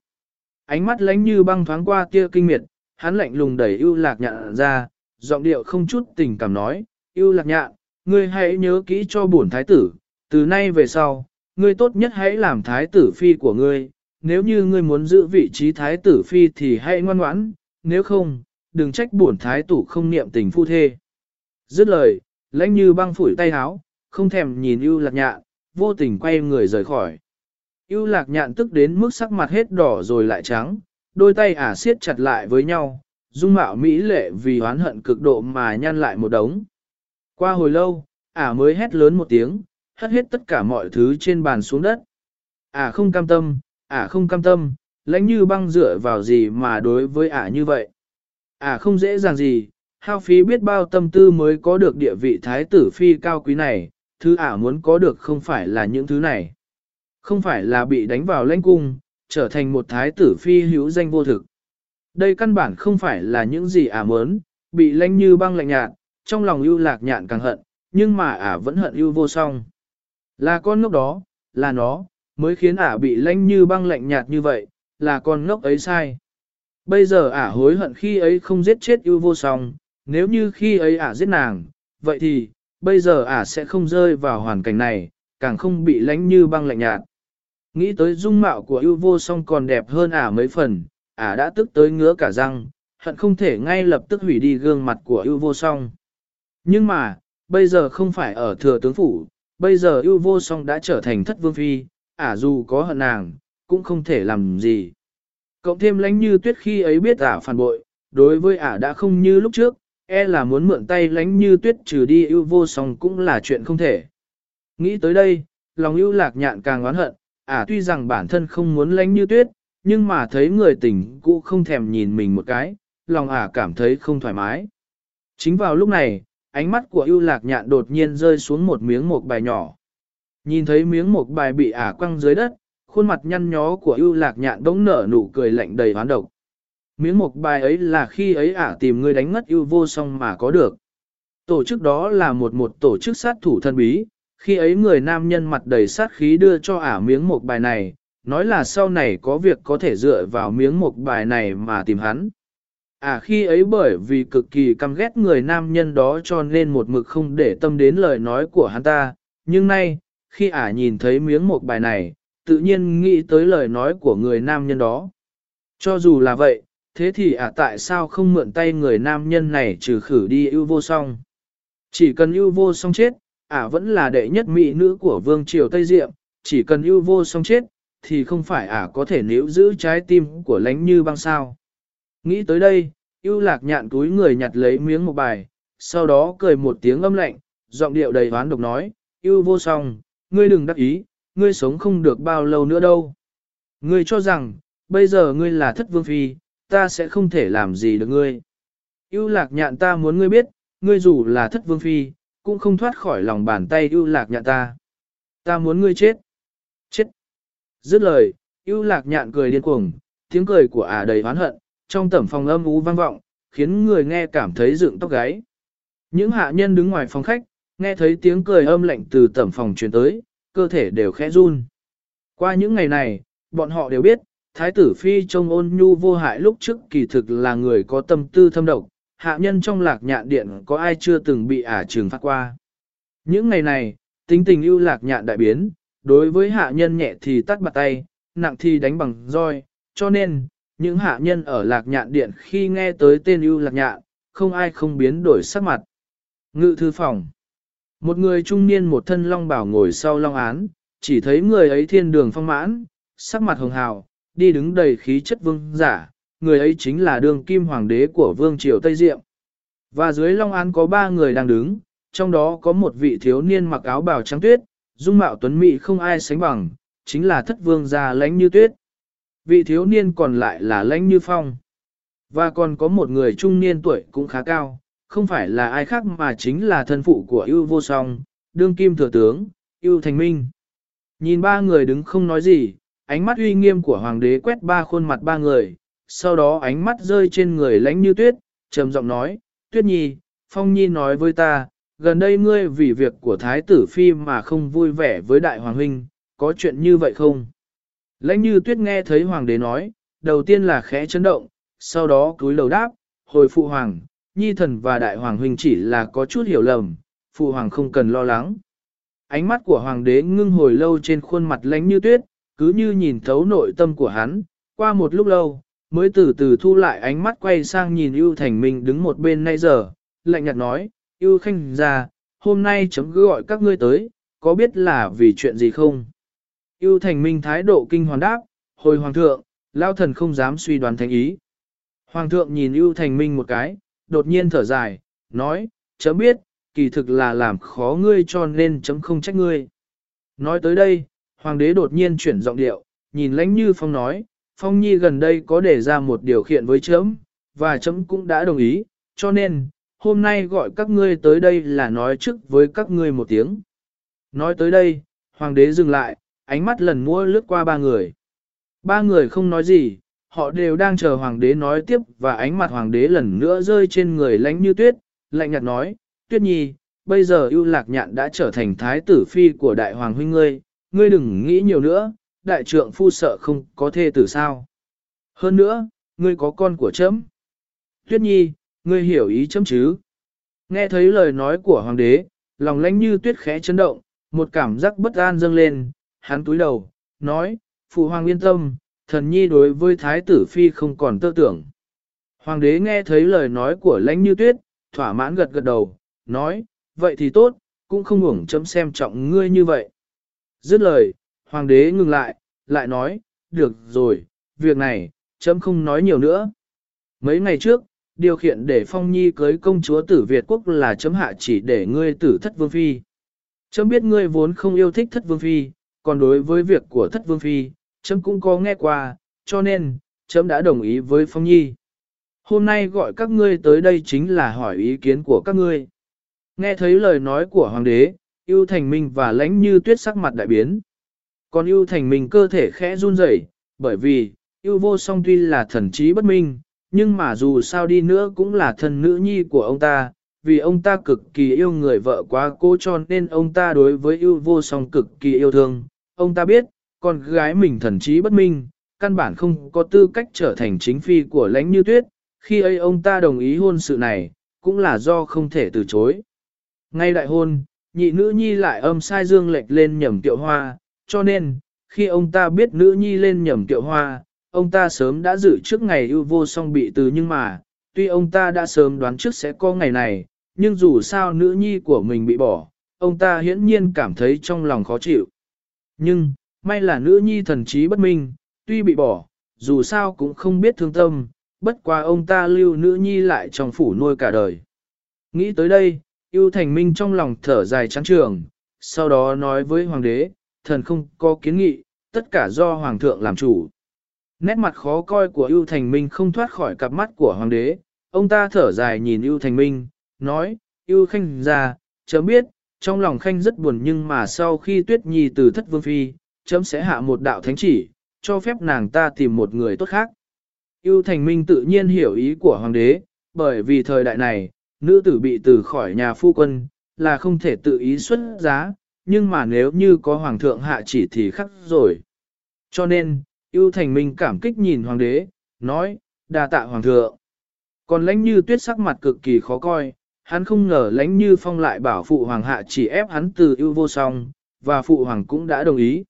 Ánh mắt lãnh như băng thoáng qua tia kinh miệt, hắn lạnh lùng đẩy ưu lạc nhạn ra, giọng điệu không chút tình cảm nói, ưu lạc nhạn, ngươi hãy nhớ kỹ cho bổn thái tử, từ nay về sau, ngươi tốt nhất hãy làm thái tử phi của ngươi, nếu như ngươi muốn giữ vị trí thái tử phi thì hãy ngoan ngoãn, nếu không, đừng trách bổn thái tử không niệm tình phu thê. Dứt lời, lãnh như băng phủi tay háo, không thèm nhìn ưu lạc nhạn, vô tình quay người rời khỏi. ưu lạc nhạn tức đến mức sắc mặt hết đỏ rồi lại trắng, đôi tay ả siết chặt lại với nhau, dung mạo mỹ lệ vì oán hận cực độ mà nhăn lại một đống. Qua hồi lâu, ả mới hét lớn một tiếng, hất hết tất cả mọi thứ trên bàn xuống đất. Ả không cam tâm, ả không cam tâm, lãnh như băng dựa vào gì mà đối với ả như vậy. Ả không dễ dàng gì, hao phí biết bao tâm tư mới có được địa vị thái tử phi cao quý này, thứ ả muốn có được không phải là những thứ này. Không phải là bị đánh vào lãnh cung, trở thành một thái tử phi hữu danh vô thực. Đây căn bản không phải là những gì ả muốn, bị lãnh như băng lạnh nhạt, trong lòng ưu lạc nhạn càng hận, nhưng mà ả vẫn hận ưu vô song. Là con ngốc đó, là nó, mới khiến ả bị lãnh như băng lạnh nhạt như vậy, là con ngốc ấy sai. Bây giờ ả hối hận khi ấy không giết chết ưu vô song, nếu như khi ấy ả giết nàng, vậy thì, bây giờ ả sẽ không rơi vào hoàn cảnh này, càng không bị lãnh như băng lạnh nhạt. Nghĩ tới dung mạo của ưu vô song còn đẹp hơn ả mấy phần, ả đã tức tới ngứa cả răng, hận không thể ngay lập tức hủy đi gương mặt của ưu vô song. Nhưng mà, bây giờ không phải ở thừa tướng phủ, bây giờ ưu vô song đã trở thành thất vương phi, ả dù có hận nàng, cũng không thể làm gì. Cộng thêm lánh như tuyết khi ấy biết ả phản bội, đối với ả đã không như lúc trước, e là muốn mượn tay lánh như tuyết trừ đi ưu vô song cũng là chuyện không thể. Nghĩ tới đây, lòng ưu lạc nhạn càng oán hận, ả tuy rằng bản thân không muốn lánh như tuyết, nhưng mà thấy người tình cũ không thèm nhìn mình một cái, lòng ả cảm thấy không thoải mái. Chính vào lúc này, ánh mắt của ưu lạc nhạn đột nhiên rơi xuống một miếng một bài nhỏ. Nhìn thấy miếng một bài bị ả quăng dưới đất, khuôn mặt nhăn nhó của ưu lạc nhạn bỗng nở nụ cười lạnh đầy hoán độc. Miếng một bài ấy là khi ấy ả tìm người đánh ngất ưu vô song mà có được. Tổ chức đó là một một tổ chức sát thủ thân bí, khi ấy người nam nhân mặt đầy sát khí đưa cho ả miếng một bài này, nói là sau này có việc có thể dựa vào miếng một bài này mà tìm hắn. À khi ấy bởi vì cực kỳ căm ghét người nam nhân đó cho nên một mực không để tâm đến lời nói của hắn ta, nhưng nay, khi ả nhìn thấy miếng một bài này, tự nhiên nghĩ tới lời nói của người nam nhân đó. Cho dù là vậy, thế thì ả tại sao không mượn tay người nam nhân này trừ khử đi ưu vô song? Chỉ cần ưu vô song chết, ả vẫn là đệ nhất mỹ nữ của vương triều Tây Diệm, chỉ cần ưu vô song chết, thì không phải ả có thể níu giữ trái tim của lánh như băng sao. Nghĩ tới đây, ưu lạc nhạn túi người nhặt lấy miếng một bài, sau đó cười một tiếng âm lạnh, giọng điệu đầy hoán độc nói, ưu vô song, ngươi đừng đắc ý, ngươi sống không được bao lâu nữa đâu. Ngươi cho rằng, bây giờ ngươi là thất vương phi, ta sẽ không thể làm gì được ngươi. ưu lạc nhạn ta muốn ngươi biết, ngươi dù là thất vương phi, cũng không thoát khỏi lòng bàn tay ưu lạc nhạn ta. Ta muốn ngươi chết. Chết. Dứt lời, ưu lạc nhạn cười điên cuồng, tiếng cười của ả đầy oán hận, trong tẩm phòng âm ú vang vọng, khiến người nghe cảm thấy dựng tóc gáy. Những hạ nhân đứng ngoài phòng khách, nghe thấy tiếng cười âm lạnh từ tẩm phòng truyền tới, cơ thể đều khẽ run. Qua những ngày này, bọn họ đều biết, Thái tử Phi trông ôn nhu vô hại lúc trước kỳ thực là người có tâm tư thâm độc, hạ nhân trong lạc nhạn điện có ai chưa từng bị ả trừng phát qua. Những ngày này, tính tình ưu lạc nhạn đại biến, đối với hạ nhân nhẹ thì tắt bạt tay, nặng thì đánh bằng roi, cho nên, những hạ nhân ở lạc nhạn điện khi nghe tới tên ưu lạc nhạn, không ai không biến đổi sắc mặt. Ngự thư phòng Một người trung niên một thân long bảo ngồi sau long án, chỉ thấy người ấy thiên đường phong mãn, sắc mặt hồng hào, đi đứng đầy khí chất vương giả, người ấy chính là đường kim hoàng đế của vương triều Tây Diệm. Và dưới long án có ba người đang đứng, trong đó có một vị thiếu niên mặc áo bào trắng tuyết, dung mạo tuấn mỹ không ai sánh bằng, chính là thất vương gia lãnh như tuyết. Vị thiếu niên còn lại là lãnh như phong. Và còn có một người trung niên tuổi cũng khá cao, không phải là ai khác mà chính là thân phụ của ưu vô song, đương kim thừa tướng, ưu thành minh. Nhìn ba người đứng không nói gì, ánh mắt uy nghiêm của hoàng đế quét ba khuôn mặt ba người, sau đó ánh mắt rơi trên người lãnh như tuyết, trầm giọng nói, tuyết nhi, phong nhi nói với ta, gần đây ngươi vì việc của thái tử phi mà không vui vẻ với đại hoàng huynh, có chuyện như vậy không? Lãnh như tuyết nghe thấy hoàng đế nói, đầu tiên là khẽ chấn động, sau đó cúi đầu đáp, hồi phụ hoàng, nhi thần và đại hoàng huynh chỉ là có chút hiểu lầm, phụ hoàng không cần lo lắng. Ánh mắt của hoàng đế ngưng hồi lâu trên khuôn mặt lãnh như tuyết, cứ như nhìn thấu nội tâm của hắn, qua một lúc lâu, mới từ từ thu lại ánh mắt quay sang nhìn ưu thành minh đứng một bên nay giờ, lạnh nhạt nói, ưu khanh ra, hôm nay chấm cứ gọi các ngươi tới, có biết là vì chuyện gì không? ưu thành minh thái độ kinh hoàng đáp, hồi hoàng thượng, lao thần không dám suy đoán thành ý. Hoàng thượng nhìn ưu thành minh một cái, đột nhiên thở dài, nói, chấm biết, kỳ thực là làm khó ngươi cho nên chấm không trách ngươi. Nói tới đây, hoàng đế đột nhiên chuyển giọng điệu, nhìn lãnh như phong nói, phong nhi gần đây có đề ra một điều kiện với chấm, và chấm cũng đã đồng ý, cho nên, hôm nay gọi các ngươi tới đây là nói trước với các ngươi một tiếng. Nói tới đây, hoàng đế dừng lại, ánh mắt lần mua lướt qua ba người. Ba người không nói gì, họ đều đang chờ hoàng đế nói tiếp và ánh mặt hoàng đế lần nữa rơi trên người lãnh như tuyết, lạnh nhạt nói, tuyết nhi, bây giờ ưu lạc nhạn đã trở thành thái tử phi của đại hoàng huynh ngươi, ngươi đừng nghĩ nhiều nữa, đại trượng phu sợ không có thê tử sao. Hơn nữa, ngươi có con của chấm. Tuyết nhi, ngươi hiểu ý chấm chứ. Nghe thấy lời nói của hoàng đế, lòng lãnh như tuyết khẽ chấn động, một cảm giác bất an dâng lên, hắn túi đầu, nói, phụ hoàng yên tâm, thần nhi đối với thái tử phi không còn tơ tưởng. Hoàng đế nghe thấy lời nói của lãnh như tuyết, thỏa mãn gật gật đầu, nói, vậy thì tốt, cũng không ngủng chấm xem trọng ngươi như vậy. Dứt lời, hoàng đế ngừng lại, lại nói, được rồi, việc này, chấm không nói nhiều nữa. Mấy ngày trước, điều khiển để Phong Nhi cưới công chúa tử Việt quốc là chấm hạ chỉ để ngươi tử thất vương phi. Chấm biết ngươi vốn không yêu thích thất vương phi, còn đối với việc của thất vương phi, chấm cũng có nghe qua, cho nên, chấm đã đồng ý với Phong Nhi. Hôm nay gọi các ngươi tới đây chính là hỏi ý kiến của các ngươi. Nghe thấy lời nói của hoàng đế, yêu thành minh và lãnh như tuyết sắc mặt đại biến. Còn ưu thành mình cơ thể khẽ run rẩy, bởi vì, ưu vô song tuy là thần trí bất minh, nhưng mà dù sao đi nữa cũng là thần nữ nhi của ông ta, vì ông ta cực kỳ yêu người vợ quá cố cho nên ông ta đối với ưu vô song cực kỳ yêu thương. Ông ta biết, con gái mình thần trí bất minh, căn bản không có tư cách trở thành chính phi của lãnh như tuyết, khi ấy ông ta đồng ý hôn sự này, cũng là do không thể từ chối. Ngay đại hôn, nhị nữ nhi lại âm sai dương lệch lên nhầm tiệu hoa, cho nên, khi ông ta biết nữ nhi lên nhầm tiệu hoa, ông ta sớm đã dự trước ngày ưu vô song bị từ nhưng mà, tuy ông ta đã sớm đoán trước sẽ có ngày này, nhưng dù sao nữ nhi của mình bị bỏ, ông ta hiển nhiên cảm thấy trong lòng khó chịu. Nhưng, may là nữ nhi thần trí bất minh, tuy bị bỏ, dù sao cũng không biết thương tâm, bất quá ông ta lưu nữ nhi lại trong phủ nuôi cả đời. Nghĩ tới đây, yêu thành minh trong lòng thở dài trắng trường, sau đó nói với hoàng đế, thần không có kiến nghị, tất cả do hoàng thượng làm chủ. Nét mặt khó coi của yêu thành minh không thoát khỏi cặp mắt của hoàng đế, Ông ta thở dài nhìn ưu thành minh, nói, ưu khanh ra, chấm biết, trong lòng khanh rất buồn nhưng mà sau khi tuyết nhi từ thất vương phi, chấm sẽ hạ một đạo thánh chỉ, cho phép nàng ta tìm một người tốt khác. Ưu thành minh tự nhiên hiểu ý của hoàng đế, bởi vì thời đại này, nữ tử bị từ khỏi nhà phu quân, là không thể tự ý xuất giá, nhưng mà nếu như có hoàng thượng hạ chỉ thì khắc rồi. Cho nên, ưu thành minh cảm kích nhìn hoàng đế, nói, đa tạ hoàng thượng. Còn lãnh như tuyết sắc mặt cực kỳ khó coi, hắn không ngờ lãnh như phong lại bảo phụ hoàng hạ chỉ ép hắn từ ưu vô song, và phụ hoàng cũng đã đồng ý.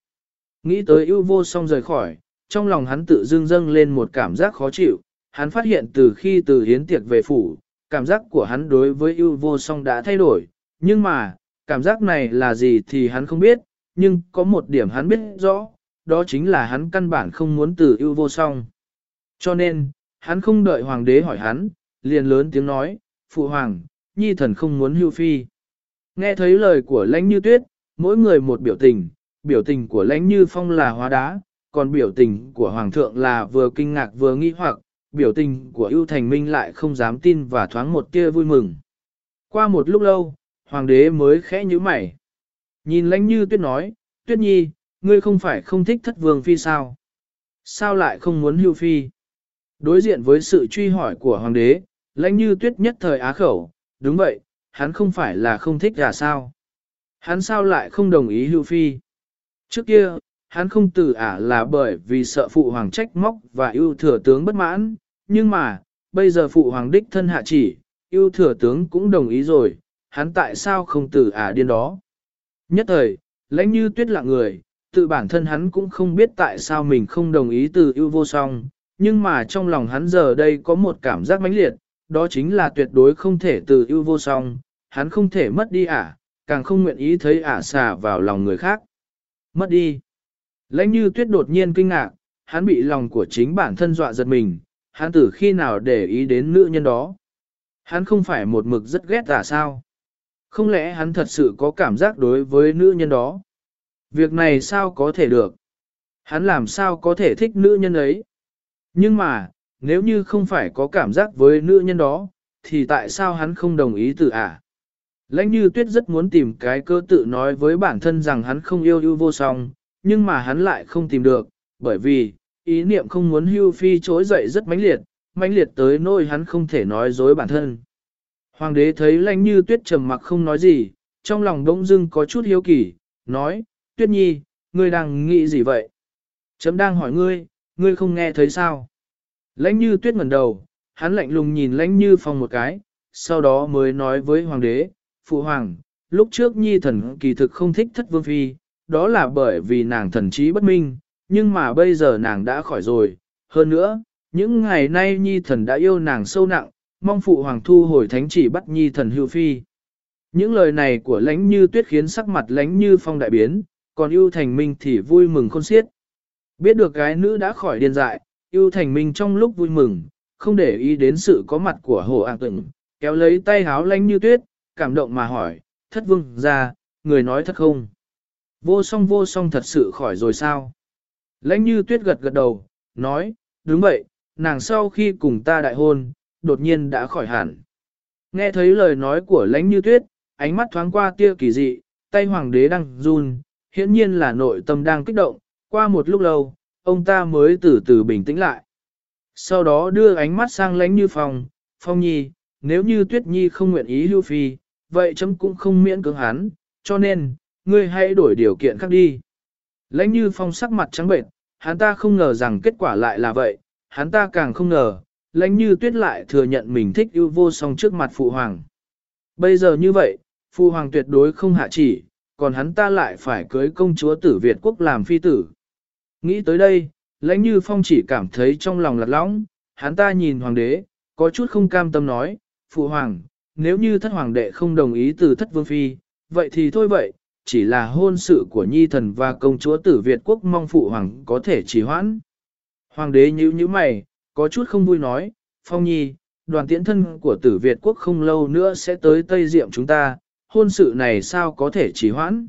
Nghĩ tới ưu vô song rời khỏi, trong lòng hắn tự dưng dâng lên một cảm giác khó chịu, hắn phát hiện từ khi từ hiến tiệc về phủ, cảm giác của hắn đối với ưu vô song đã thay đổi, nhưng mà, cảm giác này là gì thì hắn không biết, nhưng có một điểm hắn biết rõ, đó chính là hắn căn bản không muốn từ ưu vô song. Cho nên, hắn không đợi hoàng đế hỏi hắn, liền lớn tiếng nói, phụ hoàng, nhi thần không muốn hưu phi. Nghe thấy lời của lãnh như tuyết, mỗi người một biểu tình, biểu tình của lãnh như phong là hóa đá, còn biểu tình của hoàng thượng là vừa kinh ngạc vừa nghi hoặc, biểu tình của ưu thành minh lại không dám tin và thoáng một tia vui mừng. Qua một lúc lâu, hoàng đế mới khẽ nhíu mày. Nhìn lãnh như tuyết nói, tuyết nhi, ngươi không phải không thích thất vương phi sao? Sao lại không muốn hưu phi? Đối diện với sự truy hỏi của hoàng đế, lãnh như tuyết nhất thời á khẩu, đúng vậy, hắn không phải là không thích gà sao? Hắn sao lại không đồng ý hưu phi? Trước kia, hắn không từ ả là bởi vì sợ phụ hoàng trách móc và yêu thừa tướng bất mãn, nhưng mà, bây giờ phụ hoàng đích thân hạ chỉ, yêu thừa tướng cũng đồng ý rồi, hắn tại sao không từ ả điên đó? Nhất thời, lãnh như tuyết lặng người, tự bản thân hắn cũng không biết tại sao mình không đồng ý từ yêu vô song, nhưng mà trong lòng hắn giờ đây có một cảm giác mãnh liệt, đó chính là tuyệt đối không thể từ yêu vô song, hắn không thể mất đi ả, càng không nguyện ý thấy ả xà vào lòng người khác. Mất đi. Lãnh như tuyết đột nhiên kinh ngạc, hắn bị lòng của chính bản thân dọa giật mình, hắn từ khi nào để ý đến nữ nhân đó. Hắn không phải một mực rất ghét ả sao. Không lẽ hắn thật sự có cảm giác đối với nữ nhân đó? Việc này sao có thể được? Hắn làm sao có thể thích nữ nhân ấy? Nhưng mà, nếu như không phải có cảm giác với nữ nhân đó, thì tại sao hắn không đồng ý từ ả? À? Lãnh như tuyết rất muốn tìm cái cơ tự nói với bản thân rằng hắn không yêu yêu vô song, nhưng mà hắn lại không tìm được, bởi vì, ý niệm không muốn hưu phi trỗi dậy rất mãnh liệt, mãnh liệt tới nỗi hắn không thể nói dối bản thân. Hoàng đế thấy lãnh như tuyết trầm mặc không nói gì, trong lòng đông dưng có chút hiếu kỳ, nói, tuyết nhi, ngươi đang nghĩ gì vậy? Chấm đang hỏi ngươi, ngươi không nghe thấy sao? Lãnh như tuyết ngẩng đầu, hắn lạnh lùng nhìn lãnh như phong một cái, sau đó mới nói với hoàng đế, phụ hoàng, lúc trước nhi thần kỳ thực không thích thất vương phi, đó là bởi vì nàng thần trí bất minh, nhưng mà bây giờ nàng đã khỏi rồi. Hơn nữa, những ngày nay nhi thần đã yêu nàng sâu nặng, mong phụ hoàng thu hồi thánh chỉ bắt nhi thần hưu phi. Những lời này của lãnh như tuyết khiến sắc mặt lãnh như phong đại biến, còn ưu thành minh thì vui mừng khôn xiết. Biết được gái nữ đã khỏi điên dại, ưu thành minh trong lúc vui mừng, không để ý đến sự có mặt của hồ ạc tựng, kéo lấy tay háo lãnh như tuyết, cảm động mà hỏi, thất vương ra, người nói thật không? Vô song vô song thật sự khỏi rồi sao? Lãnh như tuyết gật gật đầu, nói, đúng vậy, nàng sau khi cùng ta đại hôn, đột nhiên đã khỏi hẳn. Nghe thấy lời nói của lãnh như tuyết, ánh mắt thoáng qua tia kỳ dị, tay hoàng đế đang run, hiển nhiên là nội tâm đang kích động, qua một lúc lâu, ông ta mới từ từ bình tĩnh lại. Sau đó đưa ánh mắt sang lãnh như phong, phong nhi, nếu như tuyết nhi không nguyện ý lưu phi, vậy chấm cũng không miễn cưỡng hắn, cho nên, ngươi hãy đổi điều kiện khác đi. Lãnh như phong sắc mặt trắng bệnh, hắn ta không ngờ rằng kết quả lại là vậy, hắn ta càng không ngờ, lãnh như tuyết lại thừa nhận mình thích yêu vô song trước mặt phụ hoàng. Bây giờ như vậy, phụ hoàng tuyệt đối không hạ chỉ, còn hắn ta lại phải cưới công chúa tử Việt quốc làm phi tử. Nghĩ tới đây, lãnh như phong chỉ cảm thấy trong lòng lật lõng, hắn ta nhìn hoàng đế, có chút không cam tâm nói, phụ hoàng, nếu như thất hoàng đệ không đồng ý từ thất vương phi, vậy thì thôi vậy, chỉ là hôn sự của nhi thần và công chúa tử Việt quốc mong phụ hoàng có thể trì hoãn. Hoàng đế nhíu nhíu mày, có chút không vui nói, phong nhi, đoàn tiễn thân của tử Việt quốc không lâu nữa sẽ tới Tây Diệm chúng ta, hôn sự này sao có thể trì hoãn.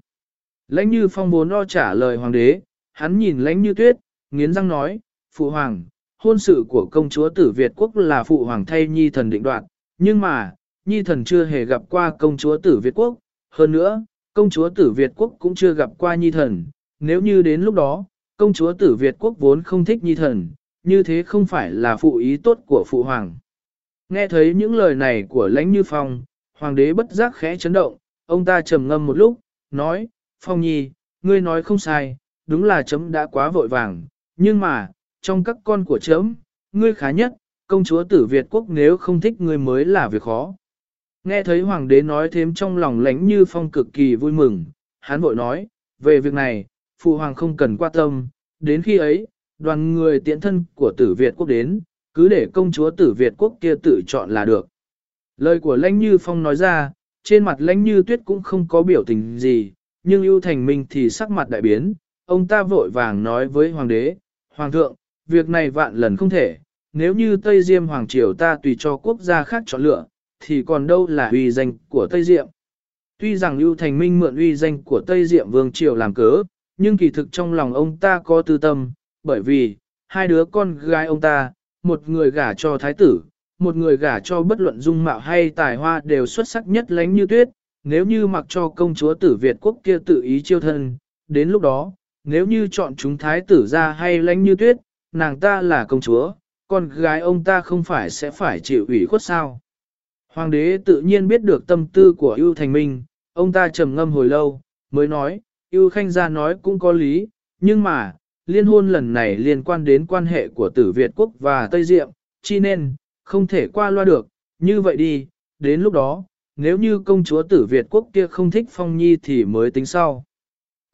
Lãnh như phong vốn lo trả lời hoàng đế, hắn nhìn lãnh như tuyết, nghiến răng nói, phụ hoàng, hôn sự của công chúa tử Việt quốc là phụ hoàng thay nhi thần định đoạt, nhưng mà, nhi thần chưa hề gặp qua công chúa tử Việt quốc, hơn nữa, công chúa tử Việt quốc cũng chưa gặp qua nhi thần, nếu như đến lúc đó, công chúa tử Việt quốc vốn không thích nhi thần, như thế không phải là phụ ý tốt của phụ hoàng. Nghe thấy những lời này của lãnh như phong, hoàng đế bất giác khẽ chấn động, ông ta trầm ngâm một lúc, nói, phong nhi, ngươi nói không sai, đúng là chấm đã quá vội vàng, nhưng mà, trong các con của chấm, ngươi khá nhất, công chúa tử Việt quốc nếu không thích ngươi mới là việc khó. Nghe thấy hoàng đế nói thêm trong lòng lãnh như phong cực kỳ vui mừng, Hán vội nói, về việc này, phụ hoàng không cần quan tâm, đến khi ấy, đoàn người tiễn thân của tử Việt quốc đến, cứ để công chúa tử Việt quốc kia tự chọn là được. Lời của lãnh như phong nói ra, trên mặt lãnh như tuyết cũng không có biểu tình gì, nhưng ưu thành minh thì sắc mặt đại biến, ông ta vội vàng nói với hoàng đế, hoàng thượng, việc này vạn lần không thể, nếu như Tây Diêm Hoàng Triều ta tùy cho quốc gia khác chọn lựa, thì còn đâu là uy danh của Tây Diệm. Tuy rằng ưu thành minh mượn uy danh của Tây Diệm Vương Triều làm cớ, nhưng kỳ thực trong lòng ông ta có tư tâm, bởi vì, hai đứa con gái ông ta, một người gả cho thái tử, một người gả cho bất luận dung mạo hay tài hoa đều xuất sắc nhất lánh như tuyết, nếu như mặc cho công chúa tử Việt quốc kia tự ý chiêu thân, đến lúc đó, nếu như chọn chúng thái tử ra hay lánh như tuyết, nàng ta là công chúa, con gái ông ta không phải sẽ phải chịu ủy khuất sao. Hoàng đế tự nhiên biết được tâm tư của ưu thành minh, ông ta trầm ngâm hồi lâu, mới nói, ưu khanh gia nói cũng có lý, nhưng mà, liên hôn lần này liên quan đến quan hệ của tử Việt quốc và Tây Diệm, chi nên, không thể qua loa được, như vậy đi, đến lúc đó, nếu như công chúa tử Việt quốc kia không thích Phong Nhi thì mới tính sau.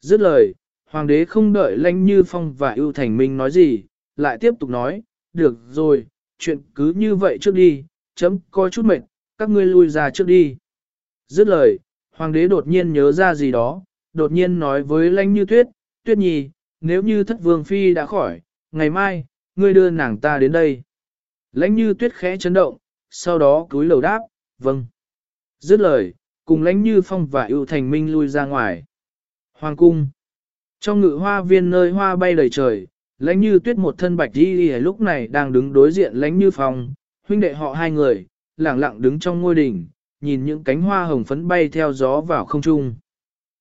Dứt lời, hoàng đế không đợi lanh như Phong và ưu thành minh nói gì, lại tiếp tục nói, được rồi, chuyện cứ như vậy trước đi, chấm coi chút mệt, các ngươi lui ra trước đi. Dứt lời, hoàng đế đột nhiên nhớ ra gì đó, đột nhiên nói với lanh như tuyết, tuyết nhi, nếu như thất vương phi đã khỏi, ngày mai, ngươi đưa nàng ta đến đây. Lãnh như tuyết khẽ chấn động, sau đó cúi lầu đáp, vâng. Dứt lời, cùng lãnh như phong và ưu thành minh lui ra ngoài. Hoàng cung. Trong ngự hoa viên nơi hoa bay đầy trời, lãnh như tuyết một thân bạch đi lúc này đang đứng đối diện lãnh như phong, huynh đệ họ hai người, lặng lặng đứng trong ngôi đỉnh, nhìn những cánh hoa hồng phấn bay theo gió vào không trung.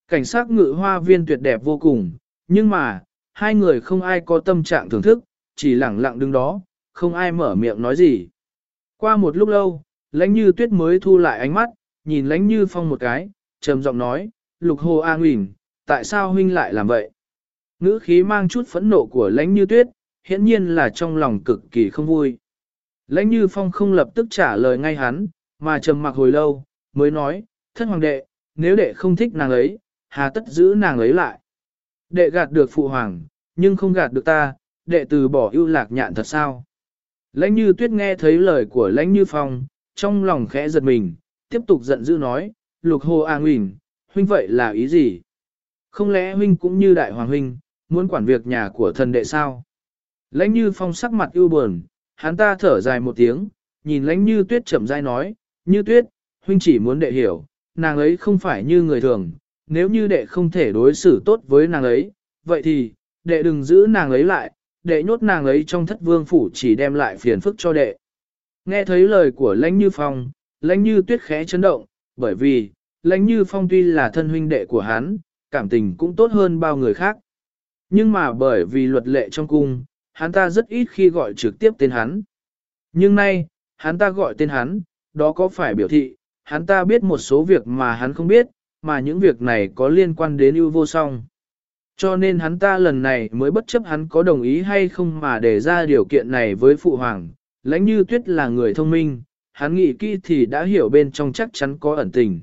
Cảnh sát ngự hoa viên tuyệt đẹp vô cùng, nhưng mà, hai người không ai có tâm trạng thưởng thức, chỉ lẳng lặng đứng đó, không ai mở miệng nói gì. Qua một lúc lâu, lãnh như tuyết mới thu lại ánh mắt, nhìn lãnh như phong một cái, trầm giọng nói, lục hồ A Nguỳnh, tại sao huynh lại làm vậy? Ngữ khí mang chút phẫn nộ của lãnh như tuyết, hiển nhiên là trong lòng cực kỳ không vui. Lãnh như phong không lập tức trả lời ngay hắn, mà trầm mặc hồi lâu, mới nói, thất hoàng đệ, nếu đệ không thích nàng ấy, hà tất giữ nàng ấy lại. Đệ gạt được phụ hoàng, nhưng không gạt được ta, đệ từ bỏ ưu lạc nhạn thật sao? Lãnh như tuyết nghe thấy lời của lãnh như phong, trong lòng khẽ giật mình, tiếp tục giận dữ nói, lục hồ a nguyện, huynh vậy là ý gì? Không lẽ huynh cũng như đại hoàng huynh, muốn quản việc nhà của thần đệ sao? Lãnh như phong sắc mặt ưu buồn, hắn ta thở dài một tiếng, nhìn lãnh như tuyết chậm rãi nói, như tuyết, huynh chỉ muốn đệ hiểu, nàng ấy không phải như người thường, nếu như đệ không thể đối xử tốt với nàng ấy, vậy thì, đệ đừng giữ nàng ấy lại, đệ nhốt nàng ấy trong thất vương phủ chỉ đem lại phiền phức cho đệ. Nghe thấy lời của lãnh như phong, lãnh như tuyết khẽ chấn động, bởi vì, lãnh như phong tuy là thân huynh đệ của hắn, cảm tình cũng tốt hơn bao người khác. Nhưng mà bởi vì luật lệ trong cung, hắn ta rất ít khi gọi trực tiếp tên hắn. Nhưng nay, hắn ta gọi tên hắn, đó có phải biểu thị, hắn ta biết một số việc mà hắn không biết, mà những việc này có liên quan đến ưu vô song. Cho nên hắn ta lần này mới bất chấp hắn có đồng ý hay không mà để ra điều kiện này với phụ hoàng. Lãnh như tuyết là người thông minh, hắn nghĩ kỹ thì đã hiểu bên trong chắc chắn có ẩn tình.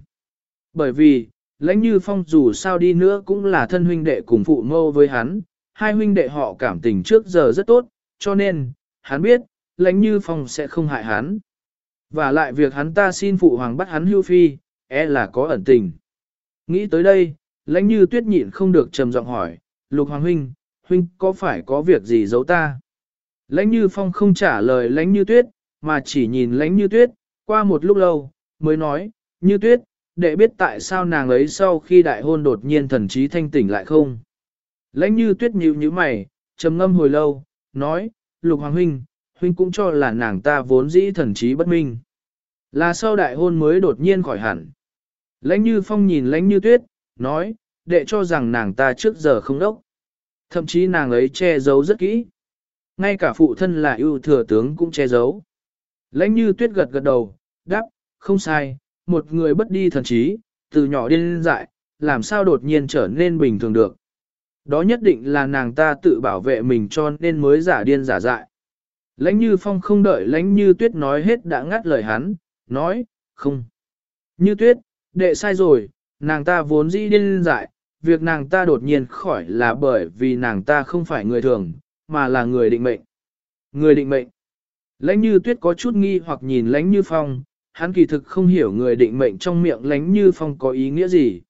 Bởi vì, lãnh như phong dù sao đi nữa cũng là thân huynh đệ cùng phụ mâu với hắn, hai huynh đệ họ cảm tình trước giờ rất tốt, cho nên, hắn biết, lãnh như phong sẽ không hại hắn. Và lại việc hắn ta xin phụ hoàng bắt hắn hưu phi, e là có ẩn tình. Nghĩ tới đây, lãnh như tuyết nhịn không được trầm giọng hỏi, lục hoàng huynh, huynh có phải có việc gì giấu ta? Lãnh như phong không trả lời lãnh như tuyết, mà chỉ nhìn lãnh như tuyết, qua một lúc lâu, mới nói, như tuyết, để biết tại sao nàng ấy sau khi đại hôn đột nhiên thần trí thanh tỉnh lại không? Lãnh như tuyết nhíu như mày, trầm ngâm hồi lâu, nói, lục hoàng huynh, huynh cũng cho là nàng ta vốn dĩ thần trí bất minh. Là sau đại hôn mới đột nhiên khỏi hẳn. Lãnh như phong nhìn lãnh như tuyết, nói, đệ cho rằng nàng ta trước giờ không đốc. Thậm chí nàng ấy che giấu rất kỹ. Ngay cả phụ thân là ưu thừa tướng cũng che giấu. Lãnh như tuyết gật gật đầu, đáp, không sai, một người bất đi thần trí, từ nhỏ điên dại, làm sao đột nhiên trở nên bình thường được. Đó nhất định là nàng ta tự bảo vệ mình cho nên mới giả điên giả dại. Lãnh như phong không đợi lãnh như tuyết nói hết đã ngắt lời hắn, nói, không. Như tuyết, đệ sai rồi, nàng ta vốn dĩ điên dại, việc nàng ta đột nhiên khỏi là bởi vì nàng ta không phải người thường, mà là người định mệnh. Người định mệnh. Lãnh như tuyết có chút nghi hoặc nhìn lãnh như phong, hắn kỳ thực không hiểu người định mệnh trong miệng lãnh như phong có ý nghĩa gì.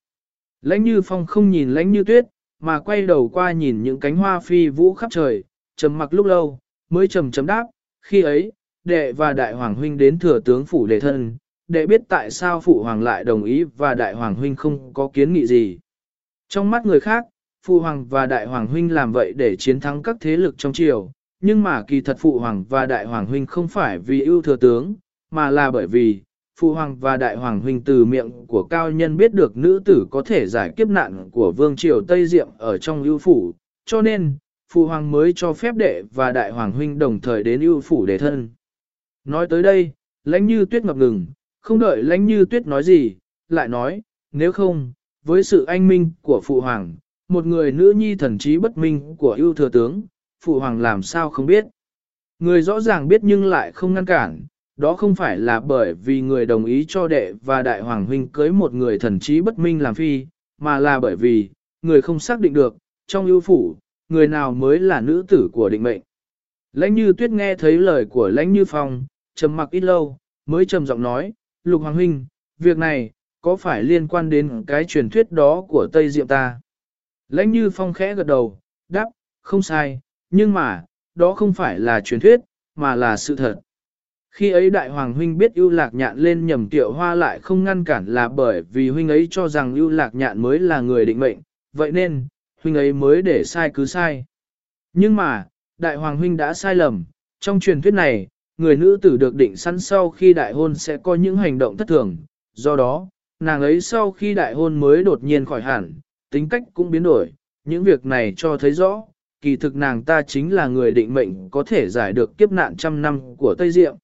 Lãnh như phong không nhìn lãnh như tuyết, mà quay đầu qua nhìn những cánh hoa phi vũ khắp trời, trầm mặc lúc lâu, mới trầm chấm đáp, khi ấy, đệ và đại hoàng huynh đến thừa tướng phủ đề thân, để biết tại sao phụ hoàng lại đồng ý và đại hoàng huynh không có kiến nghị gì. Trong mắt người khác, phụ hoàng và đại hoàng huynh làm vậy để chiến thắng các thế lực trong triều, nhưng mà kỳ thật phụ hoàng và đại hoàng huynh không phải vì ưu thừa tướng, mà là bởi vì, phụ hoàng và đại hoàng huynh từ miệng của cao nhân biết được nữ tử có thể giải kiếp nạn của vương triều Tây Diệm ở trong ưu phủ, cho nên, phụ hoàng mới cho phép đệ và đại hoàng huynh đồng thời đến ưu phủ để thân. Nói tới đây, lãnh như tuyết ngập ngừng, không đợi lãnh như tuyết nói gì, lại nói, nếu không, với sự anh minh của phụ hoàng, một người nữ nhi thần trí bất minh của ưu thừa tướng, phụ hoàng làm sao không biết. Người rõ ràng biết nhưng lại không ngăn cản, đó không phải là bởi vì người đồng ý cho đệ và đại hoàng huynh cưới một người thần trí bất minh làm phi, mà là bởi vì, người không xác định được, trong ưu phủ, người nào mới là nữ tử của định mệnh. Lãnh như tuyết nghe thấy lời của lãnh như phong, trầm mặc ít lâu, mới trầm giọng nói, lục hoàng huynh, việc này, có phải liên quan đến cái truyền thuyết đó của Tây Diệm ta? Lãnh như phong khẽ gật đầu, đáp, không sai, nhưng mà, đó không phải là truyền thuyết, mà là sự thật. Khi ấy đại hoàng huynh biết ưu lạc nhạn lên nhầm tiểu hoa lại không ngăn cản là bởi vì huynh ấy cho rằng ưu lạc nhạn mới là người định mệnh, vậy nên, huynh ấy mới để sai cứ sai. Nhưng mà, đại hoàng huynh đã sai lầm, trong truyền thuyết này, người nữ tử được định sẵn sau khi đại hôn sẽ có những hành động thất thường, do đó, nàng ấy sau khi đại hôn mới đột nhiên khỏi hẳn, tính cách cũng biến đổi, những việc này cho thấy rõ, kỳ thực nàng ta chính là người định mệnh có thể giải được kiếp nạn trăm năm của Tây Diệm.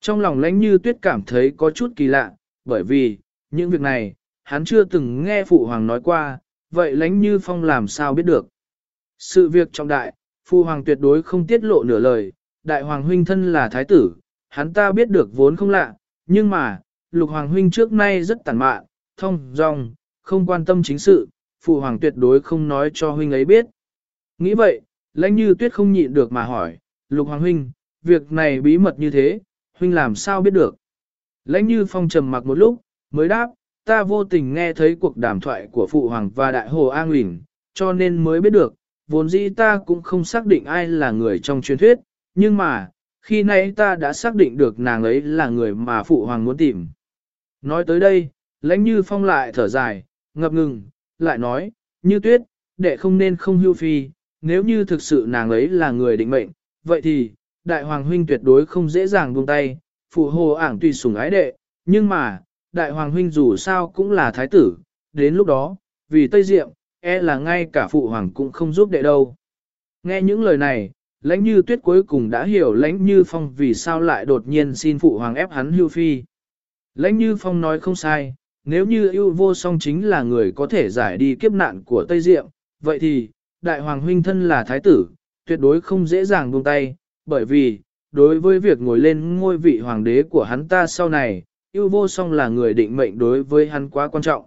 Trong lòng lãnh như tuyết cảm thấy có chút kỳ lạ, bởi vì, những việc này, hắn chưa từng nghe phụ hoàng nói qua, vậy lãnh như phong làm sao biết được. Sự việc trọng đại, phụ hoàng tuyệt đối không tiết lộ nửa lời, đại hoàng huynh thân là thái tử, hắn ta biết được vốn không lạ, nhưng mà, lục hoàng huynh trước nay rất tàn mạn, thông, dong, không quan tâm chính sự, phụ hoàng tuyệt đối không nói cho huynh ấy biết. Nghĩ vậy, lãnh như tuyết không nhịn được mà hỏi, lục hoàng huynh, việc này bí mật như thế, huynh làm sao biết được. Lãnh như phong trầm mặc một lúc, mới đáp, ta vô tình nghe thấy cuộc đàm thoại của phụ hoàng và đại hồ an huỳnh, cho nên mới biết được, vốn dĩ ta cũng không xác định ai là người trong truyền thuyết, nhưng mà, khi nãy ta đã xác định được nàng ấy là người mà phụ hoàng muốn tìm. Nói tới đây, lãnh như phong lại thở dài, ngập ngừng, lại nói, như tuyết, đệ không nên không hưu phi, nếu như thực sự nàng ấy là người định mệnh, vậy thì, đại hoàng huynh tuyệt đối không dễ dàng buông tay, phụ hồ ảng tùy sủng ái đệ, nhưng mà, đại hoàng huynh dù sao cũng là thái tử, đến lúc đó, vì Tây Diệm, e là ngay cả phụ hoàng cũng không giúp đệ đâu. Nghe những lời này, lãnh như tuyết cuối cùng đã hiểu lãnh như phong vì sao lại đột nhiên xin phụ hoàng ép hắn hưu phi. Lãnh như phong nói không sai, nếu như ưu vô song chính là người có thể giải đi kiếp nạn của Tây Diệm, vậy thì, đại hoàng huynh thân là thái tử, tuyệt đối không dễ dàng buông tay, bởi vì, đối với việc ngồi lên ngôi vị hoàng đế của hắn ta sau này, ưu vô song là người định mệnh đối với hắn quá quan trọng.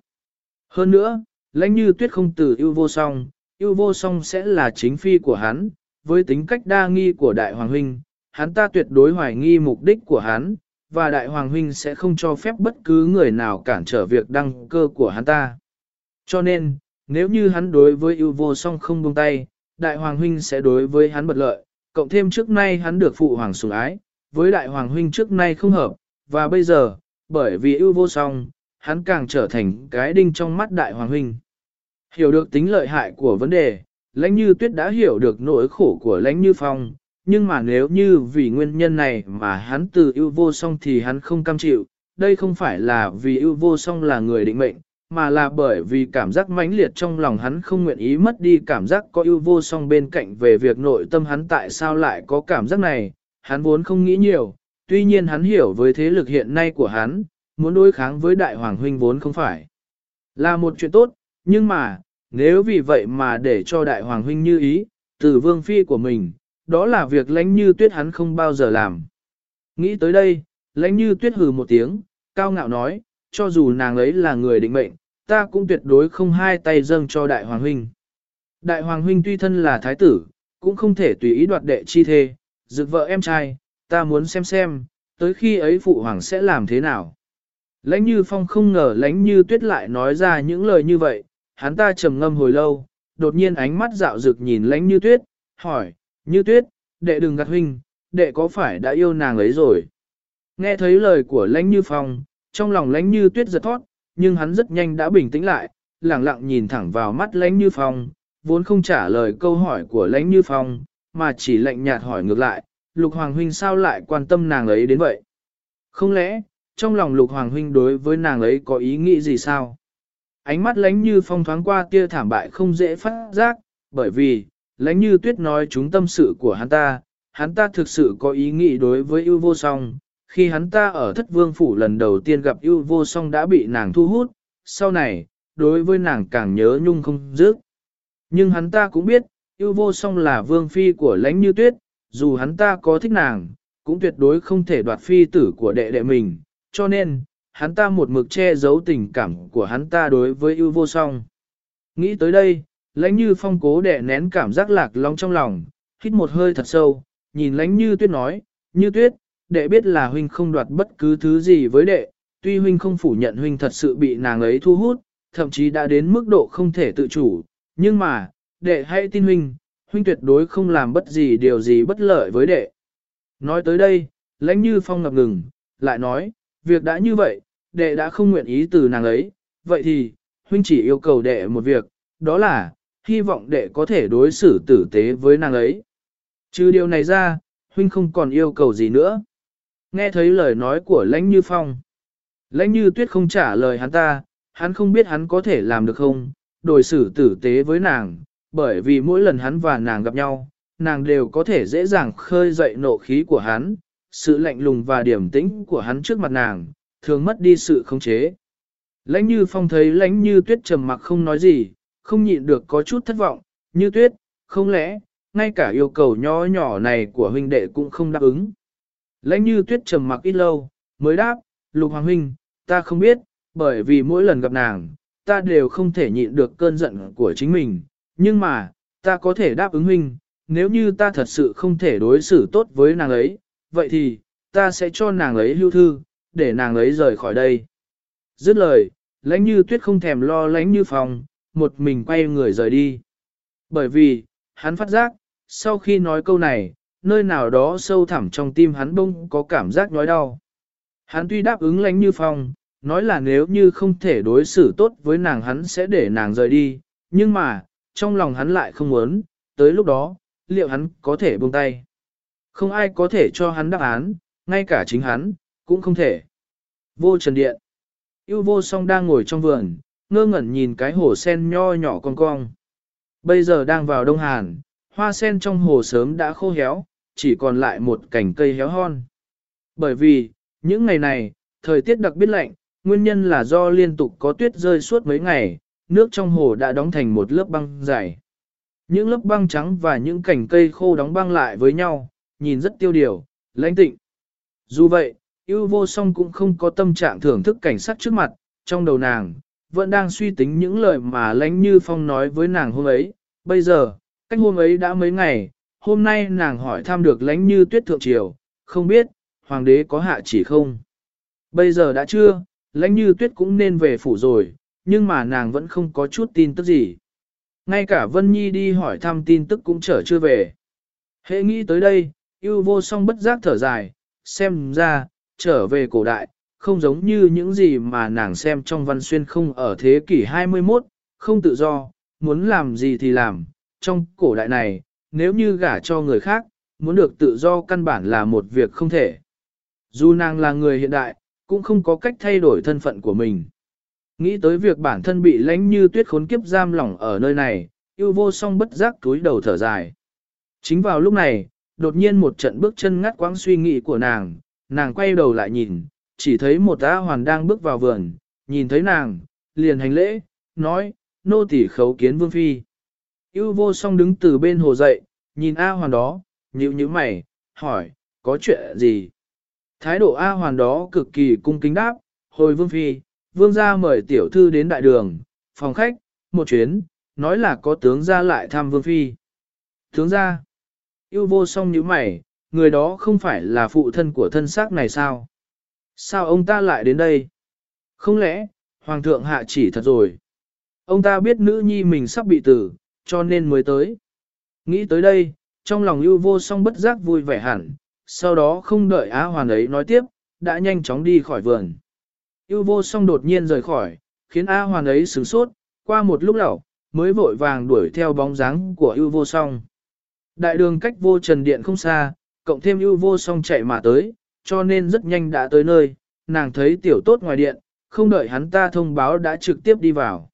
Hơn nữa, lãnh như tuyết không từ ưu vô song, ưu vô song sẽ là chính phi của hắn, với tính cách đa nghi của đại hoàng huynh, hắn ta tuyệt đối hoài nghi mục đích của hắn, và đại hoàng huynh sẽ không cho phép bất cứ người nào cản trở việc đăng cơ của hắn ta. Cho nên, nếu như hắn đối với ưu vô song không buông tay, đại hoàng huynh sẽ đối với hắn bật lợi, cộng thêm trước nay hắn được phụ hoàng sủng ái, với đại hoàng huynh trước nay không hợp, và bây giờ, bởi vì ưu vô song, hắn càng trở thành cái đinh trong mắt đại hoàng huynh. Hiểu được tính lợi hại của vấn đề, lãnh như tuyết đã hiểu được nỗi khổ của lãnh như phong, nhưng mà nếu như vì nguyên nhân này mà hắn từ ưu vô song thì hắn không cam chịu, đây không phải là vì ưu vô song là người định mệnh, mà là bởi vì cảm giác mãnh liệt trong lòng hắn không nguyện ý mất đi cảm giác có ưu vô song bên cạnh về việc nội tâm hắn tại sao lại có cảm giác này, hắn vốn không nghĩ nhiều, tuy nhiên hắn hiểu với thế lực hiện nay của hắn, muốn đối kháng với đại hoàng huynh vốn không phải là một chuyện tốt, nhưng mà, nếu vì vậy mà để cho đại hoàng huynh như ý, từ vương phi của mình, đó là việc lãnh như tuyết hắn không bao giờ làm. Nghĩ tới đây, lãnh như tuyết hừ một tiếng, cao ngạo nói, cho dù nàng ấy là người định mệnh, ta cũng tuyệt đối không hai tay dâng cho đại hoàng huynh. Đại hoàng huynh tuy thân là thái tử, cũng không thể tùy ý đoạt đệ chi thê, dựng vợ em trai, ta muốn xem xem, tới khi ấy phụ hoàng sẽ làm thế nào. Lãnh như phong không ngờ lãnh như tuyết lại nói ra những lời như vậy, hắn ta trầm ngâm hồi lâu, đột nhiên ánh mắt dạo rực nhìn lãnh như tuyết, hỏi, như tuyết, đệ đừng gạt huynh, đệ có phải đã yêu nàng ấy rồi? Nghe thấy lời của lãnh như phong, trong lòng lãnh như tuyết giật thoát, nhưng hắn rất nhanh đã bình tĩnh lại, lặng lặng nhìn thẳng vào mắt lãnh như phong, vốn không trả lời câu hỏi của lãnh như phong, mà chỉ lạnh nhạt hỏi ngược lại, lục hoàng huynh sao lại quan tâm nàng ấy đến vậy? Không lẽ, trong lòng lục hoàng huynh đối với nàng ấy có ý nghĩ gì sao? Ánh mắt lãnh như phong thoáng qua tia thảm bại không dễ phát giác, bởi vì, lãnh như tuyết nói chúng tâm sự của hắn ta, hắn ta thực sự có ý nghĩ đối với ưu vô song. Khi hắn ta ở thất vương phủ lần đầu tiên gặp ưu vô song đã bị nàng thu hút, sau này, đối với nàng càng nhớ nhung không dứt. Nhưng hắn ta cũng biết, ưu vô song là vương phi của lãnh như tuyết, dù hắn ta có thích nàng, cũng tuyệt đối không thể đoạt phi tử của đệ đệ mình, cho nên, hắn ta một mực che giấu tình cảm của hắn ta đối với ưu vô song. Nghĩ tới đây, lãnh như phong cố đệ nén cảm giác lạc long trong lòng, hít một hơi thật sâu, nhìn lãnh như tuyết nói, như tuyết, đệ biết là huynh không đoạt bất cứ thứ gì với đệ, tuy huynh không phủ nhận huynh thật sự bị nàng ấy thu hút, thậm chí đã đến mức độ không thể tự chủ, nhưng mà, đệ hãy tin huynh, huynh tuyệt đối không làm bất gì điều gì bất lợi với đệ. Nói tới đây, lãnh như phong ngập ngừng, lại nói, việc đã như vậy, đệ đã không nguyện ý từ nàng ấy, vậy thì, huynh chỉ yêu cầu đệ một việc, đó là, hy vọng đệ có thể đối xử tử tế với nàng ấy. Trừ điều này ra, huynh không còn yêu cầu gì nữa. Nghe thấy lời nói của lãnh như phong. Lãnh như tuyết không trả lời hắn ta, hắn không biết hắn có thể làm được không, đối xử tử tế với nàng, bởi vì mỗi lần hắn và nàng gặp nhau, nàng đều có thể dễ dàng khơi dậy nộ khí của hắn, sự lạnh lùng và điểm tĩnh của hắn trước mặt nàng, thường mất đi sự khống chế. Lãnh như phong thấy lãnh như tuyết trầm mặc không nói gì, không nhịn được có chút thất vọng, như tuyết, không lẽ, ngay cả yêu cầu nhỏ nhỏ này của huynh đệ cũng không đáp ứng. Lãnh như tuyết trầm mặc ít lâu, mới đáp, lục hoàng huynh, ta không biết, bởi vì mỗi lần gặp nàng, ta đều không thể nhịn được cơn giận của chính mình, nhưng mà, ta có thể đáp ứng huynh, nếu như ta thật sự không thể đối xử tốt với nàng ấy, vậy thì, ta sẽ cho nàng ấy lưu thư, để nàng ấy rời khỏi đây. Dứt lời, lãnh như tuyết không thèm lo lãnh như phòng, một mình quay người rời đi. Bởi vì, hắn phát giác, sau khi nói câu này, nơi nào đó sâu thẳm trong tim hắn bông có cảm giác nhói đau. Hắn tuy đáp ứng lãnh như phong, nói là nếu như không thể đối xử tốt với nàng hắn sẽ để nàng rời đi, nhưng mà, trong lòng hắn lại không muốn, tới lúc đó, liệu hắn có thể buông tay. Không ai có thể cho hắn đáp án, ngay cả chính hắn, cũng không thể. Vô trần điện. Yêu vô song đang ngồi trong vườn, ngơ ngẩn nhìn cái hồ sen nho nhỏ cong cong. Bây giờ đang vào đông hàn, hoa sen trong hồ sớm đã khô héo, chỉ còn lại một cành cây héo hon. Bởi vì, những ngày này, thời tiết đặc biệt lạnh, nguyên nhân là do liên tục có tuyết rơi suốt mấy ngày, nước trong hồ đã đóng thành một lớp băng dày. Những lớp băng trắng và những cành cây khô đóng băng lại với nhau, nhìn rất tiêu điều, lãnh tịnh. Dù vậy, yêu vô song cũng không có tâm trạng thưởng thức cảnh sắc trước mặt, trong đầu nàng, vẫn đang suy tính những lời mà lãnh như phong nói với nàng hôm ấy. Bây giờ, cách hôm ấy đã mấy ngày, hôm nay nàng hỏi thăm được lãnh như tuyết thượng triều, không biết, hoàng đế có hạ chỉ không. Bây giờ đã chưa, lãnh như tuyết cũng nên về phủ rồi, nhưng mà nàng vẫn không có chút tin tức gì. Ngay cả Vân Nhi đi hỏi thăm tin tức cũng trở chưa về. Hệ nghĩ tới đây, yêu vô song bất giác thở dài, xem ra, trở về cổ đại, không giống như những gì mà nàng xem trong văn xuyên không ở thế kỷ 21, không tự do, muốn làm gì thì làm. Trong cổ đại này, nếu như gả cho người khác, muốn được tự do căn bản là một việc không thể. Dù nàng là người hiện đại, cũng không có cách thay đổi thân phận của mình. Nghĩ tới việc bản thân bị lánh như tuyết khốn kiếp giam lỏng ở nơi này, yêu vô song bất giác túi đầu thở dài. Chính vào lúc này, đột nhiên một trận bước chân ngắt quãng suy nghĩ của nàng, nàng quay đầu lại nhìn, chỉ thấy một A hoàn đang bước vào vườn, nhìn thấy nàng, liền hành lễ, nói, nô tỳ khấu kiến vương phi. Yêu vô song đứng từ bên hồ dậy, nhìn A hoàn đó, nhíu nhíu mày, hỏi, có chuyện gì? Thái độ A hoàn đó cực kỳ cung kính đáp, hồi vương phi, vương gia mời tiểu thư đến đại đường, phòng khách, một chuyến, nói là có tướng gia lại thăm vương phi. Tướng gia, yêu vô song nhíu mày, người đó không phải là phụ thân của thân xác này sao? Sao ông ta lại đến đây? Không lẽ, hoàng thượng hạ chỉ thật rồi? Ông ta biết nữ nhi mình sắp bị tử, cho nên mới tới. Nghĩ tới đây, trong lòng ưu vô song bất giác vui vẻ hẳn, sau đó không đợi Á Hoàn ấy nói tiếp, đã nhanh chóng đi khỏi vườn. Ưu vô song đột nhiên rời khỏi, khiến A Hoàn ấy sửng sốt, qua một lúc lẩu, mới vội vàng đuổi theo bóng dáng của ưu vô song. Đại đường cách vô trần điện không xa, cộng thêm ưu vô song chạy mà tới, cho nên rất nhanh đã tới nơi, nàng thấy tiểu tốt ngoài điện, không đợi hắn ta thông báo đã trực tiếp đi vào.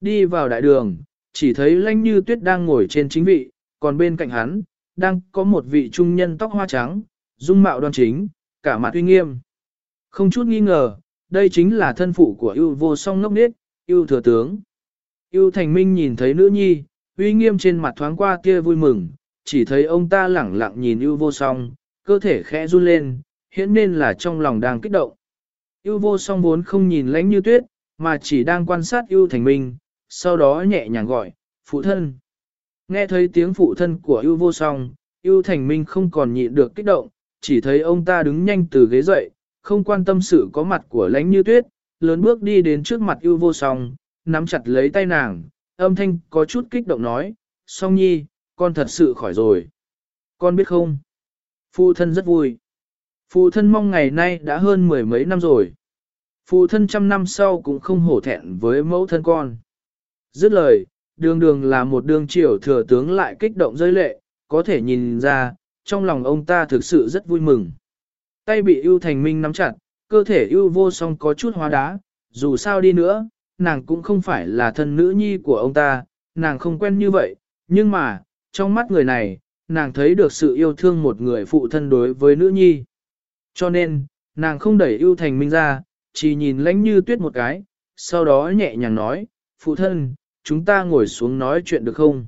Đi vào đại đường, chỉ thấy lãnh như tuyết đang ngồi trên chính vị, còn bên cạnh hắn, đang có một vị trung nhân tóc hoa trắng, dung mạo đoan chính, cả mặt uy nghiêm. Không chút nghi ngờ, đây chính là thân phụ của ưu vô song ngốc nết, ưu thừa tướng. ưu thành minh nhìn thấy nữ nhi, uy nghiêm trên mặt thoáng qua kia vui mừng, chỉ thấy ông ta lẳng lặng nhìn ưu vô song, cơ thể khẽ run lên, hiển nên là trong lòng đang kích động. ưu vô song vốn không nhìn lánh như tuyết, mà chỉ đang quan sát ưu thành minh, sau đó nhẹ nhàng gọi, phụ thân. Nghe thấy tiếng phụ thân của ưu vô song, ưu thành minh không còn nhịn được kích động, chỉ thấy ông ta đứng nhanh từ ghế dậy, không quan tâm sự có mặt của lãnh như tuyết, lớn bước đi đến trước mặt ưu vô song, nắm chặt lấy tay nàng, âm thanh có chút kích động nói, song nhi, con thật sự khỏi rồi. Con biết không? Phụ thân rất vui. Phụ thân mong ngày nay đã hơn mười mấy năm rồi. Phụ thân trăm năm sau cũng không hổ thẹn với mẫu thân con. Dứt lời, đường đường là một đường triều thừa tướng lại kích động rơi lệ, có thể nhìn ra, trong lòng ông ta thực sự rất vui mừng. Tay bị ưu thành minh nắm chặt, cơ thể ưu vô song có chút hóa đá, dù sao đi nữa, nàng cũng không phải là thân nữ nhi của ông ta, nàng không quen như vậy, nhưng mà, trong mắt người này, nàng thấy được sự yêu thương một người phụ thân đối với nữ nhi. Cho nên, nàng không đẩy ưu thành minh ra, chỉ nhìn lãnh như tuyết một cái, sau đó nhẹ nhàng nói, phụ thân, chúng ta ngồi xuống nói chuyện được không?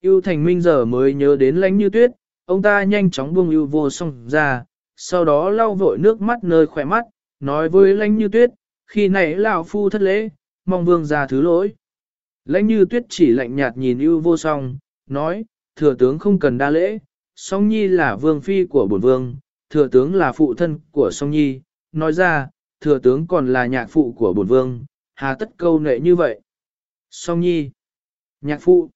Yêu thành minh giờ mới nhớ đến lãnh như tuyết, ông ta nhanh chóng buông yêu vô song ra, sau đó lau vội nước mắt nơi khỏe mắt, nói với lãnh như tuyết, khi nãy lão phu thất lễ, mong vương ra thứ lỗi. Lãnh như tuyết chỉ lạnh nhạt nhìn yêu vô song, nói, thừa tướng không cần đa lễ, song nhi là vương phi của bổn vương, thừa tướng là phụ thân của song nhi, nói ra, thừa tướng còn là nhạc phụ của bổn vương, hà tất câu nệ như vậy. Song nhi, nhạc phụ,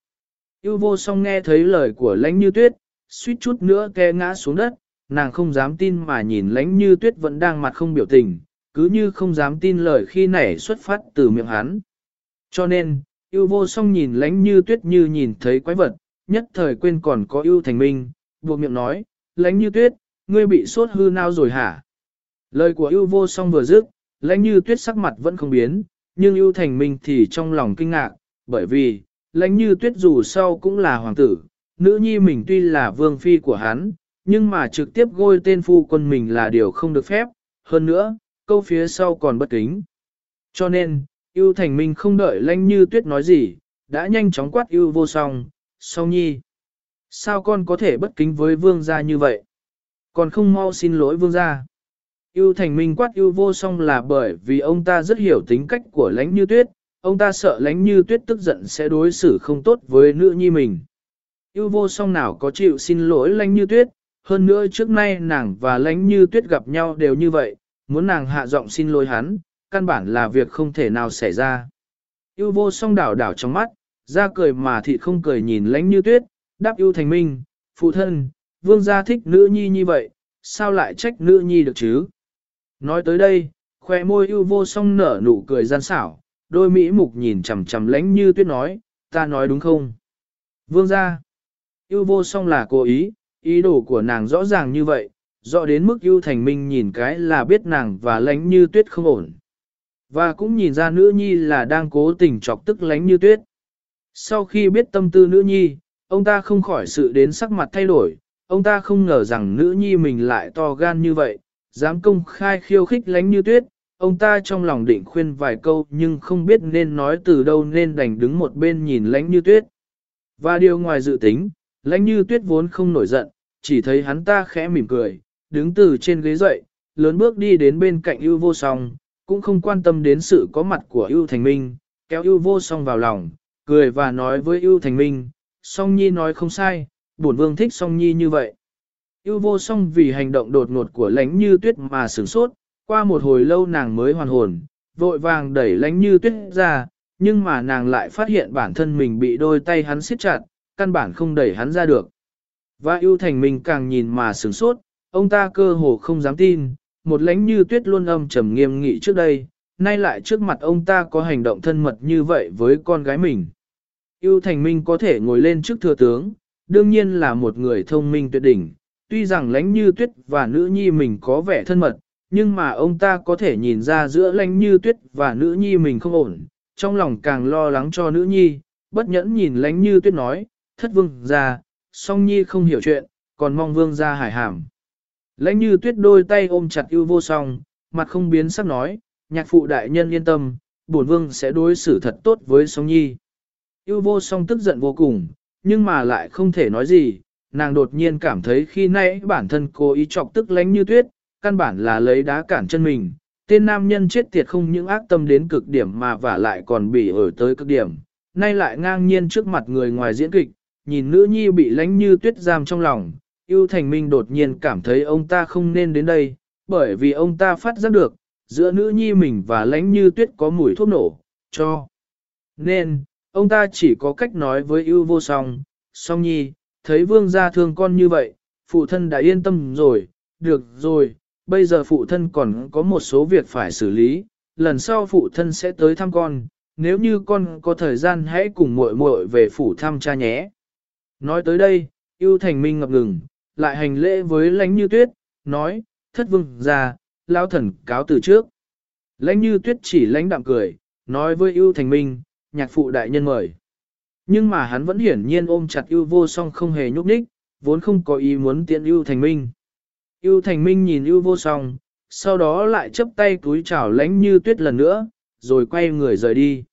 yêu vô song nghe thấy lời của lãnh như tuyết, suýt chút nữa ke ngã xuống đất, nàng không dám tin mà nhìn lãnh như tuyết vẫn đang mặt không biểu tình, cứ như không dám tin lời khi nảy xuất phát từ miệng hắn. Cho nên, yêu vô song nhìn lãnh như tuyết như nhìn thấy quái vật, nhất thời quên còn có yêu thành minh, buộc miệng nói, lãnh như tuyết, ngươi bị sốt hư nao rồi hả? Lời của yêu vô song vừa dứt, lãnh như tuyết sắc mặt vẫn không biến, nhưng yêu thành minh thì trong lòng kinh ngạc, bởi vì, lãnh như tuyết dù sau cũng là hoàng tử, nữ nhi mình tuy là vương phi của hắn, nhưng mà trực tiếp gôi tên phu quân mình là điều không được phép, hơn nữa, câu phía sau còn bất kính. Cho nên, yêu thành minh không đợi lãnh như tuyết nói gì, đã nhanh chóng quát yêu vô song, song nhi. Sao con có thể bất kính với vương gia như vậy? Còn không mau xin lỗi vương gia. Yêu thành minh quát yêu vô song là bởi vì ông ta rất hiểu tính cách của lãnh như tuyết, ông ta sợ Lánh như tuyết tức giận sẽ đối xử không tốt với nữ nhi mình. Yêu vô song nào có chịu xin lỗi Lánh như tuyết, hơn nữa trước nay nàng và Lánh như tuyết gặp nhau đều như vậy, muốn nàng hạ giọng xin lỗi hắn, căn bản là việc không thể nào xảy ra. Yêu vô song đảo đảo trong mắt, ra cười mà thị không cười nhìn lánh như tuyết, đáp yêu thành minh, phụ thân, vương gia thích nữ nhi như vậy, sao lại trách nữ nhi được chứ? Nói tới đây, khoe môi yêu vô song nở nụ cười gian xảo, đôi mỹ mục nhìn chằm chằm lánh như tuyết nói, ta nói đúng không? Vương gia, yêu vô song là cố ý, Ý đồ của nàng rõ ràng như vậy, rõ đến mức ưu thành minh nhìn cái là biết nàng và lánh như tuyết không ổn. Và cũng nhìn ra nữ nhi là đang cố tình chọc tức lánh như tuyết. Sau khi biết tâm tư nữ nhi, ông ta không khỏi sự đến sắc mặt thay đổi, ông ta không ngờ rằng nữ nhi mình lại to gan như vậy, dám công khai khiêu khích lánh như tuyết, ông ta trong lòng định khuyên vài câu nhưng không biết nên nói từ đâu nên đành đứng một bên nhìn lánh như tuyết. Và điều ngoài dự tính, lánh như tuyết vốn không nổi giận, chỉ thấy hắn ta khẽ mỉm cười, đứng từ trên ghế dậy, lớn bước đi đến bên cạnh ưu vô song, cũng không quan tâm đến sự có mặt của ưu thành minh, kéo ưu vô song vào lòng, cười và nói với ưu thành minh, song nhi nói không sai, bổn vương thích song nhi như vậy. Ưu vô song vì hành động đột ngột của lánh như tuyết mà sửng sốt, qua một hồi lâu nàng mới hoàn hồn, vội vàng đẩy lánh như tuyết ra, nhưng mà nàng lại phát hiện bản thân mình bị đôi tay hắn siết chặt, căn bản không đẩy hắn ra được. Và ưu thành mình càng nhìn mà sửng sốt, ông ta cơ hồ không dám tin, một lánh như tuyết luôn âm trầm nghiêm nghị trước đây, nay lại trước mặt ông ta có hành động thân mật như vậy với con gái mình. yêu thành minh có thể ngồi lên trước thừa tướng, đương nhiên là một người thông minh tuyệt đỉnh, tuy rằng lãnh như tuyết và nữ nhi mình có vẻ thân mật, nhưng mà ông ta có thể nhìn ra giữa lãnh như tuyết và nữ nhi mình không ổn, trong lòng càng lo lắng cho nữ nhi, bất nhẫn nhìn lãnh như tuyết nói, thất vương ra, song nhi không hiểu chuyện, còn mong vương ra hải hàm. Lãnh như tuyết đôi tay ôm chặt yêu vô song, mặt không biến sắc nói, nhạc phụ đại nhân yên tâm, bổn vương sẽ đối xử thật tốt với song nhi. Yêu vô song tức giận vô cùng, nhưng mà lại không thể nói gì, nàng đột nhiên cảm thấy khi nãy bản thân cố ý chọc tức lánh như tuyết, căn bản là lấy đá cản chân mình. Tên nam nhân chết tiệt không những ác tâm đến cực điểm mà vả lại còn bị ở tới cực điểm, nay lại ngang nhiên trước mặt người ngoài diễn kịch, nhìn nữ nhi bị lánh như tuyết giam trong lòng, yêu thành minh đột nhiên cảm thấy ông ta không nên đến đây, bởi vì ông ta phát giác được, giữa nữ nhi mình và lánh như tuyết có mùi thuốc nổ, cho. Nên, ông ta chỉ có cách nói với ưu vô song, song nhi, thấy vương gia thương con như vậy, phụ thân đã yên tâm rồi, được rồi, bây giờ phụ thân còn có một số việc phải xử lý, lần sau phụ thân sẽ tới thăm con, nếu như con có thời gian hãy cùng muội muội về phủ thăm cha nhé. Nói tới đây, ưu thành minh ngập ngừng, lại hành lễ với lãnh như tuyết, nói, thất vương gia lao thần cáo từ trước. Lãnh như tuyết chỉ lãnh đạm cười, nói với yêu thành minh, nhạc phụ đại nhân mời. Nhưng mà hắn vẫn hiển nhiên ôm chặt yêu vô song không hề nhúc nhích, vốn không có ý muốn tiện yêu thành minh. Yêu thành minh nhìn yêu vô song, sau đó lại chấp tay túi chào lãnh như tuyết lần nữa, rồi quay người rời đi.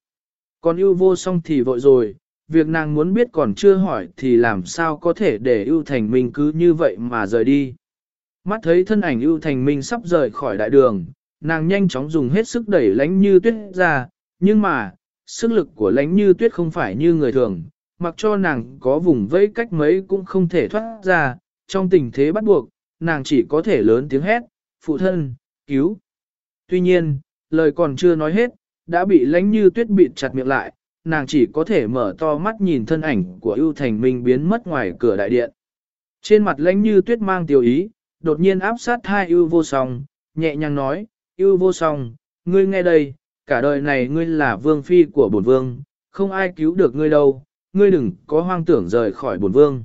Còn yêu vô song thì vội rồi, việc nàng muốn biết còn chưa hỏi thì làm sao có thể để ưu thành minh cứ như vậy mà rời đi. Mắt thấy thân ảnh ưu thành minh sắp rời khỏi đại đường, nàng nhanh chóng dùng hết sức đẩy lánh như tuyết ra, nhưng mà, sức lực của lánh như tuyết không phải như người thường, mặc cho nàng có vùng vẫy cách mấy cũng không thể thoát ra, trong tình thế bắt buộc, nàng chỉ có thể lớn tiếng hét, phụ thân, cứu. Tuy nhiên, lời còn chưa nói hết, đã bị lánh như tuyết bịt chặt miệng lại, nàng chỉ có thể mở to mắt nhìn thân ảnh của ưu thành minh biến mất ngoài cửa đại điện. Trên mặt lánh như tuyết mang tiêu ý, đột nhiên áp sát hai ưu vô song, nhẹ nhàng nói, ưu vô song, ngươi nghe đây, cả đời này ngươi là vương phi của bổn vương, không ai cứu được ngươi đâu, ngươi đừng có hoang tưởng rời khỏi bổn vương.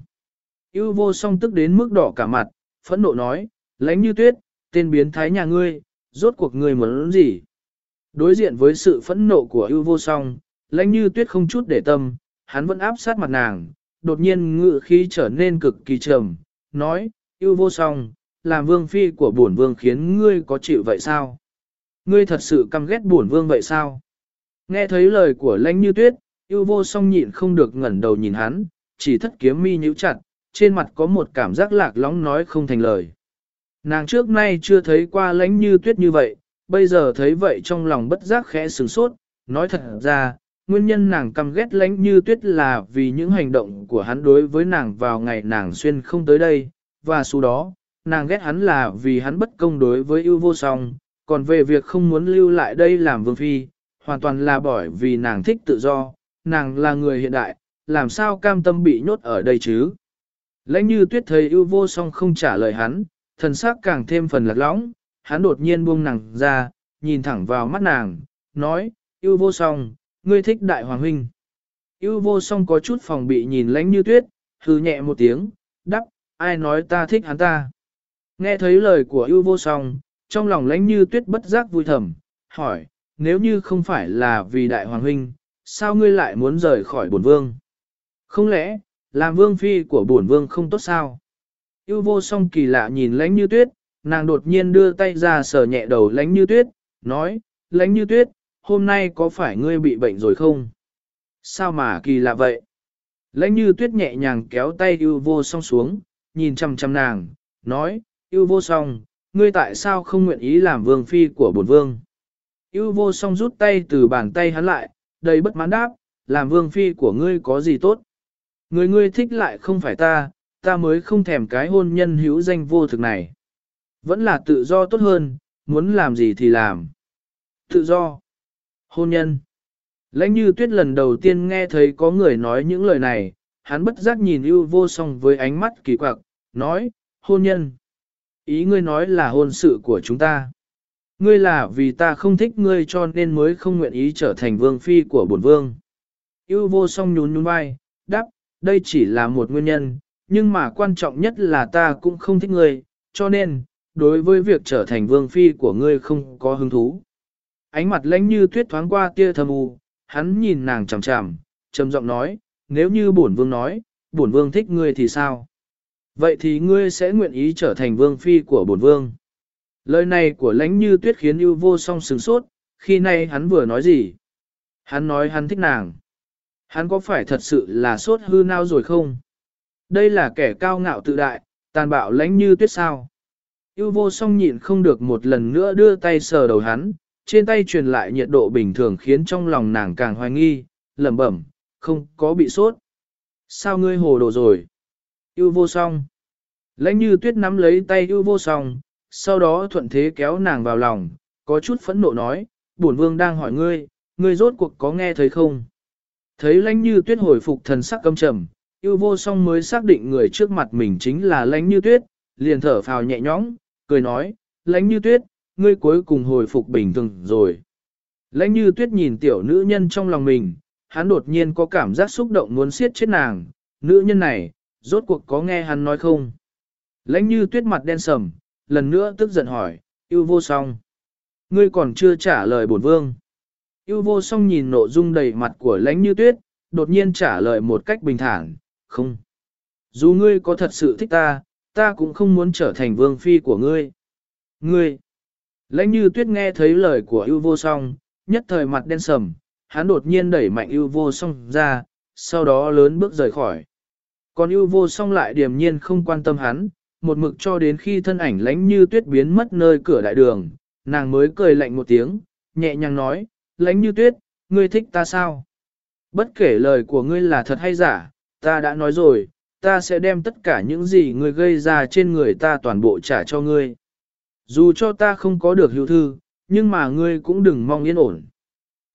Ưu vô song tức đến mức đỏ cả mặt, phẫn nộ nói, lãnh như tuyết, tên biến thái nhà ngươi, rốt cuộc ngươi muốn gì? Đối diện với sự phẫn nộ của ưu vô song, lãnh như tuyết không chút để tâm, hắn vẫn áp sát mặt nàng, đột nhiên ngự khí trở nên cực kỳ trầm, nói, yêu vô song, làm vương phi của bổn vương khiến ngươi có chịu vậy sao? Ngươi thật sự căm ghét bổn vương vậy sao? Nghe thấy lời của lãnh như tuyết, yêu vô song nhịn không được ngẩn đầu nhìn hắn, chỉ thất kiếm mi nhíu chặt, trên mặt có một cảm giác lạc lõng nói không thành lời. Nàng trước nay chưa thấy qua lãnh như tuyết như vậy, bây giờ thấy vậy trong lòng bất giác khẽ sửng sốt, nói thật ra, nguyên nhân nàng căm ghét lãnh như tuyết là vì những hành động của hắn đối với nàng vào ngày nàng xuyên không tới đây, và số đó, nàng ghét hắn là vì hắn bất công đối với ưu vô song, còn về việc không muốn lưu lại đây làm vương phi, hoàn toàn là bởi vì nàng thích tự do, nàng là người hiện đại, làm sao cam tâm bị nhốt ở đây chứ. Lãnh như tuyết thấy ưu vô song không trả lời hắn, thần sắc càng thêm phần lạc lõng, hắn đột nhiên buông nàng ra, nhìn thẳng vào mắt nàng, nói, ưu vô song, ngươi thích đại hoàng huynh. ưu vô song có chút phòng bị nhìn lánh như tuyết, hư nhẹ một tiếng, đắp, ai nói ta thích hắn ta. Nghe thấy lời của ưu vô song, trong lòng lãnh như tuyết bất giác vui thầm, hỏi, nếu như không phải là vì đại hoàng huynh, sao ngươi lại muốn rời khỏi bổn vương? Không lẽ, làm vương phi của bổn vương không tốt sao? Yêu vô song kỳ lạ nhìn lãnh như tuyết, nàng đột nhiên đưa tay ra sờ nhẹ đầu lãnh như tuyết, nói, lãnh như tuyết, hôm nay có phải ngươi bị bệnh rồi không? Sao mà kỳ lạ vậy? Lãnh như tuyết nhẹ nhàng kéo tay yêu vô song xuống, nhìn chăm chăm nàng, nói, yêu vô song, ngươi tại sao không nguyện ý làm vương phi của bổn vương? Yêu vô song rút tay từ bàn tay hắn lại, đầy bất mãn đáp, làm vương phi của ngươi có gì tốt? Người ngươi thích lại không phải ta, ta mới không thèm cái hôn nhân hữu danh vô thực này. Vẫn là tự do tốt hơn, muốn làm gì thì làm. Tự do. Hôn nhân. Lãnh như tuyết lần đầu tiên nghe thấy có người nói những lời này, hắn bất giác nhìn ưu vô song với ánh mắt kỳ quặc, nói, hôn nhân. Ý ngươi nói là hôn sự của chúng ta. Ngươi là vì ta không thích ngươi cho nên mới không nguyện ý trở thành vương phi của bổn vương. Yêu vô song nhún nhún vai, đáp, đây chỉ là một nguyên nhân, nhưng mà quan trọng nhất là ta cũng không thích ngươi, cho nên, đối với việc trở thành vương phi của ngươi không có hứng thú. Ánh mặt lãnh như tuyết thoáng qua tia thầm u, hắn nhìn nàng chằm chằm, trầm giọng nói, nếu như bổn vương nói, bổn vương thích ngươi thì sao? Vậy thì ngươi sẽ nguyện ý trở thành vương phi của bổn vương. Lời này của lãnh như tuyết khiến ưu vô song sừng sốt, khi nay hắn vừa nói gì? Hắn nói hắn thích nàng. Hắn có phải thật sự là sốt hư nao rồi không? Đây là kẻ cao ngạo tự đại, tàn bạo lãnh như tuyết sao. Yêu vô song nhịn không được một lần nữa đưa tay sờ đầu hắn, trên tay truyền lại nhiệt độ bình thường khiến trong lòng nàng càng hoài nghi, lẩm bẩm, không có bị sốt. Sao ngươi hồ đồ rồi? Yêu vô song. Lãnh như tuyết nắm lấy tay yêu vô song, sau đó thuận thế kéo nàng vào lòng, có chút phẫn nộ nói, bổn vương đang hỏi ngươi, ngươi rốt cuộc có nghe thấy không? Thấy lãnh như tuyết hồi phục thần sắc căm trầm, yêu vô song mới xác định người trước mặt mình chính là lãnh như tuyết, liền thở phào nhẹ nhõm, cười nói, lãnh như tuyết, ngươi cuối cùng hồi phục bình thường rồi. Lãnh như tuyết nhìn tiểu nữ nhân trong lòng mình, hắn đột nhiên có cảm giác xúc động muốn siết chết nàng, nữ nhân này, rốt cuộc có nghe hắn nói không? Lãnh như tuyết mặt đen sầm, lần nữa tức giận hỏi, yêu vô song. Ngươi còn chưa trả lời bổn vương. Yêu vô song nhìn nộ dung đầy mặt của lãnh như tuyết, đột nhiên trả lời một cách bình thản, không. Dù ngươi có thật sự thích ta, ta cũng không muốn trở thành vương phi của ngươi. Ngươi. Lãnh như tuyết nghe thấy lời của yêu vô song, nhất thời mặt đen sầm, hắn đột nhiên đẩy mạnh yêu vô song ra, sau đó lớn bước rời khỏi. Còn yêu vô song lại điềm nhiên không quan tâm hắn, một mực cho đến khi thân ảnh lãnh như tuyết biến mất nơi cửa đại đường, nàng mới cười lạnh một tiếng, nhẹ nhàng nói, lãnh như tuyết, ngươi thích ta sao? Bất kể lời của ngươi là thật hay giả, ta đã nói rồi, ta sẽ đem tất cả những gì ngươi gây ra trên người ta toàn bộ trả cho ngươi. Dù cho ta không có được hữu thư, nhưng mà ngươi cũng đừng mong yên ổn.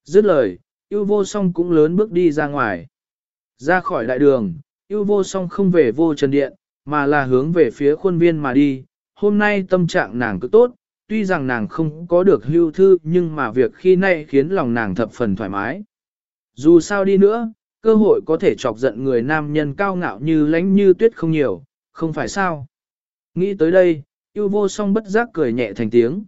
Dứt lời, yêu vô song cũng lớn bước đi ra ngoài. Ra khỏi đại đường, yêu vô song không về vô trần điện, mà là hướng về phía khuôn viên mà đi. Hôm nay tâm trạng nàng cứ tốt, tuy rằng nàng không có được hưu thư nhưng mà việc khi nay khiến lòng nàng thập phần thoải mái. Dù sao đi nữa, cơ hội có thể chọc giận người nam nhân cao ngạo như lánh như tuyết không nhiều, không phải sao. Nghĩ tới đây, yêu vô song bất giác cười nhẹ thành tiếng.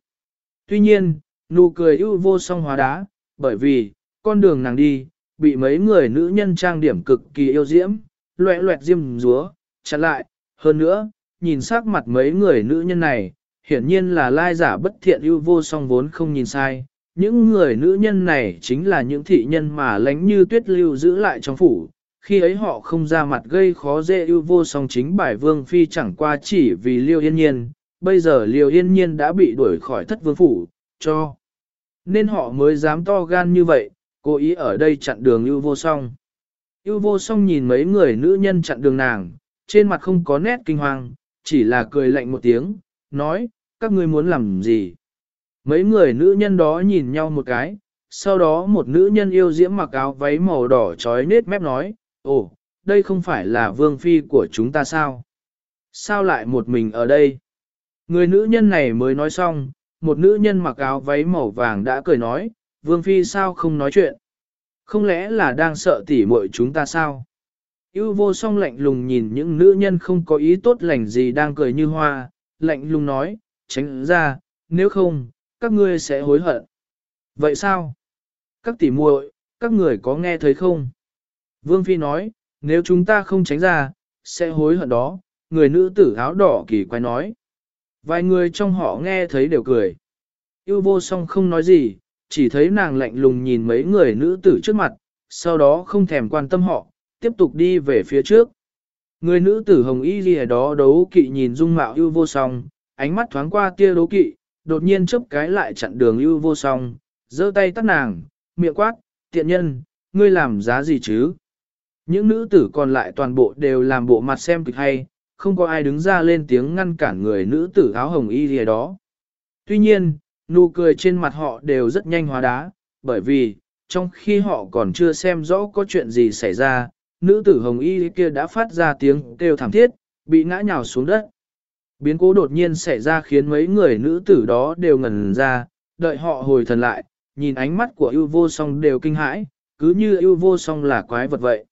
Tuy nhiên, nụ cười yêu vô song hóa đá, bởi vì, con đường nàng đi, bị mấy người nữ nhân trang điểm cực kỳ yêu diễm, loẹ loẹt diêm rúa, chặn lại, hơn nữa, nhìn sắc mặt mấy người nữ nhân này, hiển nhiên là lai giả bất thiện ưu vô song vốn không nhìn sai. Những người nữ nhân này chính là những thị nhân mà lánh như tuyết lưu giữ lại trong phủ, khi ấy họ không ra mặt gây khó dễ ưu vô song chính bài vương phi chẳng qua chỉ vì liêu yên nhiên, bây giờ liêu yên nhiên đã bị đuổi khỏi thất vương phủ, cho. Nên họ mới dám to gan như vậy, cố ý ở đây chặn đường ưu vô song. Ưu vô song nhìn mấy người nữ nhân chặn đường nàng, trên mặt không có nét kinh hoàng, chỉ là cười lạnh một tiếng, nói, các ngươi muốn làm gì? Mấy người nữ nhân đó nhìn nhau một cái, sau đó một nữ nhân yêu diễm mặc áo váy màu đỏ trói nết mép nói, ồ, đây không phải là vương phi của chúng ta sao? Sao lại một mình ở đây? Người nữ nhân này mới nói xong, một nữ nhân mặc áo váy màu vàng đã cười nói, vương phi sao không nói chuyện? Không lẽ là đang sợ tỉ muội chúng ta sao? Yêu vô song lạnh lùng nhìn những nữ nhân không có ý tốt lành gì đang cười như hoa, lạnh lùng nói, tránh ra, nếu không, các ngươi sẽ hối hận. Vậy sao? Các tỷ muội, các người có nghe thấy không? Vương Phi nói, nếu chúng ta không tránh ra, sẽ hối hận đó, người nữ tử áo đỏ kỳ quái nói. Vài người trong họ nghe thấy đều cười. Yêu vô song không nói gì, chỉ thấy nàng lạnh lùng nhìn mấy người nữ tử trước mặt, sau đó không thèm quan tâm họ, tiếp tục đi về phía trước. Người nữ tử hồng y gì đó đấu kỵ nhìn dung mạo yêu vô song, ánh mắt thoáng qua tia đấu kỵ, đột nhiên chớp cái lại chặn đường yêu vô song, giơ tay tắt nàng, miệng quát, tiện nhân, ngươi làm giá gì chứ? Những nữ tử còn lại toàn bộ đều làm bộ mặt xem kịch hay, không có ai đứng ra lên tiếng ngăn cản người nữ tử áo hồng y gì đó. Tuy nhiên, nụ cười trên mặt họ đều rất nhanh hóa đá, bởi vì, trong khi họ còn chưa xem rõ có chuyện gì xảy ra, nữ tử hồng y kia đã phát ra tiếng kêu thảm thiết, bị ngã nhào xuống đất. Biến cố đột nhiên xảy ra khiến mấy người nữ tử đó đều ngẩn ra, đợi họ hồi thần lại, nhìn ánh mắt của yêu vô song đều kinh hãi, cứ như yêu vô song là quái vật vậy.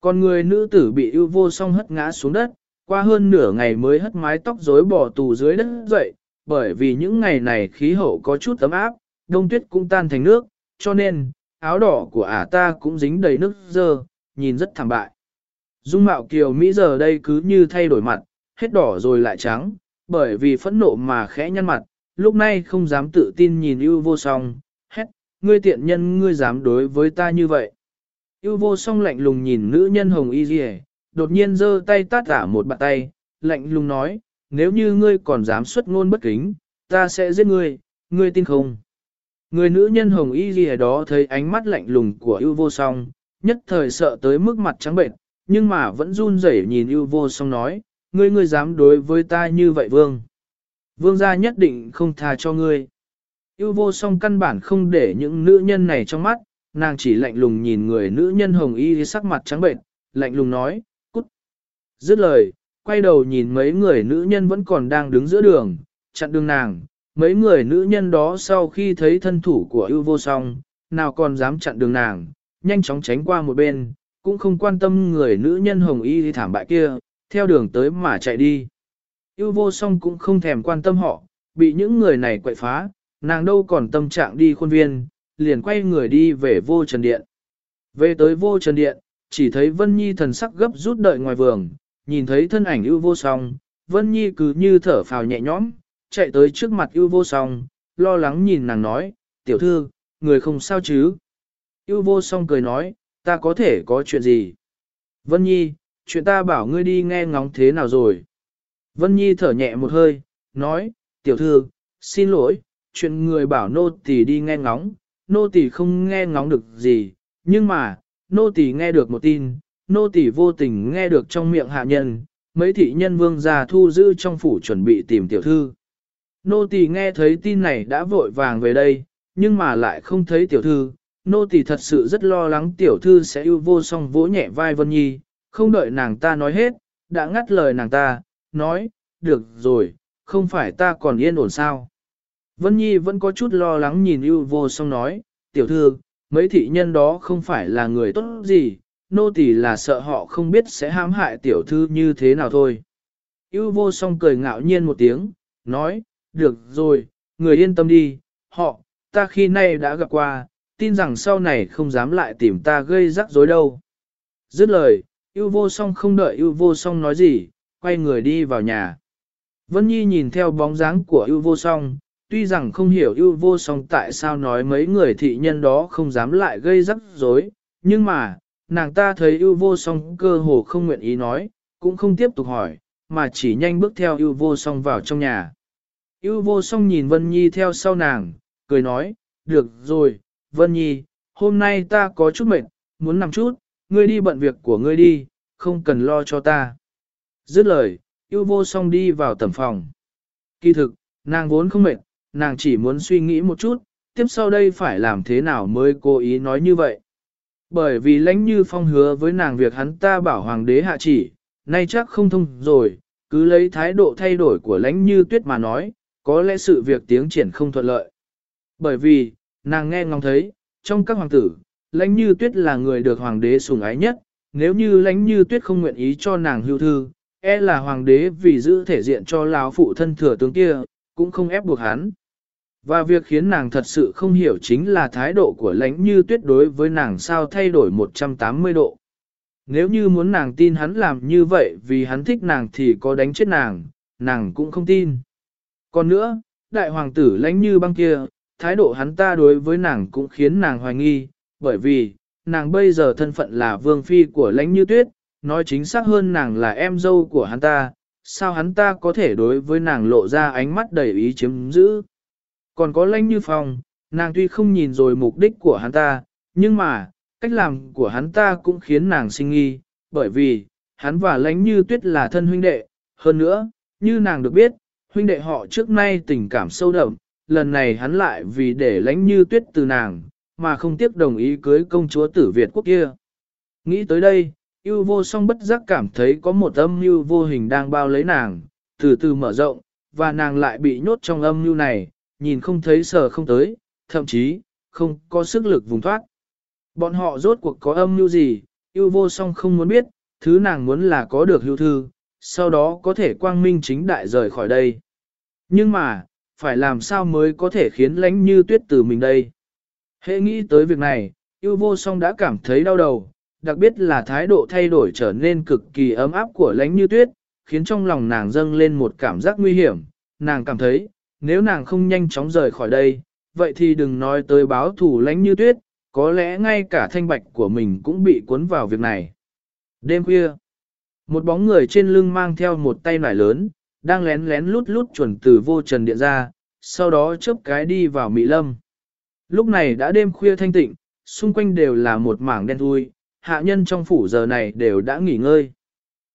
Còn người nữ tử bị yêu vô song hất ngã xuống đất, qua hơn nửa ngày mới hất mái tóc rối bỏ tù dưới đất dậy, bởi vì những ngày này khí hậu có chút ấm áp, đông tuyết cũng tan thành nước, cho nên, áo đỏ của ả ta cũng dính đầy nước dơ, nhìn rất thảm bại. Dung mạo kiều Mỹ giờ đây cứ như thay đổi mặt, hết đỏ rồi lại trắng, bởi vì phẫn nộ mà khẽ nhăn mặt, lúc này không dám tự tin nhìn ưu vô song, hét, ngươi tiện nhân ngươi dám đối với ta như vậy. Yêu vô song lạnh lùng nhìn nữ nhân hồng y dì đột nhiên giơ tay tát ả một bàn tay, lạnh lùng nói, nếu như ngươi còn dám xuất ngôn bất kính, ta sẽ giết ngươi, ngươi tin không? Người nữ nhân hồng y gì đó thấy ánh mắt lạnh lùng của ưu vô song, nhất thời sợ tới mức mặt trắng bệnh, nhưng mà vẫn run rẩy nhìn ưu vô song nói, ngươi ngươi dám đối với ta như vậy vương. Vương gia nhất định không tha cho ngươi. Ưu vô song căn bản không để những nữ nhân này trong mắt, nàng chỉ lạnh lùng nhìn người nữ nhân hồng y sắc mặt trắng bệnh, lạnh lùng nói, cút. Dứt lời, quay đầu nhìn mấy người nữ nhân vẫn còn đang đứng giữa đường, chặn đường nàng, mấy người nữ nhân đó sau khi thấy thân thủ của ưu vô song, nào còn dám chặn đường nàng, nhanh chóng tránh qua một bên, cũng không quan tâm người nữ nhân hồng y thảm bại kia, theo đường tới mà chạy đi. Ưu vô song cũng không thèm quan tâm họ, bị những người này quậy phá, nàng đâu còn tâm trạng đi khuôn viên, liền quay người đi về vô trần điện. Về tới vô trần điện, chỉ thấy Vân Nhi thần sắc gấp rút đợi ngoài vườn, nhìn thấy thân ảnh ưu vô song, Vân Nhi cứ như thở phào nhẹ nhõm, chạy tới trước mặt ưu vô song, lo lắng nhìn nàng nói, tiểu thư, người không sao chứ. Ưu vô song cười nói, ta có thể có chuyện gì? Vân Nhi, chuyện ta bảo ngươi đi nghe ngóng thế nào rồi? Vân Nhi thở nhẹ một hơi, nói, tiểu thư, xin lỗi, chuyện người bảo nô tỳ đi nghe ngóng, nô tỳ không nghe ngóng được gì, nhưng mà, nô tỳ nghe được một tin, nô tỳ vô tình nghe được trong miệng hạ nhân, mấy thị nhân vương gia thu giữ trong phủ chuẩn bị tìm tiểu thư. Nô tỳ nghe thấy tin này đã vội vàng về đây, nhưng mà lại không thấy tiểu thư, nô tỳ thật sự rất lo lắng tiểu thư sẽ yêu vô song vỗ nhẹ vai Vân Nhi, không đợi nàng ta nói hết, đã ngắt lời nàng ta, nói, được rồi, không phải ta còn yên ổn sao. Vân Nhi vẫn có chút lo lắng nhìn yêu vô song nói, tiểu thư, mấy thị nhân đó không phải là người tốt gì, nô tỳ là sợ họ không biết sẽ hãm hại tiểu thư như thế nào thôi. Yêu vô song cười ngạo nhiên một tiếng, nói, được rồi, người yên tâm đi, họ, ta khi nay đã gặp qua, tin rằng sau này không dám lại tìm ta gây rắc rối đâu. Dứt lời, yêu vô song không đợi yêu vô song nói gì, quay người đi vào nhà. Vân Nhi nhìn theo bóng dáng của yêu vô song, tuy rằng không hiểu yêu vô song tại sao nói mấy người thị nhân đó không dám lại gây rắc rối, nhưng mà, nàng ta thấy yêu vô song cơ hồ không nguyện ý nói, cũng không tiếp tục hỏi, mà chỉ nhanh bước theo yêu vô song vào trong nhà. Yêu vô song nhìn Vân Nhi theo sau nàng, cười nói, được rồi, Vân Nhi, hôm nay ta có chút mệt, muốn nằm chút, ngươi đi bận việc của ngươi đi, không cần lo cho ta. Dứt lời, yêu vô song đi vào tầm phòng. Kỳ thực, nàng vốn không mệt, nàng chỉ muốn suy nghĩ một chút, tiếp sau đây phải làm thế nào mới cố ý nói như vậy. Bởi vì lãnh như phong hứa với nàng việc hắn ta bảo hoàng đế hạ chỉ, nay chắc không thông rồi, cứ lấy thái độ thay đổi của lãnh như tuyết mà nói, có lẽ sự việc tiến triển không thuận lợi. Bởi vì, nàng nghe ngóng thấy, trong các hoàng tử, lãnh như tuyết là người được hoàng đế sủng ái nhất, nếu như lãnh như tuyết không nguyện ý cho nàng hưu thư, e là hoàng đế vì giữ thể diện cho lão phụ thân thừa tướng kia, cũng không ép buộc hắn. Và việc khiến nàng thật sự không hiểu chính là thái độ của lãnh như tuyết đối với nàng sao thay đổi 180 độ. Nếu như muốn nàng tin hắn làm như vậy vì hắn thích nàng thì có đánh chết nàng, nàng cũng không tin. Còn nữa, đại hoàng tử lãnh như băng kia, thái độ hắn ta đối với nàng cũng khiến nàng hoài nghi, bởi vì, nàng bây giờ thân phận là vương phi của lãnh như tuyết, nói chính xác hơn nàng là em dâu của hắn ta, sao hắn ta có thể đối với nàng lộ ra ánh mắt đầy ý chiếm giữ. Còn có lãnh như phong, nàng tuy không nhìn rồi mục đích của hắn ta, nhưng mà, cách làm của hắn ta cũng khiến nàng sinh nghi, bởi vì, hắn và lãnh như tuyết là thân huynh đệ, hơn nữa, như nàng được biết, huynh đệ họ trước nay tình cảm sâu đậm, lần này hắn lại vì để lãnh như tuyết từ nàng, mà không tiếc đồng ý cưới công chúa tử Việt quốc kia. Nghĩ tới đây, yêu vô song bất giác cảm thấy có một âm mưu vô hình đang bao lấy nàng, từ từ mở rộng, và nàng lại bị nhốt trong âm mưu này, nhìn không thấy sờ không tới, thậm chí, không có sức lực vùng thoát. Bọn họ rốt cuộc có âm mưu gì, yêu vô song không muốn biết, thứ nàng muốn là có được hưu thư, sau đó có thể quang minh chính đại rời khỏi đây. Nhưng mà, phải làm sao mới có thể khiến lánh như tuyết từ mình đây? Hệ nghĩ tới việc này, yêu vô song đã cảm thấy đau đầu, đặc biệt là thái độ thay đổi trở nên cực kỳ ấm áp của lánh như tuyết, khiến trong lòng nàng dâng lên một cảm giác nguy hiểm. Nàng cảm thấy, nếu nàng không nhanh chóng rời khỏi đây, vậy thì đừng nói tới báo thủ lánh như tuyết, có lẽ ngay cả thanh bạch của mình cũng bị cuốn vào việc này. Đêm khuya, một bóng người trên lưng mang theo một tay nải lớn, đang lén lén lút lút chuẩn từ vô trần điện ra, sau đó chớp cái đi vào Mỹ Lâm. Lúc này đã đêm khuya thanh tịnh, xung quanh đều là một mảng đen thui, hạ nhân trong phủ giờ này đều đã nghỉ ngơi.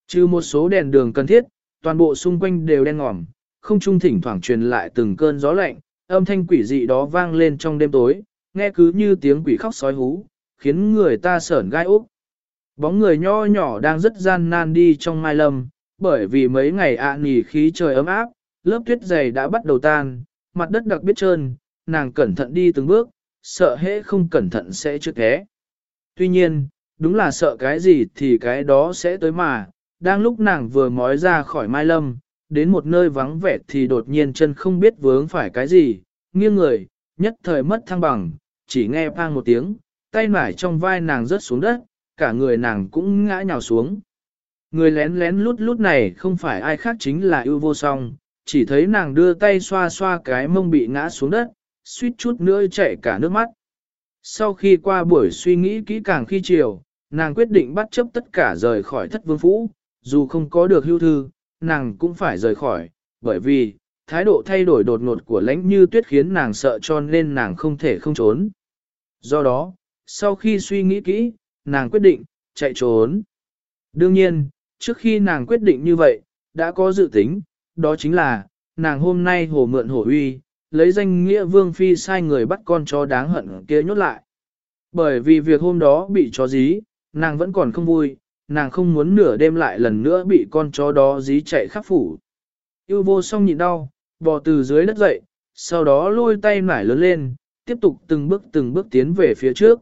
Trừ một số đèn đường cần thiết, toàn bộ xung quanh đều đen ngòm, không trung thỉnh thoảng truyền lại từng cơn gió lạnh, âm thanh quỷ dị đó vang lên trong đêm tối, nghe cứ như tiếng quỷ khóc sói hú, khiến người ta sởn gai úc. Bóng người nho nhỏ đang rất gian nan đi trong mai lâm, bởi vì mấy ngày ạ nghỉ khí trời ấm áp, lớp tuyết dày đã bắt đầu tan, mặt đất đặc biệt trơn, nàng cẩn thận đi từng bước, sợ hễ không cẩn thận sẽ trước té. Tuy nhiên, đúng là sợ cái gì thì cái đó sẽ tới mà, đang lúc nàng vừa mói ra khỏi mai lâm, đến một nơi vắng vẻ thì đột nhiên chân không biết vướng phải cái gì, nghiêng người, nhất thời mất thăng bằng, chỉ nghe vang một tiếng, tay nải trong vai nàng rớt xuống đất, cả người nàng cũng ngã nhào xuống. Người lén lén lút lút này không phải ai khác chính là ưu vô song, chỉ thấy nàng đưa tay xoa xoa cái mông bị ngã xuống đất, suýt chút nữa chạy cả nước mắt. Sau khi qua buổi suy nghĩ kỹ càng khi chiều, nàng quyết định bắt chấp tất cả rời khỏi thất vương phủ, dù không có được hưu thư, nàng cũng phải rời khỏi, bởi vì, thái độ thay đổi đột ngột của lãnh như tuyết khiến nàng sợ cho nên nàng không thể không trốn. Do đó, sau khi suy nghĩ kỹ, nàng quyết định, chạy trốn. Đương nhiên, trước khi nàng quyết định như vậy, đã có dự tính, đó chính là, nàng hôm nay hồ mượn hổ uy, lấy danh nghĩa vương phi sai người bắt con chó đáng hận kia nhốt lại. Bởi vì việc hôm đó bị chó dí, nàng vẫn còn không vui, nàng không muốn nửa đêm lại lần nữa bị con chó đó dí chạy khắp phủ. Yêu vô song nhịn đau, bò từ dưới đất dậy, sau đó lôi tay nải lớn lên, tiếp tục từng bước từng bước tiến về phía trước.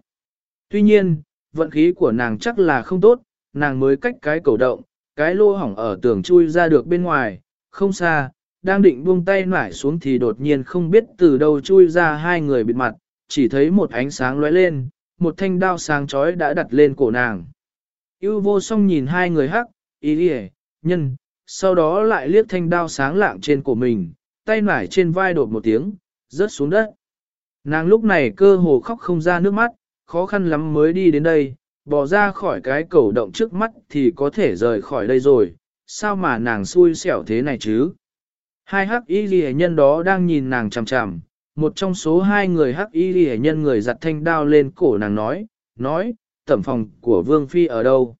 Tuy nhiên, vận khí của nàng chắc là không tốt, nàng mới cách cái cầu động, cái lô hỏng ở tường chui ra được bên ngoài, không xa, đang định buông tay nải xuống thì đột nhiên không biết từ đâu chui ra hai người bịt mặt, chỉ thấy một ánh sáng lóe lên, một thanh đao sáng chói đã đặt lên cổ nàng. Yêu vô song nhìn hai người hắc, ý đi nhân, sau đó lại liếc thanh đao sáng lạng trên cổ mình, tay nải trên vai đột một tiếng, rớt xuống đất. Nàng lúc này cơ hồ khóc không ra nước mắt, khó khăn lắm mới đi đến đây, bỏ ra khỏi cái cầu động trước mắt thì có thể rời khỏi đây rồi, sao mà nàng xui xẻo thế này chứ? Hai hắc y ghi nhân đó đang nhìn nàng chằm chằm, một trong số hai người hắc y ghi nhân người giặt thanh đao lên cổ nàng nói, nói, tẩm phòng của Vương Phi ở đâu?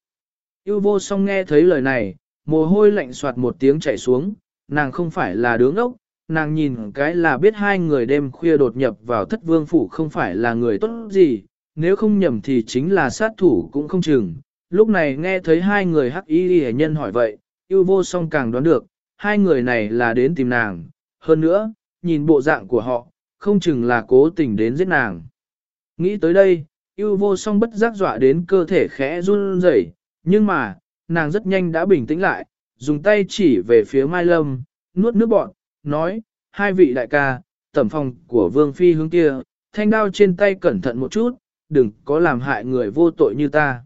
Yêu vô song nghe thấy lời này, mồ hôi lạnh soạt một tiếng chảy xuống, nàng không phải là đứa ngốc, nàng nhìn cái là biết hai người đêm khuya đột nhập vào thất vương phủ không phải là người tốt gì, nếu không nhầm thì chính là sát thủ cũng không chừng. Lúc này nghe thấy hai người hắc y hệ nhân hỏi vậy, yêu vô song càng đoán được, hai người này là đến tìm nàng. Hơn nữa, nhìn bộ dạng của họ, không chừng là cố tình đến giết nàng. Nghĩ tới đây, yêu vô song bất giác dọa đến cơ thể khẽ run rẩy, nhưng mà, nàng rất nhanh đã bình tĩnh lại, dùng tay chỉ về phía Mai Lâm, nuốt nước bọn, nói, hai vị đại ca, tẩm phòng của Vương Phi hướng kia, thanh đao trên tay cẩn thận một chút, đừng có làm hại người vô tội như ta.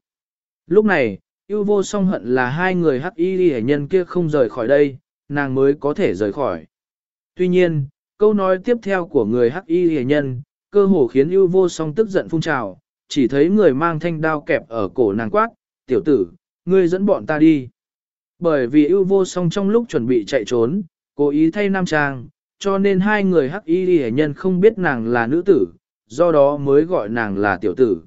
Lúc này, yêu vô song hận là hai người hắc y hệ nhân kia không rời khỏi đây, nàng mới có thể rời khỏi. Tuy nhiên, câu nói tiếp theo của người hắc y hệ nhân, cơ hồ khiến yêu vô song tức giận phun trào, chỉ thấy người mang thanh đao kẹp ở cổ nàng quát, tiểu tử, ngươi dẫn bọn ta đi. Bởi vì yêu vô song trong lúc chuẩn bị chạy trốn, cố ý thay nam trang, cho nên hai người hắc y hệ nhân không biết nàng là nữ tử, do đó mới gọi nàng là tiểu tử.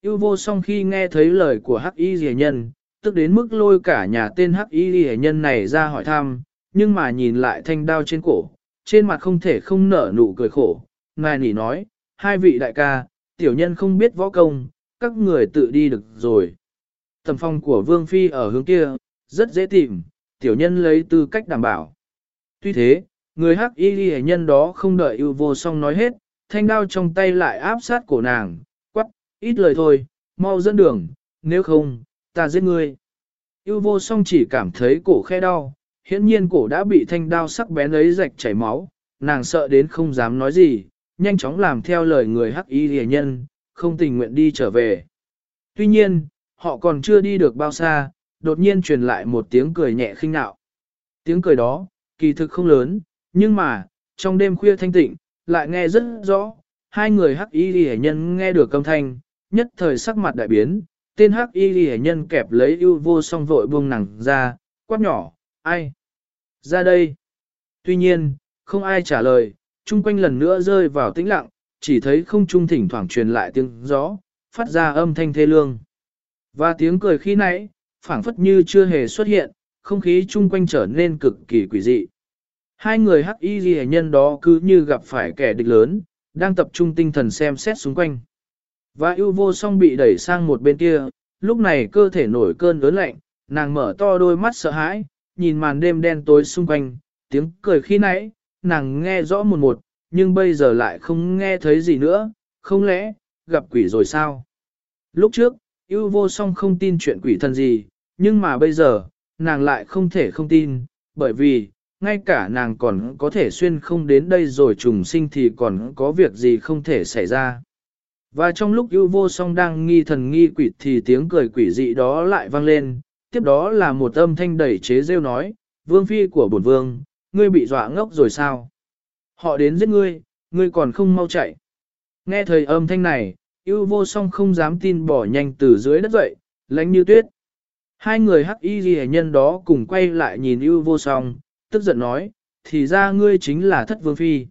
Yêu vô song khi nghe thấy lời của hắc y hệ nhân, tức đến mức lôi cả nhà tên hắc y hệ nhân này ra hỏi thăm, nhưng mà nhìn lại thanh đao trên cổ, trên mặt không thể không nở nụ cười khổ. Ngài nỉ nói, hai vị đại ca, tiểu nhân không biết võ công, các người tự đi được rồi. Tầm phong của Vương Phi ở hướng kia, rất dễ tìm, tiểu nhân lấy tư cách đảm bảo. Tuy thế, người hắc y ghi nhân đó không đợi yêu vô song nói hết, thanh đao trong tay lại áp sát cổ nàng, quắc, ít lời thôi, mau dẫn đường, nếu không, ta giết ngươi. Yêu vô song chỉ cảm thấy cổ khe đau, hiển nhiên cổ đã bị thanh đao sắc bén ấy rạch chảy máu, nàng sợ đến không dám nói gì, nhanh chóng làm theo lời người hắc y rìa nhân, không tình nguyện đi trở về. Tuy nhiên, họ còn chưa đi được bao xa, đột nhiên truyền lại một tiếng cười nhẹ khinh nạo. Tiếng cười đó, kỳ thực không lớn, nhưng mà, trong đêm khuya thanh tịnh, lại nghe rất rõ, hai người hắc y rìa nhân nghe được âm thanh, nhất thời sắc mặt đại biến, tên hắc y rìa nhân kẹp lấy ưu vô song vội buông nàng ra, quát nhỏ, ai? Ra đây. Tuy nhiên, không ai trả lời, chung quanh lần nữa rơi vào tĩnh lặng, chỉ thấy không trung thỉnh thoảng truyền lại tiếng gió, phát ra âm thanh thê lương. Và tiếng cười khi nãy, phảng phất như chưa hề xuất hiện, không khí chung quanh trở nên cực kỳ quỷ dị. Hai người hắc y ghi nhân đó cứ như gặp phải kẻ địch lớn, đang tập trung tinh thần xem xét xung quanh. Và yêu vô song bị đẩy sang một bên kia, lúc này cơ thể nổi cơn ớn lạnh, nàng mở to đôi mắt sợ hãi, nhìn màn đêm đen tối xung quanh, tiếng cười khi nãy, nàng nghe rõ một một, nhưng bây giờ lại không nghe thấy gì nữa, không lẽ, gặp quỷ rồi sao? Lúc trước, yêu vô song không tin chuyện quỷ thần gì, nhưng mà bây giờ, nàng lại không thể không tin, bởi vì, ngay cả nàng còn có thể xuyên không đến đây rồi trùng sinh thì còn có việc gì không thể xảy ra. Và trong lúc yêu vô song đang nghi thần nghi quỷ thì tiếng cười quỷ dị đó lại vang lên, tiếp đó là một âm thanh đẩy chế rêu nói, vương phi của bổn vương, ngươi bị dọa ngốc rồi sao? Họ đến giết ngươi, ngươi còn không mau chạy. Nghe thời âm thanh này, yêu vô song không dám tin bỏ nhanh từ dưới đất dậy, lánh như tuyết. Hai người hắc y ghi nhân đó cùng quay lại nhìn yêu vô song, tức giận nói, thì ra ngươi chính là thất vương phi.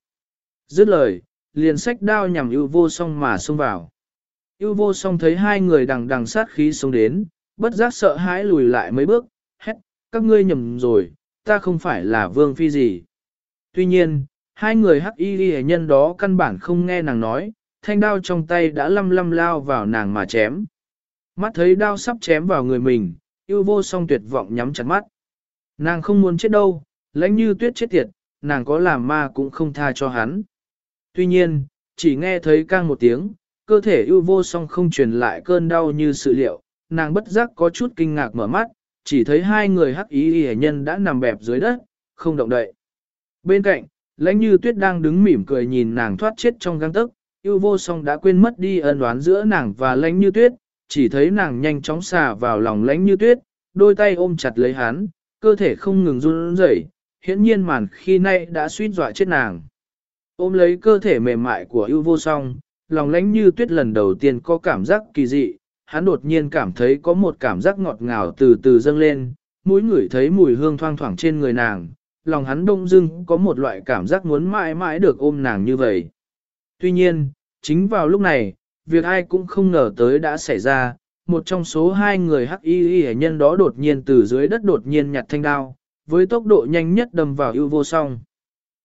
Dứt lời, liền sách đao nhằm yêu vô song mà xông vào. Yêu vô song thấy hai người đằng đằng sát khí xông đến, bất giác sợ hãi lùi lại mấy bước, hét, các ngươi nhầm rồi, ta không phải là vương phi gì. Tuy nhiên, hai người hắc y ghi nhân đó căn bản không nghe nàng nói, thanh đao trong tay đã lăm lăm lao vào nàng mà chém. Mắt thấy đao sắp chém vào người mình, yêu vô song tuyệt vọng nhắm chặt mắt. Nàng không muốn chết đâu, lãnh như tuyết chết tiệt, nàng có làm ma cũng không tha cho hắn. Tuy nhiên, chỉ nghe thấy cang một tiếng, cơ thể yêu vô song không truyền lại cơn đau như sự liệu, nàng bất giác có chút kinh ngạc mở mắt, chỉ thấy hai người hắc ý hề nhân đã nằm bẹp dưới đất, không động đậy. Bên cạnh, lãnh như tuyết đang đứng mỉm cười nhìn nàng thoát chết trong găng tức, yêu vô song đã quên mất đi ân đoán giữa nàng và lãnh như tuyết, chỉ thấy nàng nhanh chóng xả vào lòng lãnh như tuyết, đôi tay ôm chặt lấy hắn, cơ thể không ngừng run rẩy, hiển nhiên màn khi nay đã suýt dọa chết nàng. Ôm lấy cơ thể mềm mại của yêu vô song, lòng lãnh như tuyết lần đầu tiên có cảm giác kỳ dị, hắn đột nhiên cảm thấy có một cảm giác ngọt ngào từ từ dâng lên, mũi ngửi thấy mùi hương thoang thoảng trên người nàng, lòng hắn đông dưng có một loại cảm giác muốn mãi mãi được ôm nàng như vậy. Tuy nhiên, chính vào lúc này, việc ai cũng không ngờ tới đã xảy ra, một trong số hai người hắc y y nhân đó đột nhiên từ dưới đất đột nhiên nhặt thanh đao, với tốc độ nhanh nhất đâm vào ưu vô song.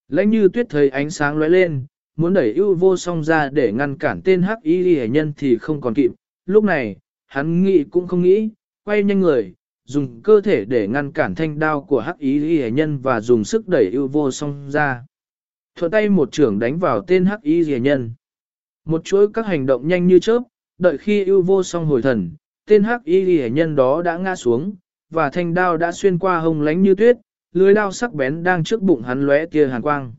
Lãnh như tuyết thấy ánh sáng lóe lên, muốn đẩy ưu vô song ra để ngăn cản tên hắc y y nhân thì không còn kịp, lúc này, hắn nghĩ cũng không nghĩ, quay nhanh người, dùng cơ thể để ngăn cản thanh đao của hắc y y nhân và dùng sức đẩy ưu vô song ra. Thuận tay một trưởng đánh vào tên hắc y y nhân. Một chuỗi các hành động nhanh như chớp, đợi khi ưu vô song hồi thần, tên hắc y hệ nhân đó đã ngã xuống, và thanh đao đã xuyên qua hông lánh như tuyết, lưới đao sắc bén đang trước bụng hắn lóe tia hàn quang.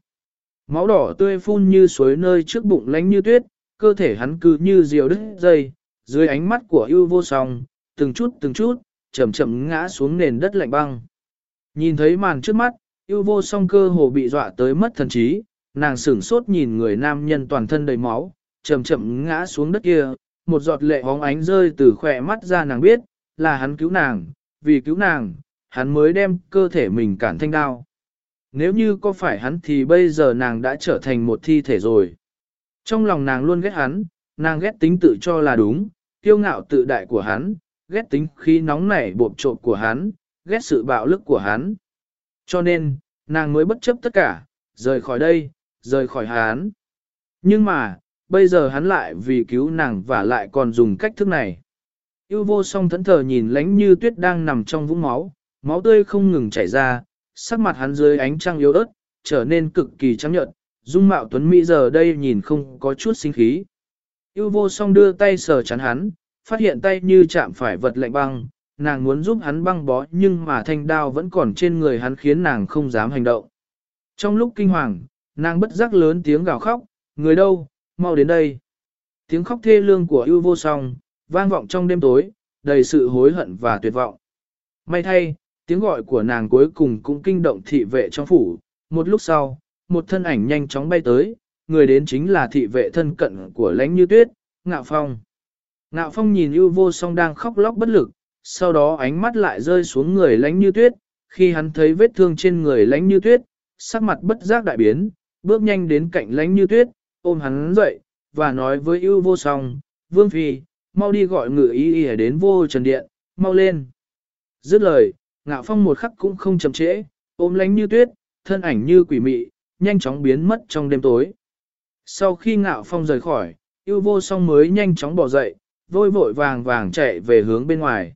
Máu đỏ tươi phun như suối nơi trước bụng lánh như tuyết, cơ thể hắn cứ như diều đứt dây, dưới ánh mắt của ưu vô song, từng chút từng chút, chậm chậm ngã xuống nền đất lạnh băng. Nhìn thấy màn trước mắt, ưu vô song cơ hồ bị dọa tới mất thần trí, nàng sửng sốt nhìn người nam nhân toàn thân đầy máu, chậm chậm ngã xuống đất kia, một giọt lệ hóng ánh rơi từ khỏe mắt ra nàng biết, là hắn cứu nàng, vì cứu nàng, hắn mới đem cơ thể mình cản thanh đao. Nếu như có phải hắn thì bây giờ nàng đã trở thành một thi thể rồi. Trong lòng nàng luôn ghét hắn, nàng ghét tính tự cho là đúng, kiêu ngạo tự đại của hắn, ghét tính khí nóng nảy bộp trộn của hắn, ghét sự bạo lực của hắn. Cho nên, nàng mới bất chấp tất cả, rời khỏi đây, rời khỏi hắn. Nhưng mà, bây giờ hắn lại vì cứu nàng và lại còn dùng cách thức này. Yêu vô song thẫn thờ nhìn lánh như tuyết đang nằm trong vũng máu, máu tươi không ngừng chảy ra, sắc mặt hắn dưới ánh trăng yếu ớt, trở nên cực kỳ trắng nhợt, dung mạo tuấn mỹ giờ đây nhìn không có chút sinh khí. Yêu vô song đưa tay sờ chắn hắn, phát hiện tay như chạm phải vật lạnh băng, nàng muốn giúp hắn băng bó nhưng mà thanh đao vẫn còn trên người hắn khiến nàng không dám hành động. Trong lúc kinh hoàng, nàng bất giác lớn tiếng gào khóc, người đâu, mau đến đây. Tiếng khóc thê lương của yêu vô song, vang vọng trong đêm tối, đầy sự hối hận và tuyệt vọng. May thay, tiếng gọi của nàng cuối cùng cũng kinh động thị vệ trong phủ. Một lúc sau, một thân ảnh nhanh chóng bay tới, người đến chính là thị vệ thân cận của lãnh như tuyết, ngạo phong. Ngạo phong nhìn ưu vô song đang khóc lóc bất lực, sau đó ánh mắt lại rơi xuống người lãnh như tuyết, khi hắn thấy vết thương trên người lãnh như tuyết, sắc mặt bất giác đại biến, bước nhanh đến cạnh lãnh như tuyết, ôm hắn dậy, và nói với ưu vô song, vương phi, mau đi gọi ngự y y đến vô trần điện, mau lên. Dứt lời, ngạo phong một khắc cũng không chậm trễ, ôm lãnh như tuyết, thân ảnh như quỷ mị, nhanh chóng biến mất trong đêm tối. Sau khi ngạo phong rời khỏi, yêu vô song mới nhanh chóng bỏ dậy, vội vội vàng vàng chạy về hướng bên ngoài.